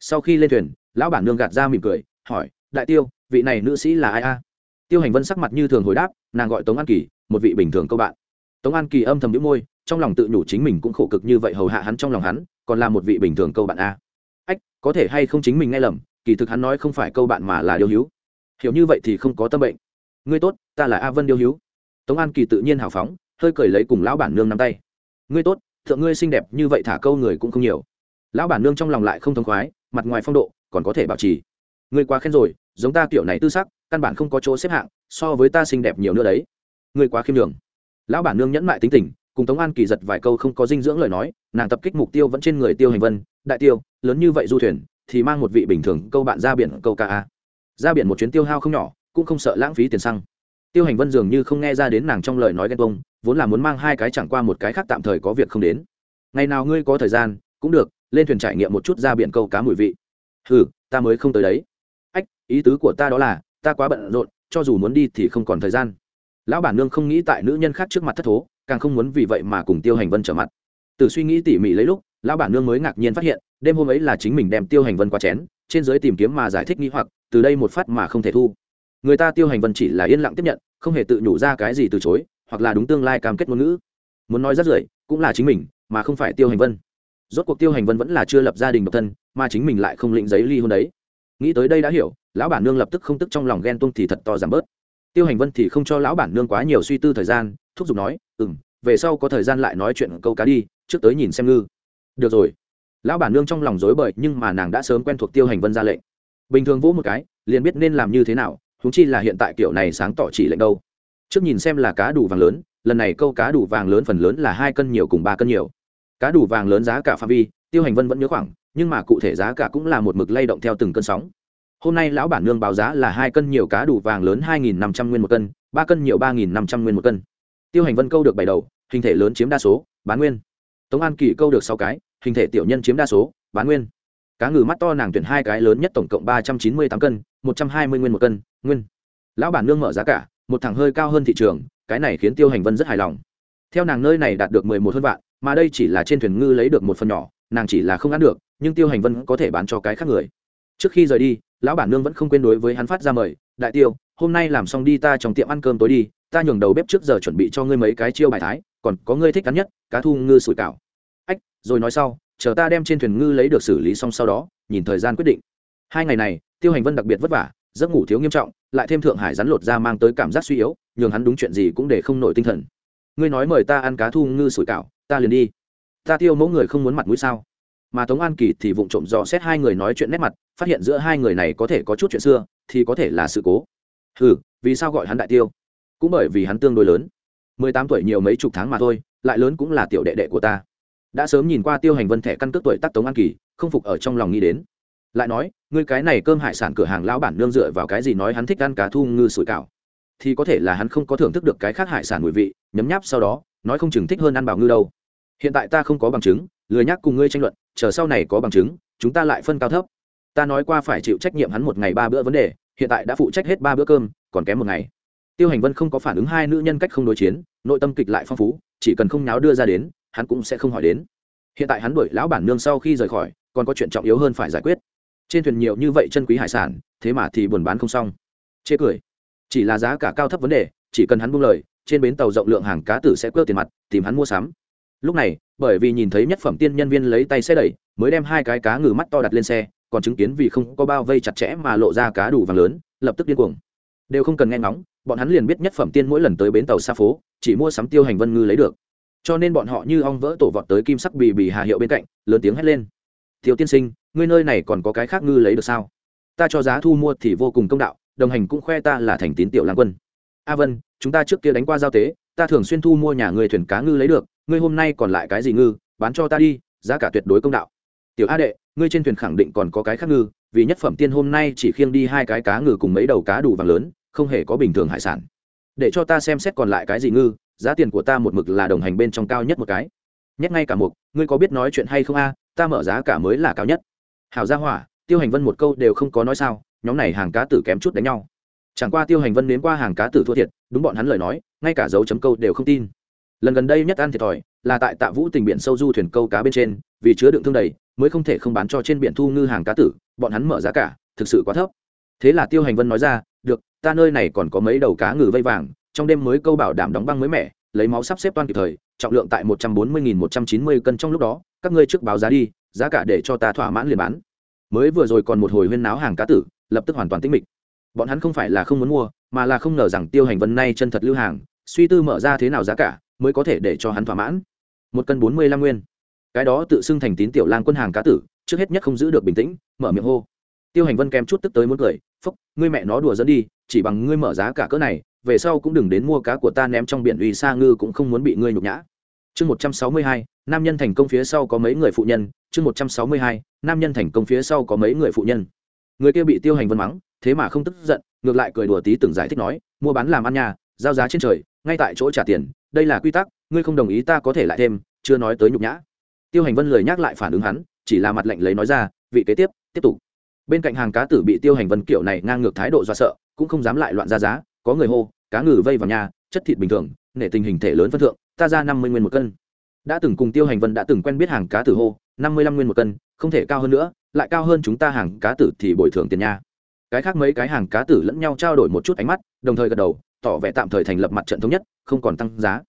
Sau khi lên thuyền, lão bản nương gạt ra mỉm cười, hỏi, đại tiêu, vị này nữ sĩ là ai a? Tiêu hành vân sắc mặt như thường hồi đáp, nàng gọi tống an kỳ, một vị bình thường câu bạn. Tống an kỳ âm thầm đĩu môi, trong lòng tự nhủ chính mình cũng khổ cực như vậy, hầu hạ hắn trong lòng hắn còn là một vị bình thường câu bạn a. Ách, có thể hay không chính mình nghe lầm, kỳ thực hắn nói không phải câu bạn mà là điêu hiếu. Hiểu như vậy thì không có tâm bệnh. Ngươi tốt, ta là a vân điêu hiếu. Tống an kỳ tự nhiên hào phóng, hơi cười lấy cùng lão bản nương nắm tay. Ngươi tốt, thượng ngươi xinh đẹp như vậy thả câu người cũng không nhiều. Lão bản nương trong lòng lại không thông khoái, mặt ngoài phong độ, còn có thể bảo trì. Ngươi quá khen rồi, giống ta kiểu này tư sắc, căn bản không có chỗ xếp hạng, so với ta xinh đẹp nhiều nữa đấy. Ngươi quá khiêm đường lão bản nương nhẫn mại tính tình cùng tống an kỳ giật vài câu không có dinh dưỡng lời nói, nàng tập kích mục tiêu vẫn trên người tiêu hành vân, đại tiêu, lớn như vậy du thuyền, thì mang một vị bình thường câu bạn ra biển câu ca a. Ra biển một chuyến tiêu hao không nhỏ, cũng không sợ lãng phí tiền xăng. Tiêu hành vân dường như không nghe ra đến nàng trong lời nói ghen bông vốn là muốn mang hai cái chẳng qua một cái khác tạm thời có việc không đến. Ngày nào ngươi có thời gian, cũng được, lên thuyền trải nghiệm một chút ra biển câu cá mùi vị. Ừ ta mới không tới đấy. Ách, ý tứ của ta đó là, ta quá bận rộn, cho dù muốn đi thì không còn thời gian. Lão bản nương không nghĩ tại nữ nhân khác trước mặt thất thố càng không muốn vì vậy mà cùng tiêu hành vân trở mặt. Từ suy nghĩ tỉ mỉ lấy lúc, lão bản nương mới ngạc nhiên phát hiện, đêm hôm ấy là chính mình đem tiêu hành vân qua chén, trên giới tìm kiếm mà giải thích nghĩ hoặc, từ đây một phát mà không thể thu. Người ta tiêu hành vân chỉ là yên lặng tiếp nhận, không hề tự nhủ ra cái gì từ chối, hoặc là đúng tương lai cam kết ngôn ngữ. Muốn nói rất rưởi, cũng là chính mình, mà không phải tiêu hành vân. Rốt cuộc tiêu hành vân vẫn là chưa lập gia đình độc thân, mà chính mình lại không lĩnh giấy ly hôn đấy. Nghĩ tới đây đã hiểu, lão bản nương lập tức không tức trong lòng ghen tuông thì thật to giảm bớt. Tiêu hành vân thì không cho lão bản nương quá nhiều suy tư thời gian thúc giục nói ừ m về sau có thời gian lại nói chuyện câu cá đi, trước tới nhìn xem ngư. Được rồi. Lão bản nương trong lòng dối bời, nhưng mà nàng đã sớm quen thuộc tiêu hành vân ra lệnh. Bình thường vỗ một cái, liền biết nên làm như thế nào húng chi là hiện tại kiểu này sáng tỏ chỉ lệnh đâu. Trước nhìn xem là cá đủ vàng lớn, lần này câu cá đủ vàng lớn phần lớn là hai cân nhiều cùng ba cân nhiều. Cá đủ vàng lớn giá cả phạm vi, tiêu hành vân vẫn nhớ khoảng, nhưng mà cụ thể giá cả cũng là một mực lay động theo từng cơn sóng. Hôm nay lão bản nương báo giá là hai cân nhiều cá đủ vàng lớn hai nghìn năm trăm nguyên một cân, ba cân nhiều ba nghìn năm trăm nguyên một cân tiêu hành vân câu được bảy đầu, hình thể lớn chiếm đa số, bán nguyên. Tống an kỳ câu được sáu cái, hình thể tiểu nhân chiếm đa số, bán nguyên. Cá ngừ mắt to nàng tuyển hai cái lớn nhất tổng cộng ba trăm chín mươi tám cân, một trăm hai mươi nguyên một cân, nguyên. Lão bản nương mở giá cả, một thằng hơi cao hơn thị trường, cái này khiến tiêu hành vân rất hài lòng. Theo nàng nơi này đạt được mười một hơn vạn, mà đây chỉ là trên thuyền ngư lấy được một phần nhỏ, nàng chỉ là không ăn được, nhưng tiêu hành vân có thể bán cho cái khác người. Trước khi rời đi, lão bản nương vẫn không quên đối với hắn phát ra mời, đại tiêu hôm nay làm xong đi ta trong tiệm ăn cơm tối đi, ta nhường đầu bếp trước giờ chuẩn bị cho ngươi mấy cái chiêu bài thái, còn có ngươi thích cắn nhất, cá thu ngư sủi cảo. Ách, rồi nói sau, chờ ta đem trên thuyền ngư lấy được xử lý xong sau đó, nhìn thời gian quyết định. Hai ngày này, tiêu hành vân đặc biệt vất vả, giấc ngủ thiếu nghiêm trọng, lại thêm thượng hải rắn lột ra mang tới cảm giác suy yếu, nhường hắn đúng chuyện gì cũng để không nổi tinh thần. Ngươi nói mời ta ăn cá thu ngư sủi cảo, ta liền đi. Ta tiêu mẫu người không muốn mặt mũi sao? Mà tống an kỳ thì vụng trộm dò xét hai người nói chuyện nét mặt, phát hiện giữa hai người này có thể có chút chuyện xưa, thì có thể là sự cố ừ vì sao gọi hắn đại tiêu? Cũng bởi vì hắn tương đối lớn. Mười tám tuổi nhiều mấy chục tháng mà thôi, lại lớn cũng là tiểu đệ đệ của ta. Đã sớm nhìn qua tiêu hành vân thẻ căn cước tuổi tắc tống an kỳ, không phục ở trong lòng nghĩ đến. Lại nói, ngươi cái này cơm hải sản cửa hàng lão bản nương dựa vào cái gì nói hắn thích ăn cá thu ngư sủi cảo? Thì có thể là hắn không có thưởng thức được cái khác hải sản mùi vị, nhấm nháp sau đó, nói không chừng thích hơn ăn bảo ngư đâu. Hiện tại ta không có bằng chứng, lười nhắc cùng ngươi tranh luận, chờ sau này có bằng chứng, chúng ta lại phân cao thấp. Ta nói qua phải chịu trách nhiệm hắn một ngày ba bữa vấn đề hiện tại đã phụ trách hết ba bữa cơm, còn kém một ngày. Tiêu hành vân không có phản ứng hai nữ nhân cách không đối chiến, nội tâm kịch lại phong phú, chỉ cần không nháo đưa ra đến, hắn cũng sẽ không hỏi đến. Hiện tại hắn đuổi lão bản nương sau khi rời khỏi, còn có chuyện trọng yếu hơn phải giải quyết. Trên thuyền nhiều như vậy chân quý hải sản, thế mà thì buồn bán không xong. Chê cười. Chỉ là giá cả cao thấp vấn đề, chỉ cần hắn buông lời, trên bến tàu rộng lượng hàng cá tử sẽ cơ tiền mặt, tìm hắn mua sắm. Lúc này, bởi vì nhìn thấy nhất phẩm tiên nhân viên lấy tay xe đẩy, mới đem hai cái cá ngừ mắt to đặt lên xe còn chứng kiến vì không có bao vây chặt chẽ mà lộ ra cá đủ vàng lớn, lập tức điên cuồng. Đều không cần nghe ngóng, bọn hắn liền biết nhất phẩm tiên mỗi lần tới bến tàu xa phố, chỉ mua sắm tiêu hành vân ngư lấy được. Cho nên bọn họ như ong vỡ tổ vọt tới kim sắc bì bì hà hiệu bên cạnh, lớn tiếng hét lên. Thiếu tiên sinh, ngươi nơi này còn có cái khác ngư lấy được sao? Ta cho giá thu mua thì vô cùng công đạo, đồng hành cũng khoe ta là thành tín tiểu lang quân. A vân, chúng ta trước kia đánh qua giao tế, ta thường xuyên thu mua nhà người thuyền cá ngư lấy được, ngươi hôm nay còn lại cái gì ngư, bán cho ta đi, giá cả tuyệt đối công đạo tiểu a đệ, ngươi trên thuyền khẳng định còn có cái khác ngư, vì nhất phẩm tiên hôm nay chỉ khiêng đi hai cái cá ngừ cùng mấy đầu cá đủ vàng lớn, không hề có bình thường hải sản. Để cho ta xem xét còn lại cái gì ngư, giá tiền của ta một mực là đồng hành bên trong cao nhất một cái. Nhét ngay cả một ngươi có biết nói chuyện hay không a? Ta mở giá cả mới là cao nhất. Hảo gia hỏa, tiêu hành vân một câu đều không có nói sao, nhóm này hàng cá tử kém chút đánh nhau. Chẳng qua tiêu hành vân đến qua hàng cá tử thua thiệt, đúng bọn hắn lời nói, ngay cả dấu chấm câu đều không tin. Lần gần đây nhất ăn thiệt thòi là tại tạ vũ tình biển sâu du thuyền câu cá bên trên, vì chứa đựng thương đầy, mới không thể không bán cho trên biển thu ngư hàng cá tử, bọn hắn mở giá cả, thực sự quá thấp. Thế là tiêu hành vân nói ra, được, ta nơi này còn có mấy đầu cá ngừ vây vàng, trong đêm mới câu bảo đảm đóng băng mới mẻ, lấy máu sắp xếp toan kịp thời, trọng lượng tại một trăm bốn mươi nghìn một trăm chín mươi cân trong lúc đó, các ngươi trước báo giá đi, giá cả để cho ta thỏa mãn liền bán. Mới vừa rồi còn một hồi huyên náo hàng cá tử, lập tức hoàn toàn tĩnh mịch. Bọn hắn không phải là không muốn mua, mà là không ngờ rằng tiêu hành vân nay chân thật lưu hàng, suy tư mở ra thế nào giá cả, mới có thể để cho hắn thỏa mãn một cân bốn mươi lăm nguyên. Cái đó tự xưng thành tín tiểu lang quân hàng cá tử, trước hết nhất không giữ được bình tĩnh, mở miệng hô. Tiêu hành vân kèm chút tức tới muốn cười, phúc, ngươi mẹ nó đùa dẫn đi, chỉ bằng ngươi mở giá cả cỡ này, về sau cũng đừng đến mua cá của ta ném trong biển uy sa ngư cũng không muốn bị ngươi nhục nhã. Chương một trăm sáu mươi hai, nam nhân thành công phía sau có mấy người phụ nhân? Chương một trăm sáu mươi hai, nam nhân thành công phía sau có mấy người phụ nhân? Người kia bị tiêu hành vân mắng, thế mà không tức giận, ngược lại cười đùa tí từng giải thích nói, mua bán làm ăn nhà giao giá trên trời, ngay tại chỗ trả tiền, đây là quy tắc, ngươi không đồng ý ta có thể lại thêm, chưa nói tới nhục nhã. Tiêu hành vân lời nhắc lại phản ứng hắn, chỉ là mặt lệnh lấy nói ra, vị kế tiếp tiếp tục. Bên cạnh hàng cá tử bị tiêu hành vân kiểu này ngang ngược thái độ do sợ, cũng không dám lại loạn ra giá, có người hô, cá ngừ vây vào nhà, chất thịt bình thường, nể tình hình thể lớn phân thượng, ta ra năm mươi nguyên một cân. Đã từng cùng tiêu hành vân đã từng quen biết hàng cá tử hô, năm mươi lăm nguyên một cân, không thể cao hơn nữa, lại cao hơn chúng ta hàng cá tử thì bồi thường tiền nha. Cái khác mấy cái hàng cá tử lẫn nhau trao đổi một chút ánh mắt, đồng thời gật đầu tỏ vẻ tạm thời thành lập mặt trận thống nhất, không còn tăng giá.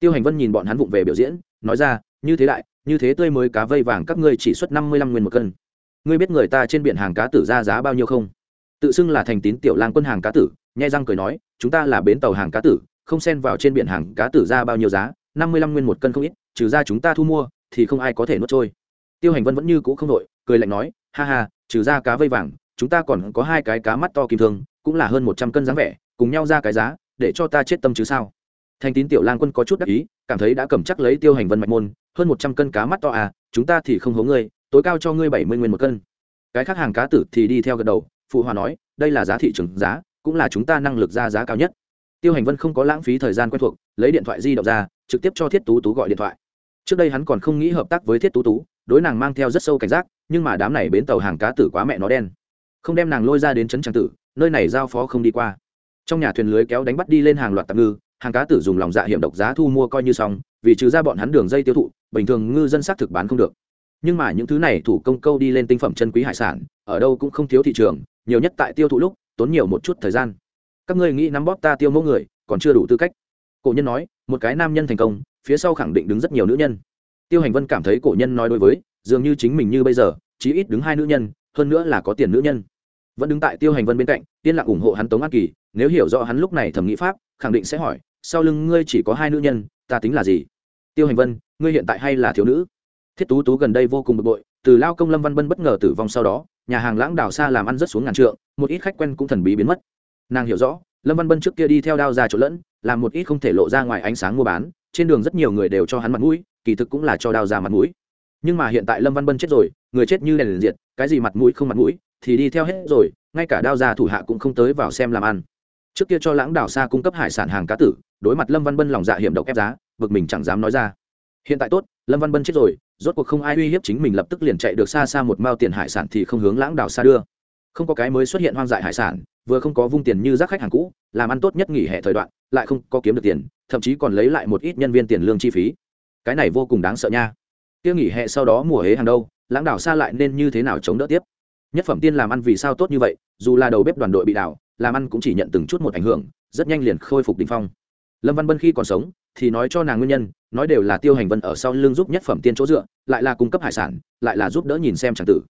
Tiêu hành vân nhìn bọn hắn vụng về biểu diễn, nói ra, như thế đại, như thế tươi mới cá vây vàng các ngươi chỉ xuất năm mươi lăm nguyên một cân. Ngươi biết người ta trên biển hàng cá tử ra giá bao nhiêu không? Tự xưng là thành tín tiểu lang quân hàng cá tử, nhai răng cười nói, chúng ta là bến tàu hàng cá tử, không xen vào trên biển hàng cá tử ra bao nhiêu giá, năm mươi lăm nguyên một cân không ít, trừ ra chúng ta thu mua, thì không ai có thể nuốt trôi. Tiêu hành vân vẫn như cũ không đội cười lạnh nói, ha ha, trừ ra cá vây vàng, chúng ta còn có hai cái cá mắt to kim thương cũng là hơn một trăm cân dáng vẻ, cùng nhau ra cái giá, để cho ta chết tâm chứ sao? Thành tín tiểu lang quân có chút đắc ý, cảm thấy đã cầm chắc lấy tiêu hành vân mạch môn, hơn một trăm cân cá mắt to à chúng ta thì không hố ngươi, tối cao cho ngươi bảy mươi nguyên một cân. Cái khác hàng cá tử thì đi theo gật đầu, phụ hòa nói, đây là giá thị trường giá, cũng là chúng ta năng lực ra giá cao nhất. Tiêu hành vân không có lãng phí thời gian quen thuộc, lấy điện thoại di động ra, trực tiếp cho thiết tú tú gọi điện thoại. Trước đây hắn còn không nghĩ hợp tác với thiết tú tú, đối nàng mang theo rất sâu cảnh giác, nhưng mà đám này bến tàu hàng cá tử quá mẹ nó đen. Không đem nàng lôi ra đến trấn trang tử nơi này giao phó không đi qua. Trong nhà thuyền lưới kéo đánh bắt đi lên hàng loạt tạm ngư, hàng cá tử dùng lòng dạ hiểm độc giá thu mua coi như xong, vì trừ ra bọn hắn đường dây tiêu thụ, bình thường ngư dân xác thực bán không được. Nhưng mà những thứ này thủ công câu đi lên tinh phẩm chân quý hải sản, ở đâu cũng không thiếu thị trường, nhiều nhất tại tiêu thụ lúc, tốn nhiều một chút thời gian. Các ngươi nghĩ nắm bóp ta tiêu mẫu người, còn chưa đủ tư cách. Cổ nhân nói, một cái nam nhân thành công, phía sau khẳng định đứng rất nhiều nữ nhân. Tiêu hành vân cảm thấy cổ nhân nói đối với, dường như chính mình như bây giờ, chí ít đứng hai nữ nhân, hơn nữa là có tiền nữ nhân vẫn đứng tại tiêu hành vân bên cạnh tiên lặng ủng hộ hắn tống an kỳ, nếu hiểu rõ hắn lúc này thẩm nghĩ pháp, khẳng định sẽ hỏi, sau lưng ngươi chỉ có hai nữ nhân, ta tính là gì? Tiêu hành vân, ngươi hiện tại hay là thiếu nữ? Thiết tú tú gần đây vô cùng bực bội, từ lao công lâm văn bân bất ngờ tử vong sau đó, nhà hàng lãng đào xa làm ăn rất xuống ngàn trượng, một ít khách quen cũng thần bí biến mất. Nàng hiểu rõ, lâm văn bân trước kia đi theo đao ra chỗ lẫn, làm một ít không thể lộ ra ngoài ánh sáng mua bán, trên đường rất nhiều người đều cho hắn mặt mũi, kỳ thực cũng là cho đao ra mặt mũi. Nhưng mà hiện tại lâm văn bân chết rồi, người chết như đèn liền diệt, cái gì mặt mũi không mặt mũi thì đi theo hết rồi, ngay cả đao Gia thủ hạ cũng không tới vào xem làm ăn. Trước kia cho lãng đảo xa cung cấp hải sản hàng cá tử, đối mặt lâm văn bân lòng dạ hiểm độc ép giá vực mình chẳng dám nói ra. Hiện tại tốt, lâm văn bân chết rồi, rốt cuộc không ai uy hiếp chính mình lập tức liền chạy được xa xa một mao tiền hải sản thì không hướng lãng đảo xa đưa. Không có cái mới xuất hiện hoang dại hải sản, vừa không có vung tiền như rác khách hàng cũ, làm ăn tốt nhất nghỉ hè thời đoạn, lại không có kiếm được tiền, thậm chí còn lấy lại một ít nhân viên tiền lương chi phí. Cái này vô cùng đáng sợ nha. Tiêu nghỉ hè sau đó mùa hế hàng đâu, lãng đảo xa lại nên như thế nào chống đỡ tiếp? Nhất phẩm tiên làm ăn vì sao tốt như vậy, dù là đầu bếp đoàn đội bị đảo, làm ăn cũng chỉ nhận từng chút một ảnh hưởng, rất nhanh liền khôi phục đ ỉ n h phong. Lâm văn bân khi còn sống, thì nói cho nàng nguyên nhân, nói đều là tiêu hành vân ở sau lưng giúp nhất phẩm tiên chỗ dựa, lại là cung cấp hải sản, lại là giúp đỡ nhìn xem tràng tử.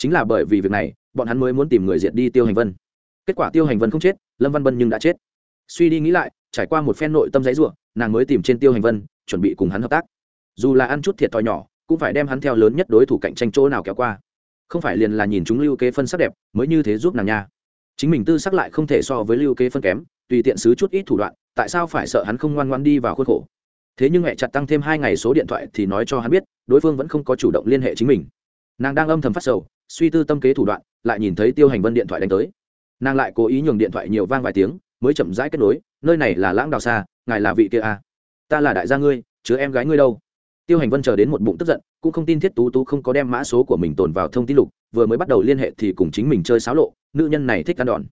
Chính là bởi vì việc này, bọn hắn mới muốn tìm người diệt đi tiêu hành vân. Kết quả tiêu hành vân không chết, lâm văn bân nhưng đã chết. Suy đi nghĩ lại, trải qua một phen nội tâm giấy ruộng nàng mới tìm trên tiêu hành vân, chuẩn bị cùng hắn hợp tác. Dù là ăn chút thiệt thòi nhỏ, cũng phải đem hắn theo lớn nhất đối thủ cạnh tranh chỗ nào kéo qua không phải liền là nhìn chúng lưu kế phân sắc đẹp mới như thế giúp nàng nha chính mình tư sắc lại không thể so với lưu kế phân kém tùy tiện xứ chút ít thủ đoạn tại sao phải sợ hắn không ngoan ngoan đi vào khuôn khổ thế nhưng mẹ chặt tăng thêm hai ngày số điện thoại thì nói cho hắn biết đối phương vẫn không có chủ động liên hệ chính mình nàng đang âm thầm phát sầu suy tư tâm kế thủ đoạn lại nhìn thấy tiêu hành vân điện thoại đánh tới nàng lại cố ý nhường điện thoại nhiều vang vài tiếng mới chậm rãi kết nối nơi này là lãng đào xa ngài là vị kia a à? ta là đại gia ngươi chứa em gái ngươi đâu tiêu hành vân chờ đến một bụng tức giận, cũng không tin thiết tú tú không có đem mã số của mình tồn vào thông tin lục, vừa mới bắt đầu liên hệ thì cùng chính mình chơi xáo lộ, nữ nhân này thích ăn đòn.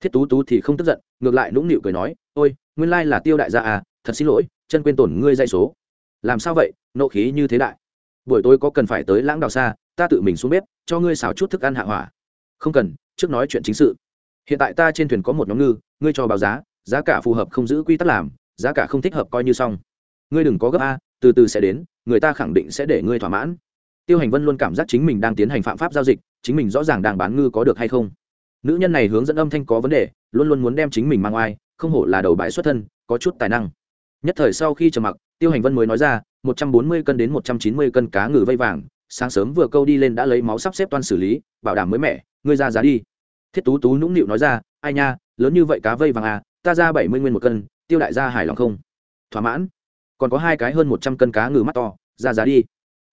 Thiết tú tú thì không tức giận, ngược lại nũng nịu cười nói, ôi, nguyên lai là tiêu đại gia à thật xin lỗi, chân quên tổn ngươi dây số. Làm sao vậy? Nộ khí như thế đại. Buổi tối có cần phải tới lãng đào xa, ta tự mình xuống bếp, cho ngươi xào chút thức ăn hạ hỏa. Không cần, trước nói chuyện chính sự. Hiện tại ta trên thuyền có một nhóm ngư, ngươi cho báo giá giá cả phù hợp không giữ quy tắc làm, giá cả không thích hợp coi như xong. Ngươi đừng có gấp a từ từ sẽ đến, người ta khẳng định sẽ để ngươi thỏa mãn. Tiêu hành vân luôn cảm giác chính mình đang tiến hành phạm pháp giao dịch, chính mình rõ ràng đang bán ngư có được hay không. Nữ nhân này hướng dẫn âm thanh có vấn đề, luôn luôn muốn đem chính mình mang oai, không hổ là đầu bãi xuất thân, có chút tài năng. Nhất thời sau khi trầm mặc, tiêu hành vân mới nói ra, một trăm bốn mươi cân đến một trăm chín mươi cân cá ngừ vây vàng, sáng sớm vừa câu đi lên đã lấy máu sắp xếp toan xử lý, bảo đảm mới mẻ, ngươi ra giá đi. Thiết tú tú nũng nịu nói ra, ai nha, lớn như vậy cá vây vàng à ta ra bảy mươi nguyên một cân, tiêu đại gia hài lòng không? Thỏa mãn còn có hai cái hơn một trăm cân cá ngừ mắt to, ra giá đi.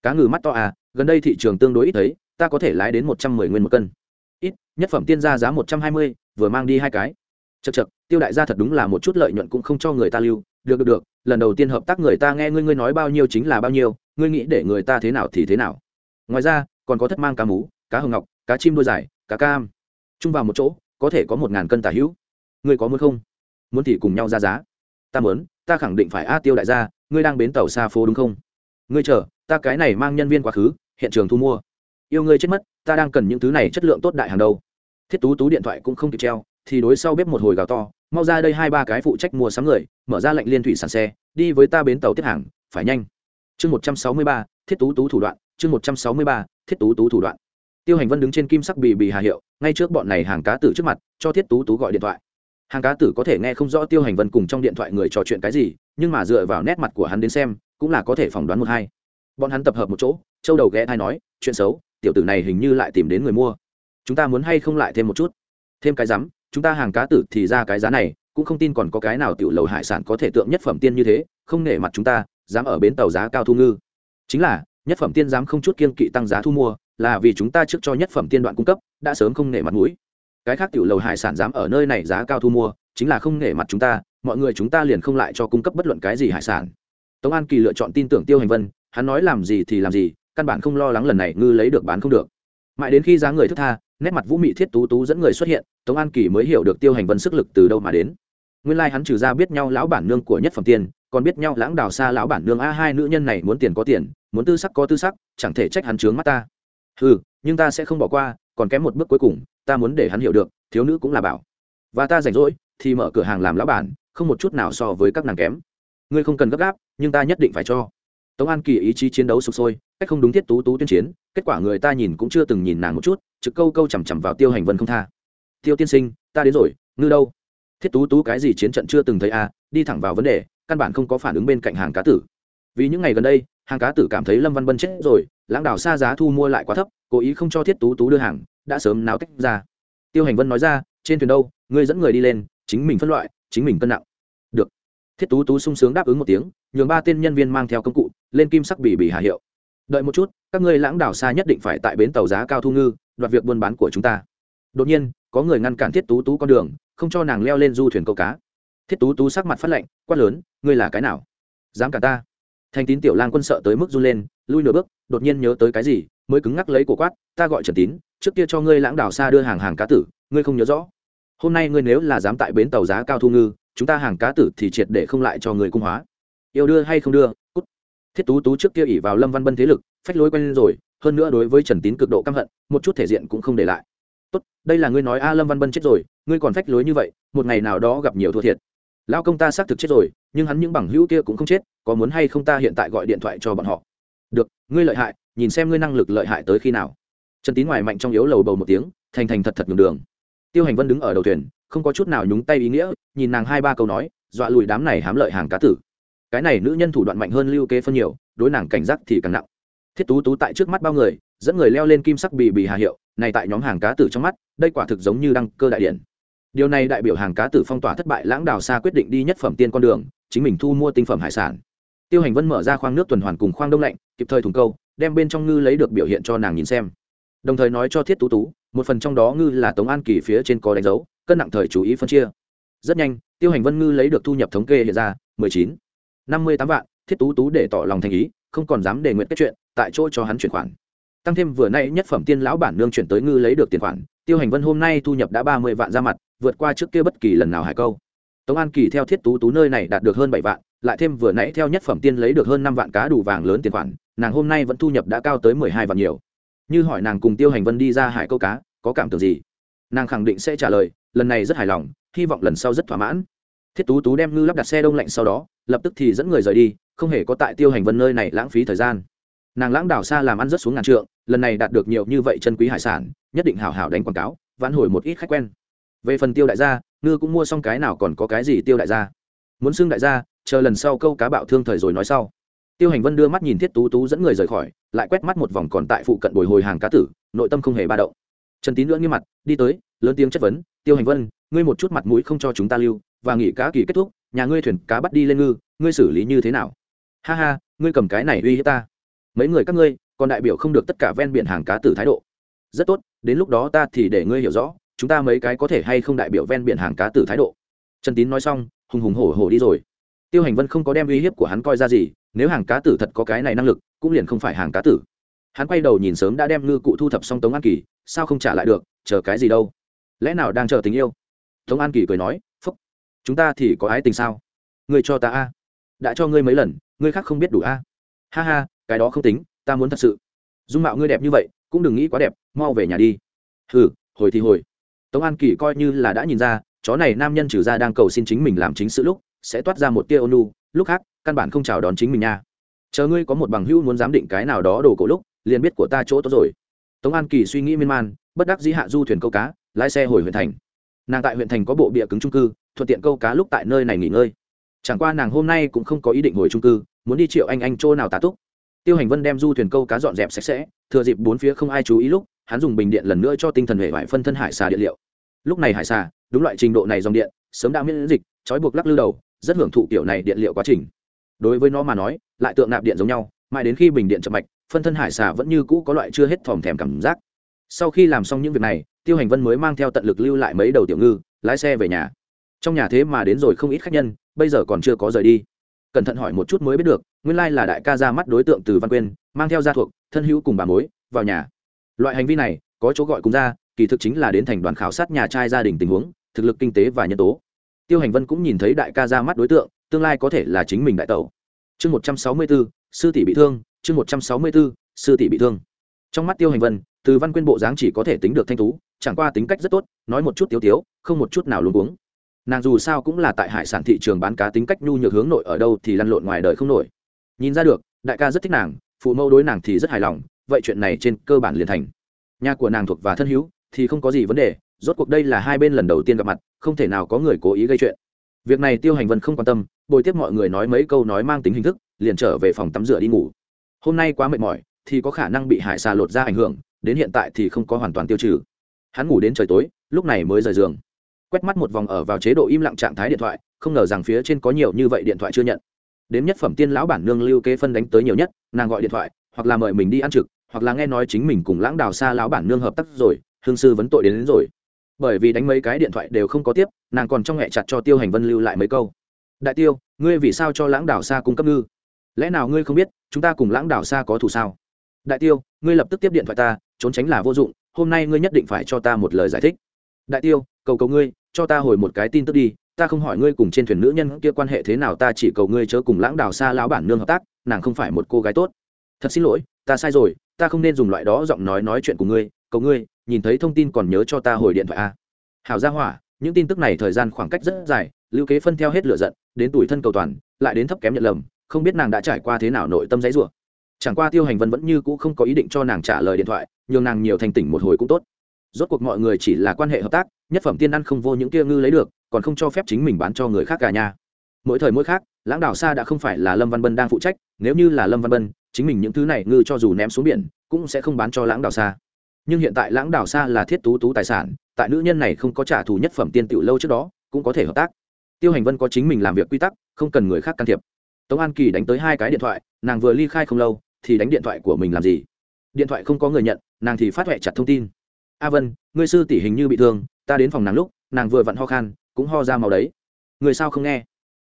Cá ngừ mắt to à gần đây thị trường tương đối ít thấy, ta có thể lái đến một trăm mười nguyên một cân. Ít, nhất phẩm tiên ra giá một trăm hai mươi, vừa mang đi hai cái. Chật chật tiêu đại gia thật đúng là một chút lợi nhuận cũng không cho người ta lưu. Được được được, lần đầu tiên hợp tác người ta nghe ngươi ngươi nói bao nhiêu chính là bao nhiêu, ngươi nghĩ để người ta thế nào thì thế nào. Ngoài ra, còn có thất mang cá mú, cá hồng ngọc, cá chim đôi dài, cá cam. Chung vào một chỗ, có thể có một ngàn cân tả hữu. Ngươi có muốn không? Muốn thì cùng nhau ra giá. Ta muốn ta khẳng định phải a tiêu đại gia, ngươi đang bến tàu xa phố đúng không? Ngươi chờ, ta cái này mang nhân viên quá khứ, hiện trường thu mua. Yêu ngươi chết mất, ta đang cần những thứ này chất lượng tốt đại hàng đầu thiết tú tú điện thoại cũng không kịp treo, thì đối sau bếp một hồi gào to, mau ra đây hai ba cái phụ trách mua sắm người, mở ra lệnh liên thủy sản xe, đi với ta bến tàu tiếp hàng, phải nhanh. Chương một trăm sáu mươi ba, thiết tú tú thủ đoạn, chương một trăm sáu mươi ba, thiết tú tú thủ đoạn. Tiêu hành vân đứng trên kim sắc bì bì hà hiệu, ngay trước bọn này hàng cá tử trước mặt, cho thiết tú tú gọi điện thoại hàng cá tử có thể nghe không rõ tiêu hành vân cùng trong điện thoại người trò chuyện cái gì, nhưng mà dựa vào nét mặt của hắn đến xem, cũng là có thể phỏng đoán một hai. Bọn hắn tập hợp một chỗ, châu đầu ghé thai nói, chuyện xấu, tiểu tử này hình như lại tìm đến người mua. Chúng ta muốn hay không lại thêm một chút? Thêm cái rắm, chúng ta hàng cá tử thì ra cái giá này, cũng không tin còn có cái nào tiểu lầu hải sản có thể tượng nhất phẩm tiên như thế, không nể mặt chúng ta, dám ở bến tàu giá cao thu ngư. Chính là, nhất phẩm tiên dám không chút kiên kỵ tăng giá thu mua, là vì chúng ta trước cho nhất phẩm tiên đoạn cung cấp, đã sớm không nể mặt mũi cái khác tiểu lầu hải sản dám ở nơi này giá cao thu mua, chính là không nể mặt chúng ta, mọi người chúng ta liền không lại cho cung cấp bất luận cái gì hải sản. Tống an kỳ lựa chọn tin tưởng tiêu hành vân, hắn nói làm gì thì làm gì, căn bản không lo lắng lần này ngư lấy được bán không được. Mãi đến khi giá người thức tha, nét mặt vũ mị thiết tú tú dẫn người xuất hiện, tống an kỳ mới hiểu được tiêu hành vân sức lực từ đâu mà đến. Nguyên lai、like、hắn trừ ra biết nhau lão bản nương của nhất phẩm tiền còn biết nhau lãng đào xa lão bản nương a hai nữ nhân này muốn tiền có tiền, muốn tư sắc có tư sắc, chẳng thể trách hắn trướng mắt ta. Ừ nhưng ta sẽ không bỏ qua, còn kém một bước cuối cùng ta muốn để hắn hiểu được, thiếu nữ cũng là bảo. Và ta rảnh rỗi, thì mở cửa hàng làm lão bản, không một chút nào so với các nàng kém. Ngươi không cần gấp gáp, nhưng ta nhất định phải cho. Tống an kỳ ý chí chiến đấu sụp sôi, cách không đúng thiết tú tú tuyên chiến, kết quả người ta nhìn cũng chưa từng nhìn nàng một chút, trực câu câu chằm chằm vào tiêu hành vân không tha. Tiêu tiên sinh, ta đến rồi, ngư đâu? Thiết tú tú cái gì chiến trận chưa từng thấy à đi thẳng vào vấn đề, căn bản không có phản ứng bên cạnh hàng cá tử. Vì những ngày gần đây, hàng cá tử cảm thấy lâm văn bân chết rồi, lãng đảo xa giá thu mua lại quá thấp, cố ý không cho thiết tú tú đưa hàng đã sớm náo tách ra. Tiêu hành vân nói ra, trên thuyền đâu? Ngươi dẫn người đi lên, chính mình phân loại, chính mình cân nặng. Được. Thiết tú tú sung sướng đáp ứng một tiếng, nhường ba tên nhân viên mang theo công cụ, lên kim sắc bỉ bỉ hà hiệu. Đợi một chút, các ngươi lãng đảo xa nhất định phải tại bến tàu giá cao thu ngư, đoạt việc buôn bán của chúng ta. Đột nhiên, có người ngăn cản thiết tú tú con đường, không cho nàng leo lên du thuyền câu cá. Thiết tú tú sắc mặt phát lạnh, quát lớn, ngươi là cái nào? Dám cả ta? Thành tín tiểu lang quân sợ tới mức run lên, lui nửa bước, đột nhiên nhớ tới cái gì mới cứng ngắc lấy cổ quát, ta gọi trần tín, trước kia cho ngươi lãng đảo xa đưa hàng hàng cá tử, ngươi không nhớ rõ. Hôm nay ngươi nếu là dám tại bến tàu giá cao thu ngư, chúng ta hàng cá tử thì triệt để không lại cho người cung hóa. Yêu đưa hay không đưa? Cút. Thiết tú tú trước kia ỉ vào lâm văn bân thế lực, phách lối quen rồi, hơn nữa đối với trần tín cực độ căm hận, một chút thể diện cũng không để lại. Tốt, đây là ngươi nói a, lâm văn bân chết rồi, ngươi còn phách lối như vậy, một ngày nào đó gặp nhiều thua thiệt. Lao công ta xác thực chết rồi, nhưng hắn những bằng hữu kia cũng không chết, có muốn hay không ta hiện tại gọi điện thoại cho bọn họ? Được, ngươi lợi hại nhìn xem ngươi năng lực lợi hại tới khi nào. Trần tín ngoài mạnh trong yếu lầu bầu một tiếng, thành thành thật thật nhường đường. Tiêu hành vân đứng ở đầu thuyền, không có chút nào nhúng tay ý nghĩa, nhìn nàng hai ba câu nói, dọa lùi đám này hám lợi hàng cá tử. Cái này nữ nhân thủ đoạn mạnh hơn lưu kế phân nhiều, đối nàng cảnh giác thì càng nặng. Thiết tú tú tại trước mắt bao người, dẫn người leo lên kim sắc bì bì hà hiệu, này tại nhóm hàng cá tử trong mắt, đây quả thực giống như đăng cơ đại điển. điều này đại biểu hàng cá tử phong tỏa thất bại lãng đào xa quyết định đi nhất phẩm tiên con đường, chính mình thu mua tinh phẩm hải sản. Tiêu hành vân mở ra khoang nước tuần hoàn cùng khoang đông lạnh, kịp thời thùng câu đem bên trong ngư lấy được biểu hiện cho nàng nhìn xem. Đồng thời nói cho thiết tú tú, một phần trong đó ngư là tống an kỳ phía trên có đánh dấu, cân nặng thời chú ý phân chia. Rất nhanh, tiêu hành vân ngư lấy được thu nhập thống kê hiện ra, mười chín. năm mươi tám vạn, thiết tú tú để tỏ lòng thành ý, không còn dám đề nguyện kết chuyện, tại chỗ cho hắn chuyển khoản. Tăng thêm vừa nay nhất phẩm tiên lão bản nương chuyển tới ngư lấy được tiền khoản, tiêu hành vân hôm nay thu nhập đã ba mươi vạn ra mặt, vượt qua trước kia bất kỳ lần nào hải câu. Tống an kỳ theo thiết tú tú nơi này đạt được hơn bảy vạn, lại thêm vừa nãy theo nhất phẩm tiên lấy được hơn năm vạn cá đủ vàng lớn tiền khoản nàng hôm nay vẫn thu nhập đã cao tới mười hai vạn nhiều. Như hỏi nàng cùng tiêu hành vân đi ra hải câu cá, có cảm tưởng gì? Nàng khẳng định sẽ trả lời, lần này rất hài lòng, hy vọng lần sau rất thỏa mãn. Thiết tú tú đem ngư lắp đặt xe đông lạnh sau đó, lập tức thì dẫn người rời đi, không hề có tại tiêu hành vân nơi này lãng phí thời gian. Nàng lãng đảo xa làm ăn rất xuống ngàn trượng, lần này đạt được nhiều như vậy chân quý hải sản, nhất định hào hào đánh quảng cáo, vãn hồi một ít khách quen. Về phần tiêu đại gia, ngư cũng mua xong cái nào còn có cái gì tiêu đại gia? Muốn xưng đại gia, chờ lần sau câu cá bạo thương thời rồi nói sau tiêu hành vân đưa mắt nhìn thiết tú tú dẫn người rời khỏi, lại quét mắt một vòng còn tại phụ cận bồi hồi hàng cá tử, nội tâm không hề ba động. Trần tín nữa nghiêm mặt, đi tới, lớn tiếng chất vấn, tiêu hành vân, ngươi một chút mặt mũi không cho chúng ta lưu, và nghỉ cá kỳ kết thúc, nhà ngươi thuyền cá bắt đi lên ngư, ngươi xử lý như thế nào? Ha ha, ngươi cầm cái này uy hiếp ta. Mấy người các ngươi, còn đại biểu không được tất cả ven biển hàng cá tử thái độ. Rất tốt, đến lúc đó ta thì để ngươi hiểu rõ, chúng ta mấy cái có thể hay không đại biểu ven biển hàng cá tử thái độ. Trần tín nói xong, hùng hùng hổ hổ đi rồi tiêu hành vân không có đem uy hiếp của hắn coi ra gì, nếu hàng cá tử thật có cái này năng lực, cũng liền không phải hàng cá tử. Hắn quay đầu nhìn sớm đã đem ngư cụ thu thập xong tống an kỳ, sao không trả lại được, chờ cái gì đâu? Lẽ nào đang chờ tình yêu? Tống an kỳ cười nói, phúc, chúng ta thì có ái tình sao? Ngươi cho ta a. Đã cho ngươi mấy lần, ngươi khác không biết đủ a. Ha ha, cái đó không tính, ta muốn thật sự. Dung mạo ngươi đẹp như vậy, cũng đừng nghĩ quá đẹp, mau về nhà đi. Hừ, hồi thì hồi. Tống an kỳ coi như là đã nhìn ra, chó này nam nhân trừ ra đang cầu xin chính mình làm chính sự lúc sẽ toát ra một tia ônu lúc khác, căn bản không chào đón chính mình nha. Chờ ngươi có một bằng hữu muốn giám định cái nào đó đồ cổ lúc, liền biết của ta chỗ tốt rồi. Tống an kỳ suy nghĩ miên man, bất đắc dĩ hạ du thuyền câu cá, lái xe hồi huyện thành. Nàng tại huyện thành có bộ bịa cứng trung cư, thuận tiện câu cá lúc tại nơi này nghỉ ngơi. Chẳng qua nàng hôm nay cũng không có ý định hồi trung cư, muốn đi triệu anh anh chỗ nào tá túc. Tiêu hành vân đem du thuyền câu cá dọn dẹp sạch sẽ, thừa dịp bốn phía không ai chú ý lúc, hắn dùng bình điện lần nữa cho tinh thần hệ vải phân thân hải xà điện liệu. Lúc này hải xà, đúng loại trình độ này dòng điện, sớm đã miễn dịch, trói buộc lắc lư đầu rất hưởng thụ kiểu này điện liệu quá trình. Đối với nó mà nói, lại tượng nạp điện giống nhau, mãi đến khi bình điện chậm mạch, phân thân hải xà vẫn như cũ có loại chưa hết thòm thèm cảm giác. Sau khi làm xong những việc này, tiêu hành vân mới mang theo tận lực lưu lại mấy đầu tiểu ngư, lái xe về nhà. Trong nhà thế mà đến rồi không ít khách nhân, bây giờ còn chưa có rời đi. Cẩn thận hỏi một chút mới biết được, nguyên lai là đại ca ra mắt đối tượng từ văn quyên, mang theo gia thuộc, thân hữu cùng bà mối, vào nhà. Loại hành vi này, có chỗ gọi cùng ra, kỳ thực chính là đến thành đoàn khảo sát nhà trai gia đình tình huống, thực lực kinh tế và nhân tố tiêu hành vân cũng nhìn thấy đại ca ra mắt đối tượng, tương lai có thể là chính mình đại tẩu. Chương một trăm sáu mươi bốn sư tỷ bị thương, chương một trăm sáu mươi bốn sư tỷ bị thương. Trong mắt tiêu hành vân, từ văn quyên bộ dáng chỉ có thể tính được thanh tú, chẳng qua tính cách rất tốt, nói một chút tiếu tiếu, không một chút nào luôn uống nàng dù sao cũng là tại hải sản thị trường bán cá tính cách nhu nhược hướng nội ở đâu thì lăn lộn ngoài đời không nổi. Nhìn ra được, đại ca rất thích nàng, phụ mẫu đối nàng thì rất hài lòng, vậy chuyện này trên cơ bản liền thành. Nhà của nàng thuộc và thân hữu, thì không có gì vấn đề rốt cuộc đây là hai bên lần đầu tiên gặp mặt không thể nào có người cố ý gây chuyện. Việc này tiêu hành vân không quan tâm bồi tiếp mọi người nói mấy câu nói mang tính hình thức liền trở về phòng tắm rửa đi ngủ. Hôm nay quá mệt mỏi thì có khả năng bị hải xà lột ra ảnh hưởng đến hiện tại thì không có hoàn toàn tiêu trừ. Hắn ngủ đến trời tối lúc này mới rời giường. Quét mắt một vòng ở vào chế độ im lặng trạng thái điện thoại không ngờ rằng phía trên có nhiều như vậy điện thoại chưa nhận. Đến nhất phẩm tiên lão bản nương lưu kế phân đánh tới nhiều nhất nàng gọi điện thoại hoặc là mời mình đi ăn trực hoặc là nghe nói chính mình cùng lãng đào xa lão bản nương hợp tác rồi hương sư vấn tội đến, đến rồi bởi vì đánh mấy cái điện thoại đều không có tiếp, nàng còn trong hẹ chặt cho tiêu hành vân lưu lại mấy câu. Đại tiêu, ngươi vì sao cho lãng đảo xa cung cấp ngư? Lẽ nào ngươi không biết, chúng ta cùng lãng đảo xa có thù sao? Đại tiêu, ngươi lập tức tiếp điện thoại ta, trốn tránh là vô dụng, hôm nay ngươi nhất định phải cho ta một lời giải thích. Đại tiêu, cầu cầu ngươi, cho ta hồi một cái tin tức đi, ta không hỏi ngươi cùng trên thuyền nữ nhân kia quan hệ thế nào, ta chỉ cầu ngươi chớ cùng lãng đảo xa lão bản nương hợp tác, nàng không phải một cô gái tốt. Thật xin lỗi, ta sai rồi, ta không nên dùng loại đó giọng nói nói chuyện của ngươi, cầu ngươi nhìn thấy thông tin còn nhớ cho ta hồi điện thoại a. Hảo gia hỏa, những tin tức này thời gian khoảng cách rất dài, lưu kế phân theo hết lửa giận, đến tuổi thân cầu toàn, lại đến thấp kém nhận lầm, không biết nàng đã trải qua thế nào nội tâm dãy rủa. Chẳng qua tiêu hành vân vẫn như cũ không có ý định cho nàng trả lời điện thoại, nhường nàng nhiều thành tỉnh một hồi cũng tốt. Rốt cuộc mọi người chỉ là quan hệ hợp tác, nhất phẩm tiên ăn không vô những kia ngư lấy được, còn không cho phép chính mình bán cho người khác cả nhà. Mỗi thời mỗi khác, lãng đảo xa đã không phải là lâm văn bân đang phụ trách, nếu như là lâm văn bân, chính mình những thứ này ngư cho dù ném xuống biển, cũng sẽ không bán cho lãng đảo xa nhưng hiện tại lãng đảo xa là thiết tú tú tài sản, tại nữ nhân này không có trả thù nhất phẩm tiên tiểu lâu trước đó, cũng có thể hợp tác. Tiêu hành vân có chính mình làm việc quy tắc, không cần người khác can thiệp. Tống an kỳ đánh tới hai cái điện thoại, nàng vừa ly khai không lâu, thì đánh điện thoại của mình làm gì? Điện thoại không có người nhận, nàng thì phát huệ chặt thông tin. A vân, ngươi sư tỷ hình như bị thương, ta đến phòng nàng lúc, nàng vừa vặn ho khan, cũng ho ra màu đấy. Người sao không nghe?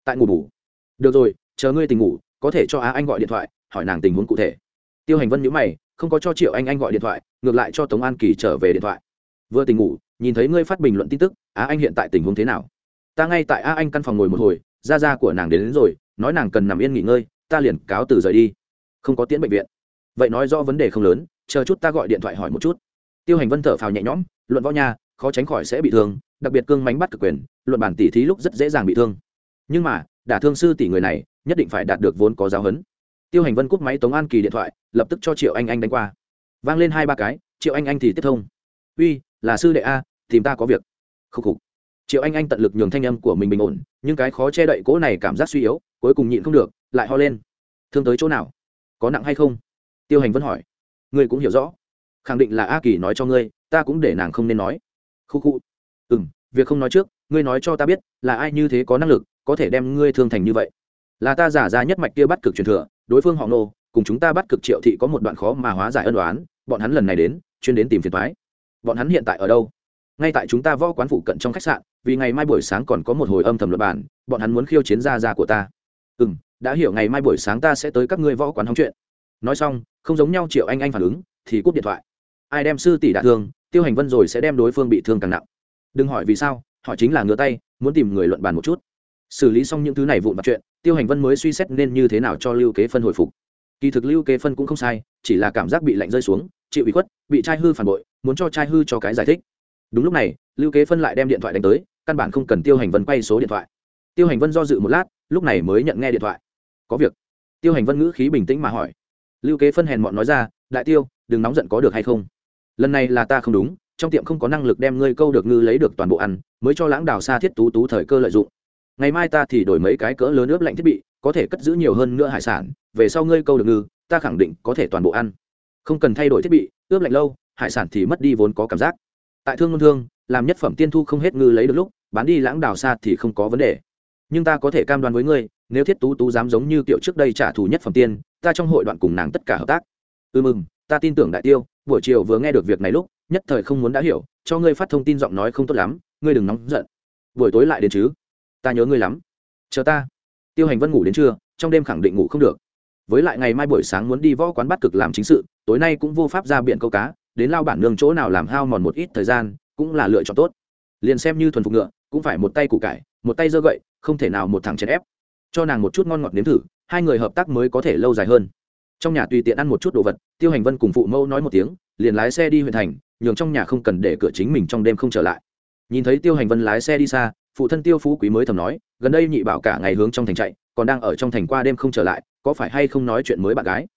Tại ngủ bủ được rồi, chờ ngươi tình ngủ, có thể cho á anh gọi điện thoại, hỏi nàng tình huống cụ thể. Tiêu hành vân nhữ mày không có cho triệu anh anh gọi điện thoại ngược lại cho tống an kỳ trở về điện thoại. Vừa tình ngủ nhìn thấy ngươi phát bình luận tin tức á anh hiện tại tình huống thế nào? Ta ngay tại á anh căn phòng ngồi một hồi da da của nàng đến, đến rồi nói nàng cần nằm yên nghỉ ngơi ta liền cáo từ rời đi. Không có tiễn bệnh viện. Vậy nói do vấn đề không lớn chờ chút ta gọi điện thoại hỏi một chút. Tiêu hành vân thở phào nhẹ nhõm luận võ nha khó tránh khỏi sẽ bị thương đặc biệt cương mánh bắt cực quyền luận bản tỷ thí lúc rất dễ dàng bị thương. Nhưng mà đả thương sư tỷ người này nhất định phải đạt được vốn có giáo huấn tiêu hành vân cúp máy tống an kỳ điện thoại, lập tức cho triệu anh anh đánh qua. Vang lên hai ba cái, triệu anh anh thì tiếp thông. Uy, là sư đệ a, tìm ta có việc. Khúc khục. Triệu anh anh tận lực nhường thanh âm của mình bình ổn, nhưng cái khó che đậy cỗ này cảm giác suy yếu, cuối cùng nhịn không được, lại ho lên. Thương tới chỗ nào? Có nặng hay không? Tiêu hành vân hỏi. Ngươi cũng hiểu rõ. Khẳng định là a kỳ nói cho ngươi, ta cũng để nàng không nên nói. Khu khu ừ m việc không nói trước, ngươi nói cho ta biết, là ai như thế có năng lực, có thể đem ngươi thương thành như vậy? Là ta giả ra nhất mạch kia bắt cực truyền thừa, đối phương họ nô cùng chúng ta bắt cực triệu thị có một đoạn khó mà hóa giải ân đoán bọn hắn lần này đến, chuyên đến tìm phiền thoái bọn hắn hiện tại ở đâu? Ngay tại chúng ta võ quán phụ cận trong khách sạn, vì ngày mai buổi sáng còn có một hồi âm thầm luật bản bọn hắn muốn khiêu chiến gia gia của ta. Ừ m đã hiểu ngày mai buổi sáng ta sẽ tới các ngươi võ quán hóng chuyện. Nói xong, không giống nhau triệu anh anh phản ứng, thì cúp điện thoại. Ai đem sư tỷ đạ thương, tiêu hành vân rồi sẽ đem đối phương bị thương càng nặng. Đừng hỏi vì sao họ chính là ngửa tay, muốn tìm người luận bàn một chút. Xử lý xong những thứ này vụn vặt chuyện tiêu hành vân mới suy xét nên như thế nào cho lưu kế phân hồi phục. Kỳ thực lưu kế phân cũng không sai, chỉ là cảm giác bị lạnh rơi xuống, chịu bị khuất, bị trai hư phản bội, muốn cho trai hư cho cái giải thích. Đúng lúc này, lưu kế phân lại đem điện thoại đánh tới, căn bản không cần tiêu hành vân quay số điện thoại. Tiêu hành vân do dự một lát, lúc này mới nhận nghe điện thoại. Có việc. Tiêu hành vân ngữ khí bình tĩnh mà hỏi. Lưu kế phân hèn mọn nói ra, đại tiêu, đừng nóng giận có được hay không? Lần này là ta không đúng, trong tiệm không có năng lực đem ngươi câu được ngư lấy được toàn bộ ăn, mới cho lãng đào xa thiết tú tú thời cơ lợi dụng ngày mai ta thì đổi mấy cái cỡ lớn ướp lạnh thiết bị, có thể cất giữ nhiều hơn nữa hải sản, về sau ngươi câu được ngư, ta khẳng định có thể toàn bộ ăn. Không cần thay đổi thiết bị, ướp lạnh lâu, hải sản thì mất đi vốn có cảm giác. Tại thương ngôn thương, làm nhất phẩm tiên thu không hết ngư lấy được lúc, bán đi lãng đào xa thì không có vấn đề. Nhưng ta có thể cam đoan với ngươi, nếu thiết tú tú dám giống như kiểu trước đây trả thù nhất phẩm tiên, ta trong hội đoạn cùng nàng tất cả hợp tác. Ừ mừng, ta tin tưởng đại tiêu, buổi chiều vừa nghe được việc này lúc, nhất thời không muốn đã hiểu, cho ngươi phát thông tin giọng nói không tốt lắm, ngươi đừng nóng giận. Buổi tối lại đến chứ? Ta nhớ ngươi lắm. Chờ ta. Tiêu hành vân ngủ đến trưa, trong đêm khẳng định ngủ không được. Với lại ngày mai buổi sáng muốn đi võ quán bắt cực làm chính sự, tối nay cũng vô pháp ra biển câu cá, đến lao bản nương chỗ nào làm hao mòn một ít thời gian, cũng là lựa chọn tốt. Liền xem như thuần phục ngựa, cũng phải một tay củ cải, một tay giơ gậy, không thể nào một thằng chèn ép. Cho nàng một chút ngon ngọt nếm thử, hai người hợp tác mới có thể lâu dài hơn. Trong nhà tùy tiện ăn một chút đồ vật, tiêu hành vân cùng phụ mẫu nói một tiếng, liền lái xe đi huyện thành, nhường trong nhà không cần để cửa chính mình trong đêm không trở lại. Nhìn thấy tiêu hành vân lái xe đi xa phụ thân tiêu phú quý mới thầm nói, gần đây nhị bảo cả ngày hướng trong thành chạy, còn đang ở trong thành qua đêm không trở lại, có phải hay không nói chuyện mới bạn gái?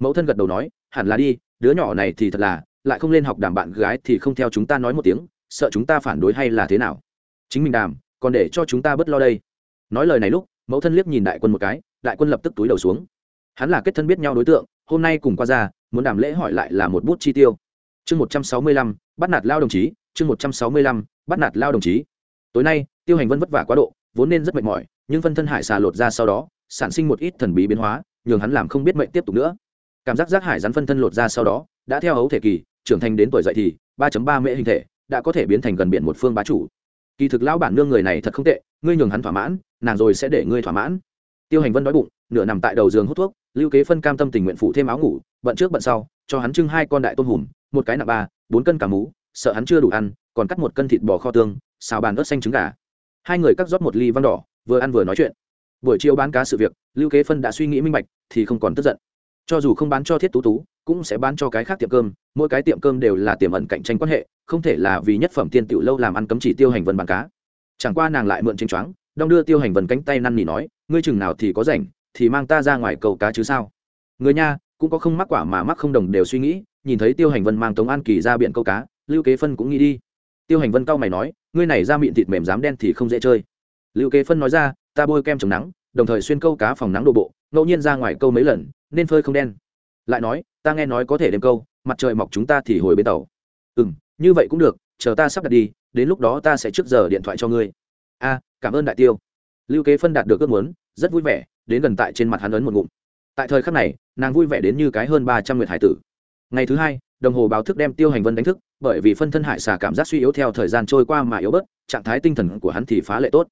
Mẫu thân gật đầu nói, hẳn là đi, đứa nhỏ này thì thật là, lại không lên học đàm bạn gái thì không theo chúng ta nói một tiếng, sợ chúng ta phản đối hay là thế nào? Chính mình đàm, còn để cho chúng ta bớt lo đây. Nói lời này lúc, mẫu thân liếc nhìn đại quân một cái, đại quân lập tức túi đầu xuống. Hắn là kết thân biết nhau đối tượng, hôm nay cùng qua ra, muốn đàm lễ hỏi lại là một bút chi tiêu. Chương một trăm sáu mươi lăm, bắt nạt lao đồng chí, chương một trăm sáu mươi lăm, bắt nạt lao đồng chí tối nay, tiêu hành vân vất vả quá độ, vốn nên rất mệt mỏi, nhưng phân thân hải xà lột ra sau đó, sản sinh một ít thần bí biến hóa, nhường hắn làm không biết mệnh tiếp tục nữa. Cảm giác giác hải rắn phân thân lột ra sau đó, đã theo hấu thể kỳ, trưởng thành đến tuổi dậy thì, ba ba mễ hình thể, đã có thể biến thành gần biển một phương bá chủ. Kỳ thực lão bản nương người này thật không tệ, ngươi nhường hắn thỏa mãn, nàng rồi sẽ để ngươi thỏa mãn. Tiêu hành vân đói bụng, nửa nằm tại đầu giường hút thuốc, lưu kế phân cam tâm tình nguyện phụ thêm áo ngủ, bận trước bận sau, cho hắn trưng hai con đại tôm hùm, một cái nặng ba, bốn cân cả mú, sợ hắn chưa đủ ăn, còn cắt một cân thịt bò kho tương xào bàn ớt xanh trứng gà. Hai người cắt rót một ly vang đỏ, vừa ăn vừa nói chuyện. Buổi chiều bán cá sự việc, lưu kế phân đã suy nghĩ minh bạch, thì không còn tức giận. Cho dù không bán cho thiết tú tú, cũng sẽ bán cho cái khác tiệm cơm, mỗi cái tiệm cơm đều là tiềm ẩn cạnh tranh quan hệ, không thể là vì nhất phẩm tiên tiểu lâu làm ăn cấm chỉ tiêu hành vân bán cá. Chẳng qua nàng lại mượn tranh choáng, đong đưa tiêu hành vân cánh tay năn nỉ nói, ngươi chừng nào thì có rảnh, thì mang ta ra ngoài cầu cá chứ sao? Người nha, cũng có không mắc quả mà mắc không đồng đều suy nghĩ, nhìn thấy tiêu hành vân mang tống an kỳ ra biển câu cá, lưu kế phân cũng nghĩ đi. Tiêu hành vân cau mày nói ngươi này ra miệng thịt mềm dám đen thì không dễ chơi. Lưu kế phân nói ra, ta bôi kem chống nắng, đồng thời xuyên câu cá phòng nắng đổ bộ, ngẫu nhiên ra ngoài câu mấy lần, nên phơi không đen. Lại nói, ta nghe nói có thể đem câu, mặt trời mọc chúng ta thì hồi bên tàu. Ừ m như vậy cũng được, chờ ta sắp đặt đi, đến lúc đó ta sẽ trước giờ điện thoại cho ngươi. A, cảm ơn đại tiêu. Lưu kế phân đạt được ước muốn, rất vui vẻ, đến gần tại trên mặt hắn ấn một ngụm. Tại thời khắc này, nàng vui vẻ đến như cái hơn ba trăm nguyệt hải tử. Ngày thứ hai, đồng hồ báo thức đem tiêu hành vân đánh thức bởi vì phân thân hải xà cảm giác suy yếu theo thời gian trôi qua mà yếu bớt, trạng thái tinh thần của hắn thì phá lệ tốt.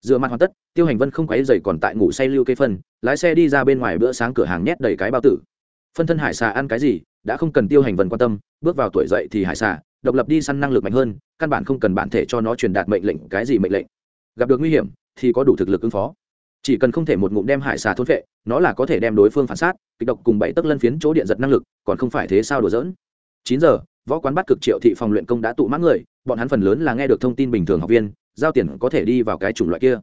Dựa mặt hoàn tất, tiêu hành vân không quáy dày còn tại ngủ say lưu cây phân, lái xe đi ra bên ngoài bữa sáng cửa hàng nhét đầy cái bao tử. Phân thân hải xà ăn cái gì, đã không cần tiêu hành vân quan tâm, bước vào tuổi dậy thì hải xà, độc lập đi săn năng lực mạnh hơn, căn bản không cần bản thể cho nó truyền đạt mệnh lệnh, cái gì mệnh lệnh. Gặp được nguy hiểm, thì có đủ thực lực ứng phó. Chỉ cần không thể một ngụm đem hải xà thốt vệ, nó là có thể đem đối phương phản sát, kịch độc cùng bảy tấc lân phiến chỗ điện giật năng lực, còn không phải thế sao đùa dỡn chín giờ võ quán bắt cực triệu thị phòng luyện công đã tụ mãn người, bọn hắn phần lớn là nghe được thông tin bình thường học viên, giao tiền có thể đi vào cái chủng loại kia.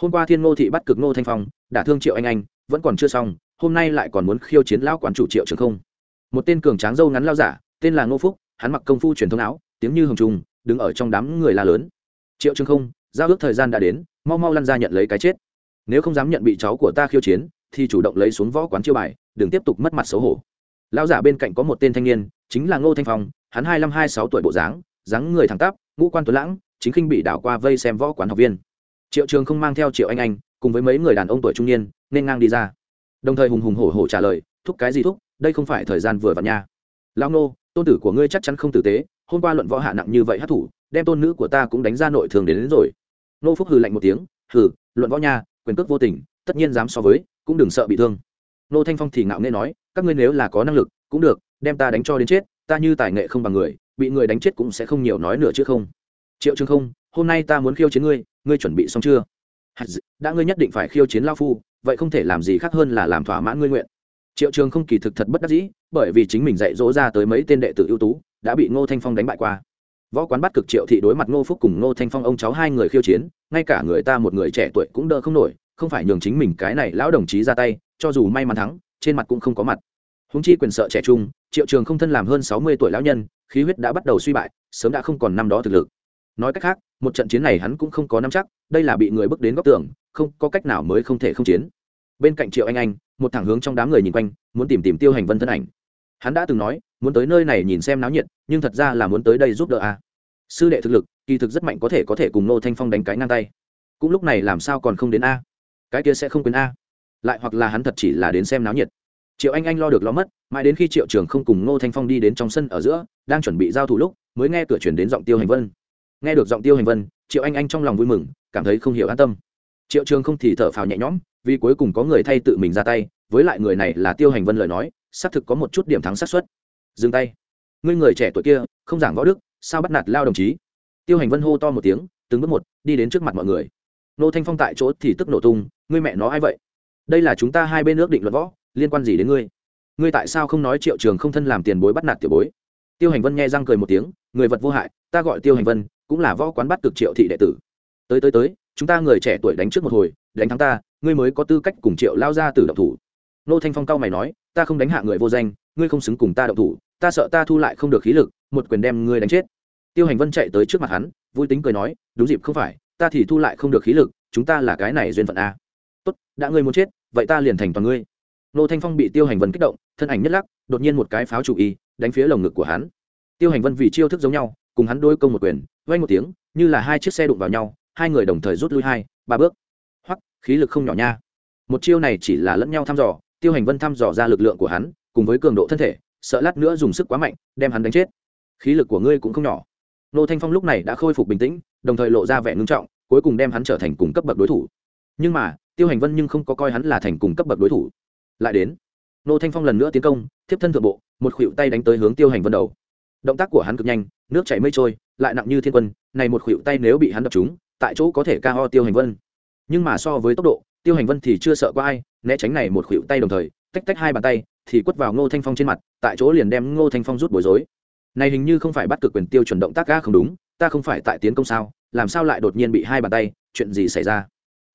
Hôm qua thiên ngô thị bắt cực ngô thanh phong đả thương triệu anh anh, vẫn còn chưa xong, hôm nay lại còn muốn khiêu chiến lão quán chủ triệu trường không. Một tên cường tráng dâu ngắn lao giả, tên là ngô phúc, hắn mặc công phu truyền thống áo, tiếng như hồng trùng, đứng ở trong đám người la lớn. Triệu trường không, giao ước thời gian đã đến, mau mau lăn ra nhận lấy cái chết. Nếu không dám nhận bị cháu của ta khiêu chiến, thì chủ động lấy xuống võ quán chiêu bài, đừng tiếp tục mất mặt xấu hổ lão giả bên cạnh có một tên thanh niên chính là ngô thanh phong hắn hai mươi hai sáu tuổi bộ dáng dáng người thẳng tắp ngũ quan tuấn lãng chính khinh bị đảo qua vây xem võ quán học viên. Triệu trường không mang theo triệu anh anh cùng với mấy người đàn ông tuổi trung niên nên ngang đi ra. Đồng thời hùng hùng hổ hổ trả lời thúc cái gì thúc đây không phải thời gian vừa vặn nha. Lão nô tôn tử của ngươi chắc chắn không tử tế hôm qua luận võ hạ nặng như vậy hát thủ đem tôn nữ của ta cũng đánh ra nội thường đến, đến rồi. Nô phúc hừ lạnh một tiếng hừ luận võ nha quyền cước vô tình tất nhiên dám so với cũng đừng sợ bị thương nô thanh phong thì ngạo nghễ nói, các ngươi nếu là có năng lực, cũng được, đem ta đánh cho đến chết, ta như tài nghệ không bằng người, bị người đánh chết cũng sẽ không nhiều nói nữa chứ không. Triệu trương không, hôm nay ta muốn khiêu chiến ngươi ngươi chuẩn bị xong chưa? Đã ngươi nhất định phải khiêu chiến lao phu, vậy không thể làm gì khác hơn là làm thỏa mãn ngươi nguyện. Triệu trường không kỳ thực thật bất đắc dĩ, bởi vì chính mình dạy dỗ ra tới mấy tên đệ tử ưu tú, đã bị ngô thanh phong đánh bại qua. Võ quán bắt cực triệu thị đối mặt ngô phúc cùng ngô thanh phong ông cháu hai người khiêu chiến, ngay cả người ta một người trẻ tuổi cũng đỡ không nổi, không phải nhường chính mình cái này lão đồng chí ra tay cho dù may mắn thắng, trên mặt cũng không có mặt. Húng chi quyền sợ trẻ trung, triệu trường không thân làm hơn sáu mươi tuổi lão nhân, khí huyết đã bắt đầu suy bại, sớm đã không còn năm đó thực lực. Nói cách khác, một trận chiến này hắn cũng không có năm chắc, đây là bị người bước đến góc tường, không có cách nào mới không thể không chiến. Bên cạnh triệu anh anh, một thẳng hướng trong đám người nhìn quanh, muốn tìm tìm tiêu hành vân thân ảnh. Hắn đã từng nói, muốn tới nơi này nhìn xem náo nhiệt, nhưng thật ra là muốn tới đây giúp đỡ a sư đệ thực lực, kỳ thực rất mạnh có thể có thể cùng nô thanh phong đánh cái ngang tay. Cũng lúc này làm sao còn không đến a? Cái kia sẽ không quên a lại hoặc là hắn thật chỉ là đến xem náo nhiệt. Triệu anh anh lo được lo mất, mãi đến khi triệu trường không cùng ngô thanh phong đi đến trong sân ở giữa, đang chuẩn bị giao thủ lúc, mới nghe cửa chuyển đến giọng tiêu hành vân. Nghe được giọng tiêu hành vân, triệu anh anh trong lòng vui mừng, cảm thấy không hiểu an tâm. Triệu trường không thì thở phào nhẹ nhõm, vì cuối cùng có người thay tự mình ra tay, với lại người này là tiêu hành vân lời nói, xác thực có một chút điểm thắng xác suất. Dừng tay. Ngươi người trẻ tuổi kia, không giảng võ đức, sao bắt nạt lao đồng chí? Tiêu hành vân hô to một tiếng, từng bước một, đi đến trước mặt mọi người. Nô thanh phong tại chỗ thì tức nổ tung, ngươi mẹ nó ai vậy? Đây là chúng ta hai bên nước định luật võ, liên quan gì đến ngươi? Ngươi tại sao không nói triệu trường không thân làm tiền bối bắt nạt tiểu bối? Tiêu hành vân nghe răng cười một tiếng, người vật vô hại, ta gọi tiêu hành vân, cũng là võ quán bắt cực triệu thị đệ tử. Tới tới tới, chúng ta người trẻ tuổi đánh trước một hồi, đánh thắng ta, ngươi mới có tư cách cùng triệu lao ra từ động thủ. Nô thanh phong cao mày nói, ta không đánh hạ người vô danh, ngươi không xứng cùng ta động thủ, ta sợ ta thu lại không được khí lực, một quyền đem ngươi đánh chết. Tiêu hành vân chạy tới trước mặt hắn, vui tính cười nói, đúng dịp không phải, ta thì thu lại không được khí lực, chúng ta là cái này duyên phận a. Tốt, đã ngươi muốn chết vậy ta liền thành toàn ngươi. Nô thanh phong bị tiêu hành vân kích động, thân ảnh nhất lắc, đột nhiên một cái pháo chủ y, đánh phía lồng ngực của hắn. Tiêu hành vân vì chiêu thức giống nhau, cùng hắn đôi công một quyền vay một tiếng, như là hai chiếc xe đụng vào nhau, hai người đồng thời rút lui hai, ba bước. Hoặc khí lực không nhỏ nha. Một chiêu này chỉ là lẫn nhau thăm dò, tiêu hành vân thăm dò ra lực lượng của hắn, cùng với cường độ thân thể, sợ lát nữa dùng sức quá mạnh, đem hắn đánh chết. Khí lực của ngươi cũng không nhỏ. Nô thanh phong lúc này đã khôi phục bình tĩnh, đồng thời lộ ra vẻ ngưng trọng, cuối cùng đem hắn trở thành cùng cấp bậc đối thủ. Nhưng mà tiêu hành vân nhưng không có coi hắn là thành cùng cấp bậc đối thủ. Lại đến, nô thanh phong lần nữa tiến công, thiếp thân thượng bộ, một khuỵu tay đánh tới hướng tiêu hành vân đầu. Động tác của hắn cực nhanh, nước chảy mây trôi, lại nặng như thiên quân, này một khuỵu tay nếu bị hắn đập trúng, tại chỗ có thể ca ho tiêu hành vân. Nhưng mà so với tốc độ, tiêu hành vân thì chưa sợ có ai, né tránh này một khuỵu tay đồng thời, tách tách hai bàn tay, thì quất vào ngô thanh phong trên mặt, tại chỗ liền đem ngô thanh phong rút bối rối. Này hình như không phải bắt cực quyền tiêu chuẩn động tác ga không đúng, ta không phải tại tiến công sao, làm sao lại đột nhiên bị hai bàn tay, chuyện gì xảy ra?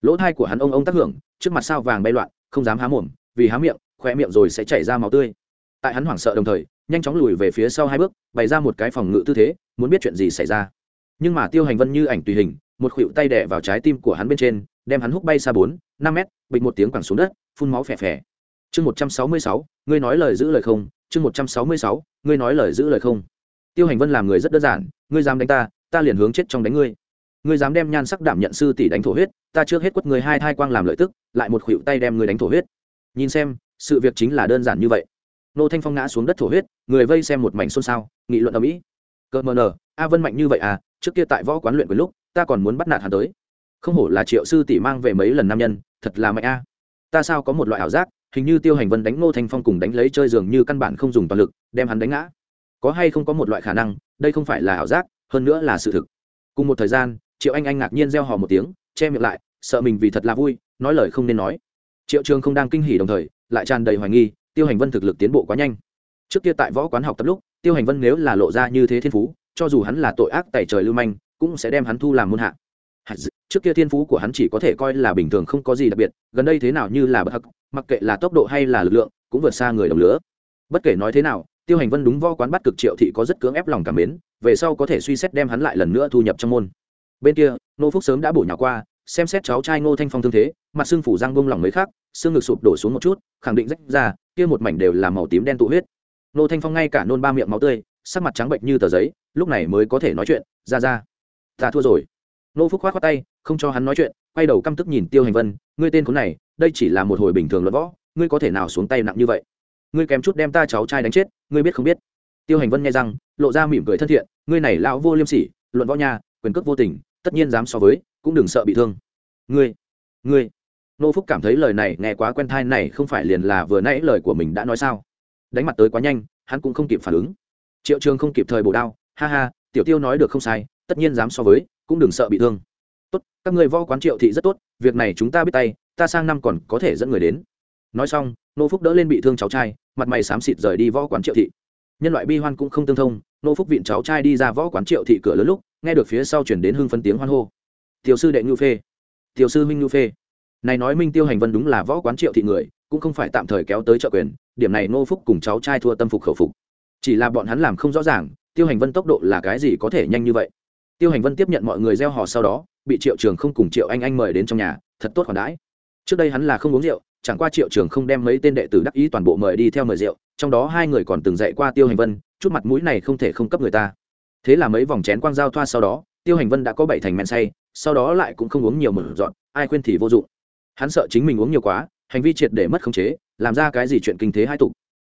Lỗ thai của hắn ông ông tác hưởng, trước mặt sao vàng bay loạn, không dám há mồm, vì há miệng khoe miệng rồi sẽ chảy ra máu tươi. Tại hắn hoảng sợ đồng thời, nhanh chóng lùi về phía sau hai bước, bày ra một cái phòng ngự tư thế, muốn biết chuyện gì xảy ra. Nhưng mà tiêu hành vân như ảnh tùy hình, một khuỷu tay đẻ vào trái tim của hắn bên trên, đem hắn hút bay xa bốn, năm mét, bịch một tiếng quẳng xuống đất, phun máu phè phè. Chương một trăm sáu mươi sáu, ngươi nói lời giữ lời không? Chương một trăm sáu mươi sáu, ngươi nói lời giữ lời không? Tiêu hành vân làm người rất đơn giản, ngươi dám đánh ta ta liền hướng chết trong đánh ngươi ngươi dám đem nhan sắc đảm nhận sư tỷ đánh thổ huyết, ta trước hết quất người hai thai quang làm lợi tức, lại một khuỷu tay đem người đánh thổ huyết. Nhìn xem, sự việc chính là đơn giản như vậy. Nô thanh phong ngã xuống đất thổ huyết, người vây xem một mảnh xôn xao, nghị luận ở mỹ cờ mờ nờ a vân mạnh như vậy à trước kia tại võ quán luyện với lúc, ta còn muốn bắt nạt hắn tới. Không hổ là triệu sư tỷ mang về mấy lần nam nhân, thật là mạnh a. Ta sao có một loại ảo giác, hình như tiêu hành vân đánh ngô thanh phong cùng đánh lấy chơi dường như căn bản không dùng toàn lực, đem hắn đánh ngã. Có hay không có một loại khả năng, đây không phải là ảo giác, hơn nữa là sự thực. Cùng một thời gian triệu anh anh ngạc nhiên reo hò một tiếng, che miệng lại, sợ mình vì thật là vui, nói lời không nên nói. Triệu trường không đang kinh hỉ đồng thời, lại tràn đầy hoài nghi, tiêu hành vân thực lực tiến bộ quá nhanh. Trước kia tại võ quán học tập lúc, tiêu hành vân nếu là lộ ra như thế thiên phú, cho dù hắn là tội ác tại trời lưu manh, cũng sẽ đem hắn thu làm môn hạ. Trước kia thiên phú của hắn chỉ có thể coi là bình thường không có gì đặc biệt, gần đây thế nào như là bất hắc, mặc kệ là tốc độ hay là lực lượng, cũng vượt xa người đồng lứa. Bất kể nói thế nào, tiêu hành vân đúng võ quán bắt cực triệu thị có rất cưỡng ép lòng cảm mến, về sau có thể suy xét đem hắn lại lần nữa thu nhập trong môn bên kia nô phúc sớm đã bổ nhỏ qua, xem xét cháu trai ngô thanh phong thương thế, mặt xương phủ răng bông lỏng mấy khác xương ngực sụp đổ xuống một chút, khẳng định rách ra, kia một mảnh đều là màu tím đen tụ huyết. Nô thanh phong ngay cả nôn ba miệng máu tươi, sắc mặt trắng bệnh như tờ giấy, lúc này mới có thể nói chuyện, ra ra, ta thua rồi. Nô phúc khoát khoát tay, không cho hắn nói chuyện, quay đầu căm tức nhìn tiêu hành vân, ngươi tên khốn này, đây chỉ là một hồi bình thường luận võ, ngươi có thể nào xuống tay nặng như vậy? Ngươi kém chút đem ta cháu trai đánh chết, ngươi biết không biết? Tiêu hành vân nghe rằng, lộ ra mỉm cười thân thiện, ngươi này lão vô liêm sỉ, luận võ nhà quyền cước vô tình tất nhiên dám so với, cũng đừng sợ bị thương. Ngươi ngươi. Nô phúc cảm thấy lời này nghe quá quen thai này không phải liền là vừa nãy lời của mình đã nói sao. Đánh mặt tới quá nhanh, hắn cũng không kịp phản ứng. Triệu trường không kịp thời bổ đao, ha ha, tiểu tiêu nói được không sai, tất nhiên dám so với, cũng đừng sợ bị thương. Tốt, các người võ quán triệu thị rất tốt, việc này chúng ta biết tay, ta sang năm còn có thể dẫn người đến. Nói xong, nô phúc đỡ lên bị thương cháu trai, mặt mày xám xịt rời đi võ quán triệu thị. Nhân loại bi hoan cũng không tương thông nô phúc viện cháu trai đi ra võ quán triệu thị cửa lớn lúc, nghe được phía sau chuyển đến hưng phân tiếng hoan hô. Tiểu sư đệ ngưu phê. Tiểu sư minh ngưu phê. Này nói minh tiêu hành vân đúng là võ quán triệu thị người, cũng không phải tạm thời kéo tới trợ quyền, điểm này nô phúc cùng cháu trai thua tâm phục khẩu phục. Chỉ là bọn hắn làm không rõ ràng, tiêu hành vân tốc độ là cái gì có thể nhanh như vậy. Tiêu hành vân tiếp nhận mọi người gieo họ sau đó, bị triệu trường không cùng triệu anh anh mời đến trong nhà, thật tốt khoản đãi. Trước đây hắn là không uống rượu chẳng qua triệu trường không đem mấy tên đệ tử đắc ý toàn bộ mời đi theo mời rượu, trong đó hai người còn từng dạy qua tiêu hành vân, chút mặt mũi này không thể không cấp người ta. Thế là mấy vòng chén quang giao thoa sau đó, tiêu hành vân đã có bảy thành men say, sau đó lại cũng không uống nhiều mở dọn ai khuyên thì vô dụng. Hắn sợ chính mình uống nhiều quá, hành vi triệt để mất khống chế, làm ra cái gì chuyện kinh thế hai tục.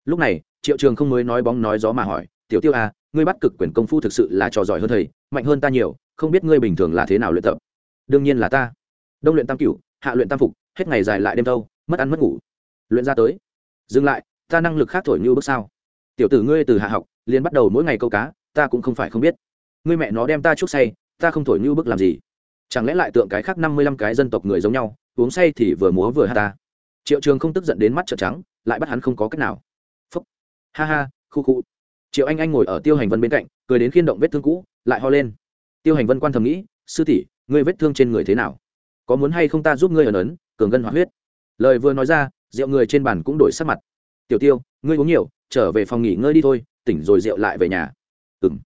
Lúc này, triệu trường không mới nói bóng nói gió mà hỏi, tiểu tiêu à ngươi bắt cực quyền công phu thực sự là trò giỏi hơn thầy, mạnh hơn ta nhiều, không biết ngươi bình thường là thế nào luyện tập? Đương nhiên là ta. Đông luyện tam cửu, hạ luyện tam phục, hết ngày dài lại đêm đâu mất ăn mất ngủ. Luyện ra tới. Dừng lại, ta năng lực khác thổi như bước sao. Tiểu tử ngươi từ hạ học, liền bắt đầu mỗi ngày câu cá, ta cũng không phải không biết. Ngươi mẹ nó đem ta chuốc say, ta không thổi như bước làm gì. Chẳng lẽ lại tượng cái khác năm mươi lăm cái dân tộc người giống nhau, uống say thì vừa múa vừa hát ta. Triệu trường không tức giận đến mắt trợn trắng, lại bắt hắn không có cách nào. Phúc. Ha ha, khu khu. Triệu anh anh ngồi ở tiêu hành vân bên cạnh, cười đến khiên động vết thương cũ, lại ho lên. Tiêu hành vân quan thầm nghĩ, sư tỷ, ngươi vết thương trên người thế nào? Có muốn hay không ta giúp ngươi ẩn ấn, cường ngân hoạt huyết? Lời vừa nói ra, rượu người trên bàn cũng đổi sắc mặt. Tiểu tiêu, ngươi uống nhiều, trở về phòng nghỉ ngơi đi thôi, tỉnh rồi rượu lại về nhà. Ừng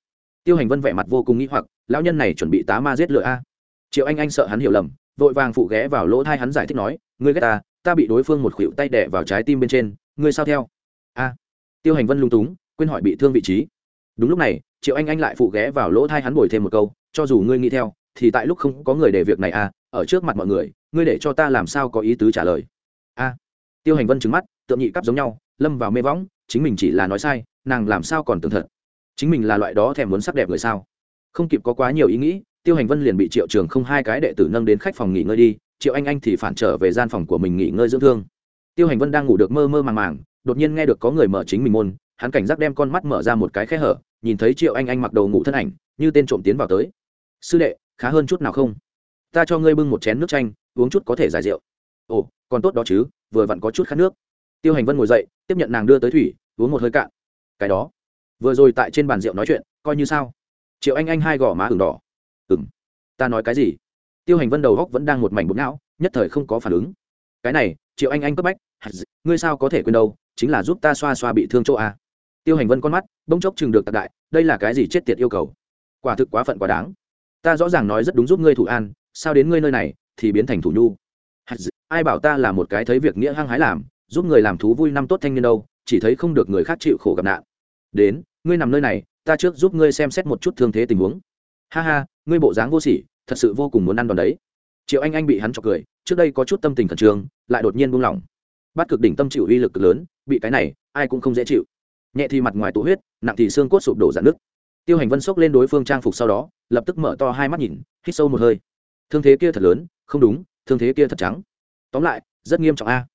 tiêu hành vân vẻ mặt vô cùng nghĩ hoặc, lão nhân này chuẩn bị tá ma giết lựa a. Triệu anh anh sợ hắn hiểu lầm, vội vàng phụ ghé vào lỗ thai hắn giải thích nói, ngươi ghét ta ta bị đối phương một khuỷu tay đẻ vào trái tim bên trên, ngươi sao theo? A. Tiêu hành vân lung túng, quên hỏi bị thương vị trí. Đúng lúc này, triệu anh anh lại phụ ghé vào lỗ thai hắn bồi thêm một câu, cho dù ngươi nghĩ theo, thì tại lúc không có người để việc này à? ở trước mặt mọi người, ngươi để cho ta làm sao có ý tứ trả lời? A. Tiêu hành vân trứng mắt tượng nhị cắp giống nhau, lâm vào mê võng, chính mình chỉ là nói sai, nàng làm sao còn tưởng thật? Chính mình là loại đó thèm muốn sắc đẹp người sao? Không kịp có quá nhiều ý nghĩ, tiêu hành vân liền bị triệu trường không hai cái đệ tử nâng đến khách phòng nghỉ ngơi đi, triệu anh anh thì phản trở về gian phòng của mình nghỉ ngơi dưỡng thương. Tiêu hành vân đang ngủ được mơ mơ màng màng, đột nhiên nghe được có người mở chính mình môn, hắn cảnh giác đem con mắt mở ra một cái khe hở, nhìn thấy triệu anh anh mặc đầu ngủ thân ảnh, như tên trộm tiến vào tới. Sư đệ, khá hơn chút nào không? Ta cho ngươi bưng một chén nước chanh, uống chút có thể giải rượu ồ, còn tốt đó chứ, vừa vặn có chút khát nước. Tiêu hành vân ngồi dậy, tiếp nhận nàng đưa tới thủy, uống một hơi cạn. Cái đó. Vừa rồi tại trên bàn rượu nói chuyện, coi như sao? Triệu anh anh hai gò má ửng đỏ. Ừng ta nói cái gì? Tiêu hành vân đầu góc vẫn đang một mảnh bụng não, nhất thời không có phản ứng. Cái này, triệu anh anh cấp bách. Ngươi sao có thể quên đâu, chính là giúp ta xoa xoa bị thương chỗ a tiêu hành vân con mắt, bỗng chốc chừng được tạc đại, đây là cái gì chết tiệt yêu cầu? Quả thực quá phận quá đáng. Ta rõ ràng nói rất đúng giúp ngươi thủ an, sao đến ngươi nơi này thì biến thành thủ nhu? Ai bảo ta là một cái thấy việc nghĩa hăng hái làm, giúp người làm thú vui năm tốt thanh niên đâu, chỉ thấy không được người khác chịu khổ gặp nạn. Đến, ngươi nằm nơi này, ta trước giúp ngươi xem xét một chút thương thế tình huống. Ha ha, ngươi bộ dáng vô sỉ, thật sự vô cùng muốn ăn đòn đấy. Triệu anh anh bị hắn chọc cười, trước đây có chút tâm tình khẩn trương, lại đột nhiên buông lỏng. Bắt cực đỉnh tâm chịu uy lực lớn, bị cái này, ai cũng không dễ chịu. Nhẹ thì mặt ngoài tụ huyết, nặng thì xương cốt sụp đổ dạn nứt. Tiêu hành vân xốc lên đối phương trang phục sau đó, lập tức mở to hai mắt nhìn, hít sâu một hơi. Thương thế kia thật lớn, không đúng, thương thế kia thật trắng tóm lại, rất nghiêm trọng a.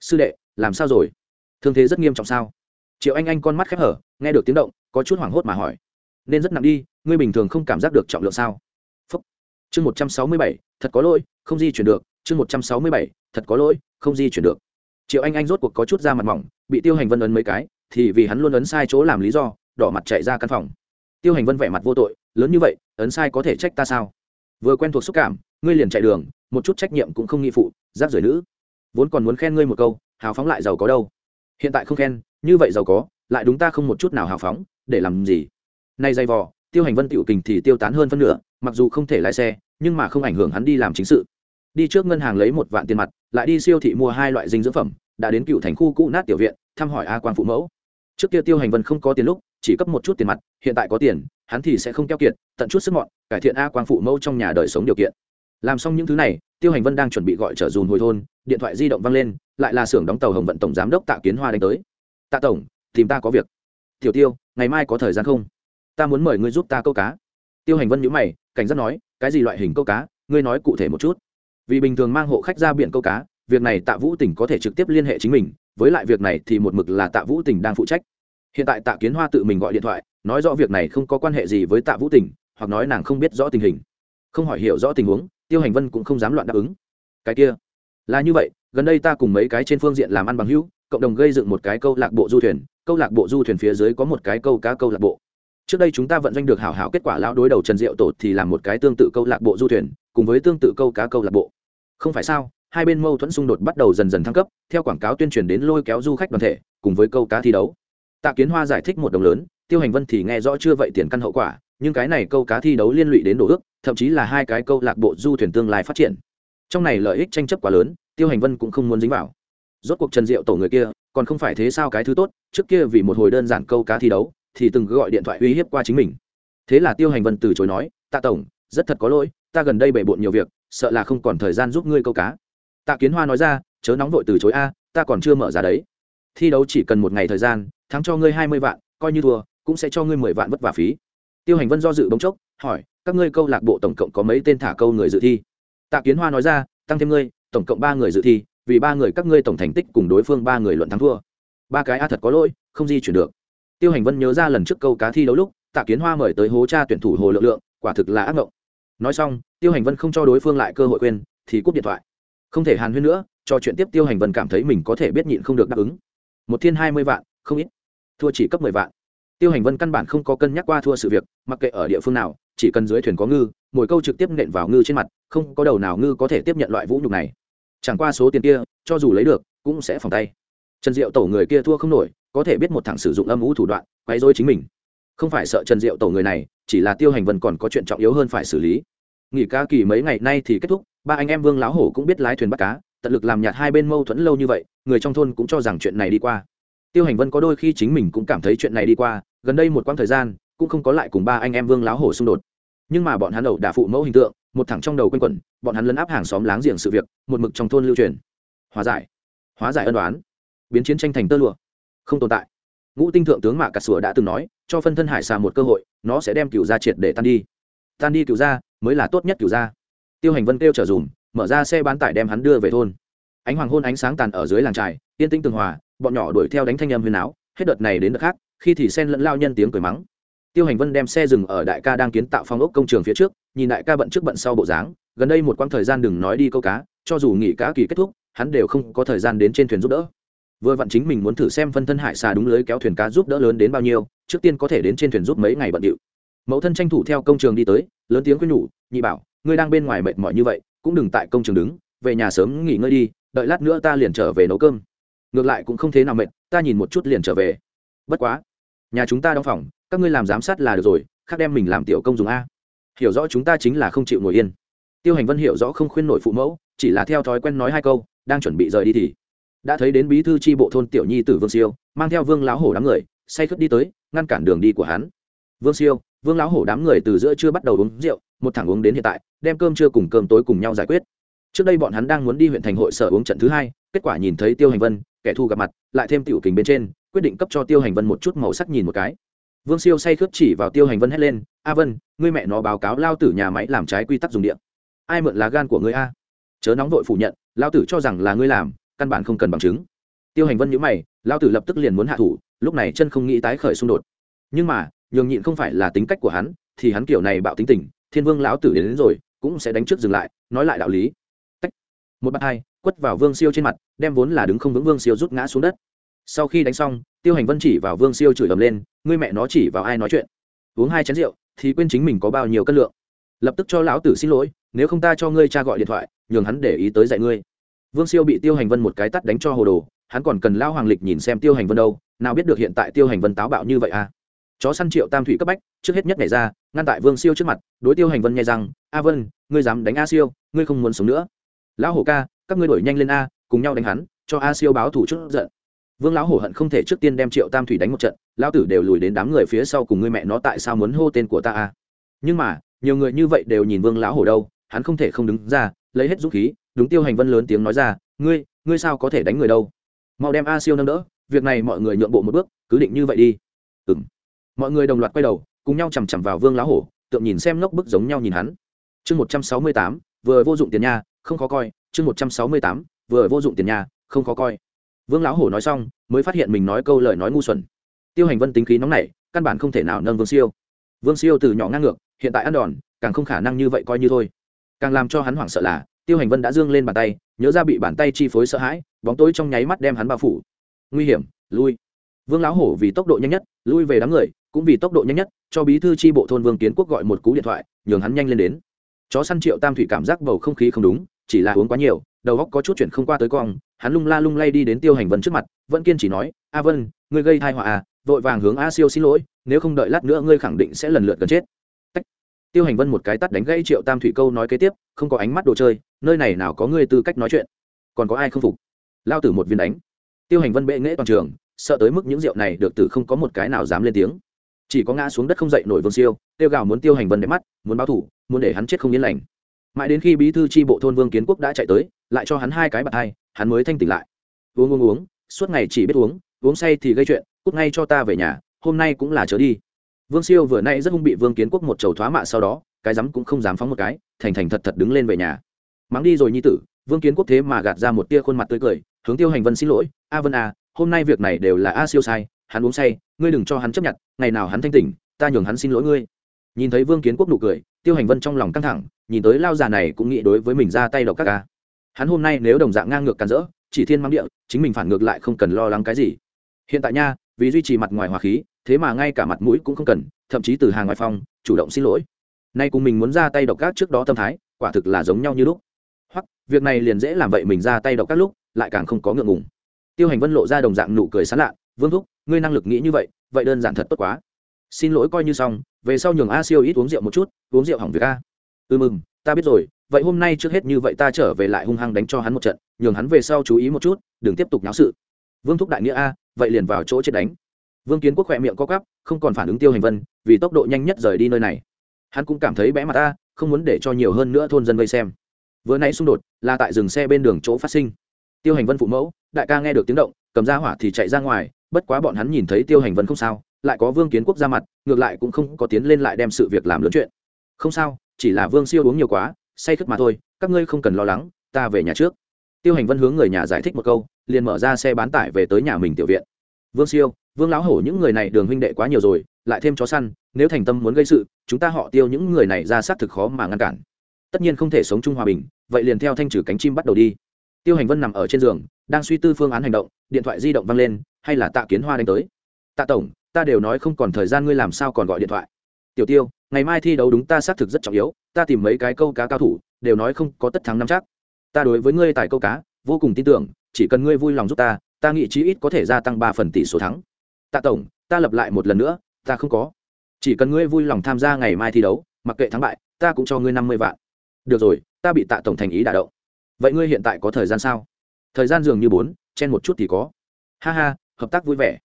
Sư đệ, làm sao rồi? Thương thế rất nghiêm trọng sao? Triệu anh anh con mắt khép hở, nghe được tiếng động, có chút hoảng hốt mà hỏi. Nên rất nặng đi, ngươi bình thường không cảm giác được trọng lượng sao? Phúc. Chương một trăm sáu mươi bảy, thật có lỗi, không di chuyển được. Chương một trăm sáu mươi bảy, thật có lỗi, không di chuyển được. Triệu anh anh rốt cuộc có chút da mặt mỏng, bị tiêu hành vân ấn mấy cái, thì vì hắn luôn ấn sai chỗ làm lý do, đỏ mặt chạy ra căn phòng. Tiêu hành vân vẻ mặt vô tội, lớn như vậy, ấn sai có thể trách ta sao? Vừa quen thuộc xúc cảm, ngươi liền chạy đường một chút trách nhiệm cũng không nghi phụ, giáp rời nữ. Vốn còn muốn khen ngươi một câu, hào phóng lại giàu có đâu. Hiện tại không khen, như vậy giàu có, lại đúng ta không một chút nào hào phóng, để làm gì? Nay dày vò, tiêu hành vân tiểu kình thì tiêu tán hơn phân nửa, mặc dù không thể lái xe, nhưng mà không ảnh hưởng hắn đi làm chính sự. Đi trước ngân hàng lấy một vạn tiền mặt, lại đi siêu thị mua hai loại dinh dưỡng phẩm, đã đến cựu thành khu cũ nát tiểu viện, thăm hỏi a quan phụ mẫu. Trước kia tiêu hành vân không có tiền lúc, chỉ cấp một chút tiền mặt, hiện tại có tiền, hắn thì sẽ không keo kiệt, tận chút sức mọn, cải thiện a quang phụ mẫu trong nhà đời sống điều kiện làm xong những thứ này, tiêu hành vân đang chuẩn bị gọi trở dùn hồi thôn, điện thoại di động văng lên, lại là xưởng đóng tàu hồng vận tổng giám đốc tạ kiến hoa đánh tới. Tạ tổng, tìm ta có việc. Tiểu tiêu, ngày mai có thời gian không? Ta muốn mời ngươi giúp ta câu cá. Tiêu hành vân nhữ mày, cảnh giác nói, cái gì loại hình câu cá? Ngươi nói cụ thể một chút. Vì bình thường mang hộ khách ra biển câu cá, việc này tạ vũ tỉnh có thể trực tiếp liên hệ chính mình, với lại việc này thì một mực là tạ vũ tỉnh đang phụ trách. Hiện tại tạ kiến hoa tự mình gọi điện thoại, nói rõ việc này không có quan hệ gì với tạ vũ tỉnh, hoặc nói nàng không biết rõ tình hình. Không hỏi hiểu rõ tình huống tiêu hành vân cũng không dám loạn đáp ứng. Cái kia, là như vậy, gần đây ta cùng mấy cái trên phương diện làm ăn bằng hữu, cộng đồng gây dựng một cái câu lạc bộ du thuyền, câu lạc bộ du thuyền phía dưới có một cái câu cá câu lạc bộ. Trước đây chúng ta vận doanh được hảo hảo kết quả lão đối đầu trần diệu tổ thì làm một cái tương tự câu lạc bộ du thuyền, cùng với tương tự câu cá câu lạc bộ. Không phải sao, hai bên mâu thuẫn xung đột bắt đầu dần dần thăng cấp, theo quảng cáo tuyên truyền đến lôi kéo du khách đoàn thể, cùng với câu cá thi đấu. Tạ kiến hoa giải thích một đồng lớn, tiêu hành vân thì nghe rõ chưa vậy tiền căn hậu quả, nhưng cái này câu cá thi đấu liên lụy đến đồ ước thậm chí là hai cái câu lạc bộ du thuyền tương lai phát triển. Trong này lợi ích tranh chấp quá lớn, tiêu hành vân cũng không muốn dính vào. Rốt cuộc trần diệu tổ người kia, còn không phải thế sao cái thứ tốt, trước kia vì một hồi đơn giản câu cá thi đấu, thì từng gọi điện thoại uy hiếp qua chính mình. Thế là tiêu hành vân từ chối nói, tạ tổng, rất thật có lỗi, ta gần đây bể bộn nhiều việc, sợ là không còn thời gian giúp ngươi câu cá. Tạ kiến hoa nói ra, chớ nóng vội từ chối a, ta còn chưa mở ra đấy. Thi đấu chỉ cần một ngày thời gian, thắng cho ngươi hai mươi vạn, coi như thua, cũng sẽ cho ngươi mười vạn vất vả phí. Tiêu hành vân do dự bỗng chốc hỏi, các ngươi câu lạc bộ tổng cộng có mấy tên thả câu người dự thi? Tạ kiến hoa nói ra, tăng thêm ngươi, tổng cộng ba người dự thi, vì ba người các ngươi tổng thành tích cùng đối phương ba người luận thắng thua. Ba cái a thật có lỗi, không di chuyển được. Tiêu hành vân nhớ ra lần trước câu cá thi đấu lúc, tạ kiến hoa mời tới hố cha tuyển thủ hồ lượng lượng, quả thực là ác mộng. Nói xong, tiêu hành vân không cho đối phương lại cơ hội quên, thì cúp điện thoại. Không thể hàn huyên nữa cho chuyện tiếp tiêu hành vân cảm thấy mình có thể biết nhịn không được đáp ứng. Một thiên hai mươi vạn, không ít. Thua chỉ cấp mười vạn. Tiêu hành vân căn bản không có cân nhắc qua thua sự việc, mặc kệ ở địa phương nào chỉ cần dưới thuyền có ngư mồi câu trực tiếp nện vào ngư trên mặt, không có đầu nào ngư có thể tiếp nhận loại vũ nhục này. Chẳng qua số tiền kia, cho dù lấy được, cũng sẽ phòng tay. Trần diệu tổ người kia thua không nổi, có thể biết một thằng sử dụng âm mưu thủ đoạn, quấy dối chính mình. Không phải sợ trần diệu tổ người này, chỉ là tiêu hành vân còn có chuyện trọng yếu hơn phải xử lý. Nghỉ ca kỳ mấy ngày nay thì kết thúc, ba anh em vương láo hổ cũng biết lái thuyền bắt cá, tận lực làm nhạt hai bên mâu thuẫn lâu như vậy, người trong thôn cũng cho rằng chuyện này đi qua. Tiêu hành vân có đôi khi chính mình cũng cảm thấy chuyện này đi qua, gần đây một quãng thời gian, cũng không có lại cùng ba anh em vương láo hổ xung đột nhưng mà bọn hắn đầu đả phụ mẫu hình tượng, một thẳng trong đầu quanh quẩn, bọn hắn lấn áp hàng xóm láng giềng sự việc, một mực trong thôn lưu truyền. Hóa giải. Hóa giải ân đoán biến chiến tranh thành tơ lụa. Không tồn tại. Ngũ tinh thượng tướng mạ cà sùa đã từng nói, cho phân thân hải xà một cơ hội, nó sẽ đem cựu gia triệt để tan đi. Tan đi cựu gia, mới là tốt nhất cựu gia. Tiêu hành vân kêu trở dùm, mở ra xe bán tải đem hắn đưa về thôn. Ánh hoàng hôn ánh sáng tàn ở dưới làng trài yên tĩnh tường hòa, bọn nhỏ đuổi theo đánh thanh âm huyền áo, hết đợt này đến đợt khác, khi thì sen lẫn lao nhân tiếng cười mắng tiêu hành vân đem xe dừng ở đại ca đang kiến tạo phong ốc công trường phía trước, nhìn đại ca bận trước bận sau bộ dáng, gần đây một quãng thời gian đừng nói đi câu cá, cho dù nghỉ cá kỳ kết thúc, hắn đều không có thời gian đến trên thuyền giúp đỡ. Vừa vặn chính mình muốn thử xem phân thân hải xà đúng lưới kéo thuyền cá giúp đỡ lớn đến bao nhiêu, trước tiên có thể đến trên thuyền giúp mấy ngày bận điệu. Mẫu thân tranh thủ theo công trường đi tới, lớn tiếng khuyên nhủ, nhị bảo, ngươi đang bên ngoài mệt mỏi như vậy, cũng đừng tại công trường đứng, về nhà sớm nghỉ ngơi đi, đợi lát nữa ta liền trở về nấu cơm. Ngược lại cũng không thế nào mệt, ta nhìn một chút liền trở về. Bất quá, nhà chúng ta đóng phòng các ngươi làm giám sát là được rồi, khác đem mình làm tiểu công dùng a. Hiểu rõ chúng ta chính là không chịu ngồi yên. Tiêu hành vân hiểu rõ không khuyên nổi phụ mẫu, chỉ là theo thói quen nói hai câu, đang chuẩn bị rời đi thì đã thấy đến bí thư tri bộ thôn tiểu nhi tử vương siêu, mang theo vương lão hổ đám người, say khướt đi tới, ngăn cản đường đi của hắn. Vương siêu, vương lão hổ đám người từ giữa chưa bắt đầu uống rượu, một thằng uống đến hiện tại, đem cơm trưa cùng cơm tối cùng nhau giải quyết. Trước đây bọn hắn đang muốn đi huyện thành hội sở uống trận thứ hai, kết quả nhìn thấy tiêu hành vân, kẻ thù gặp mặt, lại thêm tiểu kình bên trên, quyết định cấp cho tiêu hành vân một chút màu sắc nhìn một cái vương siêu say khướt chỉ vào tiêu hành vân hét lên a vân ngươi mẹ nó báo cáo lao tử nhà máy làm trái quy tắc dùng điện. Ai mượn lá gan của ngươi a? Chớ nóng vội phủ nhận lao tử cho rằng là ngươi làm căn bản không cần bằng chứng. Tiêu hành vân nhữ mày lao tử lập tức liền muốn hạ thủ lúc này chân không nghĩ tái khởi xung đột. Nhưng mà nhường nhịn không phải là tính cách của hắn thì hắn kiểu này bạo tính tình thiên vương lão tử đến, đến rồi cũng sẽ đánh trước dừng lại nói lại đạo lý. Tách. một bát hai quất vào vương siêu trên mặt đem vốn là đứng không vững vương siêu rút ngã xuống đất sau khi đánh xong, tiêu hành vân chỉ vào vương siêu chửi ầm lên, ngươi mẹ nó chỉ vào ai nói chuyện? Uống hai chén rượu thì quên chính mình có bao nhiêu cân lượng. Lập tức cho lão tử xin lỗi, nếu không ta cho ngươi cha gọi điện thoại, nhường hắn để ý tới dạy ngươi. Vương siêu bị tiêu hành vân một cái tắt đánh cho hồ đồ, hắn còn cần lao hoàng lịch nhìn xem tiêu hành vân đâu, nào biết được hiện tại tiêu hành vân táo bạo như vậy à? Chó săn triệu tam thủy cấp bách, trước hết nhất nhảy ra, ngăn tại vương siêu trước mặt, đối tiêu hành vân nghe rằng a vân, ngươi dám đánh a siêu, ngươi không muốn sống nữa. Lão hổ ca, các ngươi đổi nhanh lên a, cùng nhau đánh hắn, cho a siêu báo thủ chút giận vương lão hổ hận không thể trước tiên đem triệu tam thủy đánh một trận lão tử đều lùi đến đám người phía sau cùng người mẹ nó tại sao muốn hô tên của ta à? Nhưng mà nhiều người như vậy đều nhìn vương lão hổ đâu hắn không thể không đứng ra lấy hết dũng khí đúng tiêu hành vân lớn tiếng nói ra ngươi ngươi sao có thể đánh người đâu? Mau đem a siêu nâng đỡ việc này mọi người nhượng bộ một bước cứ định như vậy đi. Ừ m mọi người đồng loạt quay đầu cùng nhau chằm chằm vào vương lão hổ tượng nhìn xem ngốc bức giống nhau nhìn hắn. Chương một trăm sáu mươi tám vừa vô dụng tiền nhà, không khó coi chương một trăm sáu mươi tám vừa vô dụng tiền nhà, không khó coi vương lão hổ nói xong, mới phát hiện mình nói câu lời nói ngu xuẩn. Tiêu hành vân tính khí nóng nảy, căn bản không thể nào nâng vương siêu. Vương siêu từ nhỏ ngang ngược, hiện tại ăn đòn, càng không khả năng như vậy coi như thôi. Càng làm cho hắn hoảng sợ là, tiêu hành vân đã dương lên bàn tay, nhớ ra bị bàn tay chi phối sợ hãi, bóng tối trong nháy mắt đem hắn bao phủ. Nguy hiểm, lui. Vương lão hổ vì tốc độ nhanh nhất, lui về đám người, cũng vì tốc độ nhanh nhất, cho bí thư tri bộ thôn vương kiến quốc gọi một cú điện thoại, nhường hắn nhanh lên đến. Chó săn triệu tam thủy cảm giác bầu không khí không đúng, chỉ là uống quá nhiều đầu góc có chút chuyện không qua tới cong, hắn lung la lung lay đi đến tiêu hành vân trước mặt, vẫn kiên chỉ nói, a vân, ngươi gây thai họa à vội vàng hướng a siêu xin lỗi, nếu không đợi lát nữa ngươi khẳng định sẽ lần lượt gần chết. Tách. tiêu hành vân một cái tắt đánh gãy triệu tam thủy câu nói kế tiếp, không có ánh mắt đồ chơi, nơi này nào có ngươi tư cách nói chuyện. Còn có ai không phục? Lao tử một viên đánh. Tiêu hành vân bệ nghễ toàn trường, sợ tới mức những rượu này được tử không có một cái nào dám lên tiếng. Chỉ có ngã xuống đất không dậy nổi vương siêu, tiêu gào muốn tiêu hành vân đẹp mắt, muốn báo thủ, muốn để hắn chết không yên lành. Mãi đến khi bí thư tri bộ thôn vương kiến quốc đã chạy tới lại cho hắn hai cái bạt hai, hắn mới thanh tỉnh lại. Uống uống uống, suốt ngày chỉ biết uống uống say thì gây chuyện, cút ngay cho ta về nhà, hôm nay cũng là chớ đi. Vương siêu vừa nay rất hung bị vương kiến quốc một chầu thoá mạ sau đó, cái rắm cũng không dám phóng một cái, thành thành thật thật đứng lên về nhà. Mắng đi rồi nhi tử, vương kiến quốc thế mà gạt ra một tia khuôn mặt tươi cười, hướng tiêu hành vân xin lỗi, a vân a hôm nay việc này đều là a siêu sai, hắn uống say, ngươi đừng cho hắn chấp nhận, ngày nào hắn thanh tỉnh, ta nhường hắn xin lỗi ngươi. Nhìn thấy vương kiến quốc nụ cười, tiêu hành vân trong lòng căng thẳng, nhìn tới lao già này cũng nghĩ đối với mình ra tay độc các ca hắn hôm nay nếu đồng dạng ngang ngược càn rỡ, chỉ thiên mang địa, chính mình phản ngược lại không cần lo lắng cái gì. Hiện tại nha, vì duy trì mặt ngoài hòa khí, thế mà ngay cả mặt mũi cũng không cần, thậm chí từ hàng ngoài phòng, chủ động xin lỗi. Nay cùng mình muốn ra tay độc các trước đó tâm thái, quả thực là giống nhau như lúc. Hoặc, việc này liền dễ làm vậy mình ra tay độc các lúc, lại càng không có ngượng ngùng. Tiêu hành vân lộ ra đồng dạng nụ cười sán lạ, vương thúc, ngươi năng lực nghĩ như vậy vậy đơn giản thật tốt quá. Xin lỗi coi như xong, về sau nhường a siêu ít uống rượu một chút, uống rượu hỏng việc a. Ừ mừng ta biết rồi vậy hôm nay trước hết như vậy ta trở về lại hung hăng đánh cho hắn một trận, nhường hắn về sau chú ý một chút, đừng tiếp tục náo sự. Vương thúc đại nghĩa a, vậy liền vào chỗ chết đánh. Vương kiến quốc khỏe miệng co cắp không còn phản ứng tiêu hành vân, vì tốc độ nhanh nhất rời đi nơi này. Hắn cũng cảm thấy bẽ mặt ta, không muốn để cho nhiều hơn nữa thôn dân vây xem. Vừa nãy xung đột là tại dừng xe bên đường chỗ phát sinh. Tiêu hành vân phụ mẫu, đại ca nghe được tiếng động, cầm ra hỏa thì chạy ra ngoài, bất quá bọn hắn nhìn thấy tiêu hành vân không sao, lại có vương kiến quốc ra mặt, ngược lại cũng không có tiến lên lại đem sự việc làm lớn chuyện. Không sao, chỉ là vương siêu uống nhiều quá say khướt mà thôi, các ngươi không cần lo lắng, ta về nhà trước. Tiêu hành vân hướng người nhà giải thích một câu, liền mở ra xe bán tải về tới nhà mình tiểu viện. Vương siêu, vương lão hổ những người này đường huynh đệ quá nhiều rồi, lại thêm chó săn, nếu thành tâm muốn gây sự, chúng ta họ tiêu những người này ra xác thực khó mà ngăn cản. Tất nhiên không thể sống chung hòa bình, vậy liền theo thanh trừ cánh chim bắt đầu đi. Tiêu hành vân nằm ở trên giường, đang suy tư phương án hành động, điện thoại di động vang lên, hay là tạ kiến hoa đánh tới. Tạ tổng, ta đều nói không còn thời gian ngươi làm sao còn gọi điện thoại. Tiểu tiêu ngày mai thi đấu đúng ta xác thực rất trọng yếu, ta tìm mấy cái câu cá cao thủ, đều nói không có tất thắng năm chắc. Ta đối với ngươi tại câu cá, vô cùng tin tưởng, chỉ cần ngươi vui lòng giúp ta ta nghĩ chí ít có thể gia tăng ba phần tỷ số thắng. Tạ tổng, ta lập lại một lần nữa, ta không có. Chỉ cần ngươi vui lòng tham gia ngày mai thi đấu, mặc kệ thắng bại, ta cũng cho ngươi năm mươi vạn. Được rồi, ta bị tạ tổng thành ý đả động. Vậy ngươi hiện tại có thời gian sao? Thời gian dường như bốn, chen một chút thì có. Ha ha, hợp tác vui vẻ.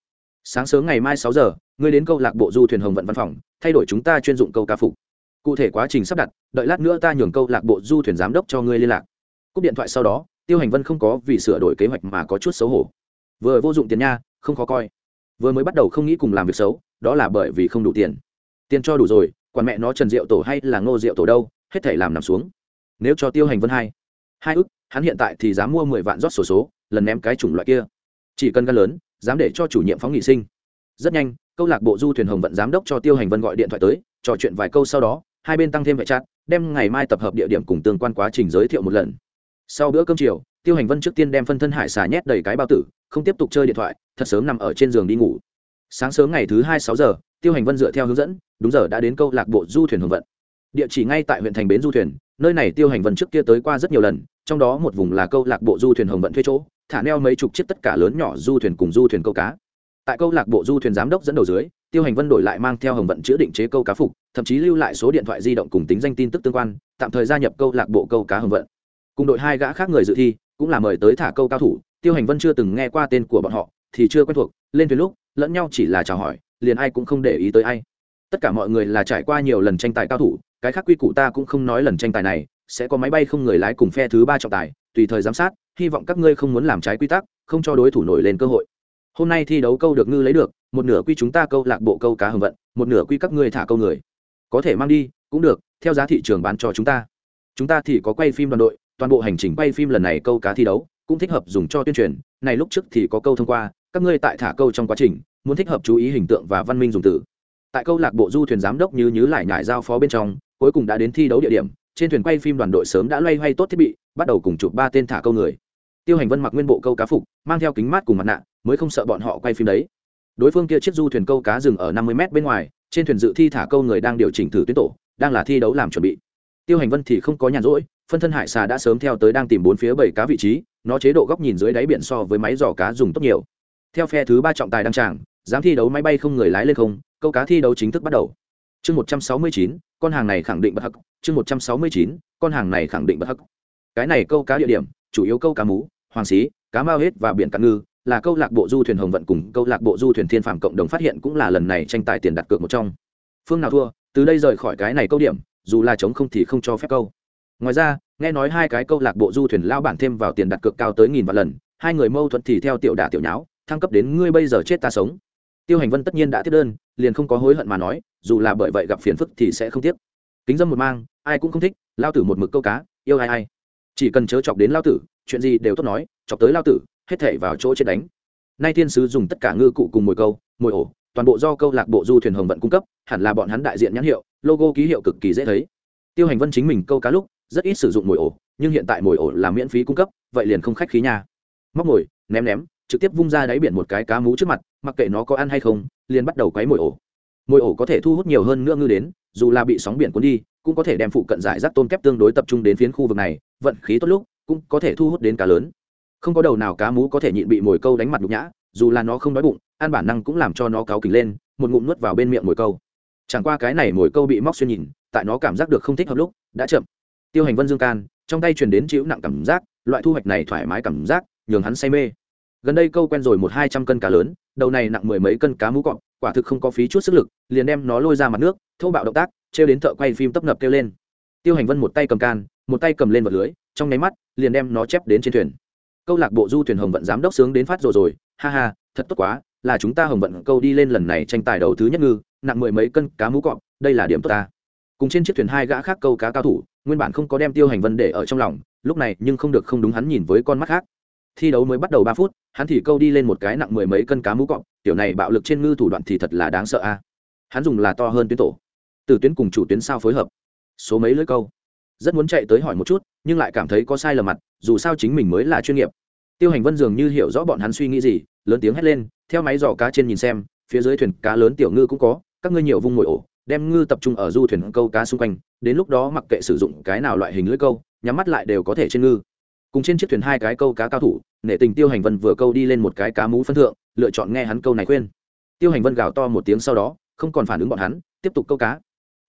Sáng sớm ngày mai sáu giờ, ngươi đến câu lạc bộ du thuyền hồng vận văn phòng thay đổi chúng ta chuyên dụng câu cá phục. Cụ thể quá trình sắp đặt đợi lát nữa ta nhường câu lạc bộ du thuyền giám đốc cho ngươi liên lạc. Cúp điện thoại sau đó tiêu hành vân không có vì sửa đổi kế hoạch mà có chút xấu hổ. Vừa vô dụng tiền nha không khó coi. Vừa mới bắt đầu không nghĩ cùng làm việc xấu đó là bởi vì không đủ tiền. Tiền cho đủ rồi quản mẹ nó trần diệu tổ hay là ngô diệu tổ đâu hết thể làm nằm xuống. Nếu cho tiêu hành vân hai hai ức hắn hiện tại thì dám mua mười vạn rót sổ số, số lần ném cái chủng loại kia. Chỉ cần gan lớn dám để cho chủ nhiệm phóng nghị sinh. Rất nhanh câu lạc bộ du thuyền hồng vận giám đốc cho tiêu hành vân gọi điện thoại tới, trò chuyện vài câu sau đó, hai bên tăng thêm vệ chặt đem ngày mai tập hợp địa điểm cùng tương quan quá trình giới thiệu một lần. Sau bữa cơm chiều, tiêu hành vân trước tiên đem phân thân hải xà nhét đầy cái bao tử, không tiếp tục chơi điện thoại, thật sớm nằm ở trên giường đi ngủ. Sáng sớm ngày thứ hai sáu giờ, tiêu hành vân dựa theo hướng dẫn, đúng giờ đã đến câu lạc bộ du thuyền hồng vận. Địa chỉ ngay tại huyện thành bến du thuyền, nơi này tiêu hành vân trước kia tới qua rất nhiều lần, trong đó một vùng là câu lạc bộ du thuyền hồng vận thuê chỗ, thả neo mấy chục chiếc tất cả lớn nhỏ du thuyền cùng du thuyền câu cá tại câu lạc bộ du thuyền giám đốc dẫn đầu dưới, tiêu hành vân đổi lại mang theo hồng vận chữa định chế câu cá phục, thậm chí lưu lại số điện thoại di động cùng tính danh tin tức tương quan, tạm thời gia nhập câu lạc bộ câu cá hồng vận. Cùng đội hai gã khác người dự thi, cũng là mời tới thả câu cao thủ, tiêu hành vân chưa từng nghe qua tên của bọn họ, thì chưa quen thuộc, lên thuyền lúc, lẫn nhau chỉ là chào hỏi, liền ai cũng không để ý tới ai. Tất cả mọi người là trải qua nhiều lần tranh tài cao thủ, cái khác quy củ ta cũng không nói lần tranh tài này, sẽ có máy bay không người lái cùng phe thứ ba trọng tài, tùy thời giám sát, hy vọng các ngươi không muốn làm trái quy tắc, không cho đối thủ nổi lên cơ hội hôm nay thi đấu câu được ngư lấy được, một nửa quy chúng ta câu lạc bộ câu cá hồng vận, một nửa quy các ngươi thả câu người. Có thể mang đi, cũng được, theo giá thị trường bán cho chúng ta. Chúng ta thì có quay phim đoàn đội, toàn bộ hành trình quay phim lần này câu cá thi đấu, cũng thích hợp dùng cho tuyên truyền. Này lúc trước thì có câu thông qua, các ngươi tại thả câu trong quá trình, muốn thích hợp chú ý hình tượng và văn minh dùng từ. Tại câu lạc bộ du thuyền giám đốc như nhứ lại nhải giao phó bên trong, cuối cùng đã đến thi đấu địa điểm, trên thuyền quay phim đoàn đội sớm đã loay hoay tốt thiết bị, bắt đầu cùng chụp ba tên thả câu người tiêu hành vân mặc nguyên bộ câu cá phục, mang theo kính mát cùng mặt nạ, mới không sợ bọn họ quay phim đấy. Đối phương kia chiếc du thuyền câu cá dừng ở năm mươi m bên ngoài, trên thuyền dự thi thả câu người đang điều chỉnh thử tuyến tổ, đang là thi đấu làm chuẩn bị. Tiêu hành vân thì không có nhàn rỗi, phân thân hải xà đã sớm theo tới đang tìm bốn phía bảy cá vị trí, nó chế độ góc nhìn dưới đáy biển so với máy giỏ cá dùng tốt nhiều. Theo phe thứ ba trọng tài đăng tràng, dám thi đấu máy bay không người lái lên không, câu cá thi đấu chính thức bắt đầu. Chương một trăm sáu mươi chín, con hàng này khẳng định bất hắc. Chương một trăm sáu mươi chín, con hàng này khẳng định bất hắc. Cái này câu cá địa điểm, chủ yếu câu cá mú hoàng xí, cá mao hết và biển cạn ngư là câu lạc bộ du thuyền hồng vận cùng câu lạc bộ du thuyền thiên phạm cộng đồng phát hiện cũng là lần này tranh tài tiền đặt cược một trong. Phương nào thua, từ đây rời khỏi cái này câu điểm, dù là chống không thì không cho phép câu. Ngoài ra, nghe nói hai cái câu lạc bộ du thuyền lao bản thêm vào tiền đặt cược cao tới nghìn vạn lần, hai người mâu thuẫn thì theo tiểu đả tiểu nháo, thăng cấp đến ngươi bây giờ chết ta sống. Tiêu hành vân tất nhiên đã tiếp đơn, liền không có hối hận mà nói, dù là bởi vậy gặp phiền phức thì sẽ không tiếc. Kính dâm một mang, ai cũng không thích, lao tử một mực câu cá, yêu ai ai. Chỉ cần chớ chọc đến lao tử chuyện gì đều tốt nói, chọc tới lao tử, hết thể vào chỗ chết đánh. Nay thiên sứ dùng tất cả ngư cụ cùng mồi câu, mồi ổ, toàn bộ do câu lạc bộ du thuyền hồng vận cung cấp, hẳn là bọn hắn đại diện nhãn hiệu, logo ký hiệu cực kỳ dễ thấy. Tiêu hành vân chính mình câu cá lúc, rất ít sử dụng mồi ổ, nhưng hiện tại mồi ổ là miễn phí cung cấp, vậy liền không khách khí nha. Móc mồi, ném ném, trực tiếp vung ra đáy biển một cái cá mú trước mặt, mặc kệ nó có ăn hay không, liền bắt đầu quấy mồi ổ. Mồi ổ có thể thu hút nhiều hơn nữa ngư đến, dù là bị sóng biển cuốn đi, cũng có thể đem phụ cận giải rác tôn kép tương đối tập trung đến phiến khu vực này, vận khí tốt lúc cũng có thể thu hút đến cá lớn. Không có đầu nào cá mú có thể nhịn bị mồi câu đánh mặt nhục nhã, dù là nó không đói bụng, ăn bản năng cũng làm cho nó cáo kỉnh lên, một ngụm nuốt vào bên miệng mồi câu. Chẳng qua cái này mồi câu bị móc xuyên nhìn, tại nó cảm giác được không thích hợp lúc, đã chậm. Tiêu hành vân dương can, trong tay truyền đến chịu nặng cảm giác, loại thu hoạch này thoải mái cảm giác, nhường hắn say mê. Gần đây câu quen rồi một hai trăm cân cá lớn, đầu này nặng mười mấy cân cá mú cọp, quả thực không có phí chút sức lực, liền đem nó lôi ra mặt nước thâu bạo động tác, trêu đến thợ quay phim tấp nập kêu lên. Tiêu hành vân một tay cầm can, một tay cầm lên vật lưới trong nháy mắt, liền đem nó chép đến trên thuyền. Câu lạc bộ du thuyền hồng vận giám đốc sướng đến phát rồi rồi, ha ha, thật tốt quá, là chúng ta hồng vận câu đi lên lần này tranh tài đầu thứ nhất ngư, nặng mười mấy cân cá mú cọp, đây là điểm tốt ta. Cùng trên chiếc thuyền hai gã khác câu cá cao thủ, nguyên bản không có đem tiêu hành vân để ở trong lòng, lúc này nhưng không được không đúng hắn nhìn với con mắt khác. Thi đấu mới bắt đầu ba phút, hắn thì câu đi lên một cái nặng mười mấy cân cá mú cọp, tiểu này bạo lực trên ngư thủ đoạn thì thật là đáng sợ a. Hắn dùng là to hơn tuyến tổ. Từ tuyến cùng chủ tuyến sao phối hợp. Số mấy lưỡi câu? Rất muốn chạy tới hỏi một chút, nhưng lại cảm thấy có sai lầm mặt, dù sao chính mình mới là chuyên nghiệp. Tiêu hành vân dường như hiểu rõ bọn hắn suy nghĩ gì, lớn tiếng hét lên, theo máy dò cá trên nhìn xem, phía dưới thuyền cá lớn tiểu ngư cũng có, các ngươi nhiều vung ngồi ổ, đem ngư tập trung ở du thuyền câu cá xung quanh, đến lúc đó mặc kệ sử dụng cái nào loại hình lưỡi câu, nhắm mắt lại đều có thể trên ngư. Cùng trên chiếc thuyền hai cái câu cá cao thủ, nể tình tiêu hành vân vừa câu đi lên một cái cá mú phân thượng, lựa chọn nghe hắn câu này khuyên. Tiêu hành vân gào to một tiếng sau đó, không còn phản ứng bọn hắn, tiếp tục câu cá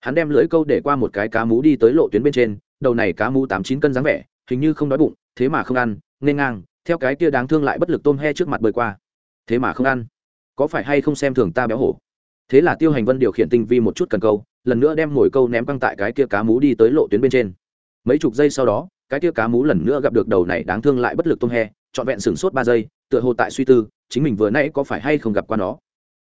hắn đem lưỡi câu để qua một cái cá mú đi tới lộ tuyến bên trên, đầu này cá mú tám chín cân dáng vẻ, hình như không đói bụng, thế mà không ăn, nên ngang, theo cái kia đáng thương lại bất lực tôm he trước mặt bơi qua. Thế mà không ăn. Có phải hay không xem thường ta béo hổ? Thế là tiêu hành vân điều khiển tinh vi một chút cần câu, lần nữa đem mồi câu ném căng tại cái kia cá mú đi tới lộ tuyến bên trên. Mấy chục giây sau đó, cái kia cá mú lần nữa gặp được đầu này đáng thương lại bất lực tôm he, trọn vẹn sửng sốt ba giây, tựa hồ tại suy tư, chính mình vừa nãy có phải hay không gặp qua nó.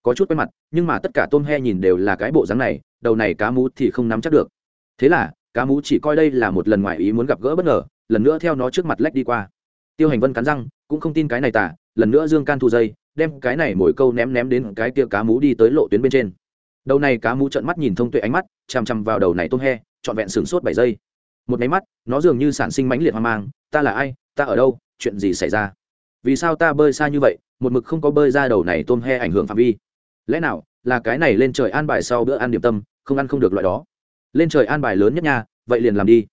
Có chút quay mặt, nhưng mà tất cả tôm he nhìn đều là cái bộ dáng này đầu này cá mú thì không nắm chắc được. Thế là, cá mú chỉ coi đây là một lần ngoài ý muốn gặp gỡ bất ngờ, lần nữa theo nó trước mặt lách đi qua. Tiêu hành vân cắn răng, cũng không tin cái này tả, lần nữa dương can thu dây, đem cái này mỗi câu ném ném đến cái kia cá mú đi tới lộ tuyến bên trên. Đầu này cá mú trợn mắt nhìn thông tuệ ánh mắt, chằm chằm vào đầu này tôm he, trọn vẹn sửng sốt bảy giây. Một máy mắt, nó dường như sản sinh mãnh liệt hoang mang, ta là ai? Ta ở đâu? Chuyện gì xảy ra? Vì sao ta bơi xa như vậy? Một mực không có bơi ra đầu này tôm he ảnh hưởng phạm vi. Lẽ nào là cái này lên trời an bài sau bữa ăn điểm tâm không ăn không được loại đó. Lên trời an bài lớn nhất nha, vậy liền làm đi.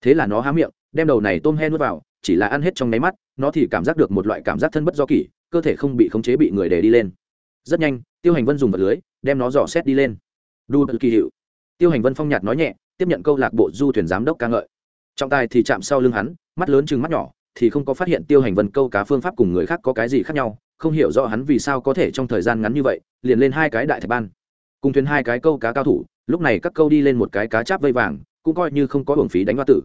Thế là nó há miệng, đem đầu này tôm he nuốt vào, chỉ là ăn hết trong nháy mắt, nó thì cảm giác được một loại cảm giác thân bất do kỷ, cơ thể không bị khống chế bị người để đi lên. Rất nhanh, tiêu hành vân dùng vật lưới, đem nó dò xét đi lên. Đu kỳ hiệu. Tiêu hành vân phong nhạt nói nhẹ, tiếp nhận câu lạc bộ du thuyền giám đốc ca ngợi. Trọng tài thì chạm sau lưng hắn, mắt lớn chừng mắt nhỏ, thì không có phát hiện tiêu hành vân câu cá phương pháp cùng người khác có cái gì khác nhau, không hiểu rõ hắn vì sao có thể trong thời gian ngắn như vậy, liền lên hai cái đại thạch ban. Cùng thuyền hai cái câu cá cao thủ lúc này các câu đi lên một cái cá cháp vây vàng, cũng coi như không có hưởng phí đánh hoa tử.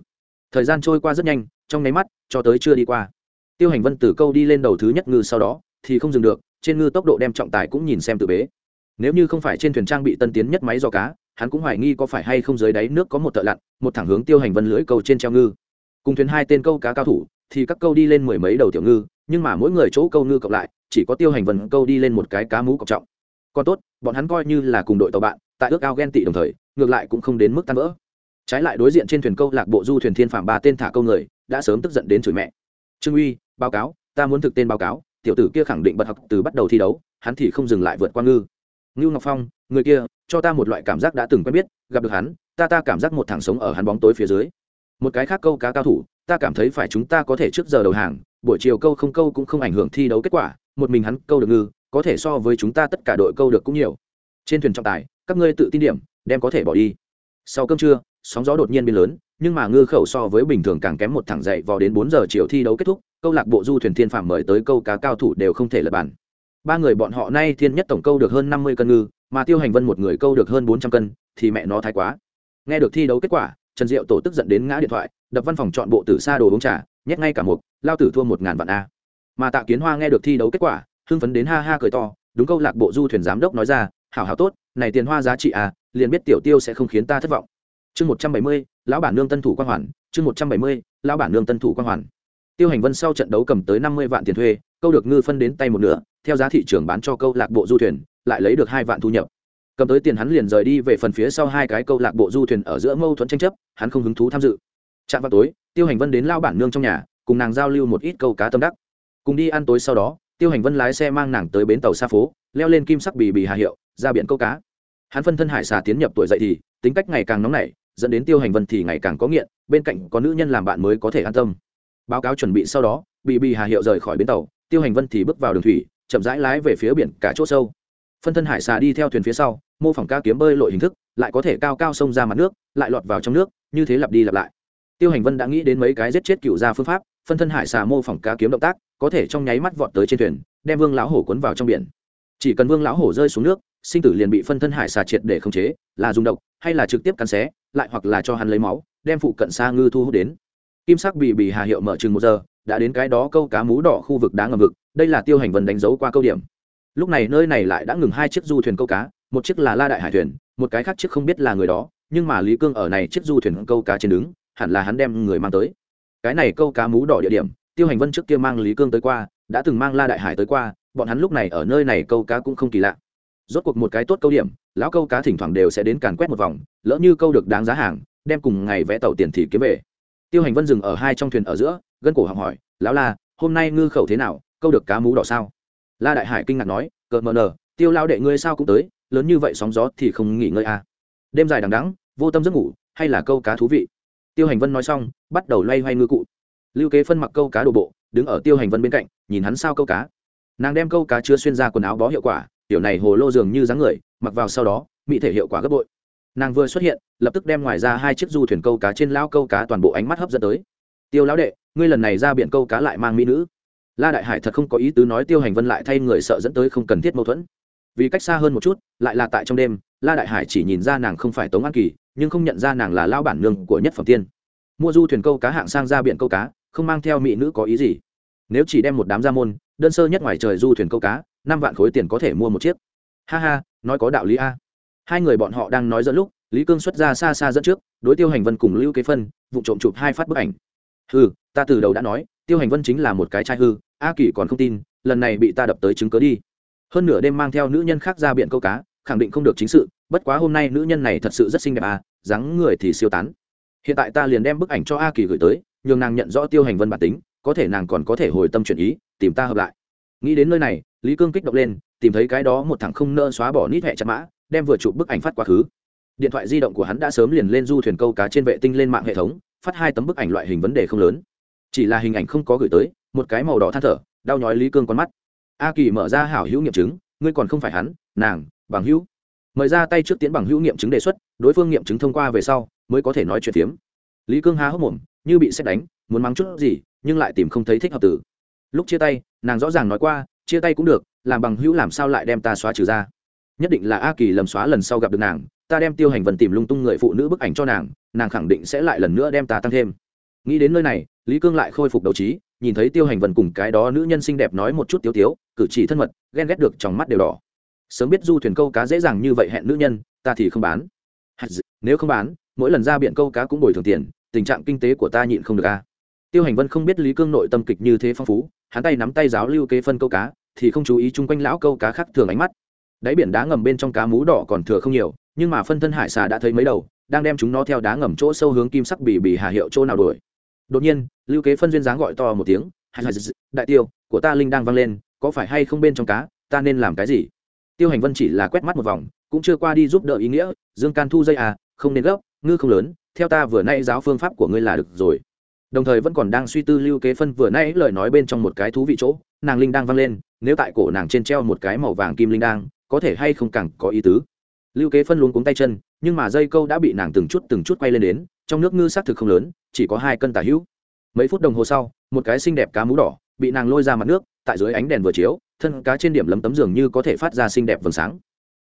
Thời gian trôi qua rất nhanh, trong nháy mắt, cho tới chưa đi qua. Tiêu hành vân từ câu đi lên đầu thứ nhất ngư sau đó, thì không dừng được, trên ngư tốc độ đem trọng tài cũng nhìn xem tự bế. Nếu như không phải trên thuyền trang bị tân tiến nhất máy do cá, hắn cũng hoài nghi có phải hay không dưới đáy nước có một thợ lặn, một thẳng hướng tiêu hành vân lưỡi câu trên treo ngư. Cùng thuyền hai tên câu cá cao thủ, thì các câu đi lên mười mấy đầu tiểu ngư, nhưng mà mỗi người chỗ câu ngư cộng lại, chỉ có tiêu hành vân câu đi lên một cái cá mú cọc trọng. Còn tốt, bọn hắn coi như là cùng đội tàu bạn tại ước ao ghen tị đồng thời, ngược lại cũng không đến mức tan vỡ. Trái lại đối diện trên thuyền câu lạc bộ du thuyền thiên phạm ba tên thả câu người, đã sớm tức giận đến chửi mẹ. Trương uy, báo cáo, ta muốn thực tên báo cáo, tiểu tử kia khẳng định bật học từ bắt đầu thi đấu, hắn thì không dừng lại vượt qua ngư. Ngưu ngọc phong, người kia, cho ta một loại cảm giác đã từng quen biết, gặp được hắn, ta ta cảm giác một thằng sống ở hắn bóng tối phía dưới. Một cái khác câu cá cao thủ, ta cảm thấy phải chúng ta có thể trước giờ đầu hàng, buổi chiều câu không câu cũng không ảnh hưởng thi đấu kết quả, một mình hắn câu được ngư, có thể so với chúng ta tất cả đội câu được cũng nhiều. Trên thuyền trọng tài các ngươi tự tin điểm, đem có thể bỏ đi. Sau cơm trưa, sóng gió đột nhiên biến lớn, nhưng mà ngư khẩu so với bình thường càng kém một thẳng dậy vào đến bốn giờ chiều thi đấu kết thúc, câu lạc bộ du thuyền thiên phạm mời tới câu cá cao thủ đều không thể lập bàn. Ba người bọn họ nay thiên nhất tổng câu được hơn năm mươi cân ngư, mà tiêu hành vân một người câu được hơn bốn trăm cân, thì mẹ nó thái quá. Nghe được thi đấu kết quả, trần diệu tổ tức giận đến ngã điện thoại, đập văn phòng chọn bộ tử xa đồ uống trà, nhét ngay cả một lao tử thua một ngàn vạn a. Mà tạ kiến hoa nghe được thi đấu kết quả, hưng phấn đến ha ha cười to, đúng câu lạc bộ du thuyền giám đốc nói ra hảo hảo tốt, này tiền hoa giá trị à liền biết tiểu tiêu sẽ không khiến ta thất vọng. Chương một trăm bảy mươi, lão bản nương tân thủ quang hoàn, chương một trăm bảy mươi, lão bản nương tân thủ quang hoàn. Tiêu hành vân sau trận đấu cầm tới năm mươi vạn tiền thuê, câu được ngư phân đến tay một nửa, theo giá thị trường bán cho câu lạc bộ du thuyền, lại lấy được hai vạn thu nhập. Cầm tới tiền hắn liền rời đi về phần phía sau hai cái câu lạc bộ du thuyền ở giữa mâu thuẫn tranh chấp, hắn không hứng thú tham dự. Chạm vào tối, tiêu hành vân đến lao bản nương trong nhà, cùng nàng giao lưu một ít câu cá tâm đắc. Cùng đi ăn tối sau đó, tiêu hành vân lái xe mang nàng tới bến tàu xa phố, leo lên kim sắc bì bì hà hiệu ra biển câu cá. Hắn phân thân hải xà tiến nhập tuổi dậy thì, tính cách ngày càng nóng nảy, dẫn đến tiêu hành vân thì ngày càng có nghiện, bên cạnh có nữ nhân làm bạn mới có thể an tâm. Báo cáo chuẩn bị sau đó bị bì hà hiệu rời khỏi bến tàu, tiêu hành vân thì bước vào đường thủy, chậm rãi lái về phía biển cả chỗ sâu. Phân thân hải xà đi theo thuyền phía sau, mô phỏng ca kiếm bơi lội hình thức, lại có thể cao cao sông ra mặt nước, lại lọt vào trong nước, như thế lặp đi lặp lại. Tiêu hành vân đã nghĩ đến mấy cái giết chết cựu gia phương pháp, phân thân hải xà mô phỏng cá kiếm động tác, có thể trong nháy mắt vọt tới trên thuyền, đem vương lão hổ cuốn vào trong biển. Chỉ cần vương lão hổ rơi xuống nước sinh tử liền bị phân thân hải xà triệt để khống chế, là dùng độc, hay là trực tiếp cắn xé, lại hoặc là cho hắn lấy máu, đem phụ cận xa ngư thu hút đến. Kim sắc bị bị hà hiệu mở chừng một giờ, đã đến cái đó câu cá mú đỏ khu vực đá ngầm vực, đây là tiêu hành vân đánh dấu qua câu điểm. Lúc này nơi này lại đã ngừng hai chiếc du thuyền câu cá, một chiếc là la đại hải thuyền, một cái khác chiếc không biết là người đó, nhưng mà lý cương ở này chiếc du thuyền câu cá trên đứng, hẳn là hắn đem người mang tới. Cái này câu cá mú đỏ địa điểm, tiêu hành vân trước kia mang lý cương tới qua, đã từng mang la đại hải tới qua, bọn hắn lúc này ở nơi này câu cá cũng không kỳ lạ rốt cuộc một cái tốt câu điểm, lão câu cá thỉnh thoảng đều sẽ đến càn quét một vòng, lỡ như câu được đáng giá hàng, đem cùng ngày vẽ tàu tiền thì kiếm về. Tiêu hành vân dừng ở hai trong thuyền ở giữa, gân cổ học hỏi, lão la, hôm nay ngư khẩu thế nào, câu được cá mú đỏ sao? La đại hải kinh ngạc nói, cợt mờ nờ, tiêu lao đệ ngươi sao cũng tới, lớn như vậy sóng gió thì không nghỉ ngơi à. đêm dài đằng đắng vô tâm giấc ngủ, hay là câu cá thú vị? Tiêu hành vân nói xong, bắt đầu loay hoay ngư cụ. Lưu kế phân mặc câu cá đồ bộ, đứng ở tiêu hành vân bên cạnh, nhìn hắn sao câu cá. Nàng đem câu cá chưa xuyên ra quần áo bó hiệu quả tiểu này hồ lô dường như dáng người, mặc vào sau đó, mỹ thể hiệu quả gấp bội. Nàng vừa xuất hiện, lập tức đem ngoài ra hai chiếc du thuyền câu cá trên lao câu cá toàn bộ ánh mắt hấp dẫn tới. Tiêu lão đệ, ngươi lần này ra biển câu cá lại mang mỹ nữ. La đại hải thật không có ý tứ nói tiêu hành vân lại thay người sợ dẫn tới không cần thiết mâu thuẫn. Vì cách xa hơn một chút, lại là tại trong đêm, la đại hải chỉ nhìn ra nàng không phải tống an kỳ, nhưng không nhận ra nàng là lao bản nương của nhất phẩm tiên. Mua du thuyền câu cá hạng sang ra biển câu cá, không mang theo mỹ nữ có ý gì. Nếu chỉ đem một đám gia môn, đơn sơ nhất ngoài trời du thuyền câu cá năm vạn khối tiền có thể mua một chiếc. Ha ha, nói có đạo lý a. Hai người bọn họ đang nói dẫn lúc, lý cương xuất ra xa xa dẫn trước, đối tiêu hành vân cùng lưu kế phân, vụ trộm chụp hai phát bức ảnh. Hư ta từ đầu đã nói, tiêu hành vân chính là một cái trai hư, a kỳ còn không tin, lần này bị ta đập tới chứng cớ đi. Hơn nửa đêm mang theo nữ nhân khác ra biển câu cá, khẳng định không được chính sự, bất quá hôm nay nữ nhân này thật sự rất xinh đẹp à dáng người thì siêu tán. Hiện tại ta liền đem bức ảnh cho a kỳ gửi tới, nhường nàng nhận rõ tiêu hành vân bản tính, có thể nàng còn có thể hồi tâm chuyển ý, tìm ta hợp lại. Nghĩ đến nơi này lý cương kích động lên, tìm thấy cái đó một thằng không nơ xóa bỏ nít hẹ chặt mã, đem vừa chụp bức ảnh phát quá khứ. Điện thoại di động của hắn đã sớm liền lên du thuyền câu cá trên vệ tinh lên mạng hệ thống, phát hai tấm bức ảnh loại hình vấn đề không lớn. Chỉ là hình ảnh không có gửi tới, một cái màu đỏ than thở, đau nhói lý cương con mắt. A kỳ mở ra hảo hữu nghiệm chứng, ngươi còn không phải hắn, nàng, bằng hữu. Mời ra tay trước tiến bằng hữu nghiệm chứng đề xuất, đối phương nghiệm chứng thông qua về sau, mới có thể nói chuyện phiếm. Lý cương há hốc mồm, như bị xét đánh, muốn mắng chút gì, nhưng lại tìm không thấy thích hợp tử lúc chia tay, nàng rõ ràng nói qua chia tay cũng được, làm bằng hữu làm sao lại đem ta xóa trừ ra? Nhất định là a kỳ lầm xóa lần sau gặp được nàng, ta đem tiêu hành vần tìm lung tung người phụ nữ bức ảnh cho nàng nàng khẳng định sẽ lại lần nữa đem ta tăng thêm. Nghĩ đến nơi này, lý cương lại khôi phục đấu trí, nhìn thấy tiêu hành vần cùng cái đó nữ nhân xinh đẹp nói một chút tiếu tiếu, cử chỉ thân mật, ghen ghét được trong mắt đều đỏ. Sớm biết du thuyền câu cá dễ dàng như vậy hẹn nữ nhân, ta thì không bán. Nếu không bán, mỗi lần ra biển câu cá cũng bồi thường tiền, tình trạng kinh tế của ta nhịn không được a. Tiêu hành vân không biết lý cương nội tâm kịch như thế phong phú, hắn tay nắm tay giáo lưu kế phân câu cá thì không chú ý chung quanh lão câu cá khác thường ánh mắt. Đáy biển đá ngầm bên trong cá mú đỏ còn thừa không nhiều, nhưng mà phân thân hải xà đã thấy mấy đầu, đang đem chúng nó theo đá ngầm chỗ sâu hướng kim sắc bì bì hà hiệu chỗ nào đuổi. Đột nhiên, lưu kế phân duyên dáng gọi to một tiếng đại tiêu, của ta linh đang vang lên, có phải hay không bên trong cá, ta nên làm cái gì? Tiêu hành vân chỉ là quét mắt một vòng, cũng chưa qua đi giúp đỡ ý nghĩa, dương can thu dây à không nên gấp, ngư không lớn, theo ta vừa nay giáo phương pháp của ngươi là được rồi đồng thời vẫn còn đang suy tư lưu kế phân vừa nãy lời nói bên trong một cái thú vị chỗ, nàng linh đang vang lên, nếu tại cổ nàng trên treo một cái màu vàng kim linh đang, có thể hay không càng có ý tứ. Lưu kế phân luống cuống tay chân, nhưng mà dây câu đã bị nàng từng chút từng chút quay lên đến, trong nước ngư xác thực không lớn, chỉ có hai cân tả hữu. Mấy phút đồng hồ sau, một cái xinh đẹp cá mú đỏ bị nàng lôi ra mặt nước, tại dưới ánh đèn vừa chiếu, thân cá trên điểm lấm tấm giường như có thể phát ra xinh đẹp vầng sáng.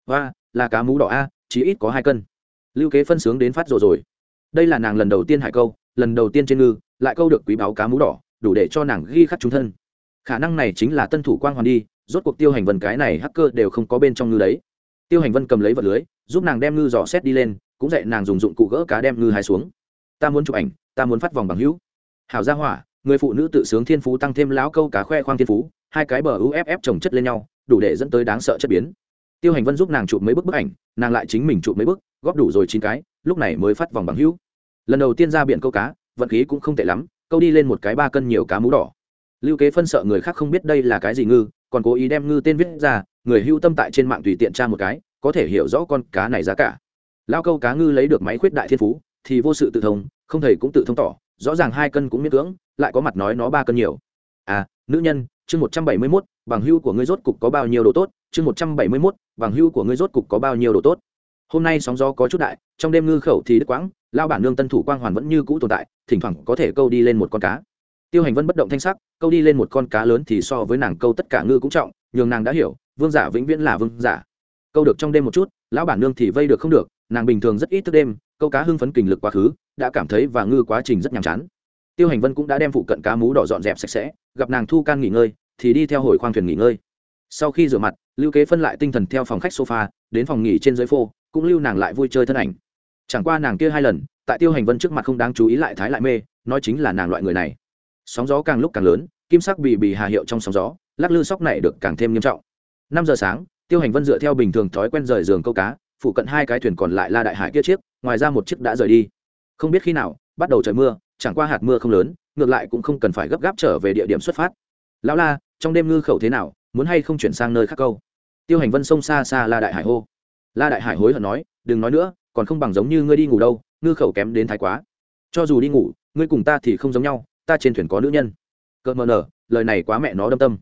Và là cá mú đỏ a, chỉ ít có hai cân. Lưu kế phân sướng đến phát rồi rồi. Đây là nàng lần đầu tiên hải câu lần đầu tiên trên ngư, lại câu được quý báo cá mú đỏ, đủ để cho nàng ghi khắc trung thân. Khả năng này chính là tân thủ quang hoàn đi, rốt cuộc tiêu hành vân cái này hacker đều không có bên trong ngư đấy. Tiêu hành vân cầm lấy vật lưới, giúp nàng đem ngư dò xét đi lên, cũng dạy nàng dùng dụng cụ gỡ cá đem ngư hai xuống. Ta muốn chụp ảnh, ta muốn phát vòng bằng hữu. Hảo gia hỏa, người phụ nữ tự sướng thiên phú tăng thêm lão câu cá khoe khoang thiên phú, hai cái bờ uff trồng chất lên nhau, đủ để dẫn tới đáng sợ chất biến. Tiêu hành vân giúp nàng chụp mấy bức bức ảnh, nàng lại chính mình chụp mấy bức, góp đủ rồi chín cái, lúc này mới phát vòng bằng hữu lần đầu tiên ra biển câu cá, vận khí cũng không tệ lắm, câu đi lên một cái ba cân nhiều cá mú đỏ. Lưu kế phân sợ người khác không biết đây là cái gì ngư, còn cố ý đem ngư tên viết ra, người hưu tâm tại trên mạng tùy tiện tra một cái, có thể hiểu rõ con cá này giá cả. Lao câu cá ngư lấy được máy khuyết đại thiên phú, thì vô sự tự thông, không thầy cũng tự thông tỏ, rõ ràng hai cân cũng miễn cưỡng, lại có mặt nói nó ba cân nhiều. À nữ nhân, chương một trăm bảy mươi mốt, bằng hưu của ngươi rốt cục có bao nhiêu đồ tốt? Chương một trăm bảy mươi mốt, bằng hưu của ngươi rốt cục có bao nhiêu đồ tốt? Hôm nay sóng gió có chút đại trong đêm ngư khẩu thì đứt quãng lao bản nương tân thủ quang hoàn vẫn như cũ tồn tại, thỉnh thoảng có thể câu đi lên một con cá. Tiêu hành vân bất động thanh sắc, câu đi lên một con cá lớn thì so với nàng câu tất cả ngư cũng trọng, nhường nàng đã hiểu, vương giả vĩnh viễn là vương giả. Câu được trong đêm một chút, lão bản nương thì vây được không được, nàng bình thường rất ít thức đêm, câu cá hưng phấn kình lực quá khứ, đã cảm thấy và ngư quá trình rất nhàm chán. Tiêu hành vân cũng đã đem phụ cận cá mú đỏ dọn dẹp sạch sẽ, gặp nàng thu can nghỉ ngơi, thì đi theo hồi khoang thuyền nghỉ ngơi. Sau khi rửa mặt, lưu kế phân lại tinh thần theo phòng khách sofa, đến phòng nghỉ trên dưới phô, cũng lưu nàng lại vui chơi thân ảnh chẳng qua nàng kia hai lần, tại tiêu hành vân trước mặt không đáng chú ý lại thái lại mê, nói chính là nàng loại người này. Sóng gió càng lúc càng lớn, kim sắc bì bì hà hiệu trong sóng gió, lắc lư sóc này được càng thêm nghiêm trọng. Năm giờ sáng, tiêu hành vân dựa theo bình thường thói quen rời giường câu cá, phụ cận hai cái thuyền còn lại la đại hải kia chiếc, ngoài ra một chiếc đã rời đi. Không biết khi nào, bắt đầu trời mưa, chẳng qua hạt mưa không lớn, ngược lại cũng không cần phải gấp gáp trở về địa điểm xuất phát. Lão la, trong đêm ngư khẩu thế nào, muốn hay không chuyển sang nơi khác câu? Tiêu hành vân sông xa xa la đại hải hô. La đại hải hối hận nói, đừng nói nữa còn không bằng giống như ngươi đi ngủ đâu, ngư khẩu kém đến thái quá. Cho dù đi ngủ, ngươi cùng ta thì không giống nhau, ta trên thuyền có nữ nhân. Cợt mờ nở, lời này quá mẹ nó đâm tâm.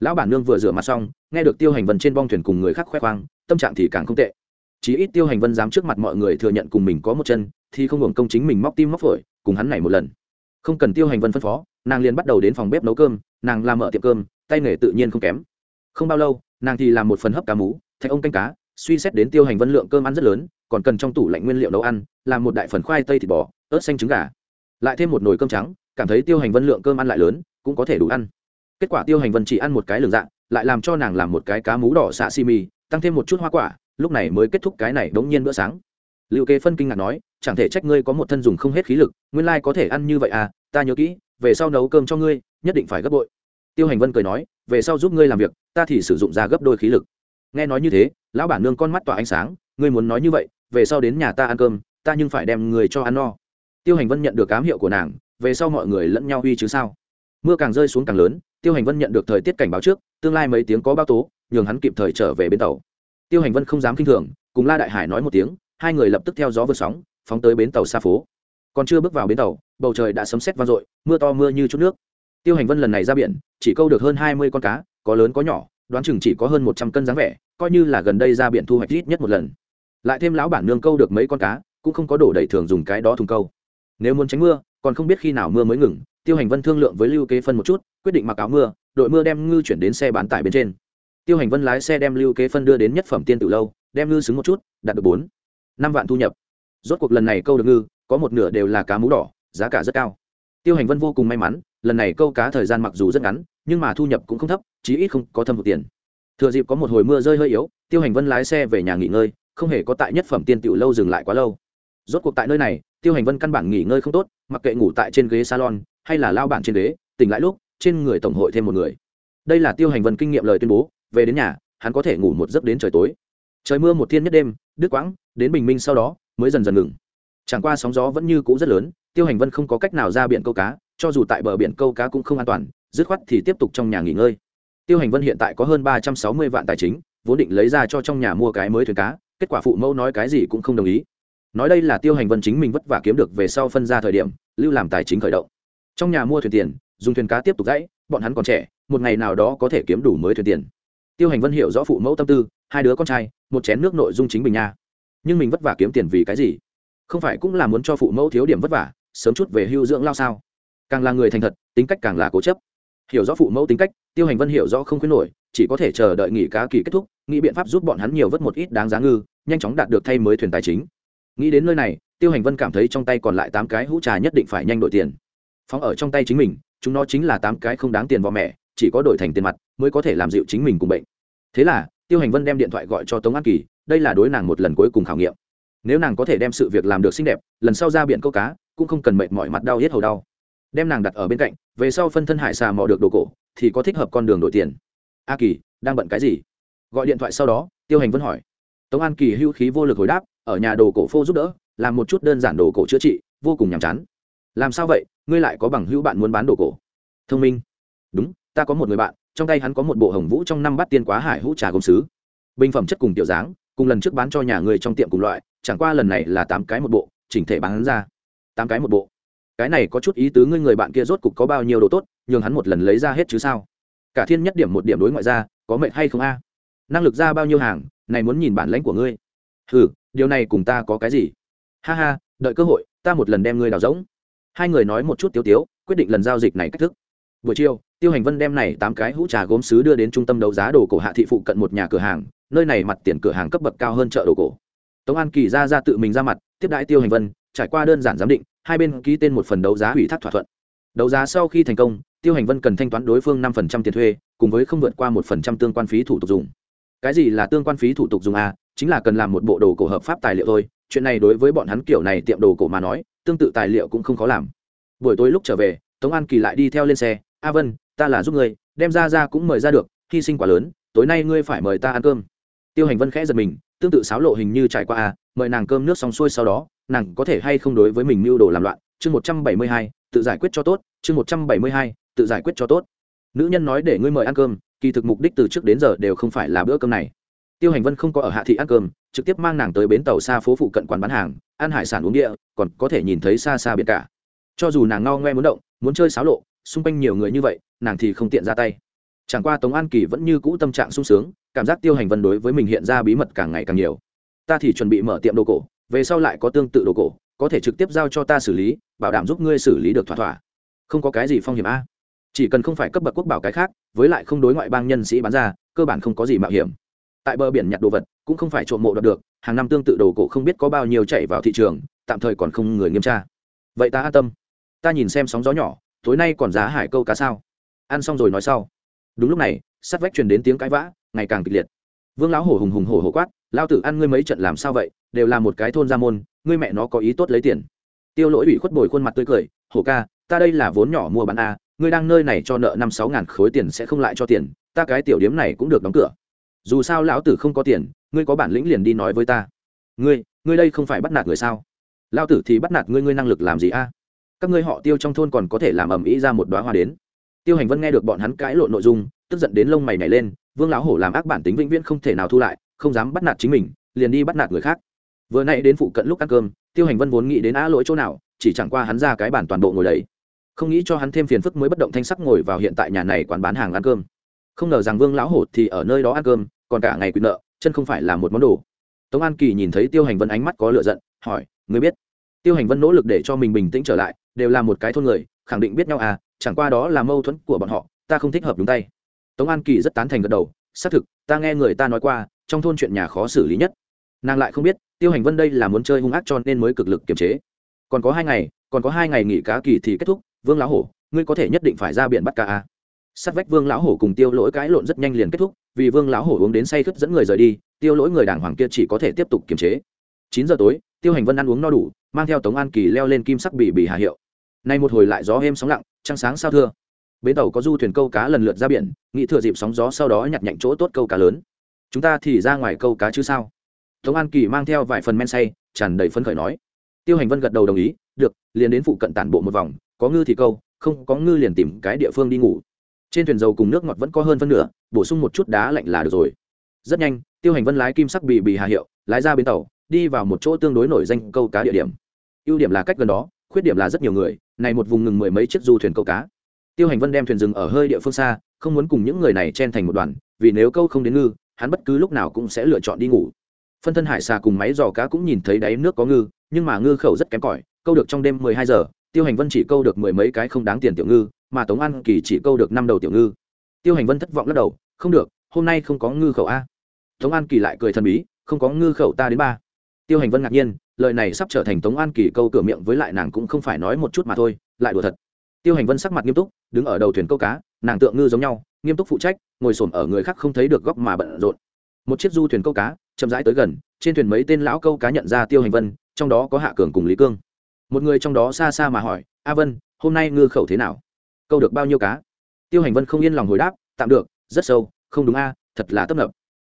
Lão bản nương vừa rửa mặt xong, nghe được tiêu hành vân trên bong thuyền cùng người khác khoe khoang, tâm trạng thì càng không tệ. Chí ít tiêu hành vân dám trước mặt mọi người thừa nhận cùng mình có một chân, thì không hưởng công chính mình móc tim móc phổi, cùng hắn này một lần. Không cần tiêu hành vân phân phó, nàng liền bắt đầu đến phòng bếp nấu cơm, nàng làm mở tiệm cơm, tay nghề tự nhiên không kém. Không bao lâu, nàng thì làm một phần hấp cá mú, thạch ông canh cá suy xét đến tiêu hành vân lượng cơm ăn rất lớn, còn cần trong tủ lạnh nguyên liệu nấu ăn, làm một đại phần khoai tây thịt bò, ớt xanh trứng gà. Lại thêm một nồi cơm trắng, cảm thấy tiêu hành vân lượng cơm ăn lại lớn, cũng có thể đủ ăn. Kết quả tiêu hành vân chỉ ăn một cái lường dạng, lại làm cho nàng làm một cái cá mú đỏ xạ xi mì, tăng thêm một chút hoa quả, lúc này mới kết thúc cái này đống nhiên bữa sáng. Liệu kế phân kinh ngạc nói, chẳng thể trách ngươi có một thân dùng không hết khí lực, nguyên lai có thể ăn như vậy à ta nhớ kỹ, về sau nấu cơm cho ngươi, nhất định phải gấp bội. Tiêu hành vân cười nói, về sau giúp ngươi làm việc, ta thì sử dụng ra gấp đôi khí lực nghe nói như thế, lão bản nương con mắt tỏa ánh sáng, ngươi muốn nói như vậy, về sau đến nhà ta ăn cơm, ta nhưng phải đem người cho ăn no. Tiêu hành vân nhận được cám hiệu của nàng, về sau mọi người lẫn nhau uy chứ sao? Mưa càng rơi xuống càng lớn, tiêu hành vân nhận được thời tiết cảnh báo trước, tương lai mấy tiếng có bao tố, nhường hắn kịp thời trở về bến tàu. Tiêu hành vân không dám k i n h thường, cùng la đại hải nói một tiếng, hai người lập tức theo gió vượt sóng, phóng tới bến tàu xa phố. Còn chưa bước vào bến tàu, bầu trời đã sấm sét vang dội, mưa to mưa như chút nước. Tiêu hành vân lần này ra biển, chỉ câu được hơn hai mươi con cá, có lớn có nhỏ đoán chừng chỉ có hơn một trăm cân dáng vẻ, coi như là gần đây ra biển thu hoạch ít nhất một lần. Lại thêm lão bản nương câu được mấy con cá, cũng không có đổ đầy thường dùng cái đó thùng câu. Nếu muốn tránh mưa, còn không biết khi nào mưa mới ngừng, tiêu hành vân thương lượng với lưu kế phân một chút, quyết định mặc áo mưa, đội mưa đem ngư chuyển đến xe bán tải bên trên. Tiêu hành vân lái xe đem lưu kế phân đưa đến nhất phẩm tiên tử lâu, đem ngư xứng một chút, đạt được bốn, năm vạn thu nhập. Rốt cuộc lần này câu được ngư, có một nửa đều là cá mú đỏ, giá cả rất cao. Tiêu hành vân vô cùng may mắn, lần này câu cá thời gian mặc dù rất ngắn nhưng mà thu nhập cũng không thấp, chí ít không có thâm hụt tiền. Thừa dịp có một hồi mưa rơi hơi yếu, tiêu hành vân lái xe về nhà nghỉ ngơi, không hề có tại nhất phẩm tiên tiểu lâu dừng lại quá lâu. Rốt cuộc tại nơi này, tiêu hành vân căn bản nghỉ ngơi không tốt, mặc kệ ngủ tại trên ghế salon hay là lao bản trên ghế, tỉnh lại lúc, trên người tổng hội thêm một người. Đây là tiêu hành vân kinh nghiệm lời tuyên bố, về đến nhà, hắn có thể ngủ một giấc đến trời tối. Trời mưa một thiên nhất đêm, đứt quãng, đến bình minh sau đó, mới dần dần ngừng. Chẳng qua sóng gió vẫn như cũ rất lớn, tiêu hành vân không có cách nào ra biển câu cá, cho dù tại bờ biển câu cá cũng không an toàn dứt khoát thì tiếp tục trong nhà nghỉ ngơi. Tiêu hành vân hiện tại có hơn ba trăm sáu mươi vạn tài chính, vốn định lấy ra cho trong nhà mua cái mới thuyền cá, kết quả phụ mẫu nói cái gì cũng không đồng ý. Nói đây là tiêu hành vân chính mình vất vả kiếm được về sau phân ra thời điểm, lưu làm tài chính khởi động. Trong nhà mua thuyền tiền, dùng thuyền cá tiếp tục gãy bọn hắn còn trẻ, một ngày nào đó có thể kiếm đủ mới thuyền tiền. Tiêu hành vân hiểu rõ phụ mẫu tâm tư, hai đứa con trai, một chén nước nội dung chính mình nha. Nhưng mình vất vả kiếm tiền vì cái gì? Không phải cũng là muốn cho phụ mẫu thiếu điểm vất vả, sớm chút về hưu dưỡng lao sao? Càng là người thành thật, tính cách càng là cố chấp hiểu rõ phụ mẫu tính cách, tiêu hành vân hiểu rõ không khuyến nổi, chỉ có thể chờ đợi nghỉ cá kỳ kết thúc, nghĩ biện pháp giúp bọn hắn nhiều vớt một ít đáng giá ngư, nhanh chóng đạt được thay mới thuyền tài chính. Nghĩ đến nơi này, tiêu hành vân cảm thấy trong tay còn lại tám cái hũ trà nhất định phải nhanh đổi tiền. Phóng ở trong tay chính mình, chúng nó chính là tám cái không đáng tiền vò mẹ, chỉ có đổi thành tiền mặt mới có thể làm dịu chính mình cùng bệnh. Thế là, tiêu hành vân đem điện thoại gọi cho tống an kỳ, đây là đối nàng một lần cuối cùng khảo nghiệm. Nếu nàng có thể đem sự việc làm được xinh đẹp, lần sau ra biển câu cá, cũng không cần mệt mỏi mặt đau hết hầu đau đem nàng đặt ở bên cạnh, về sau phân thân hải xà mò được đồ cổ, thì có thích hợp con đường đổi tiền. A kỳ, đang bận cái gì? Gọi điện thoại sau đó, tiêu hành vân hỏi. Tống an kỳ hưu khí vô lực hồi đáp, ở nhà đồ cổ phô giúp đỡ, làm một chút đơn giản đồ cổ chữa trị, vô cùng nhàm chán. Làm sao vậy? Ngươi lại có bằng hữu bạn muốn bán đồ cổ? Thông minh. Đúng, ta có một người bạn, trong tay hắn có một bộ hồng vũ trong năm bát tiên quá hải hũ trà công sứ. Bình phẩm chất cùng tiểu dáng, cùng lần trước bán cho nhà người trong tiệm cùng loại, chẳng qua lần này là tám cái một bộ, chỉnh thể bán ra. Tám cái một bộ cái này có chút ý tứ ngươi người bạn kia rốt cục có bao nhiêu đồ tốt, nhường hắn một lần lấy ra hết chứ sao? Cả thiên nhất điểm một điểm đối ngoại ra, có mệnh hay không a? Năng lực ra bao nhiêu hàng, này muốn nhìn bản lãnh của ngươi. Ừ điều này cùng ta có cái gì? Ha ha, đợi cơ hội, ta một lần đem ngươi đào rỗng. Hai người nói một chút tiếu tiếu, quyết định lần giao dịch này cách thức. Buổi chiều, tiêu hành vân đem này tám cái hũ trà gốm sứ đưa đến trung tâm đấu giá đồ cổ hạ thị phụ cận một nhà cửa hàng, nơi này mặt tiền cửa hàng cấp bậc cao hơn chợ đồ cổ. Tống an kỳ ra ra tự mình ra mặt, tiếp đãi tiêu hành vân, trải qua đơn giản giám định hai bên ký tên một phần đấu giá ủy thác thỏa thuận. Đấu giá sau khi thành công, tiêu hành vân cần thanh toán đối phương năm phần trăm tiền thuê, cùng với không vượt qua một phần trăm tương quan phí thủ tục dùng. Cái gì là tương quan phí thủ tục dùng a chính là cần làm một bộ đồ cổ hợp pháp tài liệu thôi. Chuyện này đối với bọn hắn kiểu này tiệm đồ cổ mà nói, tương tự tài liệu cũng không khó làm. Buổi tối lúc trở về, tống an kỳ lại đi theo lên xe. A vân, ta là giúp ngươi, đem ra ra cũng mời ra được, hy sinh quá lớn, tối nay ngươi phải mời ta ăn cơm. Tiêu hành vân khẽ giật mình, tương tự sáo lộ hình như trải qua a mời nàng cơm nước xong xuôi sau đó nàng có thể hay không đối với mình mưu đồ làm loạn, chương một trăm bảy mươi hai, tự giải quyết cho tốt, chương một trăm bảy mươi hai, tự giải quyết cho tốt. Nữ nhân nói để ngươi mời ăn cơm, kỳ thực mục đích từ trước đến giờ đều không phải là bữa cơm này. Tiêu hành vân không có ở hạ thị ăn cơm, trực tiếp mang nàng tới bến tàu xa phố phụ cận quán bán hàng, ăn hải sản uống địa, còn có thể nhìn thấy xa xa biển cả. Cho dù nàng ngao ngoe muốn động, muốn chơi xáo lộ, xung quanh nhiều người như vậy, nàng thì không tiện ra tay. Chẳng qua tống an kỳ vẫn như cũ tâm trạng sung sướng, cảm giác tiêu hành vân đối với mình hiện ra bí mật càng ngày càng nhiều. Ta thì chuẩn bị mở tiệm đồ cổ về sau lại có tương tự đồ cổ, có thể trực tiếp giao cho ta xử lý, bảo đảm giúp ngươi xử lý được thỏa thỏa. Không có cái gì phong hiểm a. Chỉ cần không phải cấp bậc quốc bảo cái khác, với lại không đối ngoại bang nhân sĩ bán ra, cơ bản không có gì mạo hiểm. Tại bờ biển nhặt đồ vật, cũng không phải trộm mộ đoạt được, hàng năm tương tự đồ cổ không biết có bao nhiêu chạy vào thị trường, tạm thời còn không người nghiêm tra. Vậy ta an tâm. Ta nhìn xem sóng gió nhỏ, tối nay còn giá hải câu cá sao? Ăn xong rồi nói sau. Đúng lúc này, sắt vách truyền đến tiếng cãi vã, ngày càng kịch liệt. Vương lão hổ hùng hùng hổ hổ quát lao tử ăn ngươi mấy trận làm sao vậy? Đều là một cái thôn gia môn, ngươi mẹ nó có ý tốt lấy tiền. Tiêu lỗi ủy khuất bồi khuôn mặt tươi cười, hổ ca, ta đây là vốn nhỏ mua bán a, ngươi đang nơi này cho nợ năm sáu ngàn khối tiền sẽ không lại cho tiền, ta cái tiểu điếm này cũng được đóng cửa. Dù sao lão tử không có tiền, ngươi có bản lĩnh liền đi nói với ta. Ngươi ngươi đây không phải bắt nạt người sao? Lao tử thì bắt nạt ngươi ngươi năng lực làm gì a? Các ngươi họ tiêu trong thôn còn có thể làm ầm ĩ ra một đoá hoa đến. Tiêu hành vân nghe được bọn hắn cãi lộn nội dung, tức giận đến lông mày nhảy lên, vương lão hổ làm ác bản tính vĩnh viễn không thể nào thu lại không dám bắt nạt chính mình, liền đi bắt nạt người khác. Vừa nay đến phụ cận lúc ăn cơm, tiêu hành vân vốn nghĩ đến á lỗi chỗ nào, chỉ chẳng qua hắn ra cái bản toàn bộ ngồi đấy không nghĩ cho hắn thêm phiền phức mới bất động thanh sắc ngồi vào hiện tại nhà này quán bán hàng ăn cơm. Không ngờ rằng vương lão hổ thì ở nơi đó ăn cơm, còn cả ngày quyền nợ, chân không phải là một món đồ. Tống an kỳ nhìn thấy tiêu hành vân ánh mắt có lựa giận, hỏi người biết? Tiêu hành vân nỗ lực để cho mình bình tĩnh trở lại, đều là một cái thôn người, khẳng định biết nhau à chẳng qua đó là mâu thuẫn của bọn họ, ta không thích hợp đúng tay. Tống an kỳ rất tán thành gật đầu xác thực, ta nghe người ta nói qua, trong thôn chuyện nhà khó xử lý nhất. Nàng lại không biết, tiêu hành vân đây là muốn chơi hung ác cho nên mới cực lực kiềm chế. Còn có hai ngày, còn có hai ngày nghỉ cá kỳ thì kết thúc, vương lão hổ, ngươi có thể nhất định phải ra biển bắt cá à. sát vách vương lão hổ cùng tiêu lỗi cãi lộn rất nhanh liền kết thúc, vì vương lão hổ uống đến say khướt dẫn người rời đi, tiêu lỗi người đàng hoàng kia chỉ có thể tiếp tục kiềm chế. Chín giờ tối, tiêu hành vân ăn uống no đủ, mang theo tống an kỳ leo lên kim sắc bì bì hà hiệu. Nay một hồi lại gió êm sóng lặng, trăng sáng sao thưa bến tàu có du thuyền câu cá lần lượt ra biển nghĩ thừa dịp sóng gió sau đó nhặt nhạnh chỗ tốt câu cá lớn. Chúng ta thì ra ngoài câu cá chứ sao? Tống an kỳ mang theo vài phần men say, tràn đầy phấn khởi nói. Tiêu hành vân gật đầu đồng ý, được, liền đến phụ cận tản bộ một vòng, có ngư thì câu, không có ngư liền tìm cái địa phương đi ngủ. Trên thuyền dầu cùng nước ngọt vẫn có hơn phân nửa, bổ sung một chút đá lạnh là được rồi. Rất nhanh, tiêu hành vân lái kim sắc bì bì hà hiệu, lái ra bến tàu, đi vào một chỗ tương đối nổi danh câu cá địa điểm. Ưu điểm là cách gần đó, khuyết điểm là rất nhiều người, này một vùng ngừng mười mấy chiếc du thuyền câu cá tiêu hành vân đem thuyền rừng ở hơi địa phương xa, không muốn cùng những người này chen thành một đoàn, vì nếu câu không đến ngư, hắn bất cứ lúc nào cũng sẽ lựa chọn đi ngủ. Phân thân hải xà cùng máy giò cá cũng nhìn thấy đáy nước có ngư, nhưng mà ngư khẩu rất kém cỏi, câu được trong đêm mười hai giờ, tiêu hành vân chỉ câu được mười mấy cái không đáng tiền tiểu ngư, mà tống an kỳ chỉ câu được năm đầu tiểu ngư. Tiêu hành vân thất vọng lắc đầu, không được, hôm nay không có ngư khẩu a. Tống an kỳ lại cười thần bí, không có ngư khẩu ta đến ba. Tiêu hành vân ngạc nhiên, lời này sắp trở thành tống an kỳ câu cửa miệng với lại nàng cũng không phải nói một chút mà thôi, lại đùa thật tiêu hành vân sắc mặt nghiêm túc, đứng ở đầu thuyền câu cá, nàng tượng ngư giống nhau, nghiêm túc phụ trách, ngồi s ở người khác không thấy được góc mà bận rộn. Một chiếc du thuyền câu cá, chậm rãi tới gần, trên thuyền mấy tên lão câu cá nhận ra tiêu hành vân, trong đó có hạ cường cùng lý cương. Một người trong đó xa xa mà hỏi, a vân, hôm nay ngư khẩu thế nào? Câu được bao nhiêu cá? Tiêu hành vân không yên lòng hồi đáp, tạm được, rất sâu, không đúng a, thật là tấp nập.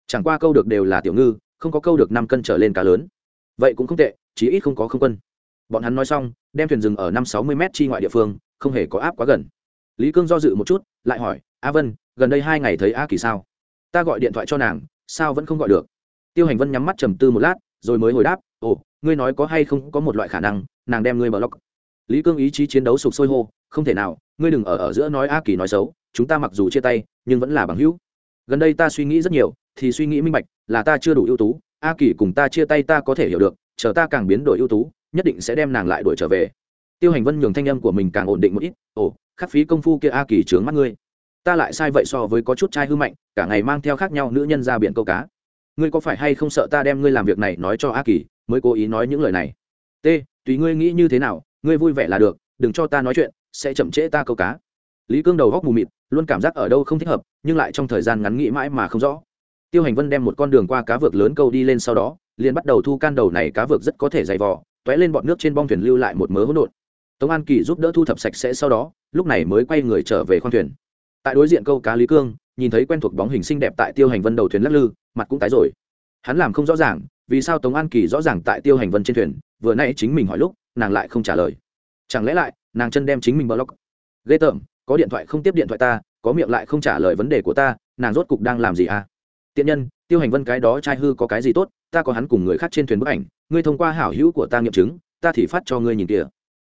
Chẳng qua câu được đều là tiểu ngư, không có câu được năm cân trở lên cá lớn. Vậy cũng không tệ, chí ít không có không quân. Bọn hắn nói xong, đem thuyền dừng ở năm sáu mươi m chi ngoại địa phương không hề có áp quá gần. Lý cương do dự một chút, lại hỏi, a vân, gần đây hai ngày thấy a kỳ sao? Ta gọi điện thoại cho nàng, sao vẫn không gọi được? Tiêu hành vân nhắm mắt trầm tư một lát, rồi mới hồi đáp, ồ, ngươi nói có hay không có một loại khả năng, nàng đem ngươi block lý cương ý chí chiến đấu sục sôi hô, không thể nào, ngươi đừng ở ở giữa nói a kỳ nói xấu, chúng ta mặc dù chia tay, nhưng vẫn là bằng hữu. Gần đây ta suy nghĩ rất nhiều, thì suy nghĩ minh bạch, là ta chưa đủ ưu tú, a kỳ cùng ta chia tay ta có thể hiểu được, chờ ta càng biến đổi ưu tú, nhất định sẽ đem nàng lại đuổi trở về tiêu hành vân nhường thanh âm của mình càng ổn định một ít, ồ, khắc phí công phu kia a kỳ trướng mắt ngươi. Ta lại sai vậy so với có chút trai hư mạnh, cả ngày mang theo khác nhau nữ nhân ra biển câu cá. Ngươi có phải hay không sợ ta đem ngươi làm việc này nói cho a kỳ, mới cố ý nói những lời này? T, tùy ngươi nghĩ như thế nào, ngươi vui vẻ là được, đừng cho ta nói chuyện, sẽ chậm trễ ta câu cá. Lý cương đầu góc mù mịt, luôn cảm giác ở đâu không thích hợp, nhưng lại trong thời gian ngắn nghĩ mãi mà không rõ. Tiêu hành vân đem một con đường qua cá vược lớn câu đi lên sau đó, liền bắt đầu thu can đầu này cá vược rất có thể dày vò t ó é lên bọn nước trên bong thuyền lưu lại một mớ hỗn độn tống an kỳ giúp đỡ thu thập sạch sẽ sau đó, lúc này mới quay người trở về khoang thuyền. Tại đối diện câu cá lý cương, nhìn thấy quen thuộc bóng hình xinh đẹp tại tiêu hành vân đầu thuyền lắc lư, mặt cũng tái rồi. Hắn làm không rõ ràng, vì sao tống an kỳ rõ ràng tại tiêu hành vân trên thuyền, vừa nay chính mình hỏi lúc, nàng lại không trả lời. Chẳng lẽ lại, nàng chân đem chính mình block? Ghê tởm, có điện thoại không tiếp điện thoại ta, có miệng lại không trả lời vấn đề của ta, nàng rốt cục đang làm gì à? Tiện nhân, tiêu hành vân cái đó trai hư có cái gì tốt, ta có hắn cùng người khác trên thuyền bức ảnh, ngươi thông qua hảo hữu của ta nghiệm chứng, ta thì phát cho ngươi nhìn kìa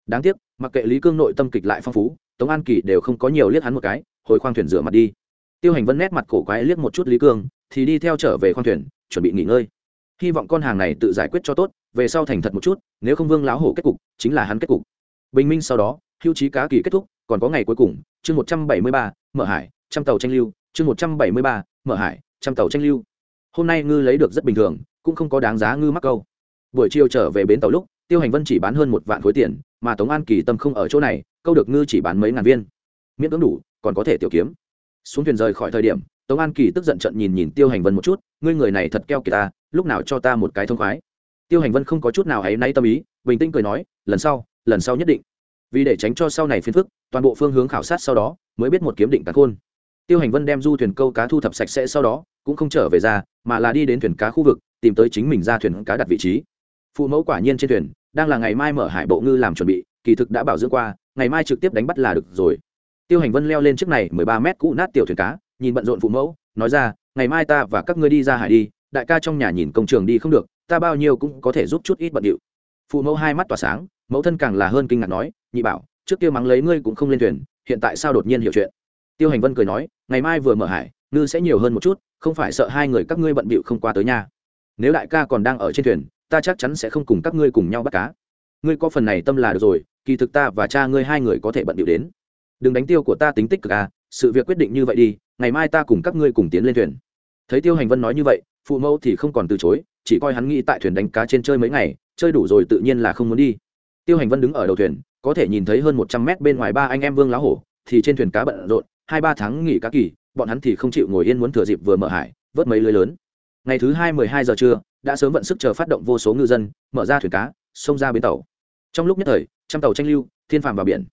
đáng tiếc, mặc kệ lý cương nội tâm kịch lại phong phú, tống an kỳ đều không có nhiều liếc hắn một cái, hồi khoang thuyền rửa mặt đi. Tiêu hành vân nét mặt cổ quái liếc một chút lý cương, thì đi theo trở về khoang thuyền, chuẩn bị nghỉ ngơi. Hy vọng con hàng này tự giải quyết cho tốt, về sau thành thật một chút, nếu không vương láo hổ kết cục, chính là hắn kết cục. Bình minh sau đó, hưu trí cá kỳ kết thúc, còn có ngày cuối cùng, chương một trăm bảy mươi ba, mở hải, trăm tàu tranh lưu, chương một trăm bảy mươi ba, mở hải, trăm tàu tranh lưu. Hôm nay ngư lấy được rất bình thường, cũng không có đáng giá ngư mắc câu. Buổi chiều trở về bến tàu lúc, tiêu hành vân chỉ bán hơn một vạn khối tiền mà tống an kỳ tâm không ở chỗ này, câu được ngư chỉ bán mấy ngàn viên. Miễn cưỡng đủ, còn có thể tiểu kiếm. Xuống thuyền rời khỏi thời điểm, tống an kỳ tức giận trận nhìn nhìn tiêu hành vân một chút, ngươi người này thật keo kỳ ta, lúc nào cho ta một cái thông khoái. Tiêu hành vân không có chút nào áy náy tâm ý, bình tĩnh cười nói, lần sau lần sau nhất định. Vì để tránh cho sau này phiền phức, toàn bộ phương hướng khảo sát sau đó, mới biết một kiếm định cắn khôn. Tiêu hành vân đem du thuyền câu cá thu thập sạch sẽ sau đó, cũng không trở về ra, mà là đi đến thuyền cá khu vực, tìm tới chính mình ra thuyền cá đặt vị trí. Phụ mẫu quả nhiên trên thuyền đang là ngày mai mở hải bộ ngư làm chuẩn bị, kỳ thực đã bảo dưỡng qua, ngày mai trực tiếp đánh bắt là được rồi. Tiêu hành vân leo lên chiếc này mười ba mét cũ nát tiểu thuyền cá, nhìn bận rộn phụ mẫu, nói ra, ngày mai ta và các ngươi đi ra hải đi, đại ca trong nhà nhìn công trường đi không được, ta bao nhiêu cũng có thể giúp chút ít bận điệu. Phụ mẫu hai mắt tỏa sáng, mẫu thân càng là hơn kinh ngạc nói, nhị bảo, trước kia mắng lấy ngươi cũng không lên thuyền, hiện tại sao đột nhiên hiểu chuyện? Tiêu hành vân cười nói, ngày mai vừa mở hải, ngư sẽ nhiều hơn một chút, không phải sợ hai người các ngươi bận bịu không qua tới nhà. Nếu đại ca còn đang ở trên thuyền ta chắc chắn sẽ không cùng các ngươi cùng nhau bắt cá. Ngươi có phần này tâm là được rồi, kỳ thực ta và cha ngươi hai người có thể bận điệu đến. Đừng đánh tiêu của ta tính tích cực à sự việc quyết định như vậy đi, ngày mai ta cùng các ngươi cùng tiến lên thuyền. Thấy tiêu hành vân nói như vậy, phụ mẫu thì không còn từ chối, chỉ coi hắn nghĩ tại thuyền đánh cá trên chơi mấy ngày, chơi đủ rồi tự nhiên là không muốn đi. Tiêu hành vân đứng ở đầu thuyền, có thể nhìn thấy hơn một trăm mét bên ngoài ba anh em vương lá hổ, thì trên thuyền cá bận rộn, hai ba tháng nghỉ cá kỳ, bọn hắn thì không chịu ngồi yên muốn thừa dịp vừa mở hải, vớt mấy lưới lớn. Ngày thứ hai mười hai giờ trưa đã sớm vận sức chờ phát động vô số ngư dân, mở ra thuyền cá, xông ra bến tàu. Trong lúc nhất thời, trăm tàu tranh lưu, thiên phàm vào biển.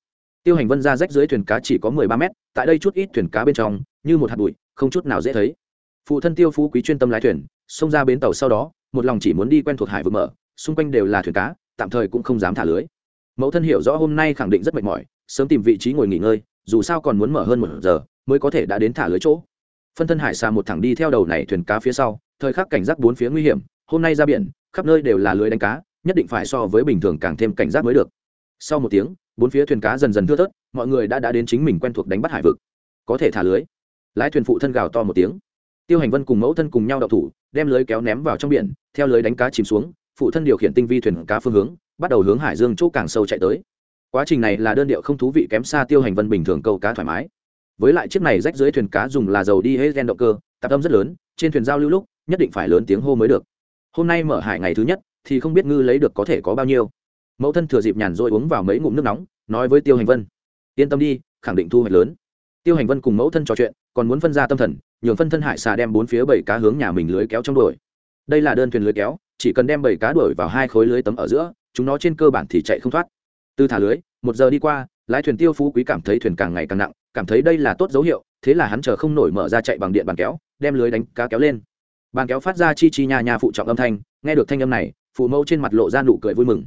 Tiêu hành vân ra rách dưới thuyền cá chỉ có mười ba mét, tại đây chút ít thuyền cá bên trong, như một hạt bụi, không chút nào dễ thấy. Phụ thân tiêu phú quý chuyên tâm lái thuyền, xông ra bến tàu sau đó, một lòng chỉ muốn đi quen thuộc hải vực mở, xung quanh đều là thuyền cá, tạm thời cũng không dám thả lưới. Mẫu thân hiểu rõ hôm nay khẳng định rất mệt mỏi, sớm tìm vị trí ngồi nghỉ ngơi, dù sao còn muốn mở hơn một giờ, mới có thể đã đến thả lưới chỗ. Phân thân hải xà một thẳng đi theo đầu này thuyền cá phía sau, thời khắc cảnh giác bốn phía nguy hiểm hôm nay ra biển, khắp nơi đều là lưới đánh cá, nhất định phải so với bình thường càng thêm cảnh giác mới được. Sau một tiếng, bốn phía thuyền cá dần dần thưa thớt, mọi người đã đã đến chính mình quen thuộc đánh bắt hải vực. Có thể thả lưới. Lái thuyền phụ thân gào to một tiếng. Tiêu hành vân cùng mẫu thân cùng nhau đậu thủ, đem lưới kéo ném vào trong biển, theo lưới đánh cá chìm xuống, phụ thân điều khiển tinh vi thuyền cá phương hướng, bắt đầu hướng hải dương chỗ càng sâu chạy tới. Quá trình này là đơn điệu không thú vị kém xa tiêu hành vân bình thường câu cá thoải mái. Với lại chiếc này rách dưới thuyền cá dùng là dầu đi hết gen động cơ, tạp âm rất lớn, trên thuyền giao lưu lúc, nhất định phải lớn tiếng hô mới được hôm nay mở hải ngày thứ nhất thì không biết ngư lấy được có thể có bao nhiêu. Mẫu thân thừa dịp nhàn rồi uống vào mấy ngụm nước nóng, nói với tiêu hành vân, yên tâm đi, khẳng định thu hoạch lớn. Tiêu hành vân cùng mẫu thân trò chuyện, còn muốn phân ra tâm thần, nhường phân thân hải xà đem bốn phía bảy cá hướng nhà mình lưới kéo trong đuổi. Đây là đơn thuyền lưới kéo, chỉ cần đem bảy cá đuổi vào hai khối lưới tấm ở giữa, chúng nó trên cơ bản thì chạy không thoát. Từ thả lưới, một giờ đi qua, lái thuyền tiêu phú quý cảm thấy thuyền càng ngày càng nặng, cảm thấy đây là tốt dấu hiệu, thế là hắn chờ không nổi mở ra chạy bằng điện bàn kéo, đem lưới đánh cá kéo lên bàn kéo phát ra chi chi nhà nhà phụ trọng âm thanh, nghe được thanh âm này, phụ mẫu trên mặt lộ ra nụ cười vui mừng.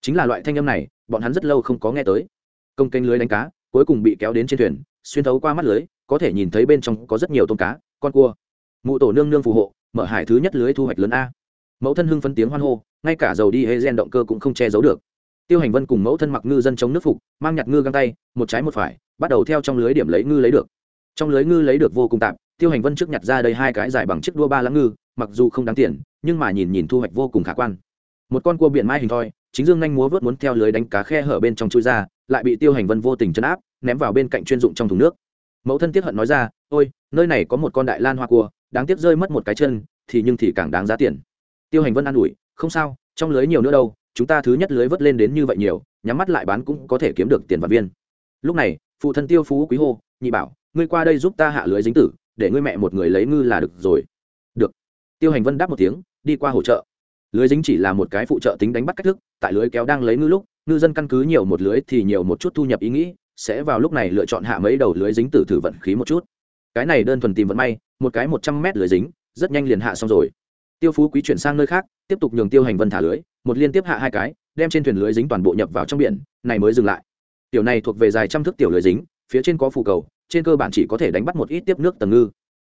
Chính là loại thanh âm này, bọn hắn rất lâu không có nghe tới. Công kênh lưới đánh cá, cuối cùng bị kéo đến trên thuyền, xuyên thấu qua mắt lưới, có thể nhìn thấy bên trong có rất nhiều tôm cá, con cua. Mụ tổ nương nương phù hộ, mở hải thứ nhất lưới thu hoạch lớn a. Mẫu thân hưng phấn tiếng hoan hô, ngay cả dầu đi hay gen động cơ cũng không che giấu được. Tiêu hành vân cùng mẫu thân mặc ngư dân chống nước phục, mang nhặt ngư găng tay, một trái một phải, bắt đầu theo trong lưới điểm lấy ngư lấy được. Trong lưới ngư lấy được vô cùng tạm tiêu hành vân trước nhặt ra đây hai cái dài bằng chiếc đua ba lãng ngư, mặc dù không đáng tiền, nhưng mà nhìn nhìn thu hoạch vô cùng khả quan. Một con cua biển mai hình thoi, chính dương nhanh múa vớt muốn theo lưới đánh cá khe hở bên trong chui ra, lại bị tiêu hành vân vô tình chấn áp, ném vào bên cạnh chuyên dụng trong thùng nước. Mẫu thân tiếc hận nói ra, ôi, nơi này có một con đại lan hoa cua, đáng tiếc rơi mất một cái chân, thì nhưng thì càng đáng giá tiền. Tiêu hành vân an ủi, không sao, trong lưới nhiều nữa đâu, chúng ta thứ nhất lưới vớt lên đến như vậy nhiều, nhắm mắt lại bán cũng có thể kiếm được tiền và viên. Lúc này, phụ thân tiêu phú quý hô, nhị bảo, ngươi qua đây giúp ta hạ lưới dính tử để ngươi mẹ một người lấy ngư là được rồi. Được. Tiêu hành vân đáp một tiếng, đi qua hỗ trợ lưới dính chỉ là một cái phụ trợ tính đánh bắt cách thức, tại lưới kéo đang lấy ngư lúc, ngư dân căn cứ nhiều một lưới thì nhiều một chút thu nhập ý nghĩ, sẽ vào lúc này lựa chọn hạ mấy đầu lưới dính từ thử vận khí một chút. Cái này đơn thuần tìm vận may, một cái một trăm mét lưới dính, rất nhanh liền hạ xong rồi. Tiêu phú quý chuyển sang nơi khác, tiếp tục nhường tiêu hành vân thả lưới, một liên tiếp hạ hai cái, đem trên thuyền lưới dính toàn bộ nhập vào trong biển, này mới dừng lại. Tiểu này thuộc về dài trăm thước tiểu lưới dính, phía trên có phù cầu trên cơ bản chỉ có thể đánh bắt một ít tiếp nước tầng ngư.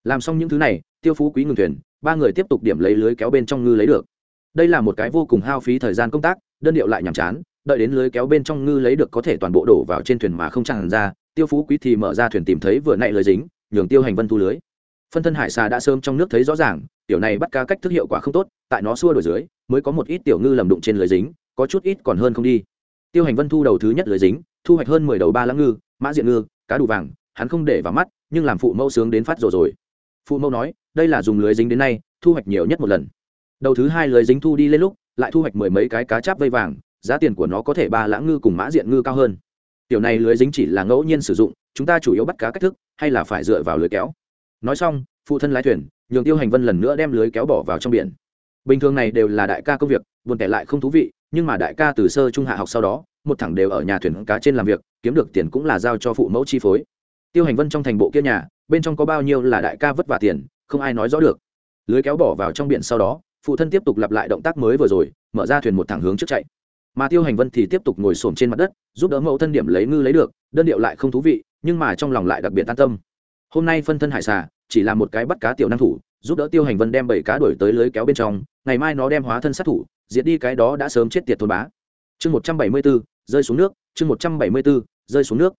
Làm xong những thứ này, tiêu phú quý ngừng thuyền, ba người tiếp tục điểm lấy lưới kéo bên trong ngư lấy được. Đây là một cái vô cùng hao phí thời gian công tác, đơn điệu lại nhàm chán, đợi đến lưới kéo bên trong ngư lấy được có thể toàn bộ đổ vào trên thuyền mà không tràn ra, tiêu phú quý thì mở ra thuyền tìm thấy vừa nãy lưới dính, nhường tiêu hành vân thu lưới. Phân thân hải xà đã sơm trong nước thấy rõ ràng, tiểu này bắt cá cách thức hiệu quả không tốt, tại nó xua đổi dưới, mới có một ít tiểu ngư lầm đụng trên lưới dính, có chút ít còn hơn không đi. Tiêu hành vân thu đầu thứ nhất lưới dính, thu hoạch hơn mười đầu ba lãng ngư, mã diện ngư, cá đủ vàng hắn không để vào mắt, nhưng làm phụ mẫu sướng đến phát rồi rồi. Phụ mẫu nói, đây là dùng lưới dính đến nay, thu hoạch nhiều nhất một lần. Đầu thứ hai lưới dính thu đi lên lúc, lại thu hoạch mười mấy cái cá cháp vây vàng, giá tiền của nó có thể ba lãng ngư cùng mã diện ngư cao hơn. Tiểu này lưới dính chỉ là ngẫu nhiên sử dụng, chúng ta chủ yếu bắt cá cách thức, hay là phải dựa vào lưới kéo. Nói xong, phụ thân lái thuyền, nhường tiêu hành vân lần nữa đem lưới kéo bỏ vào trong biển. Bình thường này đều là đại ca công việc, buồn tẻ lại không thú vị, nhưng mà đại ca từ sơ trung hạ học sau đó, một thẳng đều ở nhà thuyền cá trên làm việc, kiếm được tiền cũng là giao cho phụ mẫu chi phối tiêu hành vân trong thành bộ kia nhà, bên trong có bao nhiêu là đại ca vất vả tiền, không ai nói rõ được. Lưới kéo bỏ vào trong biển sau đó, phụ thân tiếp tục lặp lại động tác mới vừa rồi, mở ra thuyền một thẳng hướng trước chạy. Mà tiêu hành vân thì tiếp tục ngồi xổm trên mặt đất, giúp đỡ mẫu thân điểm lấy ngư lấy được, đơn điệu lại không thú vị, nhưng mà trong lòng lại đặc biệt an tâm. Hôm nay phân thân hải xà, chỉ là một cái bắt cá tiểu năng thủ, giúp đỡ tiêu hành vân đem bảy cá đổi tới lưới kéo bên trong, ngày mai nó đem hóa thân sát thủ, diệt đi cái đó đã sớm chết tiệt thôn bá. Chương một trăm bảy mươi bốn rơi xuống nước, chương một trăm bảy mươi bốn rơi xuống nước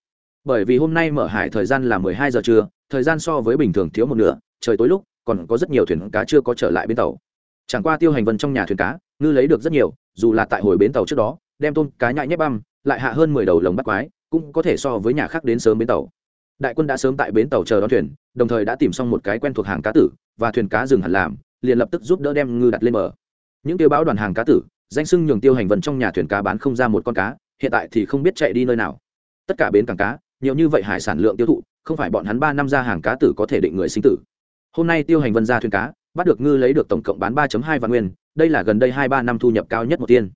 bởi vì hôm nay mở hải thời gian là mười hai giờ trưa, thời gian so với bình thường thiếu một nửa, trời tối lúc còn có rất nhiều thuyền cá chưa có trở lại bến tàu. Chẳng qua tiêu hành vân trong nhà thuyền cá, ngư lấy được rất nhiều, dù là tại hồi bến tàu trước đó, đem tôm cá nhại nhép băm, lại hạ hơn mười đầu lồng bắt quái, cũng có thể so với nhà khác đến sớm bến tàu. Đại quân đã sớm tại bến tàu chờ đón thuyền, đồng thời đã tìm xong một cái quen thuộc hàng cá tử, và thuyền cá dừng hẳn làm, liền lập tức giúp đỡ đem ngư đặt lên bờ. Những tiêu báo đoàn hàng cá tử, danh sưng nhường tiêu hành vân trong nhà thuyền cá bán không ra một con cá, hiện tại thì không biết chạy đi nơi nào. Tất cả bến cảng cá nhiều như vậy hải sản lượng tiêu thụ, không phải bọn hắn ba năm ra hàng cá tử có thể định người sinh tử. Hôm nay tiêu hành vân ra thuyền cá, bắt được ngư lấy được tổng cộng bán ba hai vạn nguyên, đây là gần đây hai ba năm thu nhập cao nhất một tiên.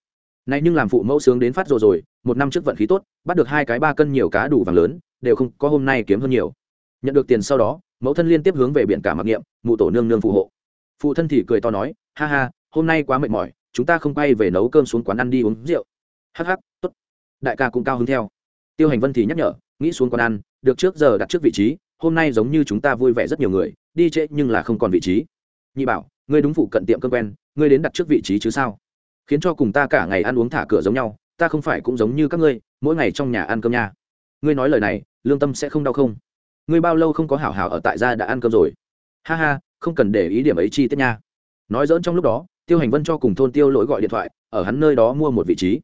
Nay nhưng làm phụ mẫu sướng đến phát rồi rồi, một năm trước vận khí tốt, bắt được hai cái ba cân nhiều cá đủ vàng lớn, đều không có hôm nay kiếm hơn nhiều. Nhận được tiền sau đó, mẫu thân liên tiếp hướng về biển cả mặc niệm, mụ tổ nương nương phù hộ. Phụ thân thì cười to nói, ha ha, hôm nay quá mệt mỏi, chúng ta không quay về nấu cơm xuống quán ăn đi uống rượu. Hắc hắc, tốt. Đại ca cũng cao hứng theo. Tiêu hành vân thì nhắc nhở nghĩ xuống quán ăn, được trước giờ đặt trước vị trí, hôm nay giống như chúng ta vui vẻ rất nhiều người, đi trễ nhưng là không còn vị trí. Nhị bảo, ngươi đúng phụ cận tiệm cơm quen, ngươi đến đặt trước vị trí chứ sao? Khiến cho cùng ta cả ngày ăn uống thả cửa giống nhau, ta không phải cũng giống như các ngươi, mỗi ngày trong nhà ăn cơm nha. Ngươi nói lời này, lương tâm sẽ không đau không? Ngươi bao lâu không có hảo hảo ở tại gia đã ăn cơm rồi? Ha ha, không cần để ý điểm ấy chi tiết nha. Nói dỡn trong lúc đó, tiêu hành vân cho cùng thôn tiêu lỗi gọi điện thoại, ở hắn nơi đó mua một vị trí.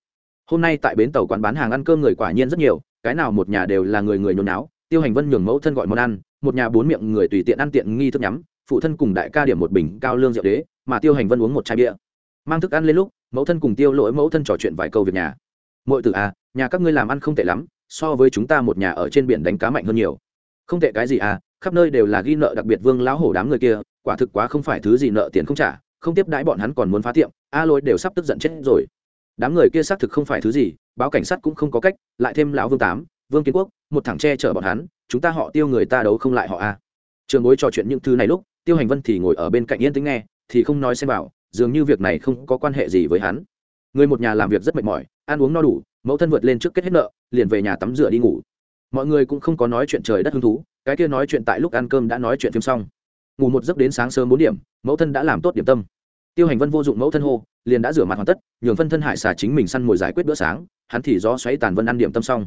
Hôm nay tại bến tàu quán bán hàng ăn cơm người quả nhiên rất nhiều cái nào một nhà đều là người người nhốn náo, tiêu hành vân nhường mẫu thân gọi món ăn, một nhà bốn miệng người tùy tiện ăn tiện nghi thức nhắm, phụ thân cùng đại ca điểm một bình cao lương rượu đế, mà tiêu hành vân uống một chai bia. Mang thức ăn lên lúc, mẫu thân cùng tiêu lỗi mẫu thân trò chuyện vài câu việc nhà. Mọi từ à nhà các ngươi làm ăn không tệ lắm, so với chúng ta một nhà ở trên biển đánh cá mạnh hơn nhiều. Không tệ cái gì à khắp nơi đều là ghi nợ đặc biệt vương lão hổ đám người kia, quả thực quá không phải thứ gì nợ tiền không trả, không tiếp đãi bọn hắn còn muốn phá tiệm, a lỗi đều sắp tức giận chết rồi. Đám người kia xác thực không phải thứ gì báo cảnh sát cũng không có cách, lại thêm lão vương tám, vương kiến quốc, một thằng che chở bọn hắn, chúng ta họ tiêu người ta đấu không lại họ a. Trường bối trò chuyện những thứ này lúc, tiêu hành vân thì ngồi ở bên cạnh yên tĩnh nghe, thì không nói xem vào dường như việc này không có quan hệ gì với hắn. Người một nhà làm việc rất mệt mỏi, ăn uống no đủ, mẫu thân vượt lên trước kết hết nợ, liền về nhà tắm rửa đi ngủ. Mọi người cũng không có nói chuyện trời đất hứng thú, cái kia nói chuyện tại lúc ăn cơm đã nói chuyện phim xong. Ngủ một giấc đến sáng sớm bốn điểm, mẫu thân đã làm tốt điểm tâm. Tiêu hành vân vô dụng mẫu thân hô liền đã rửa mặt hoàn tất, nhường phân thân hải xà chính mình săn mồi giải quyết bữa sáng, hắn thì do xoáy tàn vân ăn điểm tâm xong.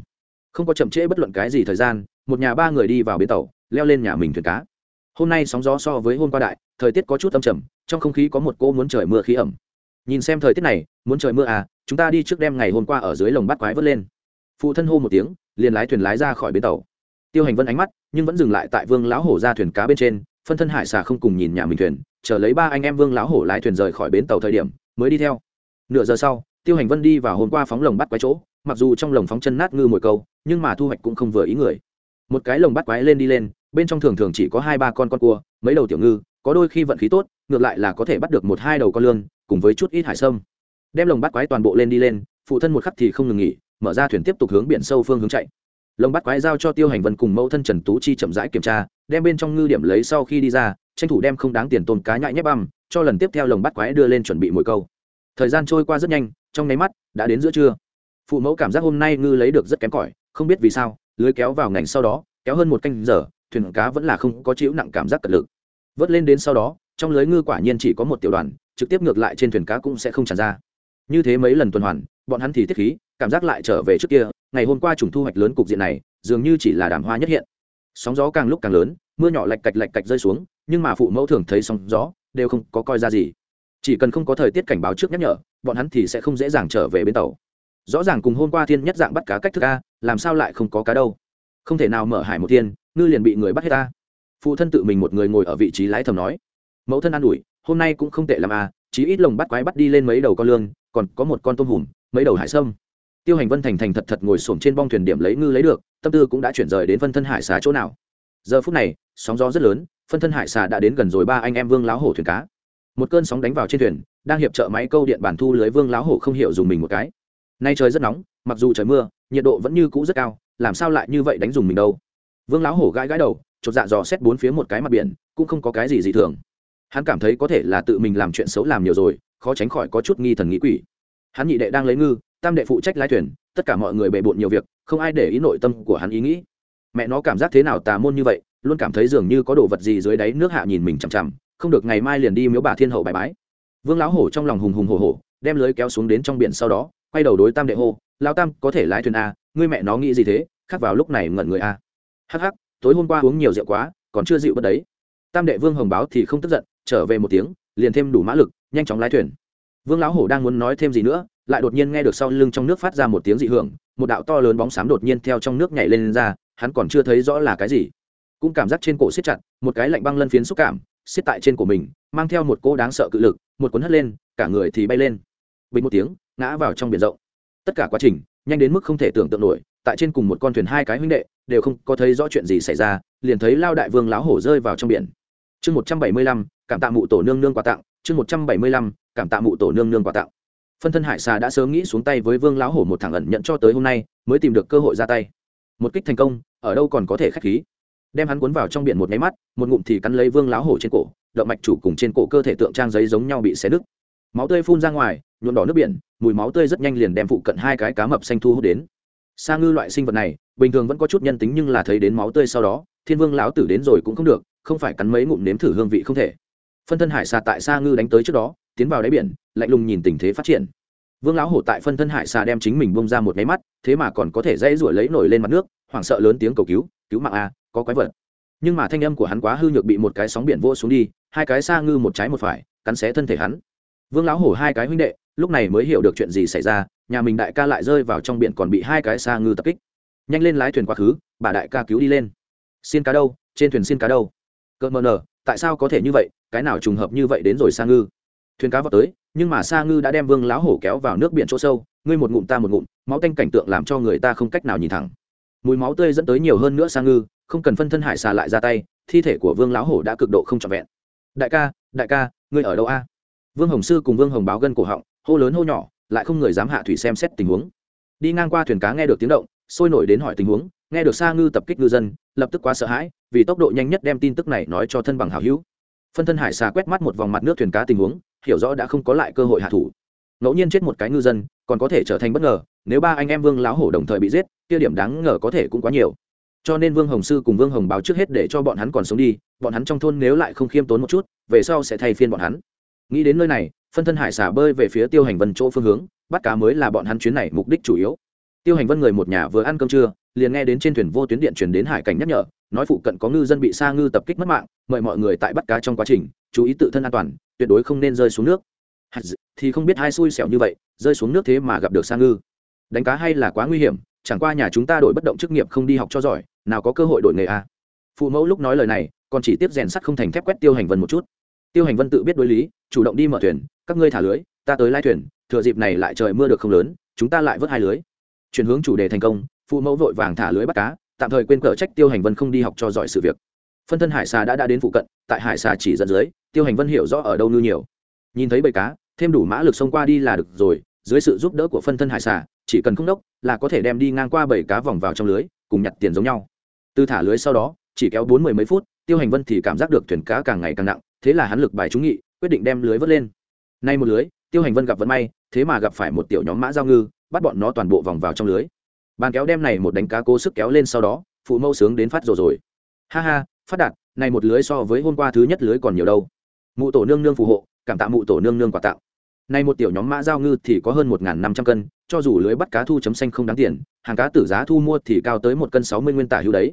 Không có chậm trễ bất luận cái gì thời gian, một nhà ba người đi vào bến tàu, leo lên nhà mình thuyền cá. Hôm nay sóng gió so với hôm qua đại, thời tiết có chút âm trầm, trong không khí có một cô muốn trời mưa khí ẩm. Nhìn xem thời tiết này, muốn trời mưa à chúng ta đi trước đêm ngày hôm qua ở dưới lồng bắt quái vớt lên. Phụ thân hô một tiếng, liền lái thuyền lái ra khỏi bến tàu. Tiêu hành vân ánh mắt, nhưng vẫn dừng lại tại vương lão hổ ra thuyền cá bên trên, phân thân hải xà không cùng nhìn nhà mình thuyền, chờ lấy ba anh em vương lão hổ lái thuyền rời khỏi bến tàu thời điểm mới đi theo. Nửa giờ sau, tiêu hành vân đi vào hôm qua phóng lồng bắt quái chỗ, mặc dù trong lồng phóng chân nát ngư mồi câu, nhưng mà thu hoạch cũng không vừa ý người. Một cái lồng bắt quái lên đi lên, bên trong thường thường chỉ có hai ba con con cua, mấy đầu tiểu ngư, có đôi khi vận khí tốt, ngược lại là có thể bắt được một hai đầu con lương cùng với chút ít hải sâm. Đem lồng bắt quái toàn bộ lên đi lên, phụ thân một khắc thì không ngừng nghỉ, mở ra thuyền tiếp tục hướng biển sâu phương hướng chạy. Lồng bắt quái giao cho tiêu hành vân cùng mẫu thân trần tú chi chậm rãi kiểm tra, đem bên trong ngư điểm lấy sau khi đi ra, tranh thủ đem không đáng tiền tồn cá nhại nhép băm cho lần tiếp theo lồng bắt quái đưa lên chuẩn bị mồi câu. Thời gian trôi qua rất nhanh, trong nháy mắt, đã đến giữa trưa. Phụ mẫu cảm giác hôm nay ngư lấy được rất kém cỏi, không biết vì sao, lưới kéo vào ngành sau đó, kéo hơn một canh giờ, thuyền cá vẫn là không có chịu nặng cảm giác cật lực. Vớt lên đến sau đó, trong lưới ngư quả nhiên chỉ có một tiểu đoàn, trực tiếp ngược lại trên thuyền cá cũng sẽ không tràn ra. Như thế mấy lần tuần hoàn, bọn hắn thì tiết khí, cảm giác lại trở về trước kia, ngày hôm qua trùng thu hoạch lớn cục diện này, dường như chỉ là đàm hoa nhất hiện. Sóng gió càng lúc càng lớn, mưa nhỏ lạch cạch lạch cạch rơi xuống, nhưng mà phụ mẫu thường thấy sóng gió đều không có coi ra gì. Chỉ cần không có thời tiết cảnh báo trước nhắc nhở, bọn hắn thì sẽ không dễ dàng trở về bến tàu. Rõ ràng cùng hôm qua thiên nhất dạng bắt cá cách thức a, làm sao lại không có cá đâu? Không thể nào mở hải một thiên, ngư liền bị người bắt hết ta phụ thân tự mình một người ngồi ở vị trí lái thầm nói. Mẫu thân an ủi, hôm nay cũng không tệ làm a, chí ít lồng bắt quái bắt đi lên mấy đầu con lương, còn có một con tôm hùm, mấy đầu hải sâm. Tiêu hành vân thành thành thật thật ngồi xổm trên bong thuyền điểm lấy ngư lấy được, tâm tư cũng đã chuyển rời đến phân thân hải xá chỗ nào giờ phút này, sóng gió rất lớn, phân thân hải xà đã đến gần rồi ba anh em vương láo hổ thuyền cá. Một cơn sóng đánh vào trên thuyền, đang hiệp trợ máy câu điện bản thu lưới vương láo hổ không hiểu dùng mình một cái. Nay trời rất nóng, mặc dù trời mưa, nhiệt độ vẫn như cũ rất cao, làm sao lại như vậy đánh dùng mình đâu? Vương láo hổ gãi gãi đầu, chột dạ dò xét bốn phía một cái mặt biển, cũng không có cái gì dị thường. Hắn cảm thấy có thể là tự mình làm chuyện xấu làm nhiều rồi, khó tránh khỏi có chút nghi thần nghĩ quỷ. Hắn nhị đệ đang lấy ngư, tam đệ phụ trách lái thuyền, tất cả mọi người bề bộn nhiều việc, không ai để ý nội tâm của hắn ý nghĩ mẹ nó cảm giác thế nào tà môn như vậy luôn cảm thấy dường như có đồ vật gì dưới đáy nước hạ nhìn mình chằm chằm không được ngày mai liền đi miếu bà thiên hậu bài bái. Vương lão hổ trong lòng hùng hùng hổ hổ đem lưới kéo xuống đến trong biển sau đó quay đầu đối tam đệ hô lao tam có thể lái thuyền a ngươi mẹ nó nghĩ gì thế khác vào lúc này ngẩn người a hắc hắc tối hôm qua uống nhiều rượu quá còn chưa dịu bất đấy. Tam đệ vương hồng báo thì không tức giận trở về một tiếng liền thêm đủ mã lực nhanh chóng lái thuyền. Vương lão hổ đang muốn nói thêm gì nữa lại đột nhiên nghe được sau lưng trong nước phát ra một tiếng dị hưởng một đạo to lớn bóng xám đột nhiên theo trong nước nhảy lên, lên ra hắn còn chưa thấy rõ là cái gì. Cũng cảm giác trên cổ siết chặt, một cái lạnh băng lân phiến xúc cảm, siết tại trên cổ mình, mang theo một cô đáng sợ cự lực, một cuốn hất lên, cả người thì bay lên. Bình một tiếng, ngã vào trong biển rộng. Tất cả quá trình, nhanh đến mức không thể tưởng tượng nổi, tại trên cùng một con thuyền hai cái huynh đệ, đều không có thấy rõ chuyện gì xảy ra, liền thấy lao đại vương láo hổ rơi vào trong biển. Chương một trăm bảy mươi lăm, cảm tạ mụ tổ nương nương quà tặng. Chương một trăm bảy mươi lăm, cảm tạ mụ tổ nương nương quà tặng. Phân thân hải xà đã sớm nghĩ xuống tay với vương lão hổ một thằng ẩn nhận cho tới hôm nay, mới tìm được cơ hội ra tay một kích thành công, ở đâu còn có thể k h á c h khí. Đem hắn cuốn vào trong biển một nháy mắt, một ngụm thì cắn lấy vương láo hổ trên cổ, động mạch chủ cùng trên cổ cơ thể tượng trang giấy giống nhau bị xé nứt. Máu tươi phun ra ngoài, nhuộm đỏ nước biển, mùi máu tươi rất nhanh liền đem phụ cận hai cái cá mập xanh thu hút đến. Sa ngư loại sinh vật này, bình thường vẫn có chút nhân tính nhưng là thấy đến máu tươi sau đó, thiên vương lão tử đến rồi cũng không được, không phải cắn mấy ngụm nếm thử hương vị không thể. Phân thân hải xa tại sa ngư đánh tới trước đó, tiến vào đáy biển, lạnh lùng nhìn tình thế phát triển vương lão hổ tại phân thân hải xà đem chính mình bông ra một máy mắt, thế mà còn có thể dãy ruổi lấy nổi lên mặt nước, hoảng sợ lớn tiếng cầu cứu cứu mạng a, có quái vật. Nhưng mà thanh âm của hắn quá hư nhược bị một cái sóng biển vô xuống đi, hai cái xa ngư một trái một phải, cắn xé thân thể hắn. Vương lão hổ hai cái huynh đệ, lúc này mới hiểu được chuyện gì xảy ra, nhà mình đại ca lại rơi vào trong biển còn bị hai cái xa ngư tập kích. Nhanh lên lái thuyền quá khứ, bà đại ca cứu đi lên. Xin cá đâu, trên thuyền xin cá đâu. Cợt mờ nở tại sao có thể như vậy, cái nào trùng hợp như vậy đến rồi xa ngư? Thuyền cá vào tới, nhưng mà Sa ngư đã đem vương lão hổ kéo vào nước biển chỗ sâu, ngươi một ngụm ta một ngụm, máu tanh cảnh tượng làm cho người ta không cách nào nhìn thẳng. Mùi máu tươi dẫn tới nhiều hơn nữa Sa ngư, không cần phân thân hải xà lại ra tay, thi thể của vương lão hổ đã cực độ không trọn vẹn. Đại ca đại ca, ngươi ở đâu a? Vương hồng sư cùng vương hồng báo gân cổ họng, hô lớn hô nhỏ, lại không người dám hạ thủy xem xét tình huống. Đi ngang qua thuyền cá nghe được tiếng động, sôi nổi đến hỏi tình huống, nghe được Sa ngư tập kích ngư dân, lập tức quá sợ hãi, vì tốc độ nhanh nhất đem tin tức này nói cho thân bằng hảo hữu. Phân thân hải xà quét mắt một vòng mặt nước thuyền cá tình huống hiểu rõ đã không có lại cơ hội hạ thủ. Ngẫu nhiên chết một cái ngư dân, còn có thể trở thành bất ngờ, nếu ba anh em vương lão hổ đồng thời bị giết, kia điểm đáng ngờ có thể cũng quá nhiều. Cho nên vương hồng sư cùng vương hồng báo trước hết để cho bọn hắn còn sống đi, bọn hắn trong thôn nếu lại không khiêm tốn một chút, về sau sẽ thay phiên bọn hắn. Nghĩ đến nơi này, phân thân hải xả bơi về phía tiêu hành vân chỗ phương hướng, bắt cá mới là bọn hắn chuyến này mục đích chủ yếu. Tiêu hành vân người một nhà vừa ăn cơm trưa, liền nghe đến trên thuyền vô tuyến điện truyền đến hải cảnh nhắc nhở, nói phụ cận có ngư dân bị xa ngư tập kích mất mạng mời mọi người tại bắt cá trong quá trình, chú ý tự thân an toàn, tuyệt đối không nên rơi xuống nước. Thì không biết hai xui xẻo như vậy, rơi xuống nước thế mà gặp được sa ngư. Đánh cá hay là quá nguy hiểm, chẳng qua nhà chúng ta đổi bất động chức nghiệp không đi học cho giỏi, nào có cơ hội đổi nghề a à? phụ mẫu lúc nói lời này, còn chỉ tiếp rèn sắt không thành thép quét tiêu hành vân một chút. Tiêu hành vân tự biết đối lý, chủ động đi mở thuyền, các ngươi thả lưới, ta tới lai thuyền, thừa dịp này lại trời mưa được không lớn, chúng ta lại vớt hai lưới. Chuyển hướng chủ đề thành công, phụ mẫu vội vàng thả lưới bắt cá, tạm thời quên cờ trách tiêu hành vân không đi học cho giỏi sự việc phân thân hải xà đã đã đến phụ cận, tại hải xà chỉ dẫn dưới, tiêu hành vân hiểu rõ ở đâu ngư nhiều. Nhìn thấy bầy cá, thêm đủ mã lực xông qua đi là được rồi, dưới sự giúp đỡ của phân thân hải xà, chỉ cần không đốc là có thể đem đi ngang qua bầy cá vòng vào trong lưới, cùng nhặt tiền giống nhau. Từ thả lưới sau đó, chỉ kéo bốn mươi mấy phút, tiêu hành vân thì cảm giác được thuyền cá càng ngày càng nặng, thế là hắn lực bài trúng nghị, quyết định đem lưới vớt lên. Nay một lưới, tiêu hành vân gặp vận may, thế mà gặp phải một tiểu nhóm mã giao ngư, bắt bọn nó toàn bộ vòng vào trong lưới. Bàn kéo đem này một đánh cá cố sức kéo lên sau đó, phụ mâu sướng đến phát rồi rồi. Ha ha phát đạt, này một lưới so với hôm qua thứ nhất lưới còn nhiều đâu. Mụ tổ nương nương phù hộ, cảm tạ mụ tổ nương nương quà tặng nay một tiểu nhóm mã giao ngư thì có hơn một năm trăm cân, cho dù lưới bắt cá thu chấm xanh không đáng tiền, hàng cá tử giá thu mua thì cao tới một cân sáu mươi nguyên tả hữu đấy.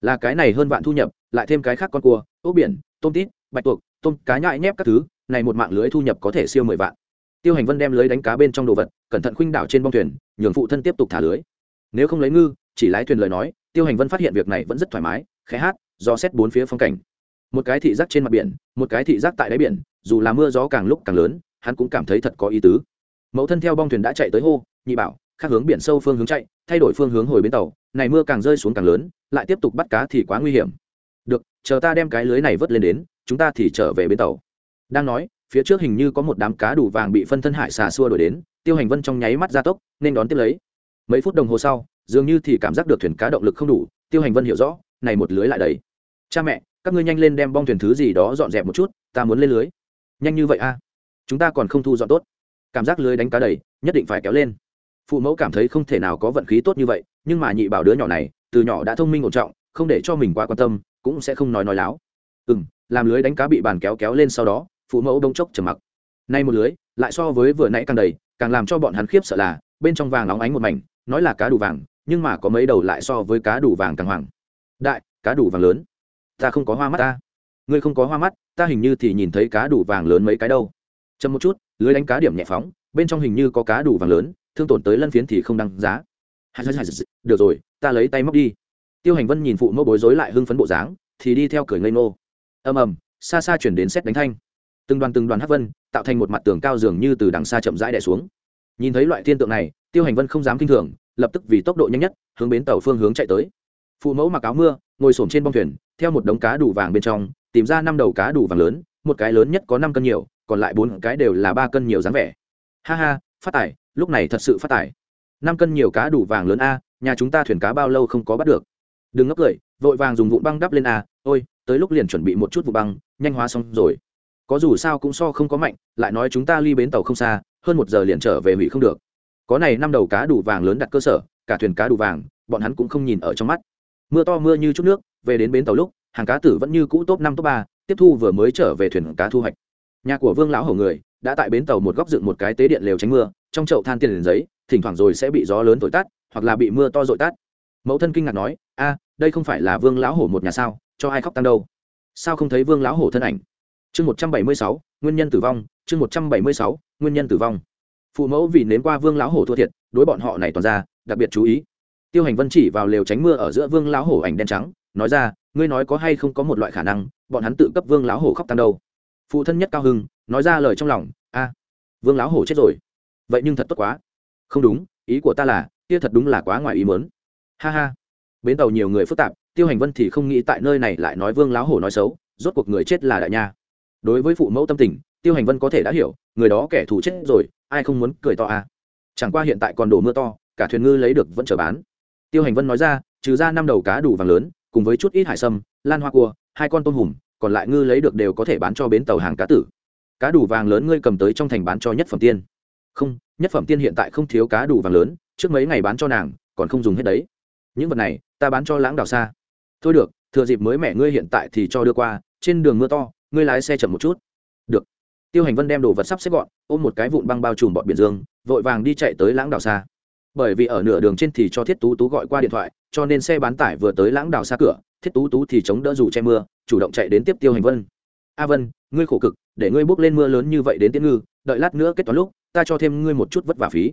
Là cái này hơn vạn thu nhập, lại thêm cái khác con cua, ốc biển, tôm tít, bạch tuộc, tôm cá nhại nhép các thứ, này một mạng lưới thu nhập có thể siêu mười vạn. Tiêu hành vân đem lưới đánh cá bên trong đồ vật, cẩn thận khuynh đảo trên bông thuyền, nhường phụ thân tiếp tục thả lưới. Nếu không lấy ngư, chỉ lái thuyền lời nói, tiêu hành vân phát hiện việc này vẫn rất thoải mái khé hát do xét bốn phía phong cảnh. Một cái thị giác trên mặt biển, một cái thị giác tại đáy biển, dù là mưa gió càng lúc càng lớn, hắn cũng cảm thấy thật có ý tứ. Mẫu thân theo bong thuyền đã chạy tới hô, nhị bảo, khác hướng biển sâu phương hướng chạy, thay đổi phương hướng hồi bến tàu, này mưa càng rơi xuống càng lớn, lại tiếp tục bắt cá thì quá nguy hiểm. Được, chờ ta đem cái lưới này vớt lên đến, chúng ta thì trở về bến tàu. Đang nói, phía trước hình như có một đám cá đủ vàng bị phân thân hải xà xua đuổi đến, tiêu hành vân trong nháy mắt ra tốc, nên đón tiếp lấy. Mấy phút đồng hồ sau, dường như thì cảm giác được thuyền cá động lực không đủ, tiêu hành vân hiểu rõ, này một lưới lại đầy cha mẹ, các ngươi nhanh lên đem bong thuyền thứ gì đó dọn dẹp một chút, ta muốn lên lưới. Nhanh như vậy a chúng ta còn không thu dọn tốt. Cảm giác lưới đánh cá đầy, nhất định phải kéo lên. Phụ mẫu cảm thấy không thể nào có vận khí tốt như vậy, nhưng mà nhị bảo đứa nhỏ này, từ nhỏ đã thông minh ổn trọng, không để cho mình quá quan tâm, cũng sẽ không nói nói láo. Ừ m làm lưới đánh cá bị bàn kéo kéo lên sau đó, phụ mẫu đông chốc trầm mặc. Nay một lưới, lại so với vừa nãy càng đầy, càng làm cho bọn hắn khiếp sợ là, bên trong vàng óng ánh một mảnh, nói là cá đủ vàng, nhưng mà có mấy đầu lại so với cá đủ vàng càng hoàng đại, cá đủ vàng lớn ta không có hoa mắt ta. Ngươi không có hoa mắt, ta hình như thì nhìn thấy cá đủ vàng lớn mấy cái đâu. Chậm một chút, lưới đánh cá điểm nhẹ phóng, bên trong hình như có cá đủ vàng lớn, thương tổn tới lân phiến thì không đăng giá. Được rồi, ta lấy tay móc đi. Tiêu hành vân nhìn phụ mẫu bối rối lại hưng phấn bộ dáng, thì đi theo cười ngây ngô. Ầm ầm, xa xa chuyển đến xét đánh thanh. Từng đoàn từng đoàn hát vân, tạo thành một mặt tường cao dường như từ đằng xa chậm rãi đẻ xuống. Nhìn thấy loại thiên tượng này, tiêu hành vân không dám k i n h thường, lập tức vì tốc độ nhanh nhất, hướng bến tàu phương hướng chạy tới phụ mẫu mặc áo mưa, ngồi s trên bông thuyền, theo một đống cá đủ vàng bên trong, tìm ra năm đầu cá đủ vàng lớn, một cái lớn nhất có năm cân nhiều, còn lại bốn cái đều là ba cân nhiều dáng vẻ. Ha ha, phát tải lúc này thật sự phát tải năm cân nhiều cá đủ vàng lớn a, nhà chúng ta thuyền cá bao lâu không có bắt được. Đừng ngốc cười, vội vàng dùng vụn băng đắp lên a, ôi, tới lúc liền chuẩn bị một chút vụ băng, nhanh hóa xong rồi. Có dù sao cũng so không có mạnh, lại nói chúng ta ly bến tàu không xa, hơn một giờ liền trở về hủy không được. Có này năm đầu cá đủ vàng lớn đặt cơ sở, cả thuyền cá đủ vàng, bọn hắn cũng không nhìn ở trong mắt mưa to mưa như chút nước, về đến bến tàu lúc, hàng cá tử vẫn như cũ top năm top ba, tiếp thu vừa mới trở về thuyền cá thu hoạch. Nhà của vương lão hổ người đã tại bến tàu một góc dựng một cái tế điện lều tránh mưa, trong chậu than tiền giấy, thỉnh thoảng rồi sẽ bị gió lớn thổi tắt, hoặc là bị mưa to dội tắt. Mẫu thân kinh ngạc nói, a, đây không phải là vương lão hổ một nhà sao, cho ai khóc tăng đâu? Sao không thấy vương lão hổ thân ảnh? Chương một trăm bảy mươi sáu, nguyên nhân tử vong, chương một trăm bảy mươi sáu, nguyên nhân tử vong. Phụ mẫu vì nếm qua vương lão hổ thua thiệt, đối bọn họ này toàn ra, đặc biệt chú ý tiêu hành vân chỉ vào lều tránh mưa ở giữa vương lão hổ ảnh đen trắng, nói ra, ngươi nói có hay không có một loại khả năng, bọn hắn tự cấp vương lão hổ khóc tăng đâu? Phụ thân nhất cao hưng, nói ra lời trong lòng, a, vương lão hổ chết rồi. Vậy nhưng thật tốt quá. Không đúng, ý của ta là, kia thật đúng là quá ngoài ý mớn ha ha. Bến tàu nhiều người phức tạp, tiêu hành vân thì không nghĩ tại nơi này lại nói vương lão hổ nói xấu, rốt cuộc người chết là đại nha. Đối với phụ mẫu tâm tình, tiêu hành vân có thể đã hiểu, người đó kẻ thù chết rồi, ai không muốn cười to à. chẳng qua hiện tại còn đổ mưa to, cả thuyền ngư lấy được vẫn chờ bán tiêu hành vân nói ra, trừ ra năm đầu cá đủ vàng lớn, cùng với chút ít hải sâm, lan hoa cua, hai con tôm hùm, còn lại ngư lấy được đều có thể bán cho bến tàu hàng cá tử. Cá đủ vàng lớn ngươi cầm tới trong thành bán cho nhất phẩm tiên. Không, nhất phẩm tiên hiện tại không thiếu cá đủ vàng lớn, trước mấy ngày bán cho nàng, còn không dùng hết đấy. Những vật này, ta bán cho lãng đào xa. Thôi được, thừa dịp mới mẹ ngươi hiện tại thì cho đưa qua, trên đường mưa to, ngươi lái xe chậm một chút. Được. Tiêu hành vân đem đồ vật sắp xếp gọn, ôm một cái vụn băng bao trùm bọn biển dương, vội vàng đi chạy tới lãng đào xa bởi vì ở nửa đường trên thì cho thiết tú tú gọi qua điện thoại, cho nên xe bán tải vừa tới lãng đào xa cửa, thiết tú tú thì chống đỡ dù che mưa, chủ động chạy đến tiếp tiêu hành vân. A vân, ngươi khổ cực, để ngươi bước lên mưa lớn như vậy đến tiễn ngư, đợi lát nữa kết toán lúc, ta cho thêm ngươi một chút vất vả phí.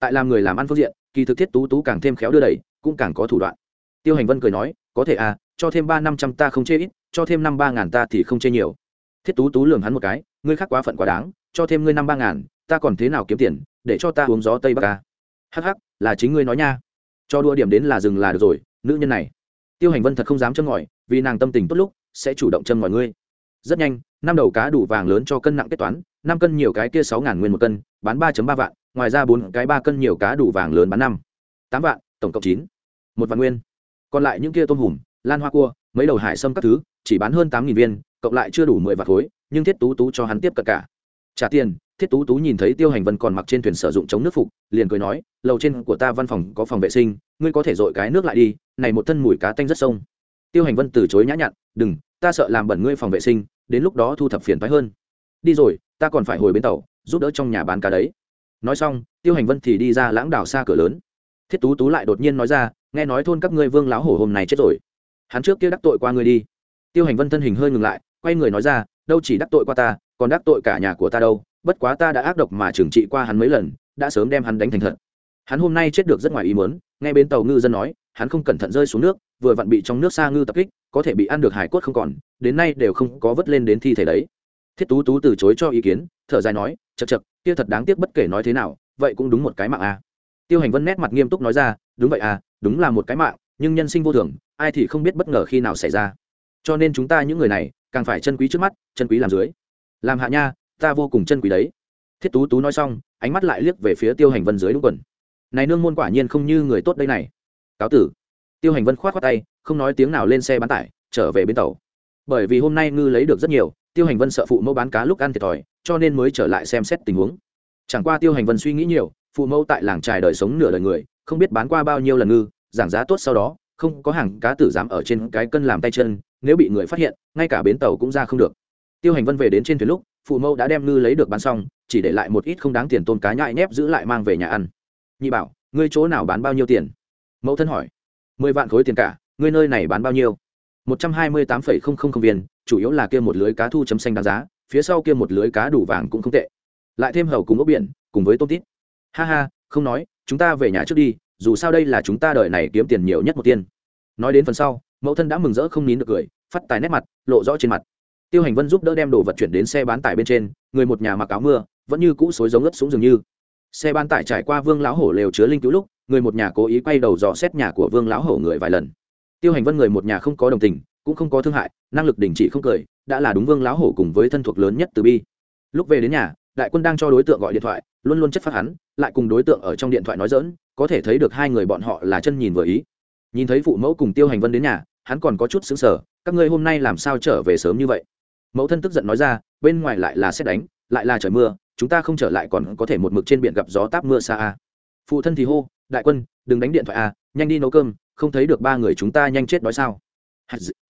Tại làm người làm ăn phương diện, kỳ thực thiết tú tú càng thêm khéo đưa đẩy, cũng càng có thủ đoạn. Tiêu hành vân cười nói, có thể à cho thêm ba năm trăm ta không chê ít, cho thêm năm ba ngàn ta thì không chê nhiều. Thiết tú tú lường hắn một cái, ngươi khác quá phận quá đáng, cho thêm ngươi năm ba ngàn, ta còn thế nào kiếm tiền, để cho ta uống gió tây bắc ca hắc hắc, là chính ngươi nói nha. Cho đua điểm đến là dừng là được rồi, nữ nhân này. Tiêu hành vân thật không dám châm ngòi, vì nàng tâm tình tốt lúc, sẽ chủ động châm ngòi ngươi. Rất nhanh, năm đầu cá đủ vàng lớn cho cân nặng kết toán, năm cân nhiều cái kia sáu ngàn nguyên một cân, bán ba ba vạn, ngoài ra bốn cái ba cân nhiều cá đủ vàng lớn bán năm. Tám vạn, tổng cộng chín. Một vạn nguyên. Còn lại những kia tôm hùm, lan hoa cua, mấy đầu hải sâm các thứ, chỉ bán hơn tám nghìn viên, cộng lại chưa đủ mười vạt khối, nhưng thiết tú tú cho hắn tiếp cận cả. Trả tiền thiết tú tú nhìn thấy tiêu hành vân còn mặc trên thuyền sử dụng chống nước phục, liền cười nói, lầu trên của ta văn phòng có phòng vệ sinh, ngươi có thể dội cái nước lại đi, này một thân mùi cá tanh rất sông. Tiêu hành vân từ chối nhã nhặn, đừng, ta sợ làm bẩn ngươi phòng vệ sinh, đến lúc đó thu thập phiền phái hơn. Đi rồi, ta còn phải hồi bến tàu, giúp đỡ trong nhà bán cá đấy. Nói xong, tiêu hành vân thì đi ra lãng đảo xa cửa lớn. Thiết tú tú lại đột nhiên nói ra, nghe nói thôn các ngươi vương láo hổ hôm này chết rồi. Hắn trước kia đắc tội qua ngươi đi. Tiêu hành vân thân hình hơi ngừng lại, quay người nói ra, đâu chỉ đắc tội qua ta, còn đắc tội cả nhà của ta đâu bất quá ta đã ác độc mà trừng trị qua hắn mấy lần, đã sớm đem hắn đánh thành thật. Hắn hôm nay chết được rất ngoài ý mớn nghe bên tàu ngư dân nói, hắn không cẩn thận rơi xuống nước, vừa vặn bị trong nước xa ngư tập kích, có thể bị ăn được hải cốt không còn, đến nay đều không có vớt lên đến thi thể đấy. Thiết tú tú từ chối cho ý kiến, thở dài nói chật chật kia thật đáng tiếc bất kể nói thế nào, vậy cũng đúng một cái mạng à. tiêu hành vân nét mặt nghiêm túc nói ra, đúng vậy à đúng là một cái mạng, nhưng nhân sinh vô thường, ai thì không biết bất ngờ khi nào xảy ra. Cho nên chúng ta những người này, càng phải chân quý trước mắt, chân quý làm dưới. Làm hạ nha ta vô cùng chân quý đấy. Thiết tú tú nói xong, ánh mắt lại liếc về phía tiêu hành vân dưới đúng quần. Này nương môn quả nhiên không như người tốt đây này. Cáo tử. Tiêu hành vân k h o á t khoác tay, không nói tiếng nào lên xe bán tải, trở về bến tàu. Bởi vì hôm nay ngư lấy được rất nhiều, tiêu hành vân sợ phụ mẫu bán cá lúc ăn thiệt thòi, cho nên mới trở lại xem xét tình huống. Chẳng qua tiêu hành vân suy nghĩ nhiều, phụ mẫu tại làng trài đời sống nửa đời người, không biết bán qua bao nhiêu lần ngư, giảm giá tốt sau đó, không có hàng cá tử dám ở trên cái cân làm tay chân, nếu bị người phát hiện, ngay cả bến tàu cũng ra không được. Tiêu hành vân về đến trên thuyền lúc phụ mẫu đã đem ngư lấy được bán xong, chỉ để lại một ít không đáng tiền tôn cá nhại nhép giữ lại mang về nhà ăn. Nhị bảo, ngươi chỗ nào bán bao nhiêu tiền? Mẫu thân hỏi. Mười vạn khối tiền cả, ngươi nơi này bán bao nhiêu? Một trăm hai mươi tám phẩy không không không viên, chủ yếu là kia một lưới cá thu chấm xanh đáng giá, phía sau kia một lưới cá đủ vàng cũng không tệ. Lại thêm hầu cùng ốc biển, cùng với tôm tít. Ha ha, không nói, chúng ta về nhà trước đi, dù sao đây là chúng ta đợi này kiếm tiền nhiều nhất một tiên. Nói đến phần sau, mẫu thân đã mừng rỡ không nín được cười phát tài nét mặt, lộ rõ trên mặt tiêu hành vân giúp đỡ đem đồ vật chuyển đến xe bán tải bên trên, người một nhà mặc áo mưa, vẫn như cũ xối giống ướt xuống dường như. Xe bán tải trải qua vương lão hổ lều chứa linh cứu lúc, người một nhà cố ý quay đầu dò xét nhà của vương lão hổ người vài lần. Tiêu hành vân người một nhà không có đồng tình, cũng không có thương hại, năng lực đình chỉ không cười, đã là đúng vương lão hổ cùng với thân thuộc lớn nhất từ bi. Lúc về đến nhà, đại quân đang cho đối tượng gọi điện thoại, luôn luôn chất phát hắn, lại cùng đối tượng ở trong điện thoại nói dỡn có thể thấy được hai người bọn họ là chân nhìn vừa ý. Nhìn thấy phụ mẫu cùng tiêu hành vân đến nhà, hắn còn có chút xứng sở các ngươi hôm nay làm sao trở về sớm như vậy? Mẫu thân tức giận nói ra, bên ngoài lại là xét đánh, lại là trời mưa, chúng ta không trở lại còn có thể một mực trên biển gặp gió táp mưa xa a. Phụ thân thì hô, đại quân, đừng đánh điện thoại a, nhanh đi nấu cơm, không thấy được ba người chúng ta nhanh chết đói sao?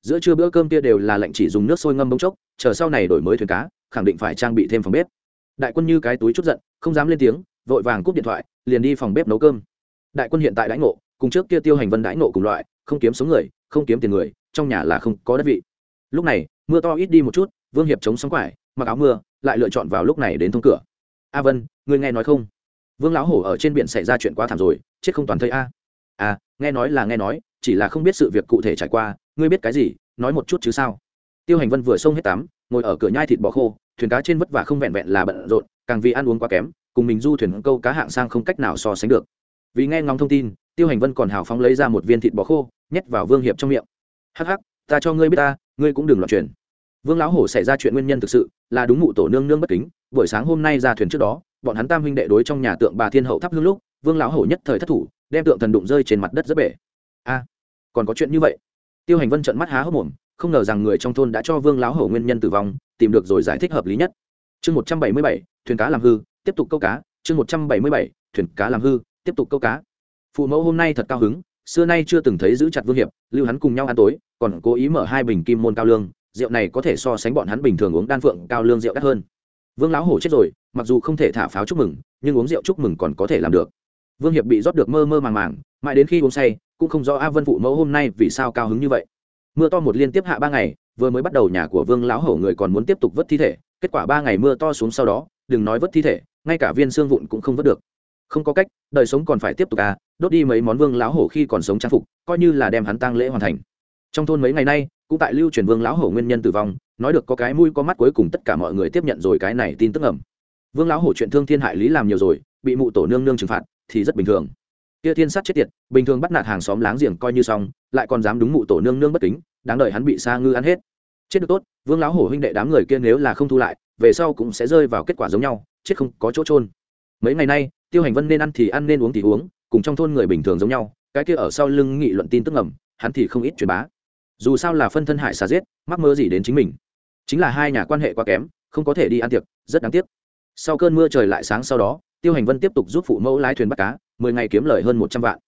Giữa trưa bữa cơm kia đều là lệnh chỉ dùng nước sôi ngâm bông chốc, chờ sau này đổi mới thuyền cá, khẳng định phải trang bị thêm phòng bếp. Đại quân như cái túi chút giận, không dám lên tiếng, vội vàng cúp điện thoại, liền đi phòng bếp nấu cơm. Đại quân hiện tại đãi ngộ, cùng trước kia tiêu hành vân đãi ngộ cùng loại, không kiếm số người, không kiếm tiền người, trong nhà là không có đất vị lúc này, mưa to ít đi một chút, vương hiệp chống sóng quải, mặc áo mưa, lại lựa chọn vào lúc này đến thông cửa. A vân, người nghe nói không? Vương lão hổ ở trên biển xảy ra chuyện quá thảm rồi, chết không toàn thây a. À nghe nói là nghe nói, chỉ là không biết sự việc cụ thể trải qua, ngươi biết cái gì, nói một chút chứ sao? Tiêu hành vân vừa xông hết tắm, ngồi ở cửa nhai thịt bò khô, thuyền cá trên vất vả không vẹn vẹn là bận rộn, càng vì ăn uống quá kém, cùng mình du thuyền câu cá hạng sang không cách nào so sánh được. Vì nghe ngóng thông tin, tiêu hành vân còn hào phóng lấy ra một viên thịt bò khô, nhét vào vương hiệp trong miệng. Hắc hắc, ta cho ngươi biết ta ngươi cũng đừng loạn truyền vương lão hổ xảy ra chuyện nguyên nhân thực sự là đúng mụ tổ nương nương bất kính, buổi sáng hôm nay ra thuyền trước đó, bọn hắn tam huynh đệ đối trong nhà tượng bà thiên hậu thắp hương lúc, vương lão hổ nhất thời thất thủ, đem tượng thần đụng rơi trên mặt đất rất bể. A, còn có chuyện như vậy? Tiêu hành vân trận mắt há hốc mồm, không ngờ rằng người trong thôn đã cho vương lão hổ nguyên nhân tử vong, tìm được rồi giải thích hợp lý nhất. Chương một trăm bảy mươi bảy, thuyền cá làm hư, tiếp tục câu cá. Chương một trăm bảy mươi bảy, thuyền cá làm hư, tiếp tục câu cá. Phụ mẫu hôm nay thật cao hứng xưa nay chưa từng thấy giữ chặt vương hiệp, lưu hắn cùng nhau ăn tối, còn cố ý mở hai bình kim môn cao lương, rượu này có thể so sánh bọn hắn bình thường uống đan phượng cao lương rượu đắt hơn. Vương lão hổ chết rồi, mặc dù không thể thả pháo chúc mừng, nhưng uống rượu chúc mừng còn có thể làm được. Vương hiệp bị rót được mơ mơ màng màng, mãi đến khi uống say, cũng không rõ a vân phụ mẫu hôm nay vì sao cao hứng như vậy. Mưa to một liên tiếp hạ ba ngày, vừa mới bắt đầu nhà của vương lão hổ người còn muốn tiếp tục vớt thi thể, kết quả ba ngày mưa to xuống sau đó, đừng nói vớt thi thể, ngay cả viên xương vụn cũng không vớt được không có cách, đời sống còn phải tiếp tục à đốt đi mấy món vương lão hổ khi còn sống trang phục, coi như là đem hắn tang lễ hoàn thành. Trong thôn mấy ngày nay, cũng tại lưu truyền vương lão hổ nguyên nhân tử vong, nói được có cái mũi có mắt cuối cùng tất cả mọi người tiếp nhận rồi cái này tin tức ẩm. Vương lão hổ chuyện thương thiên hại lý làm nhiều rồi, bị mụ tổ nương nương trừng phạt, thì rất bình thường. Kia thiên sát chết tiệt, bình thường bắt nạt hàng xóm láng giềng coi như xong, lại còn dám đúng mụ tổ nương nương bất kính, đáng đợi hắn bị sa ngư ăn hết. Chết được tốt, vương lão hổ huynh đệ đám người kia nếu là không thu lại, về sau cũng sẽ rơi vào kết quả giống nhau, chết không có chỗ trôn mấy ngày nay tiêu hành vân nên ăn thì ăn, nên uống thì uống, cùng trong thôn người bình thường giống nhau, cái kia ở sau lưng nghị luận tin tức ngầm, hắn thì không ít truyền bá. Dù sao là phân thân hại xà giết, mắc mơ gì đến chính mình. Chính là hai nhà quan hệ quá kém, không có thể đi ăn tiệc, rất đáng tiếc. Sau cơn mưa trời lại sáng sau đó, tiêu hành vân tiếp tục giúp phụ mẫu lái thuyền bắt cá, mười ngày kiếm lời hơn một trăm vạn.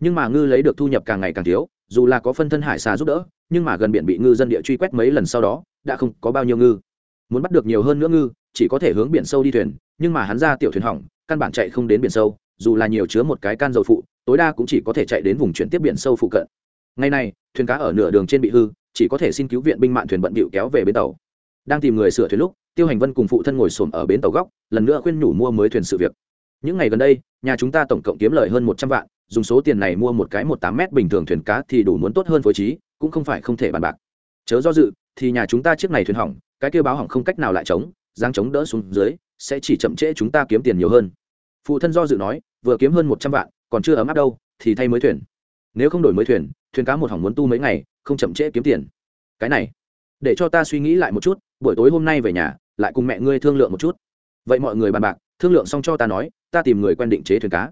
Nhưng mà ngư lấy được thu nhập càng ngày càng thiếu, dù là có phân thân hải xà giúp đỡ, nhưng mà gần biển bị ngư dân địa truy quét mấy lần sau đó, đã không có bao nhiêu ngư. Muốn bắt được nhiều hơn nữa ngư, chỉ có thể hướng biển sâu đi thuyền, nhưng mà hắn ra tiểu thuyền hỏng căn bản chạy không đến biển sâu, dù là nhiều chứa một cái can dầu phụ, tối đa cũng chỉ có thể chạy đến vùng chuyển tiếp biển sâu phụ cận. Ngày nay, thuyền cá ở nửa đường trên bị hư, chỉ có thể xin cứu viện binh mạn thuyền bận bịu kéo về bến tàu. Đang tìm người sửa thuyền lúc, tiêu hành vân cùng phụ thân ngồi xổm ở bến tàu góc, lần nữa khuyên nhủ mua mới thuyền sự việc. Những ngày gần đây, nhà chúng ta tổng cộng kiếm lời hơn một trăm vạn, dùng số tiền này mua một cái một tám mét bình thường thuyền cá thì đủ muốn tốt hơn phối trí, cũng không phải không thể bàn bạc. Chớ do dự, thì nhà chúng ta chiếc này thuyền hỏng, cái kêu báo hỏng không cách nào lại chống giang chống đỡ xuống dưới, sẽ chỉ chậm trễ chúng ta kiếm tiền nhiều hơn phụ thân do dự nói, vừa kiếm hơn một trăm vạn, còn chưa ấm áp đâu, thì thay mới thuyền. Nếu không đổi mới thuyền thuyền cá một hỏng muốn tu mấy ngày, không chậm trễ kiếm tiền. Cái này, để cho ta suy nghĩ lại một chút, buổi tối hôm nay về nhà, lại cùng mẹ ngươi thương lượng một chút. Vậy mọi người bàn bạc, thương lượng xong cho ta nói, ta tìm người quen định chế thuyền cá.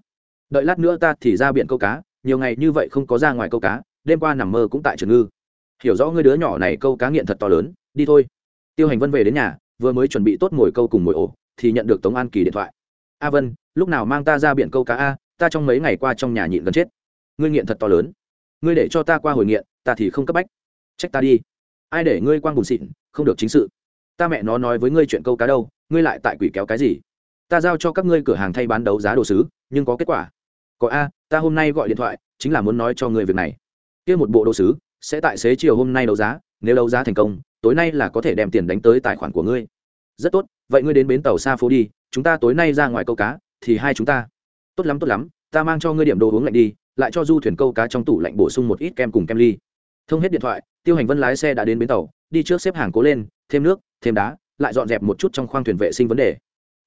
Đợi lát nữa ta thì ra biển câu cá, nhiều ngày như vậy không có ra ngoài câu cá, đêm qua nằm mơ cũng tại trường ngư. Hiểu rõ ngươi đứa nhỏ này câu cá nghiện thật to lớn, đi thôi. Tiêu hành vân về đến nhà, vừa mới chuẩn bị tốt ngồi câu cùng ngồi ổ, thì nhận được tống an kỳ điện thoại a vân, lúc nào mang ta ra biển câu cá a, ta trong mấy ngày qua trong nhà nhịn gần chết. Ngươi nghiện thật to lớn. Ngươi để cho ta qua hồi nghiện, ta thì không cấp bách. Trách ta đi. Ai để ngươi quang bùn xịn, không được chính sự. Ta mẹ nó nói với ngươi chuyện câu cá đâu, ngươi lại tại quỷ kéo cái gì? Ta giao cho các ngươi cửa hàng thay bán đấu giá đồ sứ, nhưng có kết quả. Có a, ta hôm nay gọi điện thoại, chính là muốn nói cho ngươi việc này. Kia một bộ đồ sứ, sẽ tại xế chiều hôm nay đấu giá, nếu đấu giá thành công, tối nay là có thể đem tiền đánh tới tài khoản của ngươi. Rất tốt, vậy ngươi đến bến tàu xa phố đi chúng ta tối nay ra ngoài câu cá, thì hai chúng ta. Tốt lắm tốt lắm, ta mang cho ngươi điểm đồ uống lạnh đi, lại cho du thuyền câu cá trong tủ lạnh bổ sung một ít kem cùng kem ly. Thông hết điện thoại, tiêu hành vân lái xe đã đến bến tàu, đi trước xếp hàng cố lên, thêm nước, thêm đá, lại dọn dẹp một chút trong khoang thuyền vệ sinh vấn đề.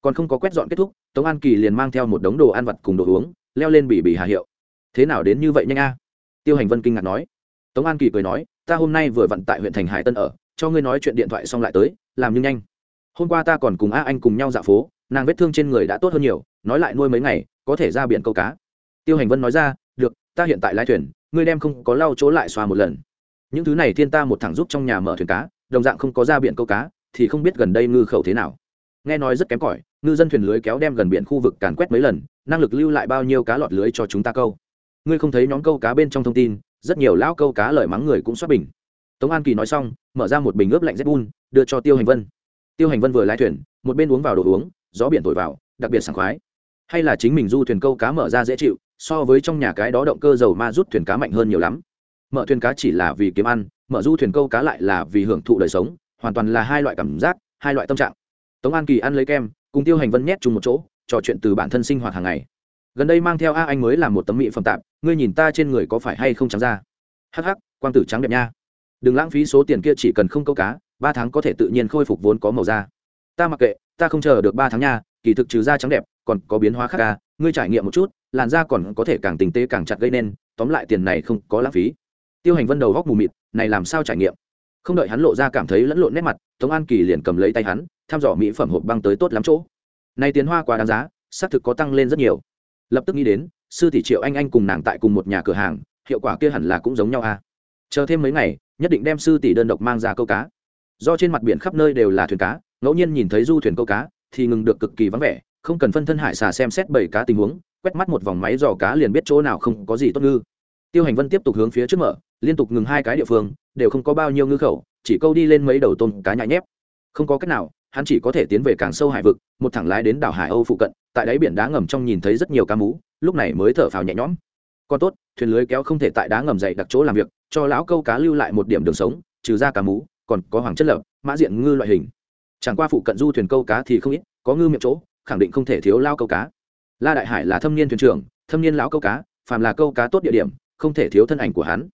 Còn không có quét dọn kết thúc, tống an kỳ liền mang theo một đống đồ ăn vặt cùng đồ uống, leo lên bỉ bỉ hà hiệu. Thế nào đến như vậy nhanh a? Tiêu hành vân kinh ngạc nói. Tống an kỳ cười nói, ta hôm nay vừa vặn tại huyện thành hải tân ở, cho ngươi nói chuyện điện thoại xong lại tới, làm như nhanh. Hôm qua ta còn cùng a anh cùng nhau dạo phố nàng vết thương trên người đã tốt hơn nhiều, nói lại nuôi mấy ngày, có thể ra biển câu cá. Tiêu hành vân nói ra, được, ta hiện tại lái thuyền, ngươi đem không có lau chỗ lại xoa một lần. Những thứ này thiên ta một thằng giúp trong nhà mở thuyền cá, đồng dạng không có ra biển câu cá, thì không biết gần đây ngư khẩu thế nào. Nghe nói rất kém cỏi, ngư dân thuyền lưới kéo đem gần biển khu vực càn quét mấy lần, năng lực lưu lại bao nhiêu cá lọt lưới cho chúng ta câu. Ngươi không thấy nhóm câu cá bên trong thông tin, rất nhiều lão câu cá lời mắng người cũng xuất bình. Tống an kỳ nói xong, mở ra một bình ướp lạnh z đưa cho tiêu hành vân. Tiêu hành vân vừa lái thuyền, một bên uống vào đồ uống gió biển thổi vào, đặc biệt sảng khoái. Hay là chính mình du thuyền câu cá mở ra dễ chịu, so với trong nhà cái đó động cơ dầu ma rút thuyền cá mạnh hơn nhiều lắm. Mở thuyền cá chỉ là vì kiếm ăn, mở du thuyền câu cá lại là vì hưởng thụ đời sống, hoàn toàn là hai loại cảm giác, hai loại tâm trạng. Tống an kỳ ăn lấy kem, cùng tiêu hành vân nhét chung một chỗ, trò chuyện từ bản thân sinh hoạt hàng ngày. Gần đây mang theo a anh mới làm một tấm mỹ phẩm tạp, ngươi nhìn ta trên người có phải hay không trắng ra hắc hắc, quang tử trắng đẹp nha. Đừng lãng phí số tiền kia chỉ cần không câu cá, ba tháng có thể tự nhiên khôi phục vốn có màu da ta mặc kệ, ta không chờ được ba tháng nha, kỳ thực trừ da trắng đẹp, còn có biến hóa khác ca ngươi trải nghiệm một chút, làn da còn có thể càng tinh tế càng chặt gây nên, tóm lại tiền này không có lãng phí. Tiêu hành vân đầu góc mù mịt, này làm sao trải nghiệm? Không đợi hắn lộ ra cảm thấy lẫn lộn nét mặt, tống an kỳ liền cầm lấy tay hắn thăm dò mỹ phẩm hộp băng tới tốt lắm chỗ. Này tiền hoa quá đáng giá, xác thực có tăng lên rất nhiều. Lập tức nghĩ đến, sư tỷ triệu anh anh cùng nàng tại cùng một nhà cửa hàng, hiệu quả kia hẳn là cũng giống nhau à. Chờ thêm mấy ngày, nhất định đem sư tỷ đơn độc mang ra câu cá do trên mặt biển khắp nơi đều là thuyền cá, ngẫu nhiên nhìn thấy du thuyền câu cá, thì ngừng được cực kỳ vắng vẻ, không cần phân thân hải xà xem xét bảy cá tình huống, quét mắt một vòng máy dò cá liền biết chỗ nào không có gì tốt ngư. Tiêu hành vân tiếp tục hướng phía trước mở, liên tục ngừng hai cái địa phương, đều không có bao nhiêu ngư khẩu, chỉ câu đi lên mấy đầu tôm cá nhại nhép. Không có cách nào, hắn chỉ có thể tiến về càng sâu hải vực, một thẳng lái đến đảo hải âu phụ cận, tại đáy biển đá ngầm trong nhìn thấy rất nhiều cá mú, lúc này mới thở phào nhẹ nhõm. Còn tốt, thuyền lưới kéo không thể tại đá ngầm dậy đặt chỗ làm việc, cho lão câu cá lưu lại một điểm đường sống, trừ ra cá mú còn có hoàng chất lập, mã diện ngư loại hình. Chẳng qua phụ cận du thuyền câu cá thì không ít, có ngư miệng chỗ, khẳng định không thể thiếu lao câu cá. La đại hải là thâm niên thuyền trưởng, thâm niên lão câu cá, phàm là câu cá tốt địa điểm, không thể thiếu thân ảnh của hắn.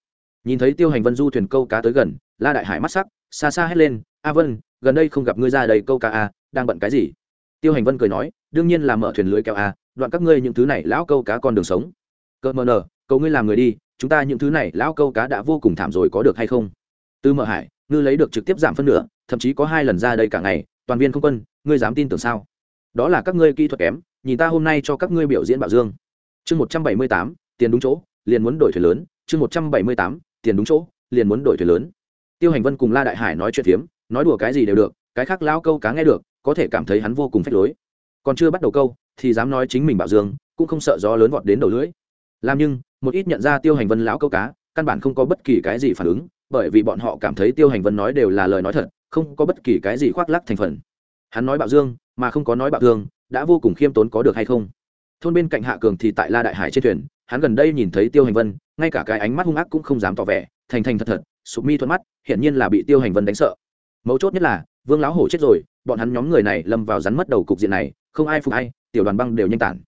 Nhìn thấy tiêu hành vân du thuyền câu cá tới gần, la đại hải mắt sắc, xa xa hét lên, a vân, gần đây không gặp ngươi ra đây câu cá a đang bận cái gì? Tiêu hành vân cười nói, đương nhiên là mở thuyền lưới kéo a đoạn các ngươi những thứ này lão câu cá con đường sống. Cợt mờ nờ cầu ngươi làm người đi, chúng ta những thứ này lão câu cá đã vô cùng thảm rồi có được hay không? Tư mở hải ngư lấy được trực tiếp giảm phân nửa, thậm chí có hai lần ra đây cả ngày, toàn viên không quân, ngươi dám tin tưởng sao? Đó là các ngươi kỹ thuật kém, nhìn ta hôm nay cho các ngươi biểu diễn bảo dương. Chương một trăm bảy mươi tám, tiền đúng chỗ, liền muốn đổi thuyền lớn. Chương một trăm bảy mươi tám, tiền đúng chỗ, liền muốn đổi thuyền lớn. Tiêu hành vân cùng la đại hải nói chuyện phiếm, nói đùa cái gì đều được, cái khác lao câu cá nghe được, có thể cảm thấy hắn vô cùng phách lối. Còn chưa bắt đầu câu, thì dám nói chính mình bảo dương, cũng không sợ gió lớn vọt đến đầu lưỡi. Làm nhưng, một ít nhận ra tiêu hành vân lão câu cá, căn bản không có bất kỳ cái gì phản ứng bởi vì bọn họ cảm thấy tiêu hành vân nói đều là lời nói thật, không có bất kỳ cái gì khoác lắc thành phần. Hắn nói bạo dương, mà không có nói bạo thương, đã vô cùng khiêm tốn có được hay không? Thôn bên cạnh hạ cường thì tại la đại hải trên thuyền, hắn gần đây nhìn thấy tiêu hành vân, ngay cả cái ánh mắt hung ác cũng không dám tỏ vẻ, thành thành thật thật, sụp mi thuận mắt, hiển nhiên là bị tiêu hành vân đánh sợ. Mấu chốt nhất là, vương lão hổ chết rồi, bọn hắn nhóm người này lâm vào rắn mất đầu cục diện này, không ai phục ai, tiểu đoàn băng đều nhanh tản.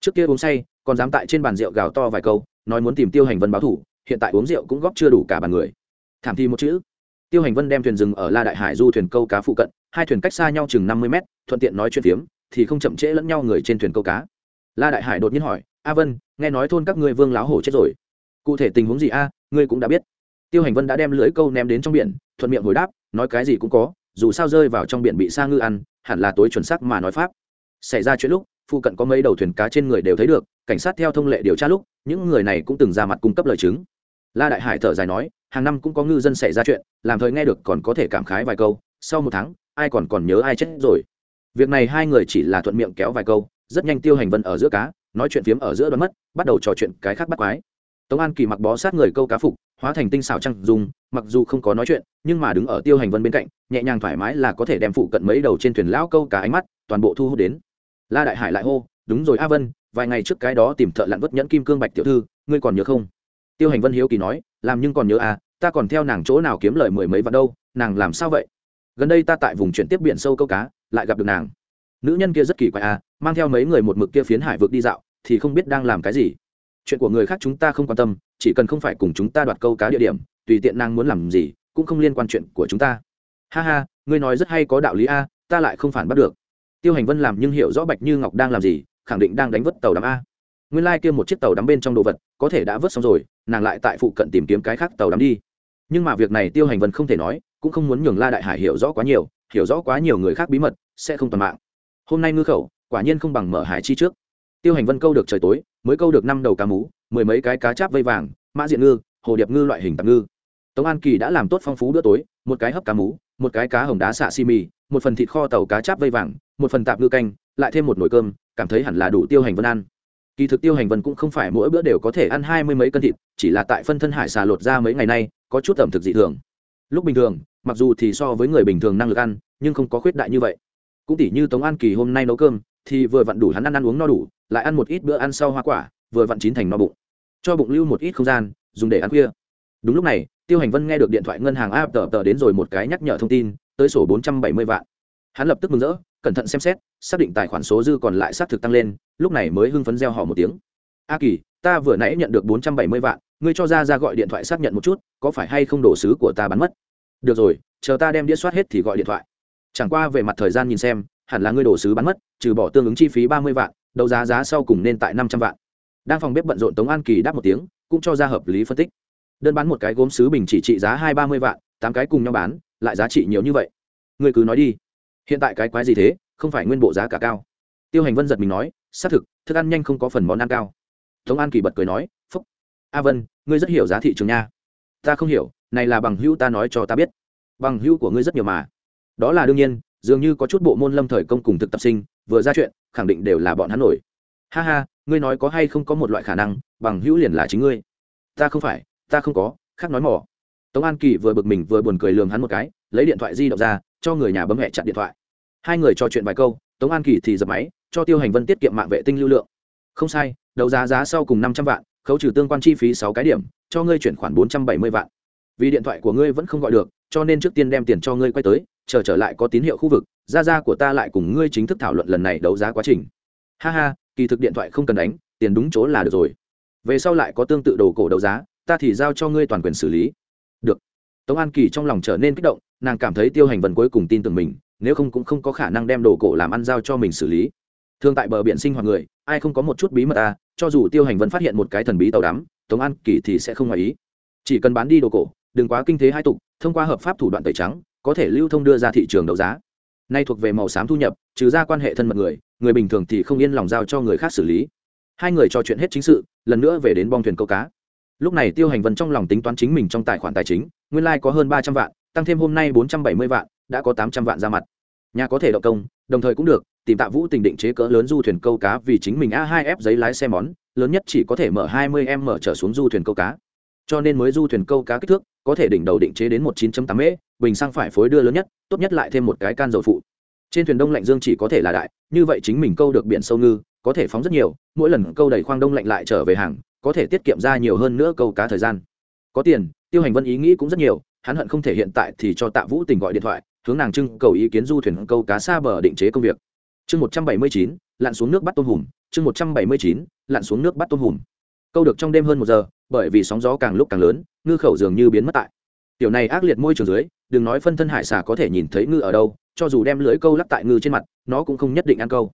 Trước kia uống say, còn dám tại trên bàn rượu gào to vài câu, nói muốn tìm tiêu hành vân báo thủ, hiện tại uống rượu cũng góp chưa đủ cả bàn người thảm thi một chữ. Tiêu hành vân đem thuyền rừng ở la đại hải du thuyền câu cá phụ cận, hai thuyền cách xa nhau chừng năm mươi mét, thuận tiện nói chuyện phiếm, thì không chậm trễ lẫn nhau người trên thuyền câu cá. La đại hải đột nhiên hỏi, a vân, nghe nói thôn các ngươi vương láo hổ chết rồi. Cụ thể tình huống gì a, ngươi cũng đã biết. Tiêu hành vân đã đem lưới câu ném đến trong biển, thuận miệng hồi đáp, nói cái gì cũng có, dù sao rơi vào trong biển bị sa ngư ăn, hẳn là tối chuẩn xác mà nói pháp. Xảy ra chuyện lúc, phụ cận có mấy đầu thuyền cá trên người đều thấy được, cảnh sát theo thông lệ điều tra lúc, những người này cũng từng ra mặt cung cấp lời chứng. La đại hải thở dài nói hàng năm cũng có ngư dân xảy ra chuyện, làm thời nghe được còn có thể cảm khái vài câu, sau một tháng, ai còn còn nhớ ai chết rồi. Việc này hai người chỉ là thuận miệng kéo vài câu, rất nhanh tiêu hành vân ở giữa cá, nói chuyện phiếm ở giữa đoán mất, bắt đầu trò chuyện cái khác bắt quái. Tống an kỳ mặc bó sát người câu cá phục, hóa thành tinh xảo trăng dùng mặc dù không có nói chuyện, nhưng mà đứng ở tiêu hành vân bên cạnh, nhẹ nhàng thoải mái là có thể đem phụ cận mấy đầu trên thuyền lão câu cá ánh mắt, toàn bộ thu hút đến. La đại hải lại hô, đúng rồi a vân, vài ngày trước cái đó tìm thợ lặn vất nhẫn kim cương bạch tiểu thư, ngươi còn nhớ không? Tiêu hành vân hiếu kỳ nói, làm nhưng còn nhớ à ta còn theo nàng chỗ nào kiếm lời mười mấy vạn đâu, nàng làm sao vậy? Gần đây ta tại vùng chuyển tiếp biển sâu câu cá, lại gặp được nàng. Nữ nhân kia rất kỳ quái à mang theo mấy người một mực kia phiến hải vực đi dạo, thì không biết đang làm cái gì. Chuyện của người khác chúng ta không quan tâm, chỉ cần không phải cùng chúng ta đoạt câu cá địa điểm, tùy tiện nàng muốn làm gì, cũng không liên quan chuyện của chúng ta. Ha ha, ngươi nói rất hay có đạo lý a, ta lại không phản bắt được. Tiêu hành vân làm nhưng hiểu rõ bạch như ngọc đang làm gì, khẳng định đang đánh vớt tàu đắm a. Nguyên lai、like、kia một chiếc tàu đắm bên trong đồ vật, có thể đã vớt xong rồi, nàng lại tại phụ cận tìm kiếm cái khác tàu đắm đi nhưng mà việc này tiêu hành vân không thể nói, cũng không muốn nhường la đại hải hiểu rõ quá nhiều, hiểu rõ quá nhiều người khác bí mật, sẽ không toàn mạng. Hôm nay ngư khẩu, quả nhiên không bằng mở hải chi trước. Tiêu hành vân câu được trời tối, mới câu được năm đầu cá mú, mười mấy cái cá cháp vây vàng, mã diện ngư, hồ điệp ngư loại hình tạp ngư. Tống an kỳ đã làm tốt phong phú bữa tối, một cái hấp cá mú, một cái cá hồng đá xạ xi mì, một phần thịt kho tàu cá cháp vây vàng, một phần tạp ngư canh, lại thêm một nồi cơm, cảm thấy hẳn là đủ tiêu hành vân ăn. Kỳ thực tiêu hành vân cũng không phải mỗi bữa đều có thể ăn hai mươi mấy cân thịt, chỉ là tại phân thân hải xà lột ra mấy ngày nay có chút ẩm thực dị thường. Lúc bình thường, mặc dù thì so với người bình thường năng lực ăn, nhưng không có khuyết đại như vậy. Cũng tỉ như tống an kỳ hôm nay nấu cơm, thì vừa vặn đủ hắn ăn ăn uống no đủ, lại ăn một ít bữa ăn sau hoa quả, vừa vặn chín thành no bụng. Cho bụng lưu một ít không gian, dùng để ăn khuya. Đúng lúc này, tiêu hành vân nghe được điện thoại ngân hàng áp tờ tờ đến rồi một cái nhắc nhở thông tin, tới sổ bốn trăm bảy mươi vạn. Hắn lập tức mừng rỡ, cẩn thận xem xét, xác định tài khoản số dư còn lại xác thực tăng lên, lúc này mới hưng phấn gieo họ một tiếng. A kỳ, ta vừa nãy nhận được bốn trăm bảy mươi vạn ngươi cho ra ra gọi điện thoại xác nhận một chút, có phải hay không đồ sứ của ta bắn mất? Được rồi, chờ ta đem đĩa soát hết thì gọi điện thoại. Chẳng qua về mặt thời gian nhìn xem, hẳn là ngươi đồ sứ bắn mất, trừ bỏ tương ứng chi phí ba mươi vạn, đấu giá giá sau cùng nên tại năm trăm vạn. Đang phòng bếp bận rộn tống an kỳ đáp một tiếng, cũng cho ra hợp lý phân tích. Đơn bán một cái gốm sứ bình chỉ trị giá hai ba mươi vạn, tám cái cùng nhau bán, lại giá trị nhiều như vậy. Ngươi cứ nói đi. Hiện tại cái quái gì thế, không phải nguyên bộ giá cả cao. Tiêu hành vân giật mình nói, xác thực, thức ăn nhanh không có phần món ăn cao. Tống an kỳ bật cười nói a vân, ngươi rất hiểu giá thị trường nha. Ta không hiểu, này là bằng hữu ta nói cho ta biết. Bằng hữu của ngươi rất nhiều mà. Đó là đương nhiên, dường như có chút bộ môn lâm thời công cùng thực tập sinh, vừa ra chuyện, khẳng định đều là bọn hắn nổi. Ha ha, ngươi nói có hay không có một loại khả năng, bằng hữu liền là chính ngươi. Ta không phải, ta không có, khác nói mỏ tống an kỳ vừa bực mình vừa buồn cười lường hắn một cái, lấy điện thoại di động ra, cho người nhà bấm hẹ chặn điện thoại. Hai người trò chuyện vài câu, tống an kỳ thì dập máy, cho tiêu hành vân tiết kiệm mạng vệ tinh lưu lượng. Không sai, đấu giá giá sau cùng năm trăm vạn khấu trừ tương quan chi phí sáu cái điểm, cho ngươi chuyển khoản bốn trăm bảy mươi vạn. Vì điện thoại của ngươi vẫn không gọi được, cho nên trước tiên đem tiền cho ngươi quay tới, chờ trở lại có tín hiệu khu vực, gia gia của ta lại cùng ngươi chính thức thảo luận lần này đấu giá quá trình. Ha ha, kỳ thực điện thoại không cần đánh, tiền đúng chỗ là được rồi. Về sau lại có tương tự đồ cổ đấu giá, ta thì giao cho ngươi toàn quyền xử lý. Được. Tống an kỳ trong lòng trở nên kích động, nàng cảm thấy tiêu hành vần cuối cùng tin tưởng mình, nếu không cũng không có khả năng đem đồ cổ làm ăn giao cho mình xử lý. Thường tại bờ biển sinh hoạt người, ai không có một chút bí mật à cho dù tiêu hành vân phát hiện một cái thần bí tàu đắm, tống an kỳ thì sẽ không ngoài ý. Chỉ cần bán đi đồ cổ, đừng quá kinh thế hai tục, thông qua hợp pháp thủ đoạn tẩy trắng, có thể lưu thông đưa ra thị trường đấu giá. Nay thuộc về màu xám thu nhập, trừ ra quan hệ thân mật người người bình thường thì không yên lòng giao cho người khác xử lý. Hai người trò chuyện hết chính sự, lần nữa về đến bong thuyền câu cá. Lúc này tiêu hành vân trong lòng tính toán chính mình trong tài khoản tài chính, nguyên lai、like、có hơn ba trăm vạn, tăng thêm hôm nay bốn trăm bảy mươi vạn, đã có tám trăm vạn ra mặt. Nhà có thể động công, đồng thời cũng được tìm tạ vũ tình định chế cỡ lớn du thuyền câu cá vì chính mình a2f giấy lái xe món, lớn nhất chỉ có thể mở hai mươi m mở trở xuống du thuyền câu cá. Cho nên mới du thuyền câu cá kích thước có thể đỉnh đầu định chế đến một chín tám m, bình sang phải phối đưa lớn nhất, tốt nhất lại thêm một cái can dầu phụ. Trên thuyền đông lạnh dương chỉ có thể là đại, như vậy chính mình câu được biển sâu ngư, có thể phóng rất nhiều, mỗi lần câu đầy khoang đông lạnh lại trở về hàng, có thể tiết kiệm ra nhiều hơn nữa câu cá thời gian. Có tiền, tiêu hành vân ý nghĩ cũng rất nhiều, hắn hận không thể hiện tại thì cho tạ vũ tình gọi điện thoại, hướng nàng trưng cầu ý kiến du thuyền câu cá xa bờ định chế công việc chương một trăm bảy mươi chín, lặn xuống nước bắt tôm hùm. Chương một trăm bảy mươi chín, lặn xuống nước bắt tôm hùm. Câu được trong đêm hơn một giờ, bởi vì sóng gió càng lúc càng lớn, ngư khẩu dường như biến mất tại. Tiểu này ác liệt môi trường dưới, đừng nói phân thân hải xà có thể nhìn thấy ngư ở đâu, cho dù đem lưới câu lắc tại ngư trên mặt, nó cũng không nhất định ăn câu.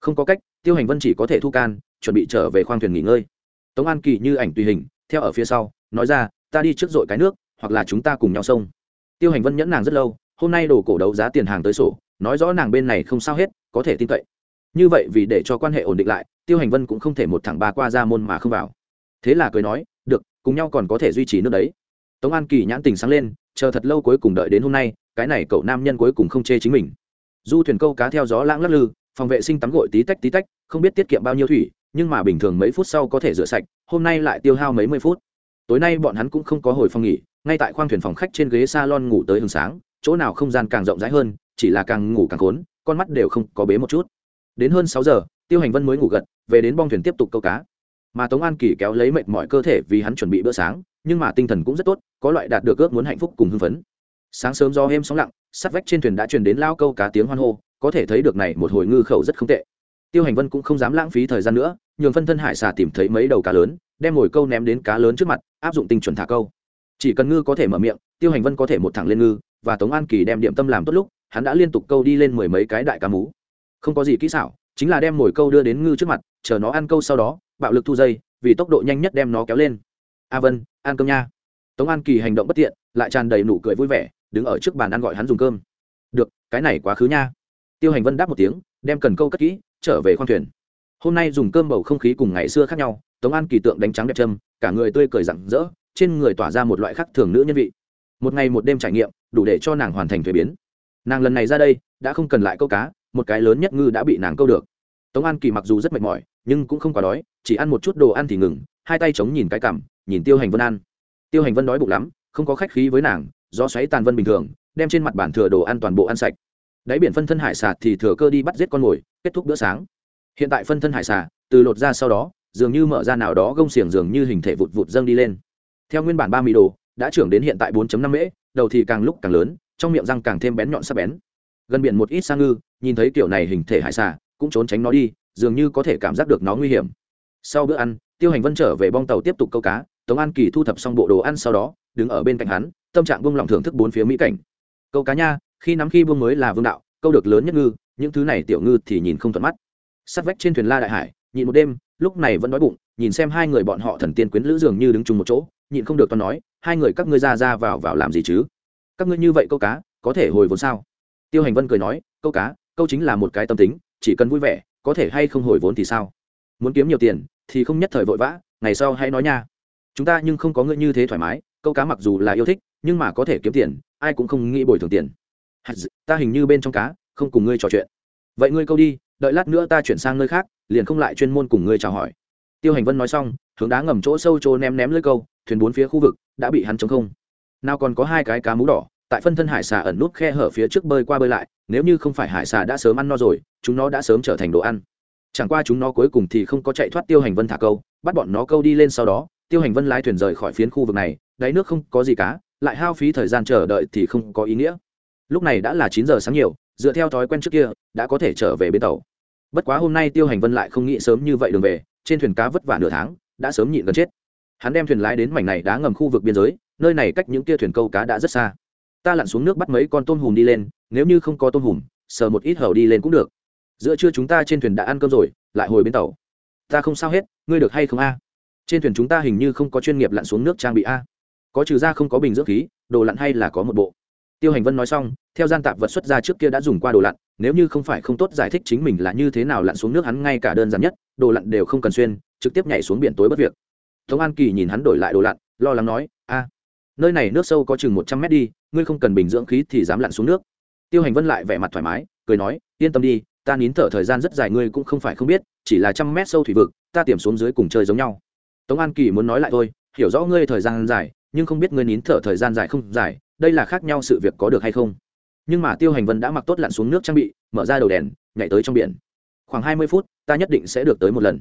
Không có cách, tiêu hành vân chỉ có thể thu can, chuẩn bị trở về khoang thuyền nghỉ ngơi. Tống an kỳ như ảnh tùy hình, theo ở phía sau, nói ra, ta đi trước dội cái nước, hoặc là chúng ta cùng nhau sông tiêu hành vân nhẫn nàng rất lâu, hôm nay đồ cổ đấu giá tiền hàng tới sổ, nói rõ nàng bên này không sao hết có thể tin cậy. Như vậy vì để cho quan hệ ổn định lại, tiêu hành vân cũng không thể một thẳng ba qua ra môn mà không vào. Thế là cười nói, được, cùng nhau còn có thể duy trì nước đấy. Tống an kỳ nhãn tình sáng lên, chờ thật lâu cuối cùng đợi đến hôm nay, cái này cậu nam nhân cuối cùng không chê chính mình. Du thuyền câu cá theo gió lãng lắc lư, phòng vệ sinh tắm gội tí tách tí tách, không biết tiết kiệm bao nhiêu thủy, nhưng mà bình thường mấy phút sau có thể rửa sạch, hôm nay lại tiêu hao mấy mươi phút. Tối nay bọn hắn cũng không có hồi phòng nghỉ, ngay tại khoang thuyền phòng khách trên ghế s a lon ngủ tới hừng sáng, chỗ nào không gian càng rộng rãi hơn, chỉ là càng ngủ càng khốn con mắt đều không có bế một chút. Đến hơn sáu giờ, tiêu hành vân mới ngủ gật, về đến bong thuyền tiếp tục câu cá. Mà tống an kỳ kéo lấy mệt mọi cơ thể vì hắn chuẩn bị bữa sáng, nhưng mà tinh thần cũng rất tốt, có loại đạt được ước muốn hạnh phúc cùng hưng phấn. Sáng sớm do êm sóng lặng, sắt vách trên thuyền đã truyền đến lao câu cá tiếng hoan hô, có thể thấy được này một hồi ngư khẩu rất không tệ. Tiêu hành vân cũng không dám lãng phí thời gian nữa, nhường phân thân hải xà tìm thấy mấy đầu cá lớn, đem ngồi câu ném đến cá lớn trước mặt, áp dụng tinh chuẩn thả câu. Chỉ cần ngư có thể mở miệng, tiêu hành vân có thể một thẳng lên ngư, và tống an kỳ đem điểm tâm làm tốt lúc hắn đã liên tục câu đi lên mười mấy cái đại cá mú. Không có gì kỹ xảo, chính là đem mồi câu đưa đến ngư trước mặt, chờ nó ăn câu sau đó, bạo lực thu dây, vì tốc độ nhanh nhất đem nó kéo lên. A vân, ăn cơm nha. Tống an kỳ hành động bất tiện, lại tràn đầy nụ cười vui vẻ, đứng ở trước bàn ăn gọi hắn dùng cơm. Được, cái này quá khứ nha. Tiêu hành vân đáp một tiếng, đem cần câu cất kỹ, trở về khoang thuyền. Hôm nay dùng cơm bầu không khí cùng ngày xưa khác nhau, tống an kỳ tượng đánh trắng đẹp trâm cả người tươi cười rặng rỡ, trên người tỏa ra một loại khác thường nữ nhân vị. Một ngày một đêm trải nghiệm, đủ để cho nàng hoàn thành thuế biến nàng lần này ra đây, đã không cần lại câu cá, một cái lớn nhất ngư đã bị nàng câu được. Tống an kỳ mặc dù rất mệt mỏi, nhưng cũng không quá đói, chỉ ăn một chút đồ ăn thì ngừng, hai tay chống nhìn cái cằm, nhìn tiêu hành vân ăn. Tiêu hành vân đói bụng lắm, không có khách khí với nàng do xoáy tàn vân bình thường, đem trên mặt bản thừa đồ ăn toàn bộ ăn sạch. Đáy biển phân thân hải xà thì thừa cơ đi bắt giết con mồi, kết thúc bữa sáng. Hiện tại phân thân hải xà, từ lột ra sau đó, dường như mở ra nào đó gông xiềng dường như hình thể vụt vụt dâng đi lên. Theo nguyên bản ba mì đồ, đã trưởng đến hiện tại 4 năm mễ, đầu thì càng lúc càng lớn trong miệng răng càng thêm bén nhọn sắc bén. Gần biển một ít sang ngư, nhìn thấy kiểu này hình thể hải xà, cũng trốn tránh nó đi, dường như có thể cảm giác được nó nguy hiểm. Sau bữa ăn, tiêu hành vân trở về bong tàu tiếp tục câu cá, tống an kỳ thu thập xong bộ đồ ăn sau đó, đứng ở bên cạnh hắn, tâm trạng buông lỏng thưởng thức bốn phía mỹ cảnh. Câu cá nha, khi nắm khi buông mới là vương đạo, câu được lớn nhất ngư, những thứ này tiểu ngư thì nhìn không thuận mắt. Sát vách trên thuyền la đại hải, nhịn một đêm, lúc này vẫn đói bụng, nhìn xem hai người bọn họ thần tiên quyến lữ dường như đứng chung một chỗ, nhịn không được toàn nói, hai người các ngươi ra ra vào vào làm gì chứ? Các ngươi như vậy câu cá, có thể hồi vốn sao? Tiêu hành vân cười nói, câu cá, câu chính là một cái tâm tính, chỉ cần vui vẻ, có thể hay không hồi vốn thì sao? Muốn kiếm nhiều tiền, thì không nhất thời vội vã, ngày sau hãy nói nha. Chúng ta nhưng không có ngươi như thế thoải mái, câu cá mặc dù là yêu thích, nhưng mà có thể kiếm tiền, ai cũng không nghĩ bồi thường tiền. Ta hình như bên trong cá, không cùng ngươi trò chuyện. Vậy ngươi câu đi, đợi lát nữa ta chuyển sang nơi khác, liền không lại chuyên môn cùng ngươi chào hỏi. Tiêu hành vân nói xong, hướng đá ngầm chỗ sâu trô ném ném lưới câu, thuyền bốn phía khu vực, đã bị hắn chống không nào còn có hai cái cá mú đỏ, tại phân thân hải xà ẩn nút khe hở phía trước bơi qua bơi lại, nếu như không phải hải xà đã sớm ăn no rồi, chúng nó đã sớm trở thành đồ ăn. Chẳng qua chúng nó cuối cùng thì không có chạy thoát tiêu hành vân thả câu, bắt bọn nó câu đi lên sau đó, tiêu hành vân lái thuyền rời khỏi phiến khu vực này, đáy nước không có gì cá, lại hao phí thời gian chờ đợi thì không có ý nghĩa. Lúc này đã là chín giờ sáng nhiều, dựa theo thói quen trước kia, đã có thể trở về bến tàu. Bất quá hôm nay tiêu hành vân lại không nghĩ sớm như vậy đường về, trên thuyền cá vất vả nửa tháng, đã sớm nhịn gần chết. Hắn đem thuyền lái đến mảnh này đá ngầm khu vực biên giới nơi này cách những kia thuyền câu cá đã rất xa. Ta lặn xuống nước bắt mấy con tôm hùm đi lên, nếu như không có tôm hùm, sờ một ít hầu đi lên cũng được. Giữa trưa chúng ta trên thuyền đã ăn cơm rồi, lại hồi bến tàu. Ta không sao hết, ngươi được hay không a? Trên thuyền chúng ta hình như không có chuyên nghiệp lặn xuống nước trang bị a. Có trừ ra không có bình dưỡng khí, đồ lặn hay là có một bộ. Tiêu hành vân nói xong, theo gian tạp vật xuất ra trước kia đã dùng qua đồ lặn, nếu như không phải không tốt giải thích chính mình là như thế nào lặn xuống nước hắn ngay cả đơn giản nhất, đồ lặn đều không cần xuyên, trực tiếp nhảy xuống biển tối bất việc. Tống an kỳ nhìn hắn đổi lại đồ lặn, lo lắng nói, a nơi này nước sâu có chừng một trăm mét đi, ngươi không cần bình dưỡng khí thì dám lặn xuống nước. Tiêu hành vân lại vẻ mặt thoải mái, cười nói, yên tâm đi, ta nín thở thời gian rất dài ngươi cũng không phải không biết, chỉ là trăm mét sâu thủy vực, ta tiềm xuống dưới cùng chơi giống nhau. Tống an kỳ muốn nói lại thôi, hiểu rõ ngươi thời gian dài, nhưng không biết ngươi nín thở thời gian dài không dài, đây là khác nhau sự việc có được hay không. Nhưng mà tiêu hành vân đã mặc tốt lặn xuống nước trang bị, mở ra đầu đèn, nhảy tới trong biển. Khoảng hai mươi phút, ta nhất định sẽ được tới một lần.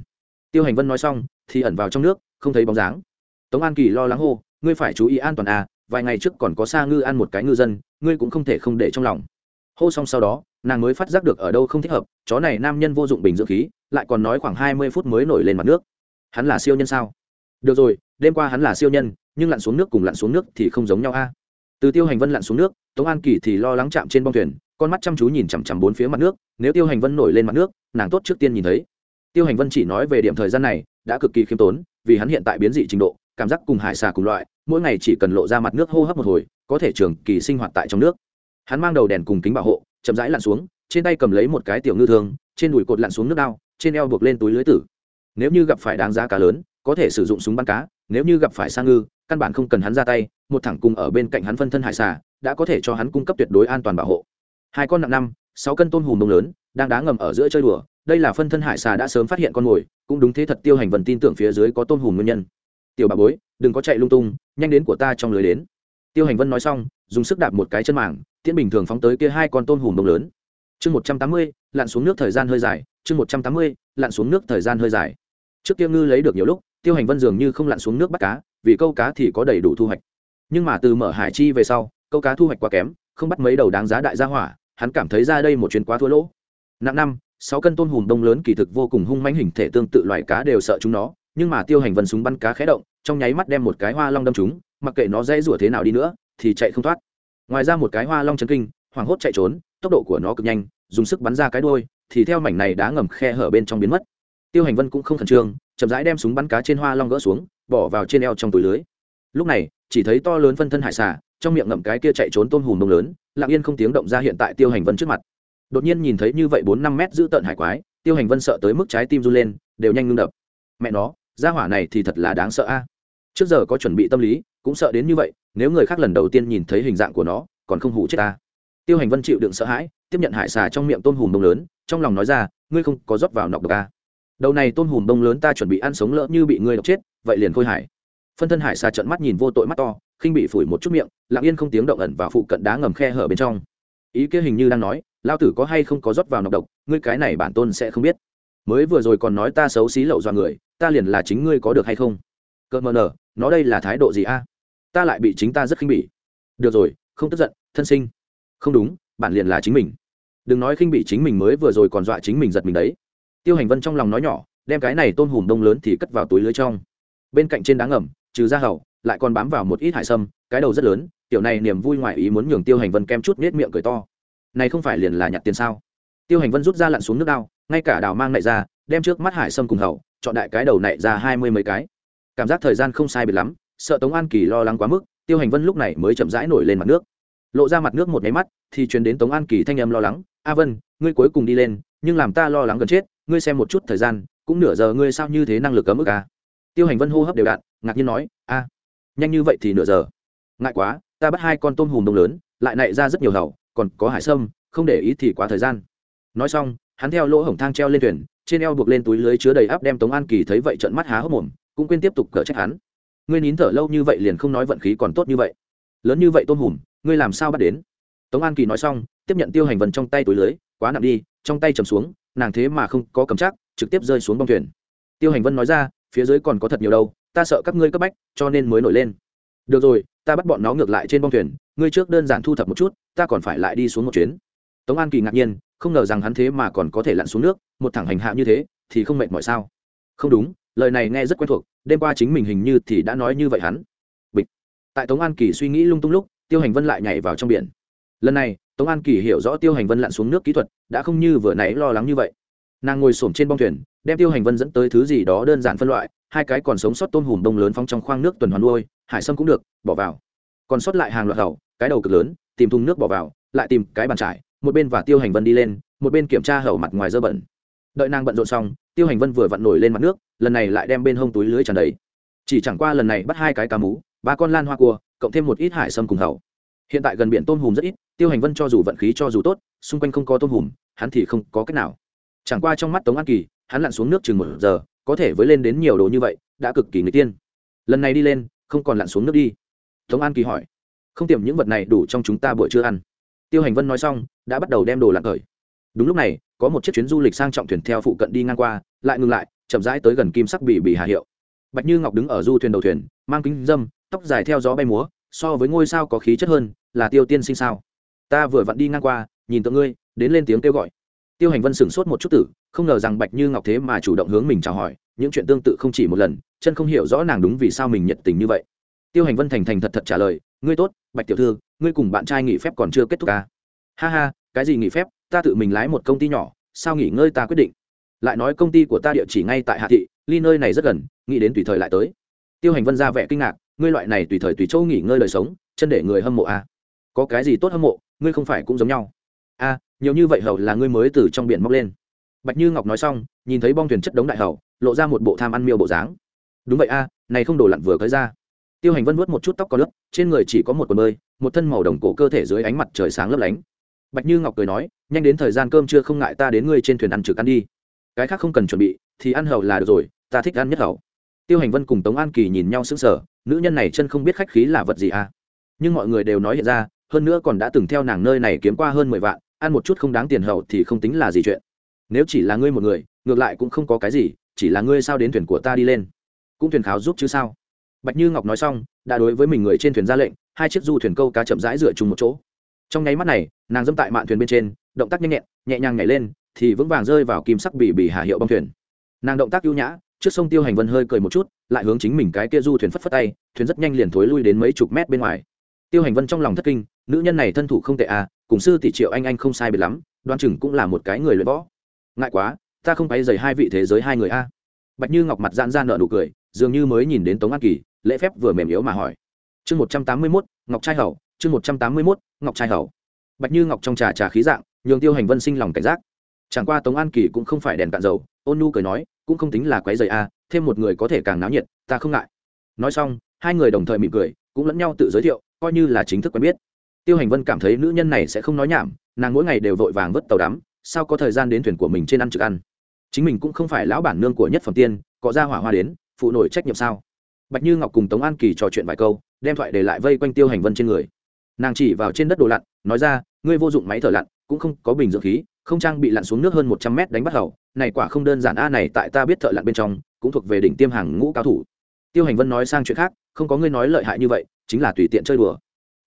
Tiêu hành vân nói xong, thì ẩn vào trong nước, không thấy bóng dáng. Tống an kỳ lo lắng hô ngươi phải chú ý an toàn à vài ngày trước còn có xa ngư ăn một cái ngư dân, ngươi cũng không thể không để trong lòng. Hô xong sau đó, nàng mới phát giác được ở đâu không thích hợp, chó này nam nhân vô dụng bình dưỡng khí, lại còn nói khoảng hai mươi phút mới nổi lên mặt nước. Hắn là siêu nhân sao? Được rồi, đêm qua hắn là siêu nhân, nhưng lặn xuống nước cùng lặn xuống nước thì không giống nhau a từ tiêu hành vân lặn xuống nước, tống an kỳ thì lo lắng chạm trên bong thuyền, con mắt chăm chú nhìn chằm chằm bốn phía mặt nước, nếu tiêu hành vân nổi lên mặt nước, nàng tốt trước tiên nhìn thấy. Tiêu hành vân chỉ nói về điểm thời gian này, đã cực kỳ khiêm tốn, vì hắn hiện tại biến dị trình độ, cảm giác cùng hải xà cùng loại mỗi ngày chỉ cần lộ ra mặt nước hô hấp một hồi, có thể trường kỳ sinh hoạt tại trong nước. Hắn mang đầu đèn cùng kính bảo hộ, chậm rãi lặn xuống, trên tay cầm lấy một cái tiểu ngư thương trên đùi cột lặn xuống nước đao, trên eo buộc lên túi lưới tử. Nếu như gặp phải đáng giá cá lớn, có thể sử dụng súng bắn cá, nếu như gặp phải sa ngư, căn bản không cần hắn ra tay, một thẳng cùng ở bên cạnh hắn phân thân hải xà, đã có thể cho hắn cung cấp tuyệt đối an toàn bảo hộ. Hai con nặng năm, sáu cân tôm hùm đông lớn, đang đá ngầm ở giữa chơi đùa, đây là phân thân hải xà đã sớm phát hiện con mồi, cũng đúng thế thật tiêu hành vần tin tưởng phía dưới có tôm hùm nguyên nhân tiểu bà bối, đừng có chạy lung tung, nhanh đến của ta trong lưới đến. Tiêu hành vân nói xong, dùng sức đạp một cái chân mảng tiễn bình thường phóng tới kia hai con tôm hùm đông lớn. Chương một trăm tám mươi, lặn xuống nước thời gian hơi dài, chương một trăm tám mươi, lặn xuống nước thời gian hơi dài. Trước kia ngư lấy được nhiều lúc, tiêu hành vân dường như không lặn xuống nước bắt cá, vì câu cá thì có đầy đủ thu hoạch. Nhưng mà từ mở hải chi về sau, câu cá thu hoạch quá kém, không bắt mấy đầu đáng giá đại gia hỏa, hắn cảm thấy ra đây một chuyến quá thua lỗ. Nặng năm, sáu cân tôm hùm đông lớn kỳ thực vô cùng hung mãnh hình thể tương tự loài cá đều sợ chúng nó nhưng mà tiêu hành vân súng bắn cá khé động trong nháy mắt đem một cái hoa long đâm chúng mặc kệ nó dễ rủa thế nào đi nữa thì chạy không thoát. Ngoài ra một cái hoa long chấn kinh hoảng hốt chạy trốn tốc độ của nó cực nhanh dùng sức bắn ra cái đuôi, thì theo mảnh này đá ngầm khe hở bên trong biến mất. Tiêu hành vân cũng không khẩn trương chậm rãi đem súng bắn cá trên hoa long gỡ xuống bỏ vào trên eo trong túi lưới. Lúc này chỉ thấy to lớn phân thân hải xà trong miệng ngậm cái kia chạy trốn tôm hùm đông lớn lặng yên không tiếng động ra hiện tại tiêu hành vân trước mặt. Đột nhiên nhìn thấy như vậy bốn năm mét giữ tợn hải quái tiêu hành vân sợ tới mức trái tim run lên đều nhanh ngưng đập. Mẹ nó gia hỏa này thì thật là đáng sợ a. Trước giờ có chuẩn bị tâm lý, cũng sợ đến như vậy, nếu người khác lần đầu tiên nhìn thấy hình dạng của nó, còn không hủ chết ta. Tiêu hành vân chịu đựng sợ hãi, tiếp nhận hải xà trong miệng tôm hùm đông lớn, trong lòng nói ra, ngươi không có rót vào nọc độc a. Đầu này tôm hùm đông lớn ta chuẩn bị ăn sống lỡ như bị ngươi độc chết, vậy liền khôi hải phân thân hải xà trận mắt nhìn vô tội mắt to, khinh bị phủi một chút miệng, lặng yên không tiếng động ẩn vào phụ cận đá ngầm khe hở bên trong. Ý kia hình như đang nói lao tử có hay không có rót vào nọc độc, ngươi cái này bản tôn sẽ không biết mới vừa rồi còn nói ta xấu xí lậu do người ta liền là chính ngươi có được hay không? Cợt mờ nở nó đây là thái độ gì a? Ta lại bị chính ta rất khinh bỉ. Được rồi không tức giận thân sinh. Không đúng bản liền là chính mình. Đừng nói khinh bỉ chính mình mới vừa rồi còn dọa chính mình giật mình đấy. Tiêu hành vân trong lòng nói nhỏ đem cái này tôm hùm đông lớn thì cất vào túi lưới trong. Bên cạnh trên đá ngầm trừ ra hầu, lại còn bám vào một ít hải sâm cái đầu rất lớn tiểu này niềm vui ngoài ý muốn nhường tiêu hành vân kem chút nết miệng cười to. Này không phải liền là nhặt tiền sao? Tiêu hành vân rút ra lặn xuống nước đao ngay cả đào mang nại ra đem trước mắt hải sâm cùng hậu chọn đại cái đầu nại ra hai mươi mấy cái. Cảm giác thời gian không sai biệt lắm sợ tống an kỳ lo lắng quá mức tiêu hành vân lúc này mới chậm rãi nổi lên mặt nước. Lộ ra mặt nước một nháy mắt thì truyền đến tống an kỳ thanh âm lo lắng a vân ngươi cuối cùng đi lên nhưng làm ta lo lắng gần chết ngươi xem một chút thời gian cũng nửa giờ ngươi sao như thế năng lực cấm ức à? tiêu hành vân hô hấp đều đạn, ngạc nhiên nói a nhanh như vậy thì nửa giờ. Ngại quá ta bắt hai con tôm hùm đông lớn lại nạy ra rất nhiều hầu còn có hải sâm không để ý thì quá thời gian. Nói xong hắn theo lỗ hổng thang treo lên thuyền, trên eo buộc lên túi lưới chứa đầy áp đem tống an kỳ thấy vậy trận mắt há hốc mồm, cũng quên tiếp tục cở trách hắn. Ngươi nín thở lâu như vậy liền không nói vận khí còn tốt như vậy. Lớn như vậy tôm hùm, ngươi làm sao bắt đến? Tống an kỳ nói xong, tiếp nhận tiêu hành vân trong tay túi lưới, quá nặng đi, trong tay chầm xuống, nàng thế mà không có cầm chắc, trực tiếp rơi xuống bông thuyền. Tiêu hành vân nói ra, phía dưới còn có thật nhiều đâu, ta sợ các ngươi cấp bách, cho nên mới nổi lên. Được rồi, ta bắt bọn nó ngược lại trên bông thuyền, ngươi trước đơn giản thu thập một chút, ta còn phải lại đi xuống một chuyến. Tống an kỳ ngạc nhiên không ngờ rằng hắn thế mà còn có thể lặn xuống nước, một thẳng hành hạ như thế, thì không mệt mỏi sao? Không đúng, lời này nghe rất quen thuộc, đêm qua chính mình hình như thì đã nói như vậy hắn. Bịch. Tại tống an kỳ suy nghĩ lung tung lúc, tiêu hành vân lại nhảy vào trong biển. Lần này, tống an kỳ hiểu rõ tiêu hành vân lặn xuống nước kỹ thuật, đã không như vừa nãy lo lắng như vậy. Nàng ngồi s trên bong thuyền, đem tiêu hành vân dẫn tới thứ gì đó đơn giản phân loại, hai cái còn sống sót tôm hùm đông lớn phong trong khoang nước tuần hoàn nuôi, hải sâm cũng được, bỏ vào. Còn sót lại hàng loạt hầu cái đầu cực lớn, tìm thùng nước bỏ vào, lại tìm cái bàn trải một bên và tiêu hành vân đi lên, một bên kiểm tra hầu mặt ngoài dơ bẩn. Đợi nàng bận rộn xong, tiêu hành vân vừa vặn nổi lên mặt nước, lần này lại đem bên hông túi lưới tràn đầy. Chỉ chẳng qua lần này bắt hai cái cá mú, ba con lan hoa cua, cộng thêm một ít hải sâm cùng hầu hiện tại gần biển tôm hùm rất ít, tiêu hành vân cho dù vận khí cho dù tốt, xung quanh không có tôm hùm, hắn thì không có cách nào. Chẳng qua trong mắt tống an kỳ, hắn lặn xuống nước chừng một giờ, có thể với lên đến nhiều đồ như vậy, đã cực kỳ người tiên. Lần này đi lên, không còn lặn xuống nước đi. Tống an kỳ hỏi, không tìm những vật này đủ trong chúng ta buổi trưa ăn? Tiêu hành vân nói xong, đã bắt đầu đem đồ lặn thời đúng lúc này, có một chiếc chuyến du lịch sang trọng thuyền theo phụ cận đi ngang qua, lại ngừng lại, chậm rãi tới gần kim sắc bị bị hà hiệu. Bạch như ngọc đứng ở du thuyền đầu thuyền, mang kính dâm, tóc dài theo gió bay múa, so với ngôi sao có khí chất hơn, là tiêu tiên sinh sao? Ta vừa vặn đi ngang qua, nhìn tượng ngươi, đến lên tiếng kêu gọi. Tiêu hành vân sửng sốt một chút tử, không ngờ rằng bạch như ngọc thế mà chủ động hướng mình chào hỏi, những chuyện tương tự không chỉ một lần, chân không hiểu rõ nàng đúng vì sao mình nhận tình như vậy tiêu hành vân thành thành thật thật trả lời ngươi tốt bạch tiểu thư ngươi cùng bạn trai nghỉ phép còn chưa kết thúc à? ha ha cái gì nghỉ phép? Ta tự mình lái một công ty nhỏ sao nghỉ ngơi ta quyết định? Lại nói công ty của ta địa chỉ ngay tại hạ thị ly nơi này rất gần nghĩ đến tùy thời lại tới. Tiêu hành vân ra vẻ kinh ngạc ngươi loại này tùy thời tùy chỗ nghỉ ngơi đời sống chân để người hâm mộ à? có cái gì tốt hâm mộ ngươi không phải cũng giống nhau. A à, nhiều như vậy hầu là ngươi mới từ trong biển móc lên. Bạch như ngọc nói xong nhìn thấy bong thuyền chất đống đại hầu lộ ra một bộ tham ăn miêu bộ dáng. Đúng vậy a này không đổ lặn vừa tới ra tiêu hành vân vuốt một chút tóc có lớp trên người chỉ có một quần bơi, một thân màu đồng cổ cơ thể dưới ánh mặt trời sáng lấp lánh. Bạch như ngọc cười nói, nhanh đến thời gian cơm chưa không ngại ta đến ngươi trên thuyền ăn trực ăn đi. Cái khác không cần chuẩn bị, thì ăn hầu là được rồi, ta thích ăn nhất hầu. Tiêu hành vân cùng tống an kỳ nhìn nhau sững sờ, nữ nhân này chân không biết khách khí là vật gì à? Nhưng mọi người đều nói hiện ra, hơn nữa còn đã từng theo nàng nơi này kiếm qua hơn mười vạn, ăn một chút không đáng tiền hầu thì không tính là gì chuyện. Nếu chỉ là ngươi một người, ngược lại cũng không có cái gì, chỉ là ngươi sao đến thuyền của ta đi lên? Cũng thuyền kháo giúp chứ sao? Bạch như ngọc nói xong, đã đối với mình người trên thuyền ra lệnh, hai chiếc du thuyền câu cá chậm rãi dựa chung một chỗ. Trong nháy mắt này, nàng dẫm tại mạn thuyền bên trên, động tác nhanh nhẹn, nhẹ nhàng nhảy lên, thì vững vàng rơi vào kim sắc bị bị hạ hiệu bong thuyền. Nàng động tác ưu nhã, trước sông tiêu hành vân hơi cười một chút, lại hướng chính mình cái kia du thuyền phất phất tay, thuyền rất nhanh liền thối lui đến mấy chục mét bên ngoài. Tiêu hành vân trong lòng thất kinh, nữ nhân này thân thủ không tệ à cùng sư tỷ triệu anh anh không sai biệt lắm, đoan chừng cũng là một cái người luyện võ. Ngại quá, ta không phải dày hai vị thế giới hai người a. Bạch như ngọc mặt giãn ra nợ nụ cười, dường như mới nhìn đến tống an kỳ lễ phép vừa mềm yếu mà hỏi. Chương một trăm tám mươi mốt, ngọc trai hậu, chương một trăm tám mươi mốt, ngọc trai hậu. Bạch như ngọc trong trà trà khí dạng, nhường tiêu hành vân sinh lòng cảnh giác. Chẳng qua tống an kỳ cũng không phải đèn cạn dầu, ôn nu cười nói, cũng không tính là quái dày a thêm một người có thể càng náo nhiệt, ta không ngại. Nói xong, hai người đồng thời mỉm cười, cũng lẫn nhau tự giới thiệu, coi như là chính thức quen biết. Tiêu hành vân cảm thấy nữ nhân này sẽ không nói nhảm, nàng mỗi ngày đều vội vàng vớt tàu đắm, sao có thời gian đến thuyền của mình trên ăn trực ăn. Chính mình cũng không phải lão bản nương của nhất phẩm tiên, có ra hỏa hoa đến, phụ nổi trách nhiệm sao? Bạch như ngọc cùng tống an kỳ trò chuyện vài câu, đem thoại để lại vây quanh tiêu hành vân trên người. Nàng chỉ vào trên đất đồ lặn, nói ra, ngươi vô dụng máy thở lặn, cũng không có bình dưỡng khí, không trang bị lặn xuống nước hơn một trăm mét đánh bắt hầu, này quả không đơn giản a, này tại ta biết thợ lặn bên trong, cũng thuộc về đỉnh tiêm hàng ngũ cao thủ. Tiêu hành vân nói sang chuyện khác, không có ngươi nói lợi hại như vậy, chính là tùy tiện chơi đùa.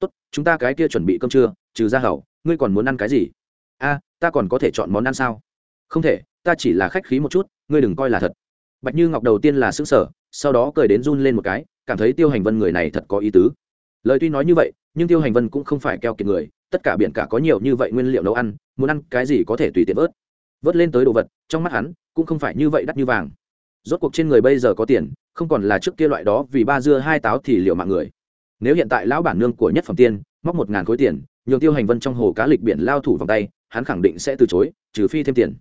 Tốt, chúng ta cái kia chuẩn bị cơm trưa, trừ ra hầu, ngươi còn muốn ăn cái gì? A, ta còn có thể chọn món ăn sao? Không thể, ta chỉ là khách khí một chút, ngươi đừng coi là thật. Bạch như ngọc đầu tiên là xứ sở sau đó cười đến run lên một cái, cảm thấy tiêu hành vân người này thật có ý tứ. Lời tuy nói như vậy, nhưng tiêu hành vân cũng không phải keo kiệt người, tất cả biển cả có nhiều như vậy nguyên liệu nấu ăn, muốn ăn cái gì có thể tùy tiện vớt. Vớt lên tới đồ vật, trong mắt hắn cũng không phải như vậy đắt như vàng. Rốt cuộc trên người bây giờ có tiền, không còn là trước kia loại đó vì ba dưa hai táo thì liệu mạng người. Nếu hiện tại lão bản nương của nhất phẩm tiên móc một ngàn khối tiền, nhường tiêu hành vân trong hồ cá lịch biển lao thủ vòng tay, hắn khẳng định sẽ từ chối, trừ phi thêm tiền.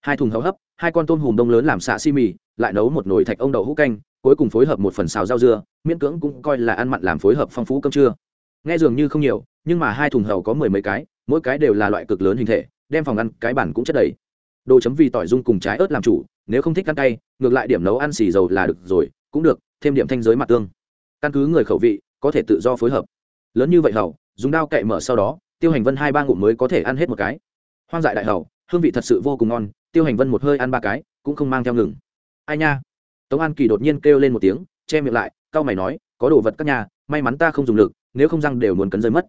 Hai thùng hấu hấp, hai con tôm hùm đông lớn làm xạ xi mì, lại nấu một nồi thạch ông đậu hũ canh cuối cùng phối hợp một phần xào rau dưa, miễn cưỡng cũng coi là ăn mặn làm phối hợp phong phú cơm trưa. Nghe dường như không nhiều, nhưng mà hai thùng hầu có mười mấy cái, mỗi cái đều là loại cực lớn hình thể, đem phòng ăn, cái bản cũng chất đầy. Đồ chấm vì tỏi dung cùng trái ớt làm chủ, nếu không thích ăn cay, ngược lại điểm nấu ăn xì dầu là được rồi, cũng được, thêm điểm thanh giới mặt tương. Căn cứ người khẩu vị, có thể tự do phối hợp. Lớn như vậy hầu, dùng đao cậy mở sau đó, tiêu hành vân hai ba ngụm mới có thể ăn hết một cái. Hoang dại đại hầu, hương vị thật sự vô cùng ngon, tiêu hành vân một hơi ăn ba cái, cũng không mang theo ngừng. Ai nha? Tống an kỳ đột nhiên kêu lên một tiếng, che miệng lại, cau mày nói, có đồ vật các nhà, may mắn ta không dùng lực, nếu không răng đều muốn cấn rơi mất.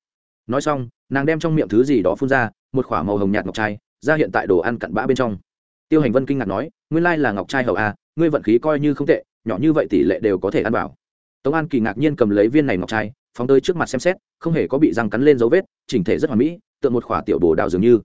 Nói xong, nàng đem trong miệng thứ gì đó phun ra, một k h ỏ a màu hồng nhạt ngọc trai, ra hiện tại đồ ăn cặn bã bên trong. Tiêu hành vân kinh ngạc nói, nguyên lai là ngọc trai hậu a, ngươi vận khí coi như không tệ, nhỏ như vậy tỷ lệ đều có thể ăn vào. Tống an kỳ ngạc nhiên cầm lấy viên này ngọc trai, phóng tới trước mặt xem xét, không hề có bị răng cắn lên dấu vết, chỉnh thể rất hoàn mỹ, tượng một khỏa tiểu bồ đào dường như.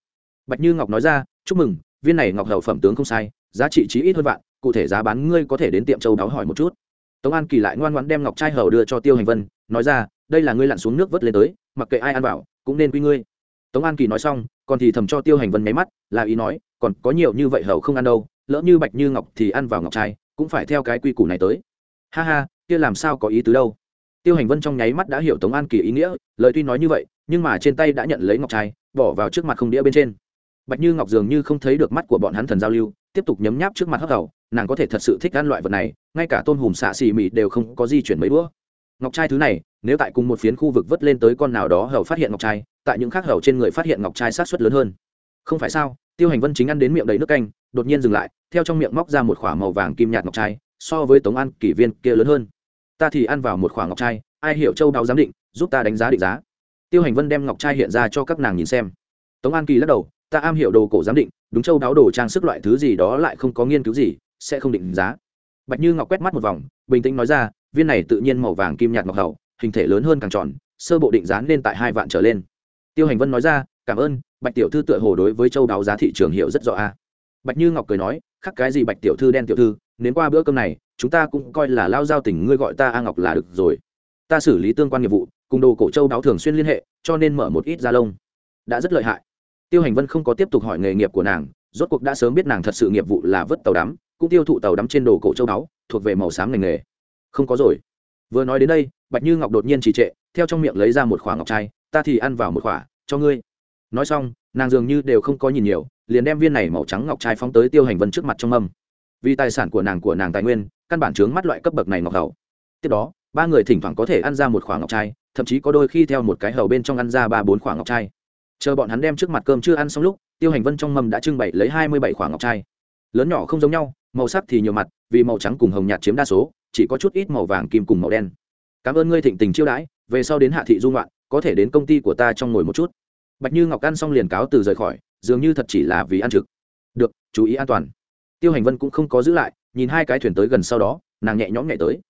Bạch như ngọc nói ra, chúc mừng, viên này ngọc hậu phẩm tướng không sai, giá trị chí ít hơn vạn cụ thể giá bán ngươi có thể đến tiệm châu đáo hỏi một chút. Tống an kỳ lại ngoan ngoãn đem ngọc trai hầu đưa cho tiêu hành vân, nói ra, đây là ngươi lặn xuống nước vớt lên tới, mặc kệ ai ăn vào, cũng nên quy ngươi. Tống an kỳ nói xong, còn thì thầm cho tiêu hành vân nháy mắt, là ý nói, còn có nhiều như vậy hầu không ăn đâu, lỡ như bạch như ngọc thì ăn vào ngọc trai, cũng phải theo cái quy củ này tới. Ha ha, kia làm sao có ý tứ đâu. Tiêu hành vân trong nháy mắt đã hiểu tống an kỳ ý nghĩa, lời tuy nói như vậy, nhưng mà trên tay đã nhận lấy ngọc trai, bỏ vào trước mặt không đĩa bên trên. Bạch như ngọc dường như không thấy được mắt của bọn hắn thần giao lưu, tiếp tục nhấm nháp trước mặt hấp hầu nàng có thể thật sự thích ăn loại vật này, ngay cả tôn hùm xạ xì mị đều không có di chuyển mấy đũa. Ngọc trai thứ này, nếu tại cùng một phiến khu vực vớt lên tới con nào đó, hầu phát hiện ngọc trai, tại những khác hầu trên người phát hiện ngọc trai sát xuất lớn hơn. Không phải sao, tiêu hành vân chính ăn đến miệng đầy nước canh, đột nhiên dừng lại, theo trong miệng móc ra một k h ỏ a màu vàng kim nhạt ngọc trai, so với tống ăn kỷ viên kia lớn hơn. Ta thì ăn vào một k h ỏ a ngọc trai, ai hiểu châu đau giám định, giúp ta đánh giá định giá. Tiêu hành vân đem ngọc trai hiện ra cho các nàng nhìn xem. Tống an kỳ lắc đầu, ta am hiểu đồ cổ giám định, đúng châu đáo đồ trang sức loại thứ gì đó lại không có nghiên cứu gì sẽ không định giá. Bạch như ngọc quét mắt một vòng, bình tĩnh nói ra, viên này tự nhiên màu vàng kim nhạt ngọc hậu, hình thể lớn hơn càng tròn, sơ bộ định giá nên tại hai vạn trở lên. Tiêu hành vân nói ra, cảm ơn, bạch tiểu thư tựa hồ đối với châu đáo giá thị trường hiểu rất rõ a. Bạch như ngọc cười nói khắc cái gì bạch tiểu thư đen tiểu thư đến qua bữa cơm này, chúng ta cũng coi là lao giao tình, ngươi gọi ta a ngọc là được rồi. Ta xử lý tương quan nghiệp vụ, cùng đồ cổ châu đáo thường xuyên liên hệ, cho nên mở một ít da lông. Đã rất lợi hại. Tiêu hành vân không có tiếp tục hỏi nghề nghiệp của nàng, rốt cuộc đã sớm biết nàng thật sự nghiệp vụ là vớt tàu đắm cũng tiêu thụ tàu đắm trên đồ cổ châu báu, thuộc về màu xám ngành nghề. Không có rồi. Vừa nói đến đây, bạch như ngọc đột nhiên trì trệ, theo trong miệng lấy ra một khoả ngọc trai, ta thì ăn vào một khoả cho ngươi. Nói xong, nàng dường như đều không có nhìn nhiều, liền đem viên này màu trắng ngọc trai phóng tới tiêu hành vân trước mặt trong âm vì tài sản của nàng của nàng tài nguyên, căn bản chướng mắt loại cấp bậc này ngọc hầu tiếp đó, ba người thỉnh thoảng có thể ăn ra một khoả ngọc trai, thậm chí có đôi khi theo một cái hầu bên trong ăn ra ba bốn khoả ngọc trai. Chờ bọn hắn đem trước mặt cơm chưa ăn xong lúc, tiêu hành vân trong mâm đã trưng bày lấy hai mươi bảy khoả ngọc trai. Lớn nhỏ không giống nhau màu sắc thì nhiều mặt, vì màu trắng cùng hồng nhạt chiếm đa số, chỉ có chút ít màu vàng kim cùng màu đen. Cảm ơn ngươi thịnh tình chiêu đãi, về sau đến hạ thị dung loạn có thể đến công ty của ta trong ngồi một chút. Bạch như ngọc ăn xong liền cáo từ rời khỏi, dường như thật chỉ là vì ăn trực. Được, chú ý an toàn. Tiêu hành vân cũng không có giữ lại, nhìn hai cái thuyền tới gần sau đó, nàng nhẹ nhõm nhẹ tới.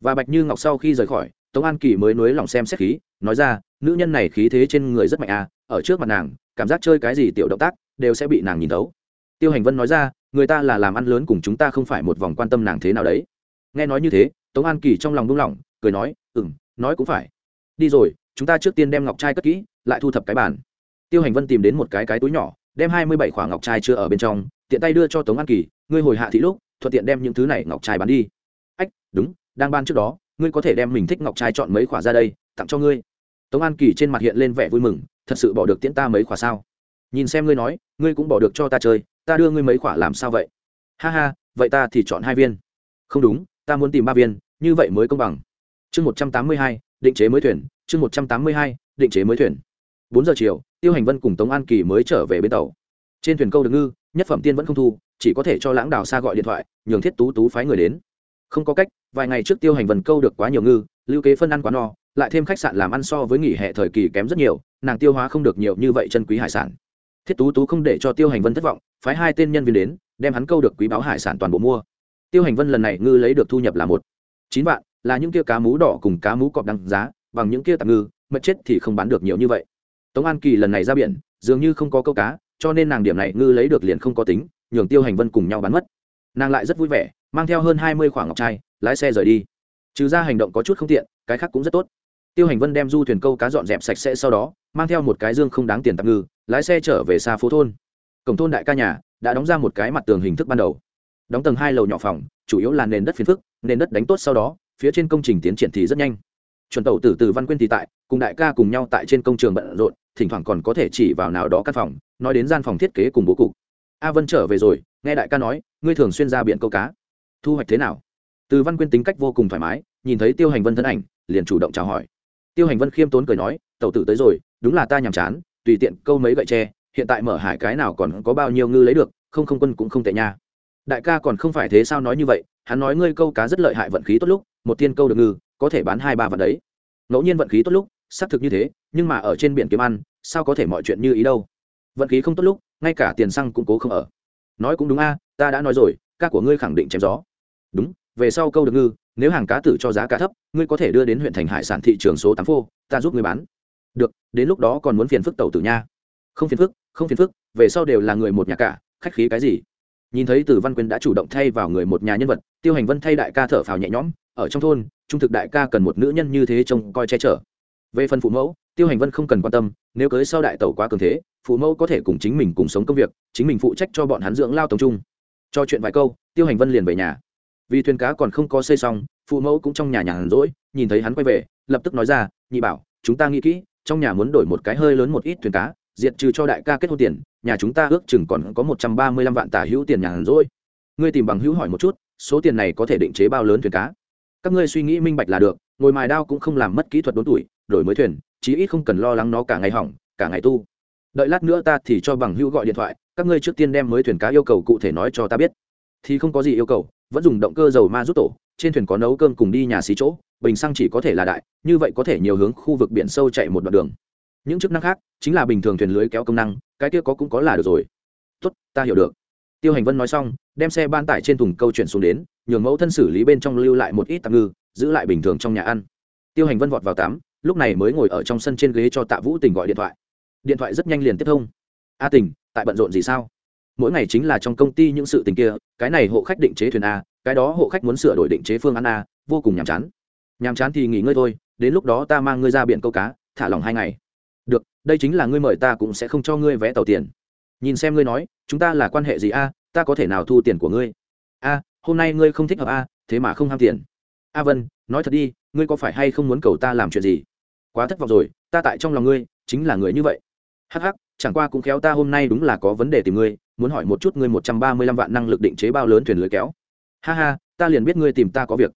Và bạch như ngọc sau khi rời khỏi, tống an kỳ mới nối lòng xem xét khí, nói ra, nữ nhân này khí thế trên người rất mạnh à ở trước mặt nàng, cảm giác chơi cái gì tiểu động tác, đều sẽ bị nàng nhìn thấu. Tiêu hành vân nói ra người ta là làm ăn lớn cùng chúng ta không phải một vòng quan tâm nàng thế nào đấy. Nghe nói như thế, tống an kỳ trong lòng buông lỏng, cười nói ừ m nói cũng phải. Đi rồi, chúng ta trước tiên đem ngọc trai cất kỹ, lại thu thập cái bàn. Tiêu hành vân tìm đến một cái cái túi nhỏ, đem hai mươi bảy khoảng ngọc trai chưa ở bên trong, tiện tay đưa cho tống an kỳ, ngươi hồi hạ thị lúc, thuận tiện đem những thứ này ngọc trai bán đi. Ách, đúng, đang ban trước đó, ngươi có thể đem mình thích ngọc trai chọn mấy khỏa ra đây, tặng cho ngươi. Tống an kỳ trên mặt hiện lên vẻ vui mừng, thật sự bỏ được tiễn ta mấy khỏa sao? Nhìn xem ngươi nói, ngươi cũng bỏ được cho ta chơi ta đưa ngươi mấy quả làm sao vậy? Ha ha, vậy ta thì chọn hai viên. Không đúng, ta muốn tìm ba viên, như vậy mới công bằng. Chương một trăm tám mươi hai, định chế mới thuyền, chương một trăm tám mươi hai, định chế mới thuyền. Bốn giờ chiều, tiêu hành vân cùng tống an kỳ mới trở về bến tàu. Trên thuyền câu được ngư, nhất phẩm tiên vẫn không thu, chỉ có thể cho lãng đào xa gọi điện thoại, nhường thiết tú tú phái người đến. Không có cách, vài ngày trước tiêu hành vần câu được quá nhiều ngư, lưu kế phân ăn quá no, lại thêm khách sạn làm ăn so với nghỉ hè thời kỳ kém rất nhiều, nàng tiêu hóa không được nhiều như vậy chân quý hải sản thiết tú tú không để cho tiêu hành vân thất vọng, phái hai tên nhân viên đến, đem hắn câu được quý báo hải sản toàn bộ mua. Tiêu hành vân lần này ngư lấy được thu nhập là một, chín vạn, là những kia cá mú đỏ cùng cá mú cọp đăng giá, bằng những kia tạm ngư, mật chết thì không bán được nhiều như vậy. Tống an kỳ lần này ra biển, dường như không có câu cá, cho nên nàng điểm này ngư lấy được liền không có tính, nhường tiêu hành vân cùng nhau bán mất. Nàng lại rất vui vẻ, mang theo hơn hai mươi khoảng ngọc trai, lái xe rời đi. Trừ ra hành động có chút không tiện, cái khác cũng rất tốt. Tiêu hành vân đem du thuyền câu cá dọn dẹp sạch sẽ sau đó mang theo một cái dương không đáng tiền tạm ngư, lái xe trở về xa phố thôn. Cổng thôn đại ca nhà đã đóng ra một cái mặt tường hình thức ban đầu. Đóng tầng hai lầu nhỏ phòng, chủ yếu là nền đất phiến phức, nền đất đánh tốt sau đó, phía trên công trình tiến triển thì rất nhanh. Chuẩn tàu tử từ văn quyên thì tại, cùng đại ca cùng nhau tại trên công trường bận rộn, thỉnh thoảng còn có thể chỉ vào nào đó căn phòng, nói đến gian phòng thiết kế cùng bố cục. A vân trở về rồi, nghe đại ca nói, ngươi thường xuyên ra biển câu cá. Thu hoạch thế nào? Từ văn quyên tính cách vô cùng thoải mái, nhìn thấy tiêu hành vân thân ảnh, liền chủ động chào hỏi. Tiêu hành vân khiêm tốn cười nói, tàu tử tới rồi đúng là ta nhàm chán, tùy tiện câu mấy gậy tre, hiện tại mở hải cái nào còn có bao nhiêu ngư lấy được, không không quân cũng không tệ nha. Đại ca còn không phải thế sao nói như vậy, hắn nói ngươi câu cá rất lợi hại vận khí tốt lúc, một tiên câu được ngư, có thể bán hai ba vạn đấy. Ngẫu nhiên vận khí tốt lúc, xác thực như thế, nhưng mà ở trên biển kiếm ăn, sao có thể mọi chuyện như ý đâu. Vận khí không tốt lúc, ngay cả tiền xăng cũng cố không ở. Nói cũng đúng a, ta đã nói rồi, ca của ngươi khẳng định chém gió. Đúng, về sau câu được ngư, nếu hàng cá tử cho giá cá thấp, ngươi có thể đưa đến huyện thành hải sản thị trường số tám phô, ta giúp ngươi bán được, đến lúc đó còn muốn phiền phức tàu tử nha. Không phiền phức, không phiền phức, về sau đều là người một nhà cả, khách khí cái gì? Nhìn thấy từ văn quyên đã chủ động thay vào người một nhà nhân vật, tiêu hành vân thay đại ca thở phào nhẹ nhõm, ở trong thôn, trung thực đại ca cần một nữ nhân như thế trông coi che chở. Về phần phụ mẫu, tiêu hành vân không cần quan tâm, nếu cưới sau đại tẩu quá cường thế, phụ mẫu có thể cùng chính mình cùng sống công việc, chính mình phụ trách cho bọn hắn dưỡng lao tổng trung. Cho chuyện vài câu, tiêu hành vân liền về nhà. Vì thuyền cá còn không có xây xong, phụ mẫu cũng trong nhà nhàn rỗi, nhìn thấy hắn quay về, lập tức nói ra, nhị bảo, chúng ta nghĩ kỹ trong nhà muốn đổi một cái hơi lớn một ít thuyền cá, diệt trừ cho đại ca kết hôn tiền, nhà chúng ta ước chừng còn có một trăm ba mươi lăm vạn tả hữu tiền nhàn rỗi. Ngươi tìm bằng hữu hỏi một chút, số tiền này có thể định chế bao lớn thuyền cá? Các ngươi suy nghĩ minh bạch là được, ngồi mài đao cũng không làm mất kỹ thuật đốn tuổi, đổi mới thuyền, chí ít không cần lo lắng nó cả ngày hỏng, cả ngày tu. Đợi lát nữa ta thì cho bằng hữu gọi điện thoại, các ngươi trước tiên đem mới thuyền cá yêu cầu cụ thể nói cho ta biết thì không có gì yêu cầu, vẫn dùng động cơ dầu ma rút tổ, trên thuyền có nấu cơm cùng đi nhà xí chỗ, bình xăng chỉ có thể là đại, như vậy có thể nhiều hướng khu vực biển sâu chạy một đoạn đường. Những chức năng khác, chính là bình thường thuyền lưới kéo công năng, cái kia có cũng có là được rồi. Tốt, ta hiểu được. Tiêu hành vân nói xong, đem xe ban tải trên thùng câu chuyển xuống đến, nhường mẫu thân xử lý bên trong lưu lại một ít tạm ngư, giữ lại bình thường trong nhà ăn. Tiêu hành vân vọt vào tắm, lúc này mới ngồi ở trong sân trên ghế cho tạ vũ tình gọi điện thoại. Điện thoại rất nhanh liền tiếp thông. A tình, tại bận rộn gì sao? Mỗi ngày chính là trong công ty những sự tình kia, cái này hộ khách định chế thuyền a, cái đó hộ khách muốn sửa đổi định chế phương án a, vô cùng nhàm chán. Nhàm chán thì nghỉ ngơi thôi, đến lúc đó ta mang ngươi ra biển câu cá, thả lỏng hai ngày. Được, đây chính là ngươi mời ta cũng sẽ không cho ngươi vé tàu tiền. Nhìn xem ngươi nói, chúng ta là quan hệ gì a, ta có thể nào thu tiền của ngươi? A, hôm nay ngươi không thích hợp a, thế mà không ham tiền. A vân, nói thật đi, ngươi có phải hay không muốn cầu ta làm chuyện gì? Quá thất vọng rồi, ta tại trong lòng ngươi, chính là người như vậy. Hắc hắc, chẳng qua cũng khéo ta hôm nay đúng là có vấn đề tìm ngươi muốn hỏi một chút ngươi một trăm ba mươi lăm vạn năng lực định chế bao lớn thuyền lưới kéo? Ha ha, ta liền biết ngươi tìm ta có việc.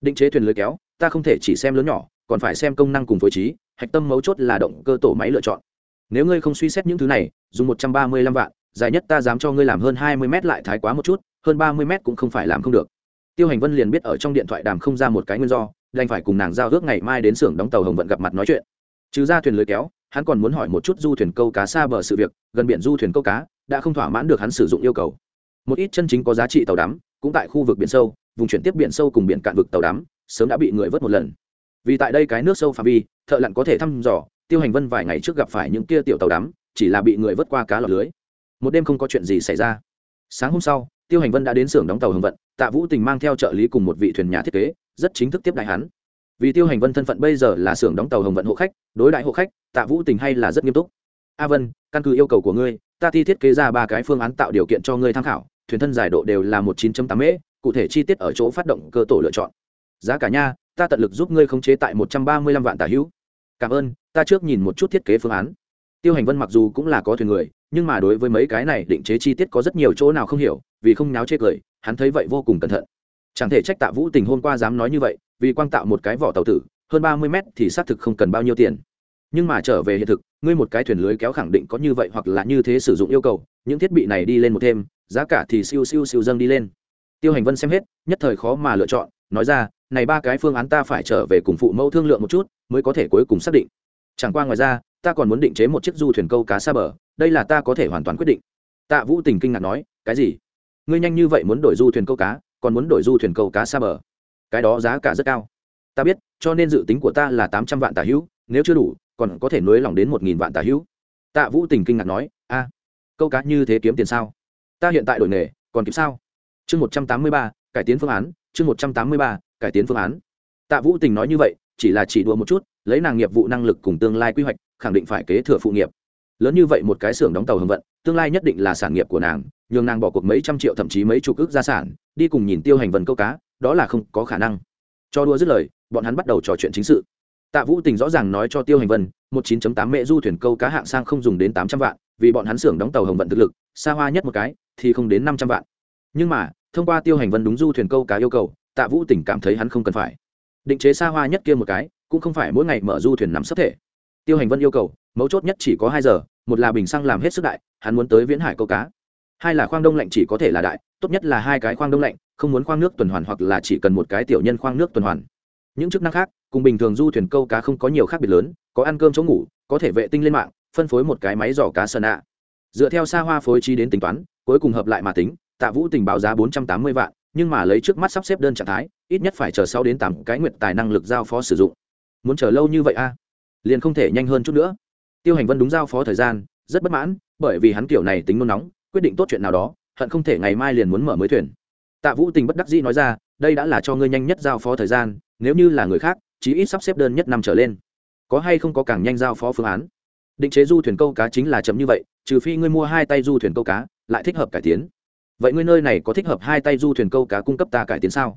Định chế thuyền lưới kéo, ta không thể chỉ xem lớn nhỏ, còn phải xem công năng cùng phối trí, hạch tâm mấu chốt là động cơ tổ máy lựa chọn. Nếu ngươi không suy xét những thứ này, dùng một trăm ba mươi lăm vạn, dài nhất ta dám cho ngươi làm hơn hai mươi mét lại thái quá một chút, hơn ba mươi mét cũng không phải làm không được. Tiêu hành vân liền biết ở trong điện thoại đàm không ra một cái nguyên do, đành phải cùng nàng giao ước ngày mai đến xưởng đóng tàu hồng vận gặp mặt nói chuyện. Trừ ra thuyền lưới kéo, hắn còn muốn hỏi một chút du thuyền câu cá xa bờ sự việc, gần biển du thuyền câu cá đã không thỏa mãn được hắn sử dụng yêu cầu. Một ít chân chính có giá trị tàu đắm cũng tại khu vực biển sâu, vùng chuyển tiếp biển sâu cùng biển cạn vực tàu đắm sớm đã bị người vớt một lần. Vì tại đây cái nước sâu phạm vi, thợ lặn có thể thăm dò, tiêu hành vân vài ngày trước gặp phải những kia tiểu tàu đắm, chỉ là bị người vớt qua cá lọc lưới. Một đêm không có chuyện gì xảy ra. Sáng hôm sau, tiêu hành vân đã đến xưởng đóng tàu hồng vận, tạ vũ tình mang theo trợ lý cùng một vị thuyền nhà thiết kế, rất chính thức tiếp đại hắn. Vì tiêu hành vân thân phận bây giờ là xưởng đóng tàu hồng vận hộ khách, đối đại hộ khách, tạ vũ tình hay là rất nghiêm túc. A vân, căn cứ yêu cầu của ngươi ta thi thiết kế ra ba cái phương án tạo điều kiện cho ngươi tham khảo thuyền thân giải độ đều là một chín tám m, cụ thể chi tiết ở chỗ phát động cơ tổ lựa chọn. Giá cả nha ta tận lực giúp ngươi khống chế tại một trăm ba mươi lăm vạn tả hữu. Cảm ơn ta trước nhìn một chút thiết kế phương án. Tiêu hành vân mặc dù cũng là có thuyền người nhưng mà đối với mấy cái này định chế chi tiết có rất nhiều chỗ nào không hiểu vì không náo chê cười hắn thấy vậy vô cùng cẩn thận. Chẳng thể trách tạ vũ tình hôm qua dám nói như vậy vì quang tạo một cái vỏ tàu tử hơn ba mươi mét thì xác thực không cần bao nhiêu tiền. Nhưng mà trở về hiện thực ngươi một cái thuyền lưới kéo khẳng định có như vậy hoặc là như thế sử dụng yêu cầu, những thiết bị này đi lên một thêm, giá cả thì siêu siêu siêu dâng đi lên. Tiêu hành vân xem hết, nhất thời khó mà lựa chọn, nói ra, này ba cái phương án ta phải trở về cùng phụ mẫu thương lượng một chút, mới có thể cuối cùng xác định. Chẳng qua ngoài ra, ta còn muốn định chế một chiếc du thuyền câu cá xa bờ, đây là ta có thể hoàn toàn quyết định. Tạ vũ tình kinh ngạc nói, cái gì? Ngươi nhanh như vậy muốn đổi du thuyền câu cá, còn muốn đổi du thuyền câu cá xa bờ? Cái đó giá cả rất cao. Ta biết, cho nên dự tính của ta là tám trăm vạn tả hữu, nếu chưa đủ còn có thể nối lòng đến một nghìn vạn tà hữu. Tạ vũ tình kinh ngạc nói, a, câu cá như thế kiếm tiền sao? Ta hiện tại đổi nghề, còn kịp sao? Chương một trăm tám mươi ba, cải tiến phương án, chương một trăm tám mươi ba, cải tiến phương án. Tạ vũ tình nói như vậy, chỉ là chỉ đùa một chút, lấy nàng nghiệp vụ năng lực cùng tương lai quy hoạch, khẳng định phải kế thừa phụ nghiệp. Lớn như vậy một cái xưởng đóng tàu hưng vận, tương lai nhất định là sản nghiệp của nàng, nhường nàng bỏ cuộc mấy trăm triệu thậm chí mấy chục ước gia sản, đi cùng nhìn tiêu hành vần câu cá, đó là không có khả năng. Cho đua dứt lời, bọn hắn bắt đầu trò chuyện chính sự tạ vũ tình rõ ràng nói cho tiêu hành vân, một 9 tám mẹ du thuyền câu cá hạng sang không dùng đến tám trăm vạn, vì bọn hắn xưởng đóng tàu hồng vận thực lực, xa hoa nhất một cái, thì không đến năm trăm vạn. Nhưng mà, thông qua tiêu hành vân đúng du thuyền câu cá yêu cầu, tạ vũ tình cảm thấy hắn không cần phải. Định chế xa hoa nhất kia một cái, cũng không phải mỗi ngày mở du thuyền nằm sắp thể. Tiêu hành vân yêu cầu, mấu chốt nhất chỉ có hai giờ, một là bình xăng làm hết sức đại, hắn muốn tới viễn hải câu cá. Hai là khoang đông lạnh chỉ có thể là đại, tốt nhất là hai cái khoang đông lạnh, không muốn khoang nước tuần hoàn hoặc là chỉ cần một cái tiểu nhân khoang nước tuần hoàn. Những chức năng khác cùng bình thường du thuyền câu cá không có nhiều khác biệt lớn, có ăn cơm chỗ ngủ, có thể vệ tinh lên mạng, phân phối một cái máy giỏ cá sơn ạ. Dựa theo xa hoa phối trí đến tính toán, cuối cùng hợp lại mà tính, tạ vũ tình báo giá bốn trăm tám mươi vạn, nhưng mà lấy trước mắt sắp xếp đơn trạng thái, ít nhất phải chờ sau đến tám cái nguyện tài năng lực giao phó sử dụng. Muốn chờ lâu như vậy a liền không thể nhanh hơn chút nữa. Tiêu hành vân đúng giao phó thời gian, rất bất mãn, bởi vì hắn kiểu này tính nôn nóng, quyết định tốt chuyện nào đó, hận không thể ngày mai liền muốn mở mới thuyền. Tạ vũ tình bất đắc dĩ nói ra, đây đã là cho ngươi nhanh nhất giao phó thời gian, nếu như là người khác chí ít sắp xếp đơn nhất năm trở lên. Có hay không có càng nhanh giao phó phương án? Định chế du thuyền câu cá chính là chấm như vậy, trừ phi ngươi mua hai tay du thuyền câu cá, lại thích hợp cải tiến. Vậy ngươi nơi này có thích hợp hai tay du thuyền câu cá cung cấp ta cải tiến sao?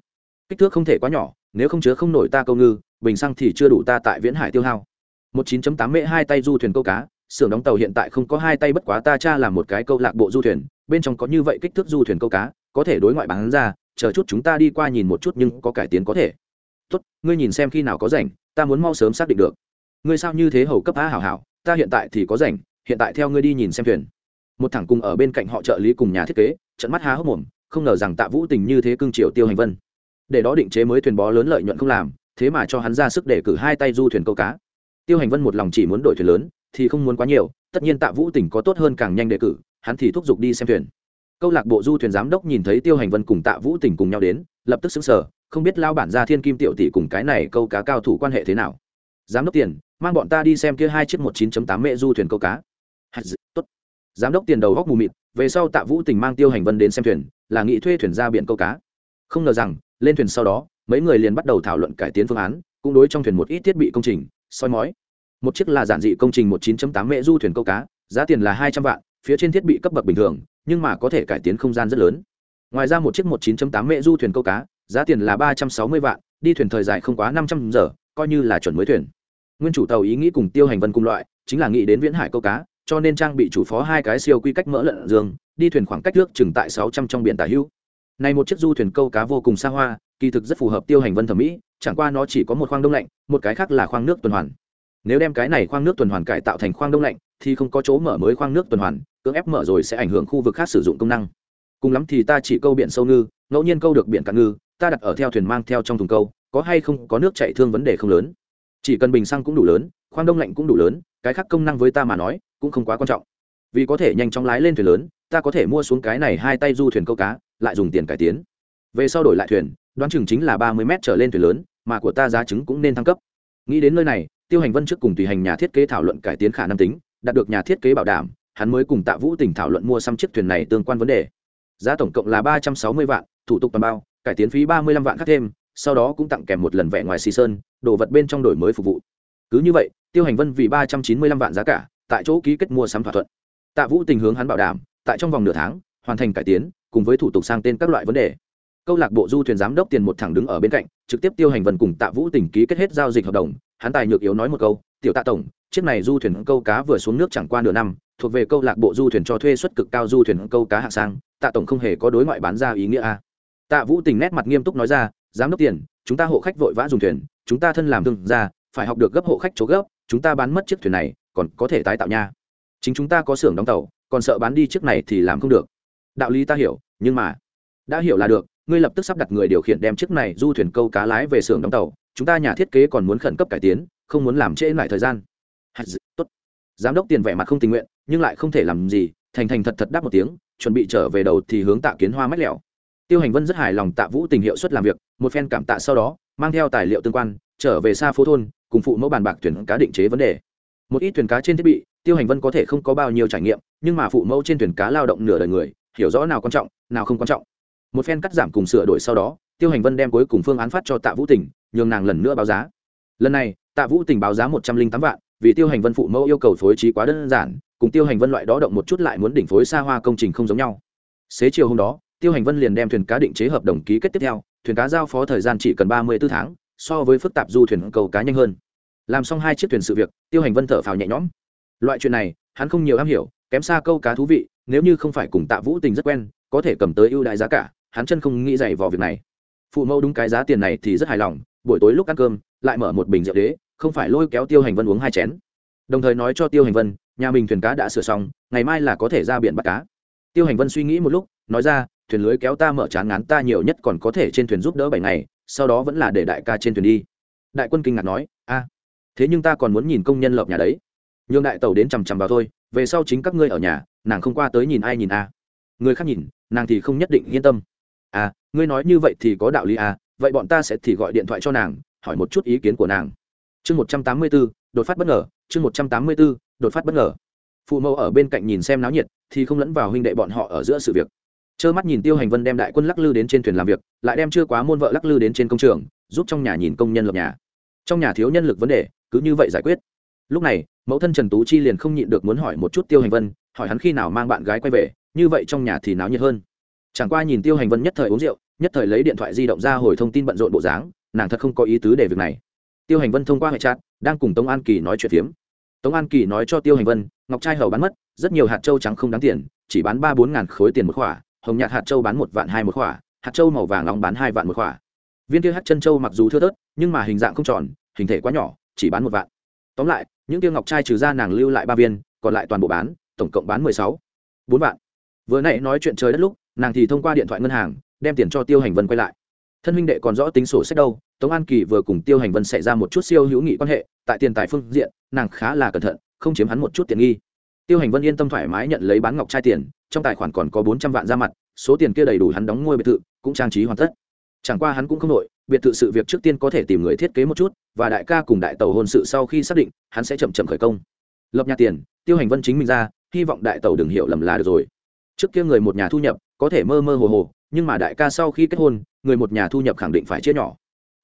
Kích thước không thể quá nhỏ, nếu không chứa không nổi ta câu ngư, bình xăng thì chưa đủ ta tại viễn hải tiêu hao. Một 9 tám mễ hai tay du thuyền câu cá, xưởng đóng tàu hiện tại không có hai tay bất quá ta cha làm một cái câu lạc bộ du thuyền, bên trong có như vậy kích thước du thuyền câu cá, có thể đối ngoại bán ra, chờ chút chúng ta đi qua nhìn một chút nhưng có cải tiến có thể tốt, ngươi nhìn xem khi nào có rảnh, ta muốn mau sớm xác định được. Ngươi sao như thế hầu cấp á hảo hảo, ta hiện tại thì có rảnh, hiện tại theo ngươi đi nhìn xem thuyền. Một thằng cùng ở bên cạnh họ trợ lý cùng nhà thiết kế trận mắt há hốc mồm, không ngờ rằng tạ vũ tình như thế cương triều tiêu hành vân. Để đó định chế mới thuyền bó lớn lợi nhuận không làm, thế mà cho hắn ra sức để cử hai tay du thuyền câu cá. Tiêu hành vân một lòng chỉ muốn đổi thuyền lớn, thì không muốn quá nhiều, tất nhiên tạ vũ tỉnh có tốt hơn càng nhanh đề cử, hắn thì thúc giục đi xem thuyền. Câu lạc bộ du thuyền giám đốc nhìn thấy tiêu hành vân cùng tạ vũ tỉnh cùng nhau đến, lập tức xứng sở không biết lao bản ra thiên kim tiểu tỷ cùng cái này câu cá cao thủ quan hệ thế nào. Giám đốc tiền, mang bọn ta đi xem kia hai chiếc một chín tám mẹ du thuyền câu cá. Tốt. Giám đốc tiền đầu góc mù mịt, về sau tạ vũ tình mang tiêu hành vân đến xem thuyền, là nghị thuê thuyền ra biển câu cá. Không ngờ rằng, lên thuyền sau đó, mấy người liền bắt đầu thảo luận cải tiến phương án, cũng đối trong thuyền một ít thiết bị công trình, soi mói. Một chiếc là giản dị công trình một chín tám mẹ du thuyền câu cá, giá tiền là hai trăm vạn, phía trên thiết bị cấp bậc bình thường, nhưng mà có thể cải tiến không gian rất lớn. Ngoài ra một chiếc một chín tám mẹ du thuyền câu cá giá tiền là ba trăm sáu mươi vạn, đi thuyền thời dài không quá năm trăm giờ, coi như là chuẩn mới thuyền. Nguyên chủ tàu ý nghĩ cùng tiêu hành vân cùng loại, chính là nghĩ đến viễn hải câu cá, cho nên trang bị chủ phó hai cái siêu quy cách mỡ lợn dương đi thuyền khoảng cách nước chừng tại sáu trăm trong biển tả hữu. Này một chiếc du thuyền câu cá vô cùng xa hoa, kỳ thực rất phù hợp tiêu hành vân thẩm mỹ, chẳng qua nó chỉ có một khoang đông lạnh, một cái khác là khoang nước tuần hoàn. Nếu đem cái này khoang nước tuần hoàn cải tạo thành khoang đông lạnh, thì không có chỗ mở mới khoang nước tuần hoàn, cưỡng ép mở rồi sẽ ảnh hưởng khu vực khác sử dụng công năng. Cùng lắm thì ta chỉ câu biển sâu ngư, ngẫu nhiên câu được biển cạn ngư ta đặt ở theo thuyền mang theo trong thùng câu, có hay không, có nước chạy thương vấn đề không lớn. Chỉ cần bình xăng cũng đủ lớn, khoang đông lạnh cũng đủ lớn, cái khác công năng với ta mà nói, cũng không quá quan trọng. Vì có thể nhanh chóng lái lên thuyền lớn, ta có thể mua xuống cái này hai tay du thuyền câu cá, lại dùng tiền cải tiến. Về sau đổi lại thuyền, đoán chừng chính là ba mươi m trở lên thuyền lớn, mà của ta giá chứng cũng nên thăng cấp. Nghĩ đến nơi này, tiêu hành vân trước cùng tùy hành nhà thiết kế thảo luận cải tiến khả năng tính, đạt được nhà thiết kế bảo đảm, hắn mới cùng tạ vũ tỉnh thảo luận mua xăm chiếc thuyền này tương quan vấn đề. Giá tổng cộng là ba trăm sáu mươi vạn, thủ tục toàn bao cải tiến phí ba mươi lăm vạn khác thêm, sau đó cũng tặng kèm một lần vẽ ngoài xì sơn, đồ vật bên trong đổi mới phục vụ. Cứ như vậy, tiêu hành vân vì ba trăm chín mươi lăm vạn giá cả, tại chỗ ký kết mua sắm thỏa thuận. Tạ vũ tình hướng hắn bảo đảm, tại trong vòng nửa tháng, hoàn thành cải tiến, cùng với thủ tục sang tên các loại vấn đề. Câu lạc bộ du thuyền giám đốc tiền một thẳng đứng ở bên cạnh, trực tiếp tiêu hành vân cùng tạ vũ tình ký kết hết giao dịch hợp đồng, hắn tài nhược yếu nói một câu, tiểu tạ tổng, chiếc này du thuyền câu cá vừa xuống nước chẳng qua nửa năm, thuộc về câu lạc bộ du thuyền cho thuê suất cực cao du thuyền câu cá hạng sang, tạ tổng không hề có đối ngoại bán ra ý nghĩa a tạ vũ tình nét mặt nghiêm túc nói ra, giám đốc tiền, chúng ta hộ khách vội vã dùng thuyền, chúng ta thân làm thương ra phải học được gấp hộ khách chỗ gấp, chúng ta bán mất chiếc thuyền này, còn có thể tái tạo nha. Chính chúng ta có xưởng đóng tàu, còn sợ bán đi chiếc này thì làm không được. Đạo lý ta hiểu, nhưng mà đã hiểu là được, ngươi lập tức sắp đặt người điều khiển đem chiếc này du thuyền câu cá lái về xưởng đóng tàu, chúng ta nhà thiết kế còn muốn khẩn cấp cải tiến, không muốn làm trễ lại thời gian. Tốt. Giám đốc tiền vẻ mặt không tình nguyện, nhưng lại không thể làm gì, thành thành thật thật đáp một tiếng, chuẩn bị trở về đầu thì hướng tạ kiến hoa mách lẹo tiêu hành vân rất hài lòng tạ vũ tình hiệu suất làm việc, một phen cảm tạ sau đó, mang theo tài liệu tương quan, trở về xa phố thôn, cùng phụ mẫu bàn bạc thuyền cá định chế vấn đề. Một ít thuyền cá trên thiết bị, tiêu hành vân có thể không có bao nhiêu trải nghiệm, nhưng mà phụ mẫu trên thuyền cá lao động nửa đời người, hiểu rõ nào quan trọng, nào không quan trọng. Một phen cắt giảm cùng sửa đổi sau đó, tiêu hành vân đem cuối cùng phương án phát cho tạ vũ tỉnh nhường nàng lần nữa báo giá. Lần này, tạ vũ tỉnh báo giá một trăm linh tám vạn, vì tiêu hành vân phụ mẫu yêu cầu phối trí quá đơn giản, cùng tiêu hành vân loại đó động một chút lại muốn đỉnh phối xa hoa công trình không giống nhau. Xế chiều hôm đó tiêu hành vân liền đem thuyền cá định chế hợp đồng ký kết tiếp theo, thuyền cá giao phó thời gian chỉ cần ba mươi b ố tháng, so với phức tạp du thuyền cầu cá nhanh hơn. Làm xong hai chiếc thuyền sự việc, tiêu hành vân thở phào nhẹ nhõm. Loại chuyện này, hắn không nhiều am hiểu, kém xa câu cá thú vị, nếu như không phải cùng tạ vũ tình rất quen, có thể cầm tới ưu đại giá cả, hắn chân không nghĩ dày vào việc này. Phụ mẫu đúng cái giá tiền này thì rất hài lòng, buổi tối lúc ăn cơm, lại mở một bình rượu đế, không phải lôi kéo tiêu hành vân uống hai chén. Đồng thời nói cho tiêu hành vân, nhà mình thuyền cá đã sửa xong, ngày mai là có thể ra biển bắt cá. Tiêu hành vân suy nghĩ một lúc, nói ra thuyền lưới kéo ta mở chán ngán ta nhiều nhất còn có thể trên thuyền giúp đỡ bảy ngày, sau đó vẫn là để đại ca trên thuyền đi. Đại quân kinh ngạc nói, a, thế nhưng ta còn muốn nhìn công nhân lợp nhà đấy. Nhường đại tàu đến chằm chằm vào thôi, về sau chính các ngươi ở nhà, nàng không qua tới nhìn ai nhìn a. Người khác nhìn, nàng thì không nhất định yên tâm. À ngươi nói như vậy thì có đạo lý à vậy bọn ta sẽ thì gọi điện thoại cho nàng, hỏi một chút ý kiến của nàng. Chương một trăm tám mươi b ố đột phát bất ngờ, chương một trăm tám mươi b ố đột phát bất ngờ. Phụ mẫu ở bên cạnh nhìn xem náo nhiệt, thì không lẫn vào huynh đệ bọn họ ở giữa sự việc trơ mắt nhìn tiêu hành vân đem đại quân lắc lư đến trên thuyền làm việc, lại đem chưa quá môn vợ lắc lư đến trên công trường, giúp trong nhà nhìn công nhân lập nhà. Trong nhà thiếu nhân lực vấn đề, cứ như vậy giải quyết. Lúc này, mẫu thân trần tú chi liền không nhịn được muốn hỏi một chút tiêu hành vân, hỏi hắn khi nào mang bạn gái quay về, như vậy trong nhà thì náo nhiệt hơn. Chẳng qua nhìn tiêu hành vân nhất thời uống rượu, nhất thời lấy điện thoại di động ra hồi thông tin bận rộn bộ dáng, nàng thật không có ý tứ để việc này. Tiêu hành vân thông qua hệ chat, đang cùng tống an kỳ nói chuyện phiếm. Tống an kỳ nói cho tiêu hành vân, ngọc trai hầu bán mất, rất nhiều hạt trâu trắng không đáng tiền, chỉ bán ba bốn ngàn khối tiền một khỏa hồng nhạt hạt châu bán một vạn hai một khỏa, hạt châu màu vàng nóng bán hai vạn một khỏa. Viên kia hạt chân châu mặc dù thưa thớt, nhưng mà hình dạng không tròn, hình thể quá nhỏ, chỉ bán một vạn. Tóm lại, những kia ngọc trai trừ ra nàng lưu lại ba viên, còn lại toàn bộ bán, tổng cộng bán mười sáu, bốn vạn. Vừa nãy nói chuyện trời đất lúc, nàng thì thông qua điện thoại ngân hàng, đem tiền cho tiêu hành vân quay lại. Thân huynh đệ còn rõ tính sổ sách đâu, tống an kỳ vừa cùng tiêu hành vân xảy ra một chút siêu hữu nghị quan hệ, tại tiền tài phương diện, nàng khá là cẩn thận, không chiếm hắn một chút tiền nghi tiêu hành vân yên tâm thoải mái nhận lấy bán ngọc trai tiền, trong tài khoản còn có bốn trăm vạn ra mặt, số tiền kia đầy đủ hắn đóng ngôi biệt thự, cũng trang trí hoàn tất. Chẳng qua hắn cũng không nội biệt thự sự việc trước tiên có thể tìm người thiết kế một chút, và đại ca cùng đại tàu hôn sự sau khi xác định, hắn sẽ chậm chậm khởi công. Lập nhà tiền, tiêu hành vân chính mình ra, hy vọng đại tàu đừng hiểu lầm là được rồi. Trước kia người một nhà thu nhập, có thể mơ mơ hồ hồ, nhưng mà đại ca sau khi kết hôn, người một nhà thu nhập khẳng định phải chia nhỏ.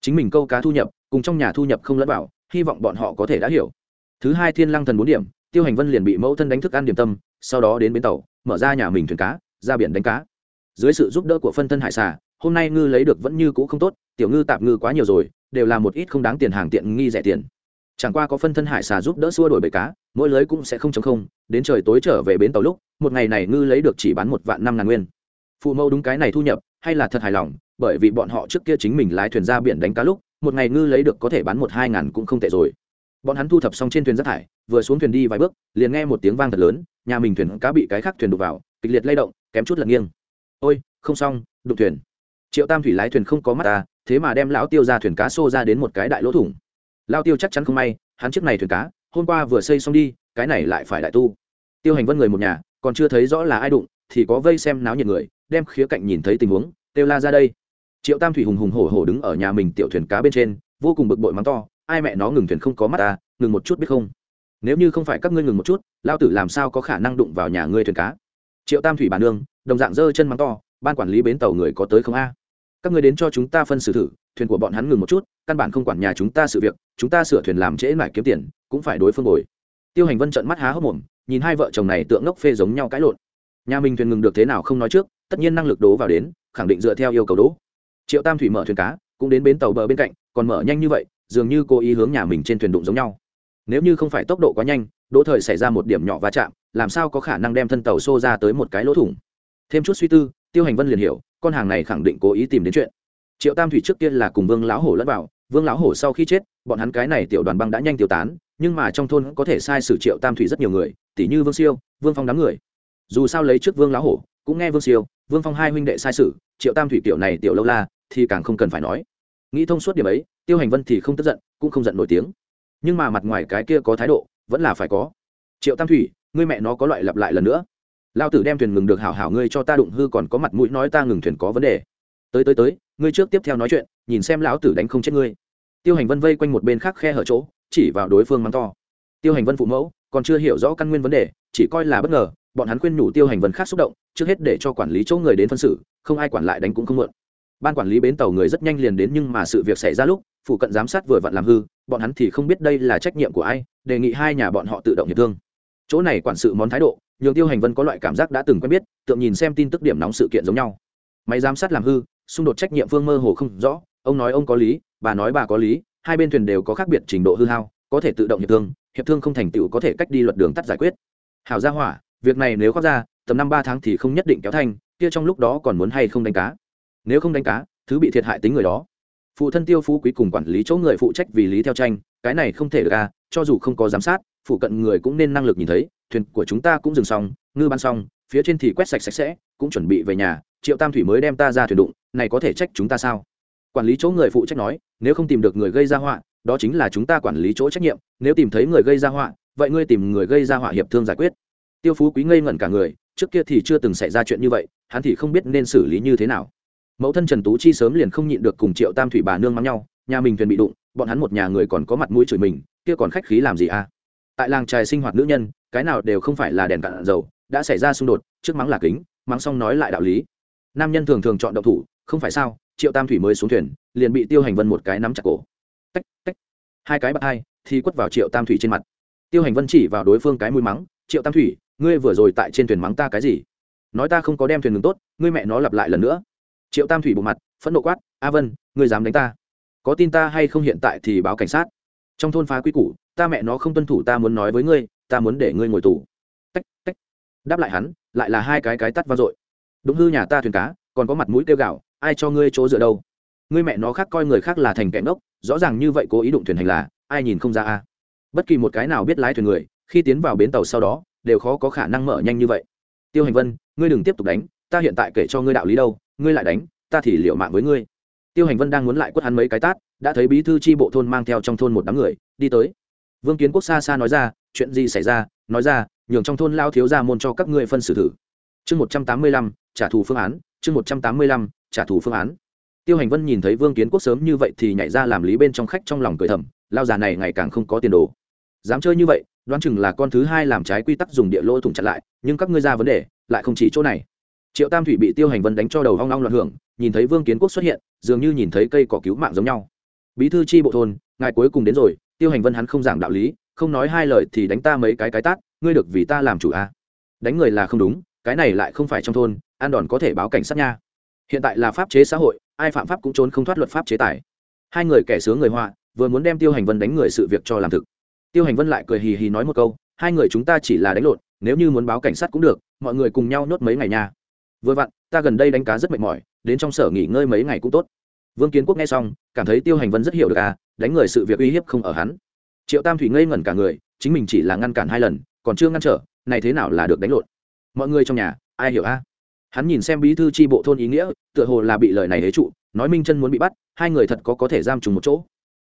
Chính mình câu cá thu nhập, cùng trong nhà thu nhập không lẫn vào, hy vọng bọn họ có thể đã hiểu. Thứ hai thiên lăng thần bốn điểm tiêu hành vân liền bị mẫu thân đánh thức ăn điểm tâm, sau đó đến bến tàu, mở ra nhà mình thuyền cá, ra biển đánh cá. Dưới sự giúp đỡ của phân thân hải xà, hôm nay ngư lấy được vẫn như cũ không tốt, tiểu ngư tạp ngư quá nhiều rồi, đều là một ít không đáng tiền hàng tiện nghi rẻ tiền. Chẳng qua có phân thân hải xà giúp đỡ xua đổi bể cá, mỗi lưới cũng sẽ không chống không, đến trời tối trở về bến tàu lúc, một ngày này ngư lấy được chỉ bán một vạn năm ngàn nguyên. Phụ mẫu đúng cái này thu nhập, hay là thật hài lòng, bởi vì bọn họ trước kia chính mình lái thuyền ra biển đánh cá lúc, một ngày ngư lấy được có thể bán một hai ngàn cũng không tệ rồi bọn hắn thu thập xong trên thuyền rác thải, vừa xuống thuyền đi vài bước, liền nghe một tiếng vang thật lớn, nhà mình thuyền cá bị cái khác thuyền đục vào, kịch liệt lay động, kém chút lật nghiêng. Ôi, không xong đục thuyền. Triệu tam thủy lái thuyền không có mắt ta, thế mà đem lão tiêu ra thuyền cá xô ra đến một cái đại lỗ thủng. Lao tiêu chắc chắn không may, hắn chiếc này thuyền cá, hôm qua vừa xây xong đi, cái này lại phải đại tu. Tiêu hành vân người một nhà, còn chưa thấy rõ là ai đụng, thì có vây xem náo nhiệt người, đem khía cạnh nhìn thấy tình huống, kêu la ra đây. Triệu tam thủy hùng hùng hổ hổ đứng ở nhà mình tiểu thuyền cá bên trên, vô cùng bực bội mắng to ai mẹ nó ngừng thuyền không có mắt ta, ngừng một chút biết không? Nếu như không phải các ngươi ngừng một chút, lao tử làm sao có khả năng đụng vào nhà ngươi thuyền cá? Triệu tam thủy bản nương, đồng dạng dơ chân mắng to, ban quản lý bến tàu người có tới không a? Các ngươi đến cho chúng ta phân xử thử, thuyền của bọn hắn ngừng một chút, căn bản không quản nhà chúng ta sự việc, chúng ta sửa thuyền làm trễ lại kiếm tiền, cũng phải đối phương bồi. Tiêu hành vân trận mắt há hốc mồm, nhìn hai vợ chồng này tượng ngốc phê giống nhau cãi lộn. Nhà mình thuyền ngừng được thế nào không nói trước, tất nhiên năng lực đố vào đến, khẳng định dựa theo yêu cầu đố. Triệu tam thủy mở thuyền cá, cũng đến bến tàu bờ bên cạnh, còn mở nhanh như vậy dường như cố ý hướng nhà mình trên thuyền đụng giống nhau. Nếu như không phải tốc độ quá nhanh, đỗ thời xảy ra một điểm nhỏ va chạm, làm sao có khả năng đem thân tàu xô ra tới một cái lỗ thủng? Thêm chút suy tư, tiêu hành vân liền hiểu, con hàng này khẳng định cố ý tìm đến chuyện. Triệu tam thủy trước tiên là cùng vương lão hổ lẫn vào, vương lão hổ sau khi chết, bọn hắn cái này tiểu đoàn băng đã nhanh tiêu tán, nhưng mà trong thôn có thể sai sử triệu tam thủy rất nhiều người tỷ như vương siêu, vương phong đám người. Dù sao lấy trước vương lão hổ, cũng nghe vương siêu, vương phong hai huynh đệ sai sử triệu tam thủy tiểu này tiểu lâu la, thì càng không cần phải nói nghĩ thông suốt điểm ấy, tiêu hành vân thì không tức giận, cũng không giận nổi tiếng. Nhưng mà mặt ngoài cái kia có thái độ, vẫn là phải có. Triệu tam thủy, ngươi mẹ nó có loại lặp lại lần nữa. Lao tử đem thuyền ngừng được hảo hảo ngươi cho ta đụng hư còn có mặt mũi nói ta ngừng thuyền có vấn đề. Tới tới tới, ngươi trước tiếp theo nói chuyện, nhìn xem lão tử đánh không chết ngươi. Tiêu hành vân vây quanh một bên khác khe hở chỗ, chỉ vào đối phương mắng to. Tiêu hành vân phụ mẫu, còn chưa hiểu rõ căn nguyên vấn đề, chỉ coi là bất ngờ, bọn hắn khuyên nhủ tiêu hành vân khác xúc động, trước hết để cho quản lý chỗ người đến phân xử, không ai quản lại đánh cũng không mượn ban quản lý bến tàu người rất nhanh liền đến nhưng mà sự việc xảy ra lúc phụ cận giám sát vừa vặn làm hư, bọn hắn thì không biết đây là trách nhiệm của ai, đề nghị hai nhà bọn họ tự động hiệp thương. Chỗ này quản sự món thái độ, nhường tiêu hành vân có loại cảm giác đã từng quen biết tượng nhìn xem tin tức điểm nóng sự kiện giống nhau. Máy giám sát làm hư, xung đột trách nhiệm phương mơ hồ không rõ, ông nói ông có lý, bà nói bà có lý, hai bên thuyền đều có khác biệt trình độ hư hao, có thể tự động hiệp thương hiệp thương không thành tựu có thể cách đi luật đường tắt giải quyết. Hảo gia hỏa, việc này nếu khoác ra, tầm năm ba tháng thì không nhất định kéo thanh, kia trong lúc đó còn muốn hay không đánh cá nếu không đánh cá, thứ bị thiệt hại tính người đó. Phụ thân tiêu phú quý cùng quản lý chỗ người phụ trách vì lý theo tranh, cái này không thể được à cho dù không có giám sát, phụ cận người cũng nên năng lực nhìn thấy, thuyền của chúng ta cũng dừng xong, ngư ban xong, phía trên thì quét sạch sạch sẽ, cũng chuẩn bị về nhà, triệu tam thủy mới đem ta ra thuyền đụng, này có thể trách chúng ta sao? Quản lý chỗ người phụ trách nói, nếu không tìm được người gây ra họa, đó chính là chúng ta quản lý chỗ trách nhiệm, nếu tìm thấy người gây ra họa, vậy ngươi tìm người gây ra họa hiệp thương giải quyết. Tiêu phú quý ngây ngẩn cả người, trước kia thì chưa từng xảy ra chuyện như vậy, hắn thì không biết nên xử lý như thế nào mẫu thân trần tú chi sớm liền không nhịn được cùng triệu tam thủy bà nương mắng nhau, nhà mình thuyền bị đụng, bọn hắn một nhà người còn có mặt mũi chửi mình, kia còn khách khí làm gì à? Tại làng trài sinh hoạt nữ nhân, cái nào đều không phải là đèn cạn dầu, đã xảy ra xung đột, trước mắng là kính, mắng xong nói lại đạo lý. Nam nhân thường thường chọn động thủ, không phải sao, triệu tam thủy mới xuống thuyền, liền bị tiêu hành vân một cái nắm chặt cổ. Tách tách. Hai cái bạc hai, thì quất vào triệu tam thủy trên mặt. Tiêu hành vân chỉ vào đối phương cái mũi mắng, triệu tam thủy, ngươi vừa rồi tại trên thuyền mắng ta cái gì? Nói ta không có đem thuyền ngừng tốt, ngươi mẹ nó lặp lại lần nữa triệu tam thủy bộ mặt, phẫn nộ quát, a vân, ngươi dám đánh ta? Có tin ta hay không hiện tại thì báo cảnh sát. Trong thôn phá quy củ, ta mẹ nó không tuân thủ ta muốn nói với ngươi, ta muốn để ngươi ngồi tù. Tách tách. Đáp lại hắn, lại là hai cái cái tắt vang dội. Đúng hư nhà ta thuyền cá, còn có mặt mũi kêu gạo ai cho ngươi chỗ dựa đâu? Ngươi mẹ nó khác coi người khác là thành kẻ ngốc, rõ ràng như vậy cố ý đụng thuyền hành là, ai nhìn không ra a? Bất kỳ một cái nào biết lái thuyền người, khi tiến vào bến tàu sau đó, đều khó có khả năng mở nhanh như vậy. Tiêu hành vân, ngươi đừng tiếp tục đánh, ta hiện tại kể cho ngươi đạo lý đâu ngươi lại đánh, ta thì liệu mạng với ngươi. Tiêu hành vân đang muốn lại quất hắn mấy cái tát, đã thấy bí thư tri bộ thôn mang theo trong thôn một đám người, đi tới. Vương kiến quốc xa xa nói ra, chuyện gì xảy ra? Nói ra, nhường trong thôn lao thiếu ra môn cho các ngươi phân xử thử. Chương một trăm tám mươi lăm, trả thù phương án, chương một trăm tám mươi lăm, trả thù phương án. Tiêu hành vân nhìn thấy vương kiến quốc sớm như vậy thì nhảy ra làm lý bên trong khách trong lòng cười thầm, lao già này ngày càng không có tiền đồ. Dám chơi như vậy, đoán chừng là con thứ hai làm trái quy tắc dùng địa lỗ thủng chặn lại, nhưng các ngươi ra vấn đề, lại không chỉ chỗ này triệu tam thủy bị tiêu hành vân đánh cho đầu hoang long loạn hưởng, nhìn thấy vương kiến quốc xuất hiện, dường như nhìn thấy cây cỏ cứu mạng giống nhau. Bí thư tri bộ thôn, ngài cuối cùng đến rồi, tiêu hành vân hắn không giảng đạo lý, không nói hai lời thì đánh ta mấy cái cái tát, ngươi được vì ta làm chủ à. đánh người là không đúng, cái này lại không phải trong thôn, an đòn có thể báo cảnh sát nha. Hiện tại là pháp chế xã hội, ai phạm pháp cũng trốn không thoát luật pháp chế tài. Hai người kẻ sướng người họa, vừa muốn đem tiêu hành vân đánh người sự việc cho làm thực. Tiêu hành vân lại cười hì hì nói một câu, hai người chúng ta chỉ là đánh lộn, nếu như muốn báo cảnh sát cũng được, mọi người cùng nhau nhốt mấy ngày nha vừa vặn, ta gần đây đánh cá rất mệt mỏi, đến trong sở nghỉ ngơi mấy ngày cũng tốt. Vương kiến quốc nghe xong, cảm thấy tiêu hành vân rất hiểu được à đánh người sự việc uy hiếp không ở hắn. Triệu tam thủy ngây ngẩn cả người, chính mình chỉ là ngăn cản hai lần, còn chưa ngăn trở, này thế nào là được đánh lộn? Mọi người trong nhà, ai hiểu a hắn nhìn xem bí thư tri bộ thôn ý nghĩa, tựa hồ là bị lời này hế trụ, nói minh chân muốn bị bắt, hai người thật có có thể giam trùng một chỗ.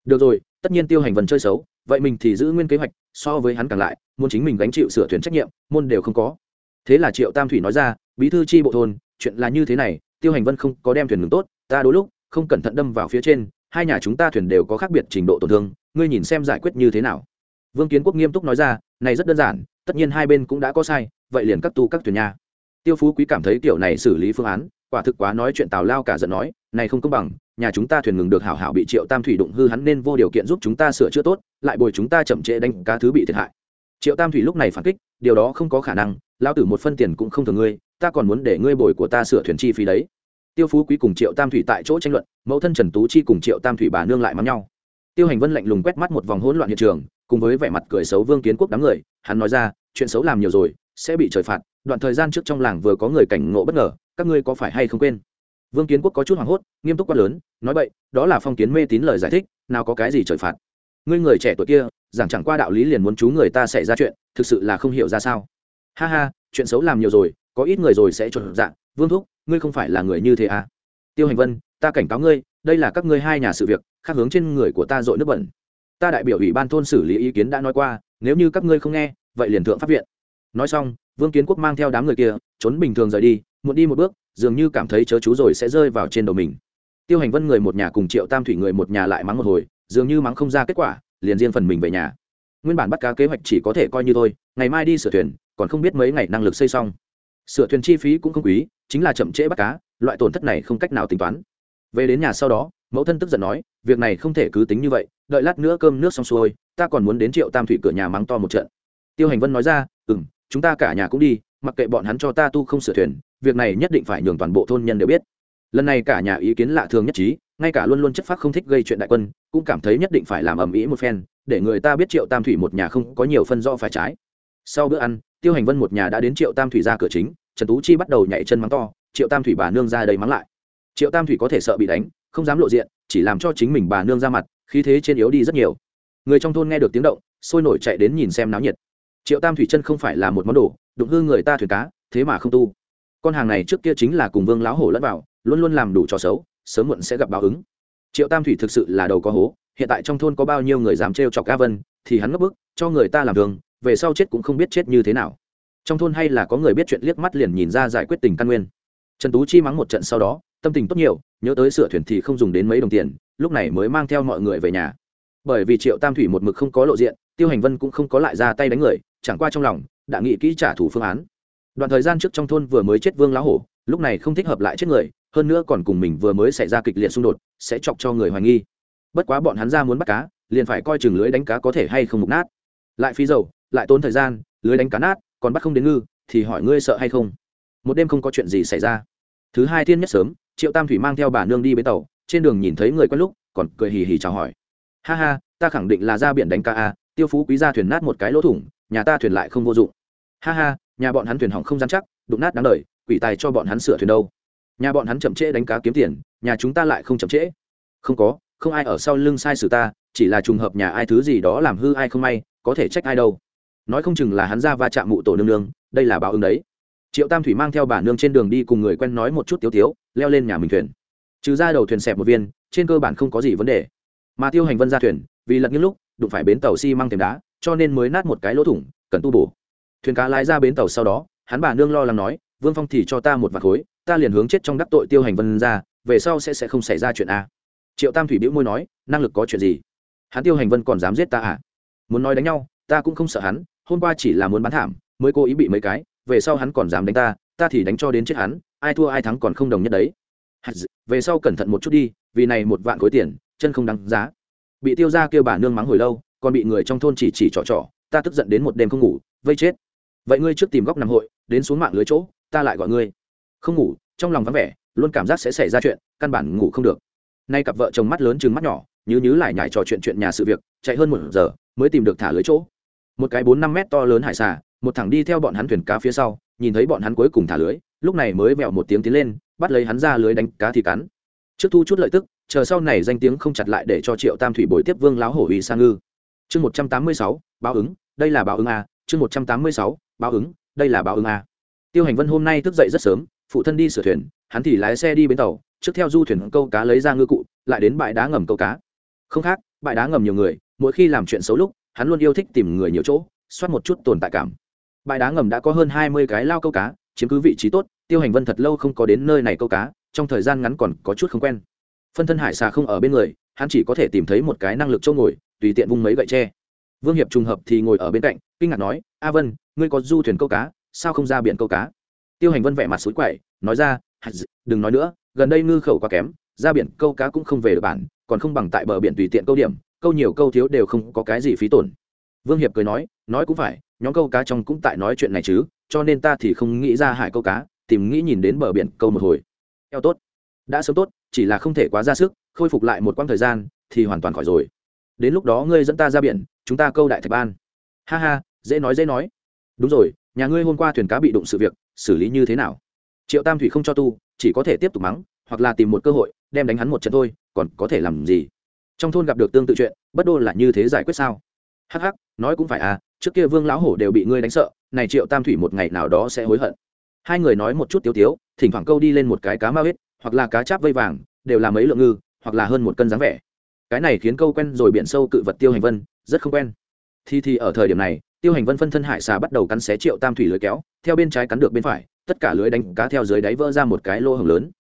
Được rồi, tất nhiên tiêu hành vần chơi xấu, vậy mình thì giữ nguyên kế hoạch, so với hắn càng lại, muốn chính mình gánh chịu sửa thuyền trách nhiệm, môn đều không có. Thế là triệu tam thủy nói ra bí thư tri bộ thôn, chuyện là như thế này, tiêu hành vân không có đem thuyền ngừng tốt, ta đôi lúc, không cẩn thận đâm vào phía trên, hai nhà chúng ta thuyền đều có khác biệt trình độ tổn thương, ngươi nhìn xem giải quyết như thế nào. Vương kiến quốc nghiêm túc nói ra, này rất đơn giản, tất nhiên hai bên cũng đã có sai, vậy liền cắt tu các thuyền nhà tiêu phú quý cảm thấy kiểu này xử lý phương án, quả thực quá nói chuyện tào lao cả giận nói, này không công bằng, nhà chúng ta thuyền ngừng được hảo hảo bị triệu tam thủy đụng hư hắn nên vô điều kiện giúp chúng ta sửa chữa tốt, lại bồi chúng ta chậm trễ đánh cá thứ bị thiệt hại. Triệu tam thủy lúc này phản kích, điều đó không có khả năng, lao tử một phân tiền cũng không thường ngươi ta còn muốn để ngươi bồi của ta sửa thuyền chi phí đấy. Tiêu phú quý cùng triệu tam thủy tại chỗ tranh luận, mẫu thân trần tú chi cùng triệu tam thủy bà nương lại mắng nhau. Tiêu hành vân lạnh lùng quét mắt một vòng hỗn loạn hiện trường, cùng với vẻ mặt cười xấu vương kiến quốc đám người, hắn nói ra, chuyện xấu làm nhiều rồi, sẽ bị trời phạt, đoạn thời gian trước trong làng vừa có người cảnh ngộ bất ngờ, các ngươi có phải hay không quên? Vương kiến quốc có chút hoảng hốt, nghiêm túc quát lớn, nói vậy đó là phong kiến mê tín lời giải thích, nào có cái gì trời phạt. Ngươi người trẻ tuổi kia, giảng chẳng qua đạo lý liền muốn chú người ta xảy ra chuyện, thực sự là không hiểu ra sao. Ha ha, chuyện xấu làm nhiều rồi có ít người rồi sẽ trộn dạng, vương thúc, ngươi không phải là người như thế à? Tiêu hành vân, ta cảnh cáo ngươi, đây là các ngươi hai nhà sự việc, khác hướng trên người của ta dội nước bẩn. Ta đại biểu ủy ban thôn xử lý ý kiến đã nói qua, nếu như các ngươi không nghe, vậy liền thượng pháp viện. Nói xong, vương kiến quốc mang theo đám người kia, trốn bình thường rời đi muốn đi một bước, dường như cảm thấy chớ chú rồi sẽ rơi vào trên đầu mình. Tiêu hành vân người một nhà cùng triệu tam thủy người một nhà lại mắng một hồi, dường như mắng không ra kết quả, liền riêng phần mình về nhà. Nguyên bản bắt cá kế hoạch chỉ có thể coi như thôi, ngày mai đi sửa thuyền, còn không biết mấy ngày năng lực xây xong sửa thuyền chi phí cũng không quý, chính là chậm trễ bắt cá, loại tổn thất này không cách nào tính toán. Về đến nhà sau đó, mẫu thân tức giận nói, việc này không thể cứ tính như vậy, đợi lát nữa cơm nước xong xuôi, ta còn muốn đến triệu tam thủy cửa nhà mắng to một trận. Tiêu hành vân nói ra ừ m chúng ta cả nhà cũng đi, mặc kệ bọn hắn cho ta tu không sửa thuyền, việc này nhất định phải nhường toàn bộ thôn nhân đều biết. Lần này cả nhà ý kiến lạ thường nhất trí, ngay cả luôn luôn chất phác không thích gây chuyện đại quân, cũng cảm thấy nhất định phải làm ầm ĩ một phen, để người ta biết triệu tam thủy một nhà không có nhiều phân do phải trái. Sau bữa ăn tiêu hành vân một nhà đã đến triệu tam thủy ra cửa chính, trần tú chi bắt đầu nhảy chân mắng to, triệu tam thủy bà nương ra đầy mắng lại. Triệu tam thủy có thể sợ bị đánh, không dám lộ diện, chỉ làm cho chính mình bà nương ra mặt, khí thế trên yếu đi rất nhiều. Người trong thôn nghe được tiếng động, sôi nổi chạy đến nhìn xem náo nhiệt. Triệu tam thủy chân không phải là một món đồ, đụng hư người ta thuyền cá, thế mà không tu. Con hàng này trước kia chính là cùng vương lão hổ lẫn vào, luôn luôn làm đủ trò xấu, sớm muộn sẽ gặp báo ứng. Triệu tam thủy thực sự là đầu có hố, hiện tại trong thôn có bao nhiêu người dám trêu chọc a vân, thì hắn ngấp bức, cho người ta làm đường về sau chết cũng không biết chết như thế nào. Trong thôn hay là có người biết chuyện liếc mắt liền nhìn ra giải quyết tình căn nguyên. Trần tú chi mắng một trận sau đó, tâm tình tốt nhiều, nhớ tới sửa thuyền thì không dùng đến mấy đồng tiền, lúc này mới mang theo mọi người về nhà. Bởi vì triệu tam thủy một mực không có lộ diện, tiêu hành vân cũng không có lại ra tay đánh người, chẳng qua trong lòng, đã nghĩ kỹ trả thù phương án. Đoạn thời gian trước trong thôn vừa mới chết vương lá hổ, lúc này không thích hợp lại chết người, hơn nữa còn cùng mình vừa mới xảy ra kịch liệt xung đột, sẽ chọc cho người hoài nghi. Bất quá bọn hắn ra muốn bắt cá, liền phải coi chừng lưới đánh cá có thể hay không mục nát. Lại phí dầu lại tốn thời gian, lưới đánh cá nát, còn bắt không đến ngư, thì hỏi ngươi sợ hay không? Một đêm không có chuyện gì xảy ra. Thứ hai thiên nhất sớm, triệu tam thủy mang theo bà nương đi bến tàu, trên đường nhìn thấy người quen lúc, còn cười hì hì chào hỏi. Ha ha, ta khẳng định là ra biển đánh ca a à, tiêu phú quý ra thuyền nát một cái lỗ thủng, nhà ta thuyền lại không vô dụng. Ha ha, nhà bọn hắn thuyền hỏng không dám chắc, đụng nát đáng đời, quỷ tài cho bọn hắn sửa thuyền đâu. Nhà bọn hắn chậm trễ đánh cá kiếm tiền, nhà chúng ta lại không chậm trễ. Không có, không ai ở sau lưng sai sự ta, chỉ là trùng hợp nhà ai thứ gì đó làm hư ai không may, có thể trách ai đâu nói không chừng là hắn ra va chạm mụ tổ nương nương, đây là báo ứng đấy. Triệu tam thủy mang theo bà nương trên đường đi cùng người quen nói một chút tiếu tiếu, leo lên nhà mình thuyền. Trừ ra đầu thuyền xẹp một viên, trên cơ bản không có gì vấn đề. Mà tiêu hành vân ra thuyền, vì lật những lúc, đụng phải bến tàu xi、si、măng thềm đá, cho nên mới nát một cái lỗ thủng, cần tu bổ. Thuyền cá lái ra bến tàu sau đó, hắn bà nương lo lắng nói, vương phong thì cho ta một vạt khối, ta liền hướng chết trong đắc tội tiêu hành vân ra, về sau sẽ sẽ không xảy ra chuyện a. Triệu tam thủy biễu môi nói, năng lực có chuyện gì? Hắn tiêu hành vân còn dám giết ta à? Muốn nói đánh nhau, ta cũng không sợ hắn hôm qua chỉ là muốn bán thảm, mới cố ý bị mấy cái, về sau hắn còn dám đánh ta ta thì đánh cho đến chết hắn, ai thua ai thắng còn không đồng nhất đấy. Về sau cẩn thận một chút đi, vì này một vạn khối tiền, chân không đáng giá. Bị tiêu ra kêu bà nương mắng hồi lâu, còn bị người trong thôn chỉ chỉ trỏ trỏ ta tức giận đến một đêm không ngủ, vây chết. Vậy ngươi trước tìm góc nằm hội, đến xuống mạng lưới chỗ, ta lại gọi ngươi. Không ngủ, trong lòng vắng vẻ, luôn cảm giác sẽ xảy ra chuyện, căn bản ngủ không được. Nay cặp vợ chồng mắt lớn chừng mắt nhỏ, nhứ nhứ lại nhải trò chuyện chuyện nhà sự việc, chạy hơn một giờ, mới tìm được thả lưới chỗ một cái bốn năm mét to lớn hải xà, một thằng đi theo bọn hắn thuyền cá phía sau, nhìn thấy bọn hắn cuối cùng thả lưới, lúc này mới vẹo một tiếng tiến lên, bắt lấy hắn ra lưới đánh cá thì cắn. Trước thu chút lợi tức, chờ sau này danh tiếng không chặt lại để cho triệu tam thủy bồi tiếp vương láo hổ uy sang ngư. Chương một trăm tám mươi sáu, báo ứng, đây là báo ứng a chương một trăm tám mươi sáu, báo ứng, đây là báo ứng a tiêu hành vân hôm nay thức dậy rất sớm, phụ thân đi sửa thuyền, hắn thì lái xe đi bến tàu, trước theo du thuyền câu cá lấy ra ngư cụ, lại đến bãi đá ngầm câu cá. Không khác, bãi đá ngầm nhiều người, mỗi khi làm chuyện xấu lúc hắn luôn yêu thích tìm người nhiều chỗ, soát một chút tồn tại cảm. Bãi đá ngầm đã có hơn hai mươi cái lao câu cá, chiếm cứ vị trí tốt, tiêu hành vân thật lâu không có đến nơi này câu cá, trong thời gian ngắn còn có chút không quen. Phân thân hải xà không ở bên người, hắn chỉ có thể tìm thấy một cái năng lực chỗ ngồi, tùy tiện vung mấy gậy tre. Vương hiệp trùng hợp thì ngồi ở bên cạnh, kinh ngạc nói, a vân, ngươi có du thuyền câu cá, sao không ra biển câu cá? Tiêu hành vân vẻ mặt suối quậy, nói ra đừng nói nữa, gần đây ngư khẩu quá kém, ra biển câu cá cũng không về được bản, còn không bằng tại bờ biển tùy tiện câu điểm câu nhiều câu thiếu đều không có cái gì phí tổn. Vương hiệp cười nói nói cũng phải, nhóm câu cá trong cũng tại nói chuyện này chứ, cho nên ta thì không nghĩ ra hải câu cá, tìm nghĩ nhìn đến bờ biển câu một hồi. Eo tốt. Đã sớm tốt, chỉ là không thể quá ra sức, khôi phục lại một quãng thời gian, thì hoàn toàn khỏi rồi. Đến lúc đó ngươi dẫn ta ra biển, chúng ta câu đại thạch ban. Ha ha, dễ nói dễ nói. Đúng rồi, nhà ngươi hôm qua thuyền cá bị đụng sự việc, xử lý như thế nào? Triệu tam thủy không cho tu, chỉ có thể tiếp tục mắng, hoặc là tìm một cơ hội, đem đánh hắn một trận thôi, còn có thể làm gì? Trong thôn gặp được tương tự chuyện, bất đô là như thế giải quyết sao? Hắc hắc, nói cũng phải à trước kia vương lão hổ đều bị ngươi đánh sợ, này triệu tam thủy một ngày nào đó sẽ hối hận. Hai người nói một chút tiếu tiếu, thỉnh thoảng câu đi lên một cái cá ma huyết, hoặc là cá cháp vây vàng, đều là mấy lượng ngư, hoặc là hơn một cân dáng vẻ. Cái này khiến câu quen rồi biển sâu cự vật tiêu hành vân, rất không quen. Thì thì ở thời điểm này, tiêu hành vân phân thân hải xà bắt đầu cắn xé triệu tam thủy lưới kéo, theo bên trái cắn được bên phải, tất cả lưới đánh cá theo dưới đáy vỡ ra một cái lô hồng lớn.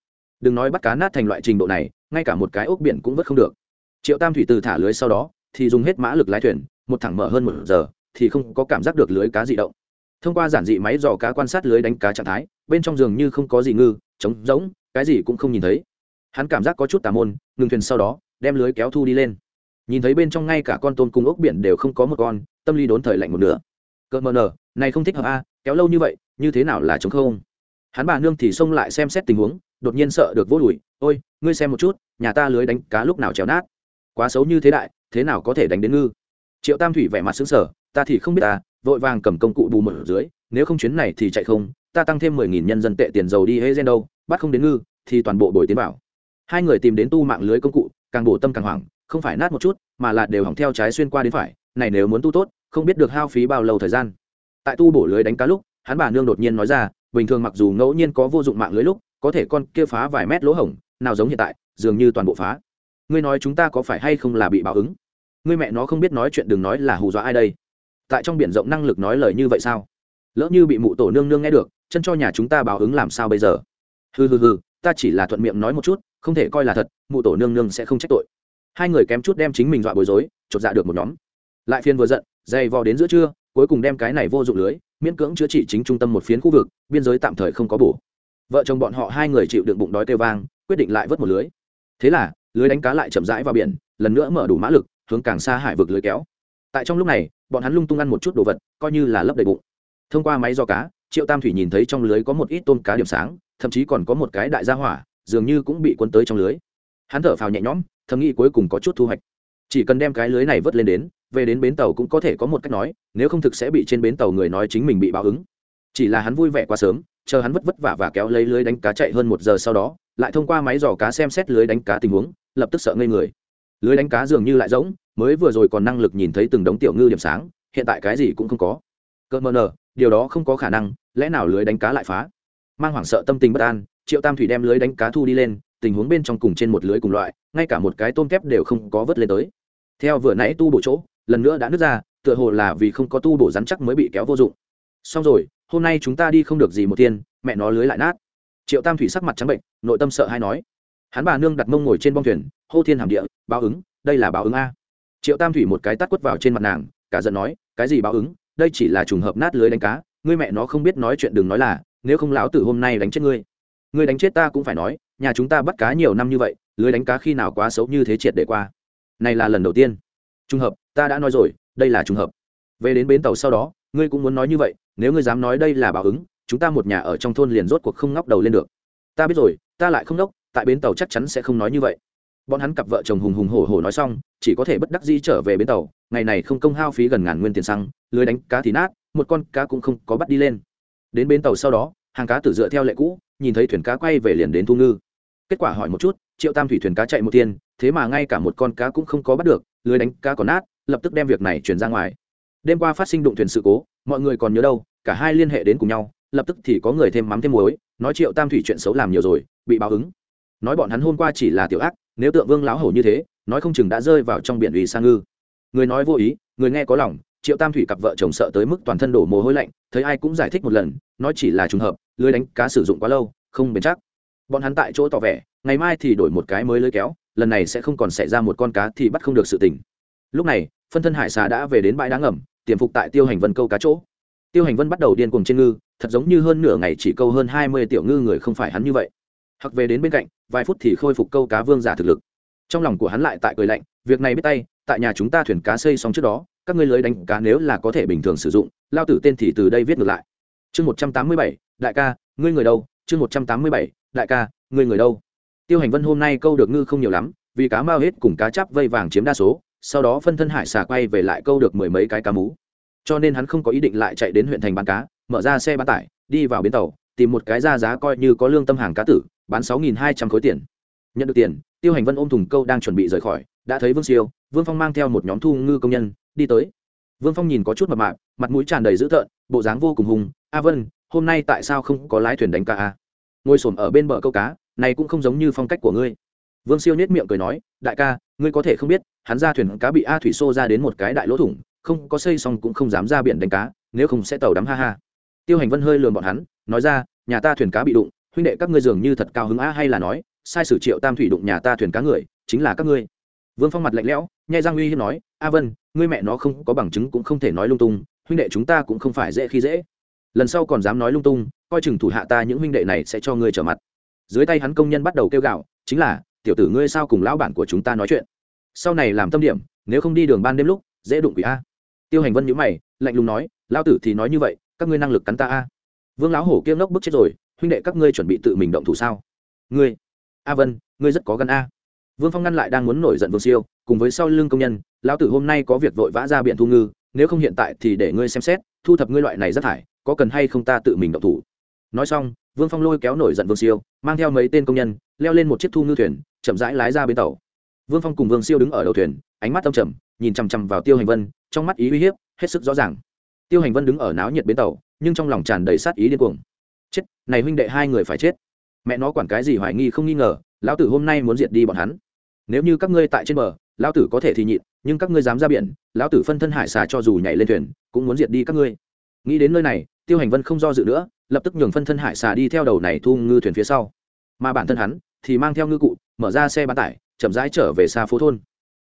Đừng nói bắt cá nát thành loại trình độ này, ngay cả một cái ốc biển cũng vớt không được triệu tam thủy từ thả lưới sau đó, thì dùng hết mã lực lái thuyền, một thẳng mở hơn một giờ, thì không có cảm giác được lưới cá dị động. Thông qua giản dị máy dò cá quan sát lưới đánh cá trạng thái, bên trong giường như không có gì ngư, trống rỗng, cái gì cũng không nhìn thấy. Hắn cảm giác có chút tà môn, ngừng thuyền sau đó, đem lưới kéo thu đi lên. Nhìn thấy bên trong ngay cả con tôm cùng ốc biển đều không có một con, tâm lý đốn thời lạnh một nửa. Cợt mờ nở này không thích hợp a, kéo lâu như vậy, như thế nào là chống không? Hắn bà nương thì xông lại xem xét tình huống, đột nhiên sợ được vô đùi ôi, ngươi xem một chút, nhà ta lưới đánh cá lúc nào chéo nát? Quá xấu như thế đại, thế nào có thể đánh đến ngư? Triệu tam thủy vẻ mặt xứng sở ta thì không biết ta, vội vàng cầm công cụ bù mở dưới, nếu không chuyến này thì chạy không, ta tăng thêm mười nghìn nhân dân tệ tiền dầu đi hễ gen đâu, bắt không đến ngư, thì toàn bộ đổi tiến bảo hai người tìm đến tu mạng lưới công cụ, càng bổ tâm càng hoảng, không phải nát một chút, mà là đều hỏng theo trái xuyên qua đến phải, này nếu muốn tu tốt, không biết được hao phí bao lâu thời gian. Tại tu bổ lưới đánh cá lúc, hắn bà nương đột nhiên nói ra, bình thường mặc dù ngẫu nhiên có vô dụng mạng lưới lúc, có thể con kia phá vài mét lỗ hổng, nào giống hiện tại, dường như toàn bộ phá ngươi nói chúng ta có phải hay không là bị báo ứng? Ngươi mẹ nó không biết nói chuyện đừng nói là hù dọa ai đây. Tại trong biển rộng năng lực nói lời như vậy sao? Lỡ như bị mụ tổ nương nương nghe được, chân cho nhà chúng ta báo ứng làm sao bây giờ? Hừ hừ hừ, ta chỉ là thuận miệng nói một chút, không thể coi là thật, mụ tổ nương nương sẽ không trách tội. Hai người kém chút đem chính mình dọa bối rối, chột dạ được một nhóm. Lại phiên vừa giận, dày vò đến giữa trưa, cuối cùng đem cái này vô dụng lưới, miễn cưỡng chữa trị chính trung tâm một phiến khu vực, biên giới tạm thời không có bổ. Vợ chồng bọn họ hai người chịu đựng bụng đói kêu vang, quyết định lại vớt một lưới. Thế là lưới đánh cá lại chậm rãi vào biển, lần nữa mở đủ mã lực, hướng càng xa hải vực lưới kéo. Tại trong lúc này, bọn hắn lung tung ăn một chút đồ vật, coi như là lấp đầy bụng. Thông qua máy do cá, triệu tam thủy nhìn thấy trong lưới có một ít tôm cá điểm sáng, thậm chí còn có một cái đại gia hỏa, dường như cũng bị quân tới trong lưới. Hắn thở phào nhẹ nhõm, thầm nghĩ cuối cùng có chút thu hoạch. Chỉ cần đem cái lưới này vớt lên đến, về đến bến tàu cũng có thể có một cách nói, nếu không thực sẽ bị trên bến tàu người nói chính mình bị báo ứng. Chỉ là hắn vui vẻ quá sớm, chờ hắn vất vất vả và kéo lấy lưới đánh cá chạy hơn một giờ sau đó, lại thông qua máy dò cá xem xét lưới đánh cá tình huống lập tức sợ ngây người. Lưới đánh cá dường như lại rỗng, mới vừa rồi còn năng lực nhìn thấy từng đống tiểu ngư điểm sáng, hiện tại cái gì cũng không có. Cơn mờ nờ, điều đó không có khả năng, lẽ nào lưới đánh cá lại phá? Mang hoảng sợ tâm tình bất an, triệu tam thủy đem lưới đánh cá thu đi lên, tình huống bên trong cùng trên một lưới cùng loại, ngay cả một cái tôm kép đều không có vớt lên tới. Theo vừa nãy tu bổ chỗ, lần nữa đã nứt ra, tựa hồ là vì không có tu bổ rắn chắc mới bị kéo vô dụng. Xong rồi, hôm nay chúng ta đi không được gì một tiên, mẹ nó lưới lại nát. Triệu tam thủy sắc mặt trắng bệnh, nội tâm sợ hay nói hắn bà nương đặt mông ngồi trên bong thuyền, hô thiên hàm địa, báo ứng, đây là báo ứng a. Triệu tam thủy một cái tắt quất vào trên mặt nàng, cả giận nói, cái gì báo ứng, đây chỉ là trùng hợp nát lưới đánh cá, ngươi mẹ nó không biết nói chuyện đừng nói là, nếu không lão tử hôm nay đánh chết ngươi. Ngươi đánh chết ta cũng phải nói, nhà chúng ta bắt cá nhiều năm như vậy, lưới đánh cá khi nào quá xấu như thế triệt để qua. Này là lần đầu tiên. Trùng hợp, ta đã nói rồi, đây là trùng hợp. Về đến bến tàu sau đó, ngươi cũng muốn nói như vậy, nếu ngươi dám nói đây là báo ứng, chúng ta một nhà ở trong thôn liền rốt cuộc không ngóc đầu lên được. Ta biết rồi, ta lại không ngốc tại bến tàu chắc chắn sẽ không nói như vậy. Bọn hắn cặp vợ chồng hùng hùng hổ hổ nói xong, chỉ có thể bất đắc di trở về bến tàu. Ngày này không công hao phí gần ngàn nguyên tiền xăng, lưới đánh cá thì nát, một con cá cũng không có bắt đi lên. Đến bến tàu sau đó, hàng cá tử dựa theo lệ cũ, nhìn thấy thuyền cá quay về liền đến thu ngư. Kết quả hỏi một chút, triệu tam thủy thuyền cá chạy một tiền thế mà ngay cả một con cá cũng không có bắt được, lưới đánh cá còn nát, lập tức đem việc này chuyển ra ngoài. Đêm qua phát sinh đụng thuyền sự cố, mọi người còn nhớ đâu, cả hai liên hệ đến cùng nhau, lập tức thì có người thêm mắm thêm muối, nói triệu tam thủy chuyện xấu làm nhiều rồi, bị báo ứng nói bọn hắn hôm qua chỉ là tiểu ác, nếu tượng vương lão hổ như thế, nói không chừng đã rơi vào trong biển ủy sang ngư. Người nói vô ý, người nghe có lòng, triệu tam thủy cặp vợ chồng sợ tới mức toàn thân đổ mồ hôi lạnh, thấy ai cũng giải thích một lần, nói chỉ là trùng hợp, lưới đánh cá sử dụng quá lâu, không bền chắc. Bọn hắn tại chỗ tỏ vẻ, ngày mai thì đổi một cái mới lưới kéo, lần này sẽ không còn xảy ra một con cá thì bắt không được sự tỉnh lúc này, phân thân hải xà đã về đến bãi đá ngầm, tiềm phục tại tiêu hành vân câu cá chỗ. Tiêu hành vân bắt đầu điên cuồng trên ngư, thật giống như hơn nửa ngày chỉ câu hơn hai mươi tiểu ngư người không phải hắn như vậy hoặc về đến bên cạnh, vài phút thì khôi phục câu cá vương giả thực lực. Trong lòng của hắn lại tại cười lạnh, việc này biết tay, tại nhà chúng ta thuyền cá xây xong trước đó, các ngươi lưới đánh cá nếu là có thể bình thường sử dụng, lao tử tên thì từ đây viết ngược lại. Chương một trăm tám mươi bảy, đại ca, ngươi người đâu? Chương một trăm tám mươi bảy, đại ca, ngươi người đâu? Tiêu hành vân hôm nay câu được ngư không nhiều lắm, vì cá mao hết cùng cá chắp vây vàng chiếm đa số, sau đó phân thân hải xà quay về lại câu được mười mấy cái cá mú. Cho nên hắn không có ý định lại chạy đến huyện thành bán cá, mở ra xe bán tải, đi vào bến tàu, tìm một cái ra giá coi như có lương tâm hàng cá tử bán sáu nghìn hai trăm khối tiền. Nhận được tiền, tiêu hành vân ôm thùng câu đang chuẩn bị rời khỏi, đã thấy vương siêu, vương phong mang theo một nhóm thu ngư công nhân, đi tới. Vương phong nhìn có chút mập mạp, mặt mũi tràn đầy dữ tợn, bộ dáng vô cùng hùng a vân, hôm nay tại sao không có lái thuyền đánh cá a ngồi s ở bên bờ câu cá, này cũng không giống như phong cách của ngươi. Vương siêu nhếch miệng cười nói, đại ca, ngươi có thể không biết, hắn ra thuyền cá bị a thủy xô ra đến một cái đại lỗ thủng, không có xây xong cũng không dám ra biển đánh cá, nếu không sẽ tàu đắm ha ha. Tiêu hành vân hơi lườm bọn hắn, nói ra, nhà ta thuyền cá bị đụng huynh đệ các ngươi dường như thật cao hứng a hay là nói, sai sử triệu tam thủy đụng nhà ta thuyền cá người, chính là các ngươi. Vương phong mặt lạnh lẽo, nhai giang uy hiếp nói, a vân, ngươi mẹ nó không có bằng chứng cũng không thể nói lung tung, huynh đệ chúng ta cũng không phải dễ khi dễ. Lần sau còn dám nói lung tung, coi chừng thủ hạ ta những huynh đệ này sẽ cho ngươi trở mặt. Dưới tay hắn công nhân bắt đầu kêu gạo, chính là, tiểu tử ngươi sao cùng lão bản của chúng ta nói chuyện. Sau này làm tâm điểm, nếu không đi đường ban đêm lúc, dễ đụng quỷ a. Tiêu hành vân nhữ mày, lạnh lùng nói lao tử thì nói như vậy, các ngươi năng lực cắn ta a. Vương lão hổ kia ngốc bức chết rồi huynh đệ các ngươi chuẩn bị tự mình động thủ sao? Ngươi, a vân, ngươi rất có gan a. Vương phong ngăn lại đang muốn nổi giận vương siêu, cùng với sau lưng công nhân, lão tử hôm nay có việc vội vã ra biển thu ngư, nếu không hiện tại thì để ngươi xem xét, thu thập ngươi loại này rất thải, có cần hay không ta tự mình động thủ? Nói xong, vương phong lôi kéo nổi giận vương siêu, mang theo mấy tên công nhân, leo lên một chiếc thu ngư thuyền, chậm rãi lái ra bến tàu. Vương phong cùng vương siêu đứng ở đầu thuyền, ánh mắt tâm trầm, nhìn chằm chằm vào tiêu hành vân, trong mắt ý uy hiếp, hết sức rõ ràng. Tiêu hành vân đứng ở náo nhiệt bến tàu, nhưng trong lòng tràn đầy sát ý điên cuồng này huynh đệ hai người phải chết. Mẹ nó quản cái gì hoài nghi không nghi ngờ, lão tử hôm nay muốn diệt đi bọn hắn. Nếu như các ngươi tại trên bờ, lão tử có thể thì nhịn, nhưng các ngươi dám ra biển, lão tử phân thân hải xà cho dù nhảy lên thuyền, cũng muốn diệt đi các ngươi. Nghĩ đến nơi này, tiêu hành vân không do dự nữa, lập tức nhường phân thân hải xà đi theo đầu này thu ngư thuyền phía sau. Mà bản thân hắn thì mang theo ngư cụ, mở ra xe bán tải, chậm rãi trở về xa phố thôn.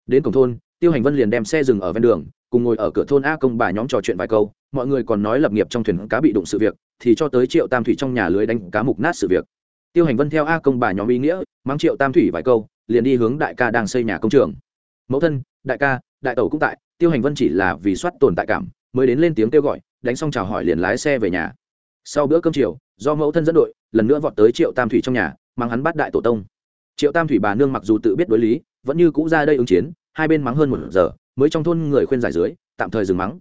Đến cổng thôn, tiêu hành vân liền đem xe dừng ở ven đường cùng ngồi ở cửa thôn a công bà nhóm trò chuyện vài câu, mọi người còn nói lập nghiệp trong thuyền cá bị đụng sự việc, thì cho tới triệu tam thủy trong nhà lưới đánh cá mục nát sự việc. Tiêu hành vân theo a công bà nhóm ý nghĩa mang triệu tam thủy vài câu, liền đi hướng đại ca đang xây nhà công trường. Mẫu thân, đại ca, đại tẩu cũng tại, tiêu hành vân chỉ là vì soát tồn tại cảm, mới đến lên tiếng kêu gọi, đánh xong chào hỏi liền lái xe về nhà. Sau bữa cơm chiều, do mẫu thân dẫn đội, lần nữa vọt tới triệu tam thủy trong nhà mang hắn bắt đại tổ tông. Triệu tam thủy bà nương mặc dù tự biết đối lý, vẫn như cũ ra đây ứng chiến, hai bên mắng hơn một giờ mới trong thôn người khuyên giải dưới, tạm thời dừng mắng.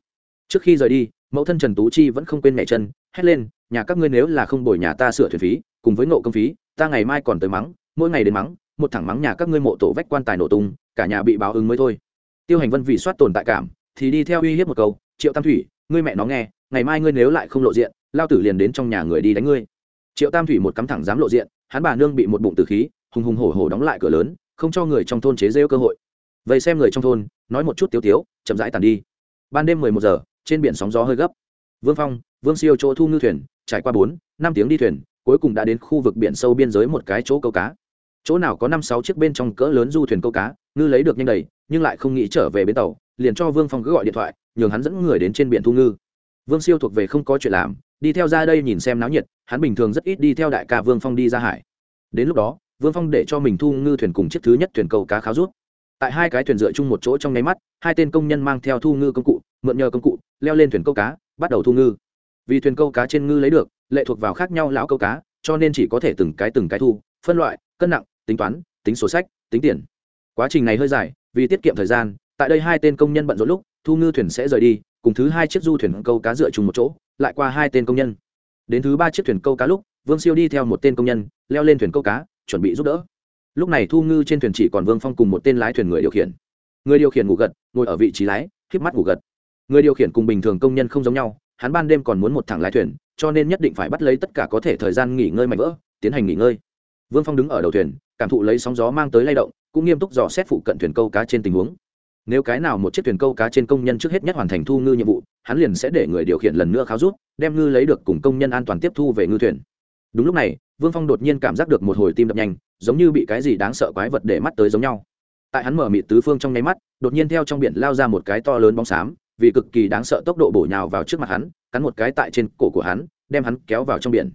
Trước khi rời đi, mẫu thân trần tú chi vẫn không quên mẹ chân, hét lên, nhà các ngươi nếu là không bồi nhà ta sửa thuyền phí, cùng với nộ công phí, ta ngày mai còn tới mắng, mỗi ngày đến mắng, một thẳng mắng nhà các ngươi mộ tổ vách quan tài nổ tung, cả nhà bị báo ứng mới thôi. Tiêu hành vân vì soát tồn tại cảm, thì đi theo uy hiếp một câu, triệu tam thủy, ngươi mẹ nó nghe, ngày mai ngươi nếu lại không lộ diện, lao tử liền đến trong nhà người đi đánh ngươi. Triệu tam thủy một cắm thẳng dám lộ diện, hắn bà nương bị một bụng tử khí, hùng hùng hổ hổ đóng lại cửa lớn, không cho người trong thôn chế rêu cơ hội. Vậy xem người trong thôn nói một chút tiếu tiếu, chậm rãi tàn đi. Ban đêm mười một giờ, trên biển sóng gió hơi gấp. Vương phong, vương siêu chỗ thu ngư thuyền, trải qua bốn, năm tiếng đi thuyền, cuối cùng đã đến khu vực biển sâu biên giới một cái chỗ câu cá. Chỗ nào có năm sáu chiếc bên trong cỡ lớn du thuyền câu cá, ngư lấy được nhanh đầy, nhưng lại không nghĩ trở về bến tàu, liền cho vương phong cứ gọi điện thoại, nhường hắn dẫn người đến trên biển thu ngư. Vương siêu thuộc về không có chuyện làm, đi theo ra đây nhìn xem náo nhiệt, hắn bình thường rất ít đi theo đại ca vương phong đi ra hải. Đến lúc đó, vương phong để cho mình thu ngư thuyền cùng chiếc thứ nhất thuyền câu cá kháo rút tại hai cái thuyền dựa chung một chỗ trong nháy mắt, hai tên công nhân mang theo thu ngư công cụ, mượn nhờ công cụ, leo lên thuyền câu cá, bắt đầu thu ngư. Vì thuyền câu cá trên ngư lấy được, lệ thuộc vào khác nhau lão câu cá, cho nên chỉ có thể từng cái từng cái thu, phân loại, cân nặng, tính toán, tính sổ sách, tính tiền. Quá trình này hơi dài, vì tiết kiệm thời gian, tại đây hai tên công nhân bận rộn lúc, thu ngư thuyền sẽ rời đi, cùng thứ hai chiếc du thuyền câu cá dựa chung một chỗ, lại qua hai tên công nhân. Đến thứ ba chiếc thuyền câu cá lúc, vương siêu đi theo một tên công nhân, leo lên thuyền câu cá, chuẩn bị giúp đỡ lúc này thu ngư trên thuyền chỉ còn vương phong cùng một tên lái thuyền người điều khiển người điều khiển ngủ gật ngồi ở vị trí lái khiếp mắt ngủ gật người điều khiển cùng bình thường công nhân không giống nhau hắn ban đêm còn muốn một thẳng lái thuyền cho nên nhất định phải bắt lấy tất cả có thể thời gian nghỉ ngơi mạnh vỡ tiến hành nghỉ ngơi vương phong đứng ở đầu thuyền cảm thụ lấy sóng gió mang tới lay động cũng nghiêm túc dò xét phụ cận thuyền câu cá trên tình huống nếu cái nào một chiếc thuyền câu cá trên công nhân trước hết nhất hoàn thành thu ngư nhiệm vụ hắn liền sẽ để người điều khiển lần nữa kháo rút đem ngư lấy được cùng công nhân an toàn tiếp thu về ngư thuyền đúng lúc này vương phong đột nhiên cảm giác được một hồi tim đập nhanh, giống như bị cái gì đáng sợ quái vật để mắt tới giống nhau. Tại hắn mở mịt tứ phương trong nháy mắt, đột nhiên theo trong biển lao ra một cái to lớn bóng xám, vì cực kỳ đáng sợ tốc độ bổ nhào vào trước mặt hắn, cắn một cái tại trên cổ của hắn, đem hắn kéo vào trong biển.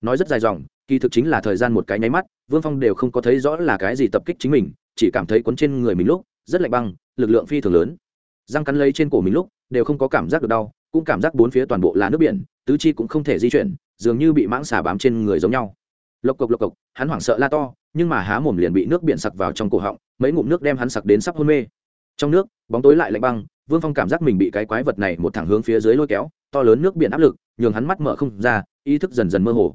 Nói rất dài dòng, kỳ thực chính là thời gian một cái nháy mắt, vương phong đều không có thấy rõ là cái gì tập kích chính mình, chỉ cảm thấy cuốn trên người mình lúc, rất lạnh băng, lực lượng phi thường lớn. Răng cắn lấy trên cổ mình lúc, đều không có cảm giác được đau, cũng cảm giác bốn phía toàn bộ là nước biển, tứ chi cũng không thể di chuyển, dường như bị mãng xà bám trên người giống nhau lộc cộc lộc cộc, hắn hoảng sợ la to, nhưng mà há mồm liền bị nước biển sặc vào trong cổ họng, mấy ngụm nước đem hắn sặc đến sắp hôn mê. Trong nước, bóng tối lại lạnh băng, vương phong cảm giác mình bị cái quái vật này một thẳng hướng phía dưới lôi kéo, to lớn nước biển áp lực, nhường hắn mắt mở không ra, ý thức dần dần mơ hồ.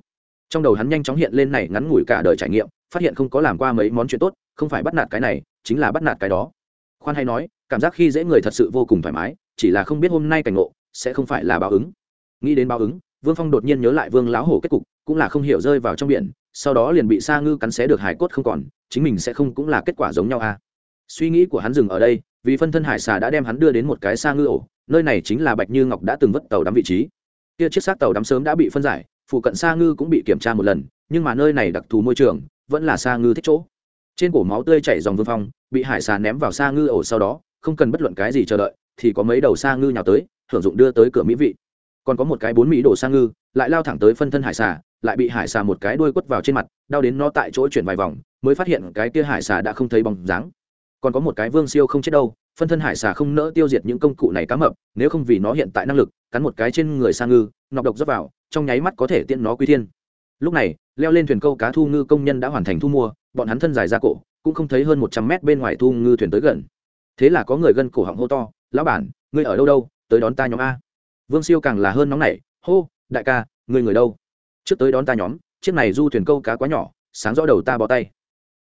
Trong đầu hắn nhanh chóng hiện lên này ngắn ngủi cả đời trải nghiệm, phát hiện không có làm qua mấy món chuyện tốt, không phải bắt nạt cái này, chính là bắt nạt cái đó. Khoan hay nói, cảm giác khi dễ người thật sự vô cùng thoải mái, chỉ là không biết hôm nay cảnh ngộ, sẽ không phải là báo ứng. Nghĩ đến báo ứng vương phong đột nhiên nhớ lại vương lão hổ kết cục, cũng là không hiểu rơi vào trong biển, sau đó liền bị sa ngư cắn xé được hải cốt không còn, chính mình sẽ không cũng là kết quả giống nhau à? Suy nghĩ của hắn dừng ở đây, vì phân thân hải xà đã đem hắn đưa đến một cái sa ngư ổ, nơi này chính là bạch như ngọc đã từng vất tàu đắm vị trí. Kia chiếc xác tàu đắm sớm đã bị phân giải, phụ cận sa ngư cũng bị kiểm tra một lần, nhưng mà nơi này đặc thù môi trường, vẫn là sa ngư thích chỗ. Trên cổ máu tươi chảy dòng vương phong, bị hải xà ném vào sa ngư ổ sau đó, không cần bất luận cái gì chờ đợi, thì có mấy đầu sa ngư nhào tới hưởng dụng đưa tới cửa mỹ vị còn có một cái bốn mỹ đổ sang ngư, lại lao thẳng tới phân thân hải xà, lại bị hải xà một cái đuôi quất vào trên mặt, đau đến nó tại chỗ chuyển vài vòng, mới phát hiện cái kia hải xà đã không thấy bóng dáng. Còn có một cái vương siêu không chết đâu, phân thân hải xà không nỡ tiêu diệt những công cụ này cá mập, nếu không vì nó hiện tại năng lực, cắn một cái trên người sang ngư, nọc độc dốc vào, trong nháy mắt có thể tiện nó quy thiên. Lúc này, leo lên thuyền câu cá thu ngư công nhân đã hoàn thành thu mua, bọn hắn thân dài ra cổ, cũng không thấy hơn một trăm mét bên ngoài thu ngư thuyền tới gần. Thế là có người gân cổ họng hô to, lão bản, ngươi ở đâu đâu, tới đón ta nhóm a vương siêu càng là hơn nóng nảy, hô, đại ca ngươi người đâu? Trước tới đón ta nhóm, chiếc này du thuyền câu cá quá nhỏ, sáng rõ đầu ta bỏ tay.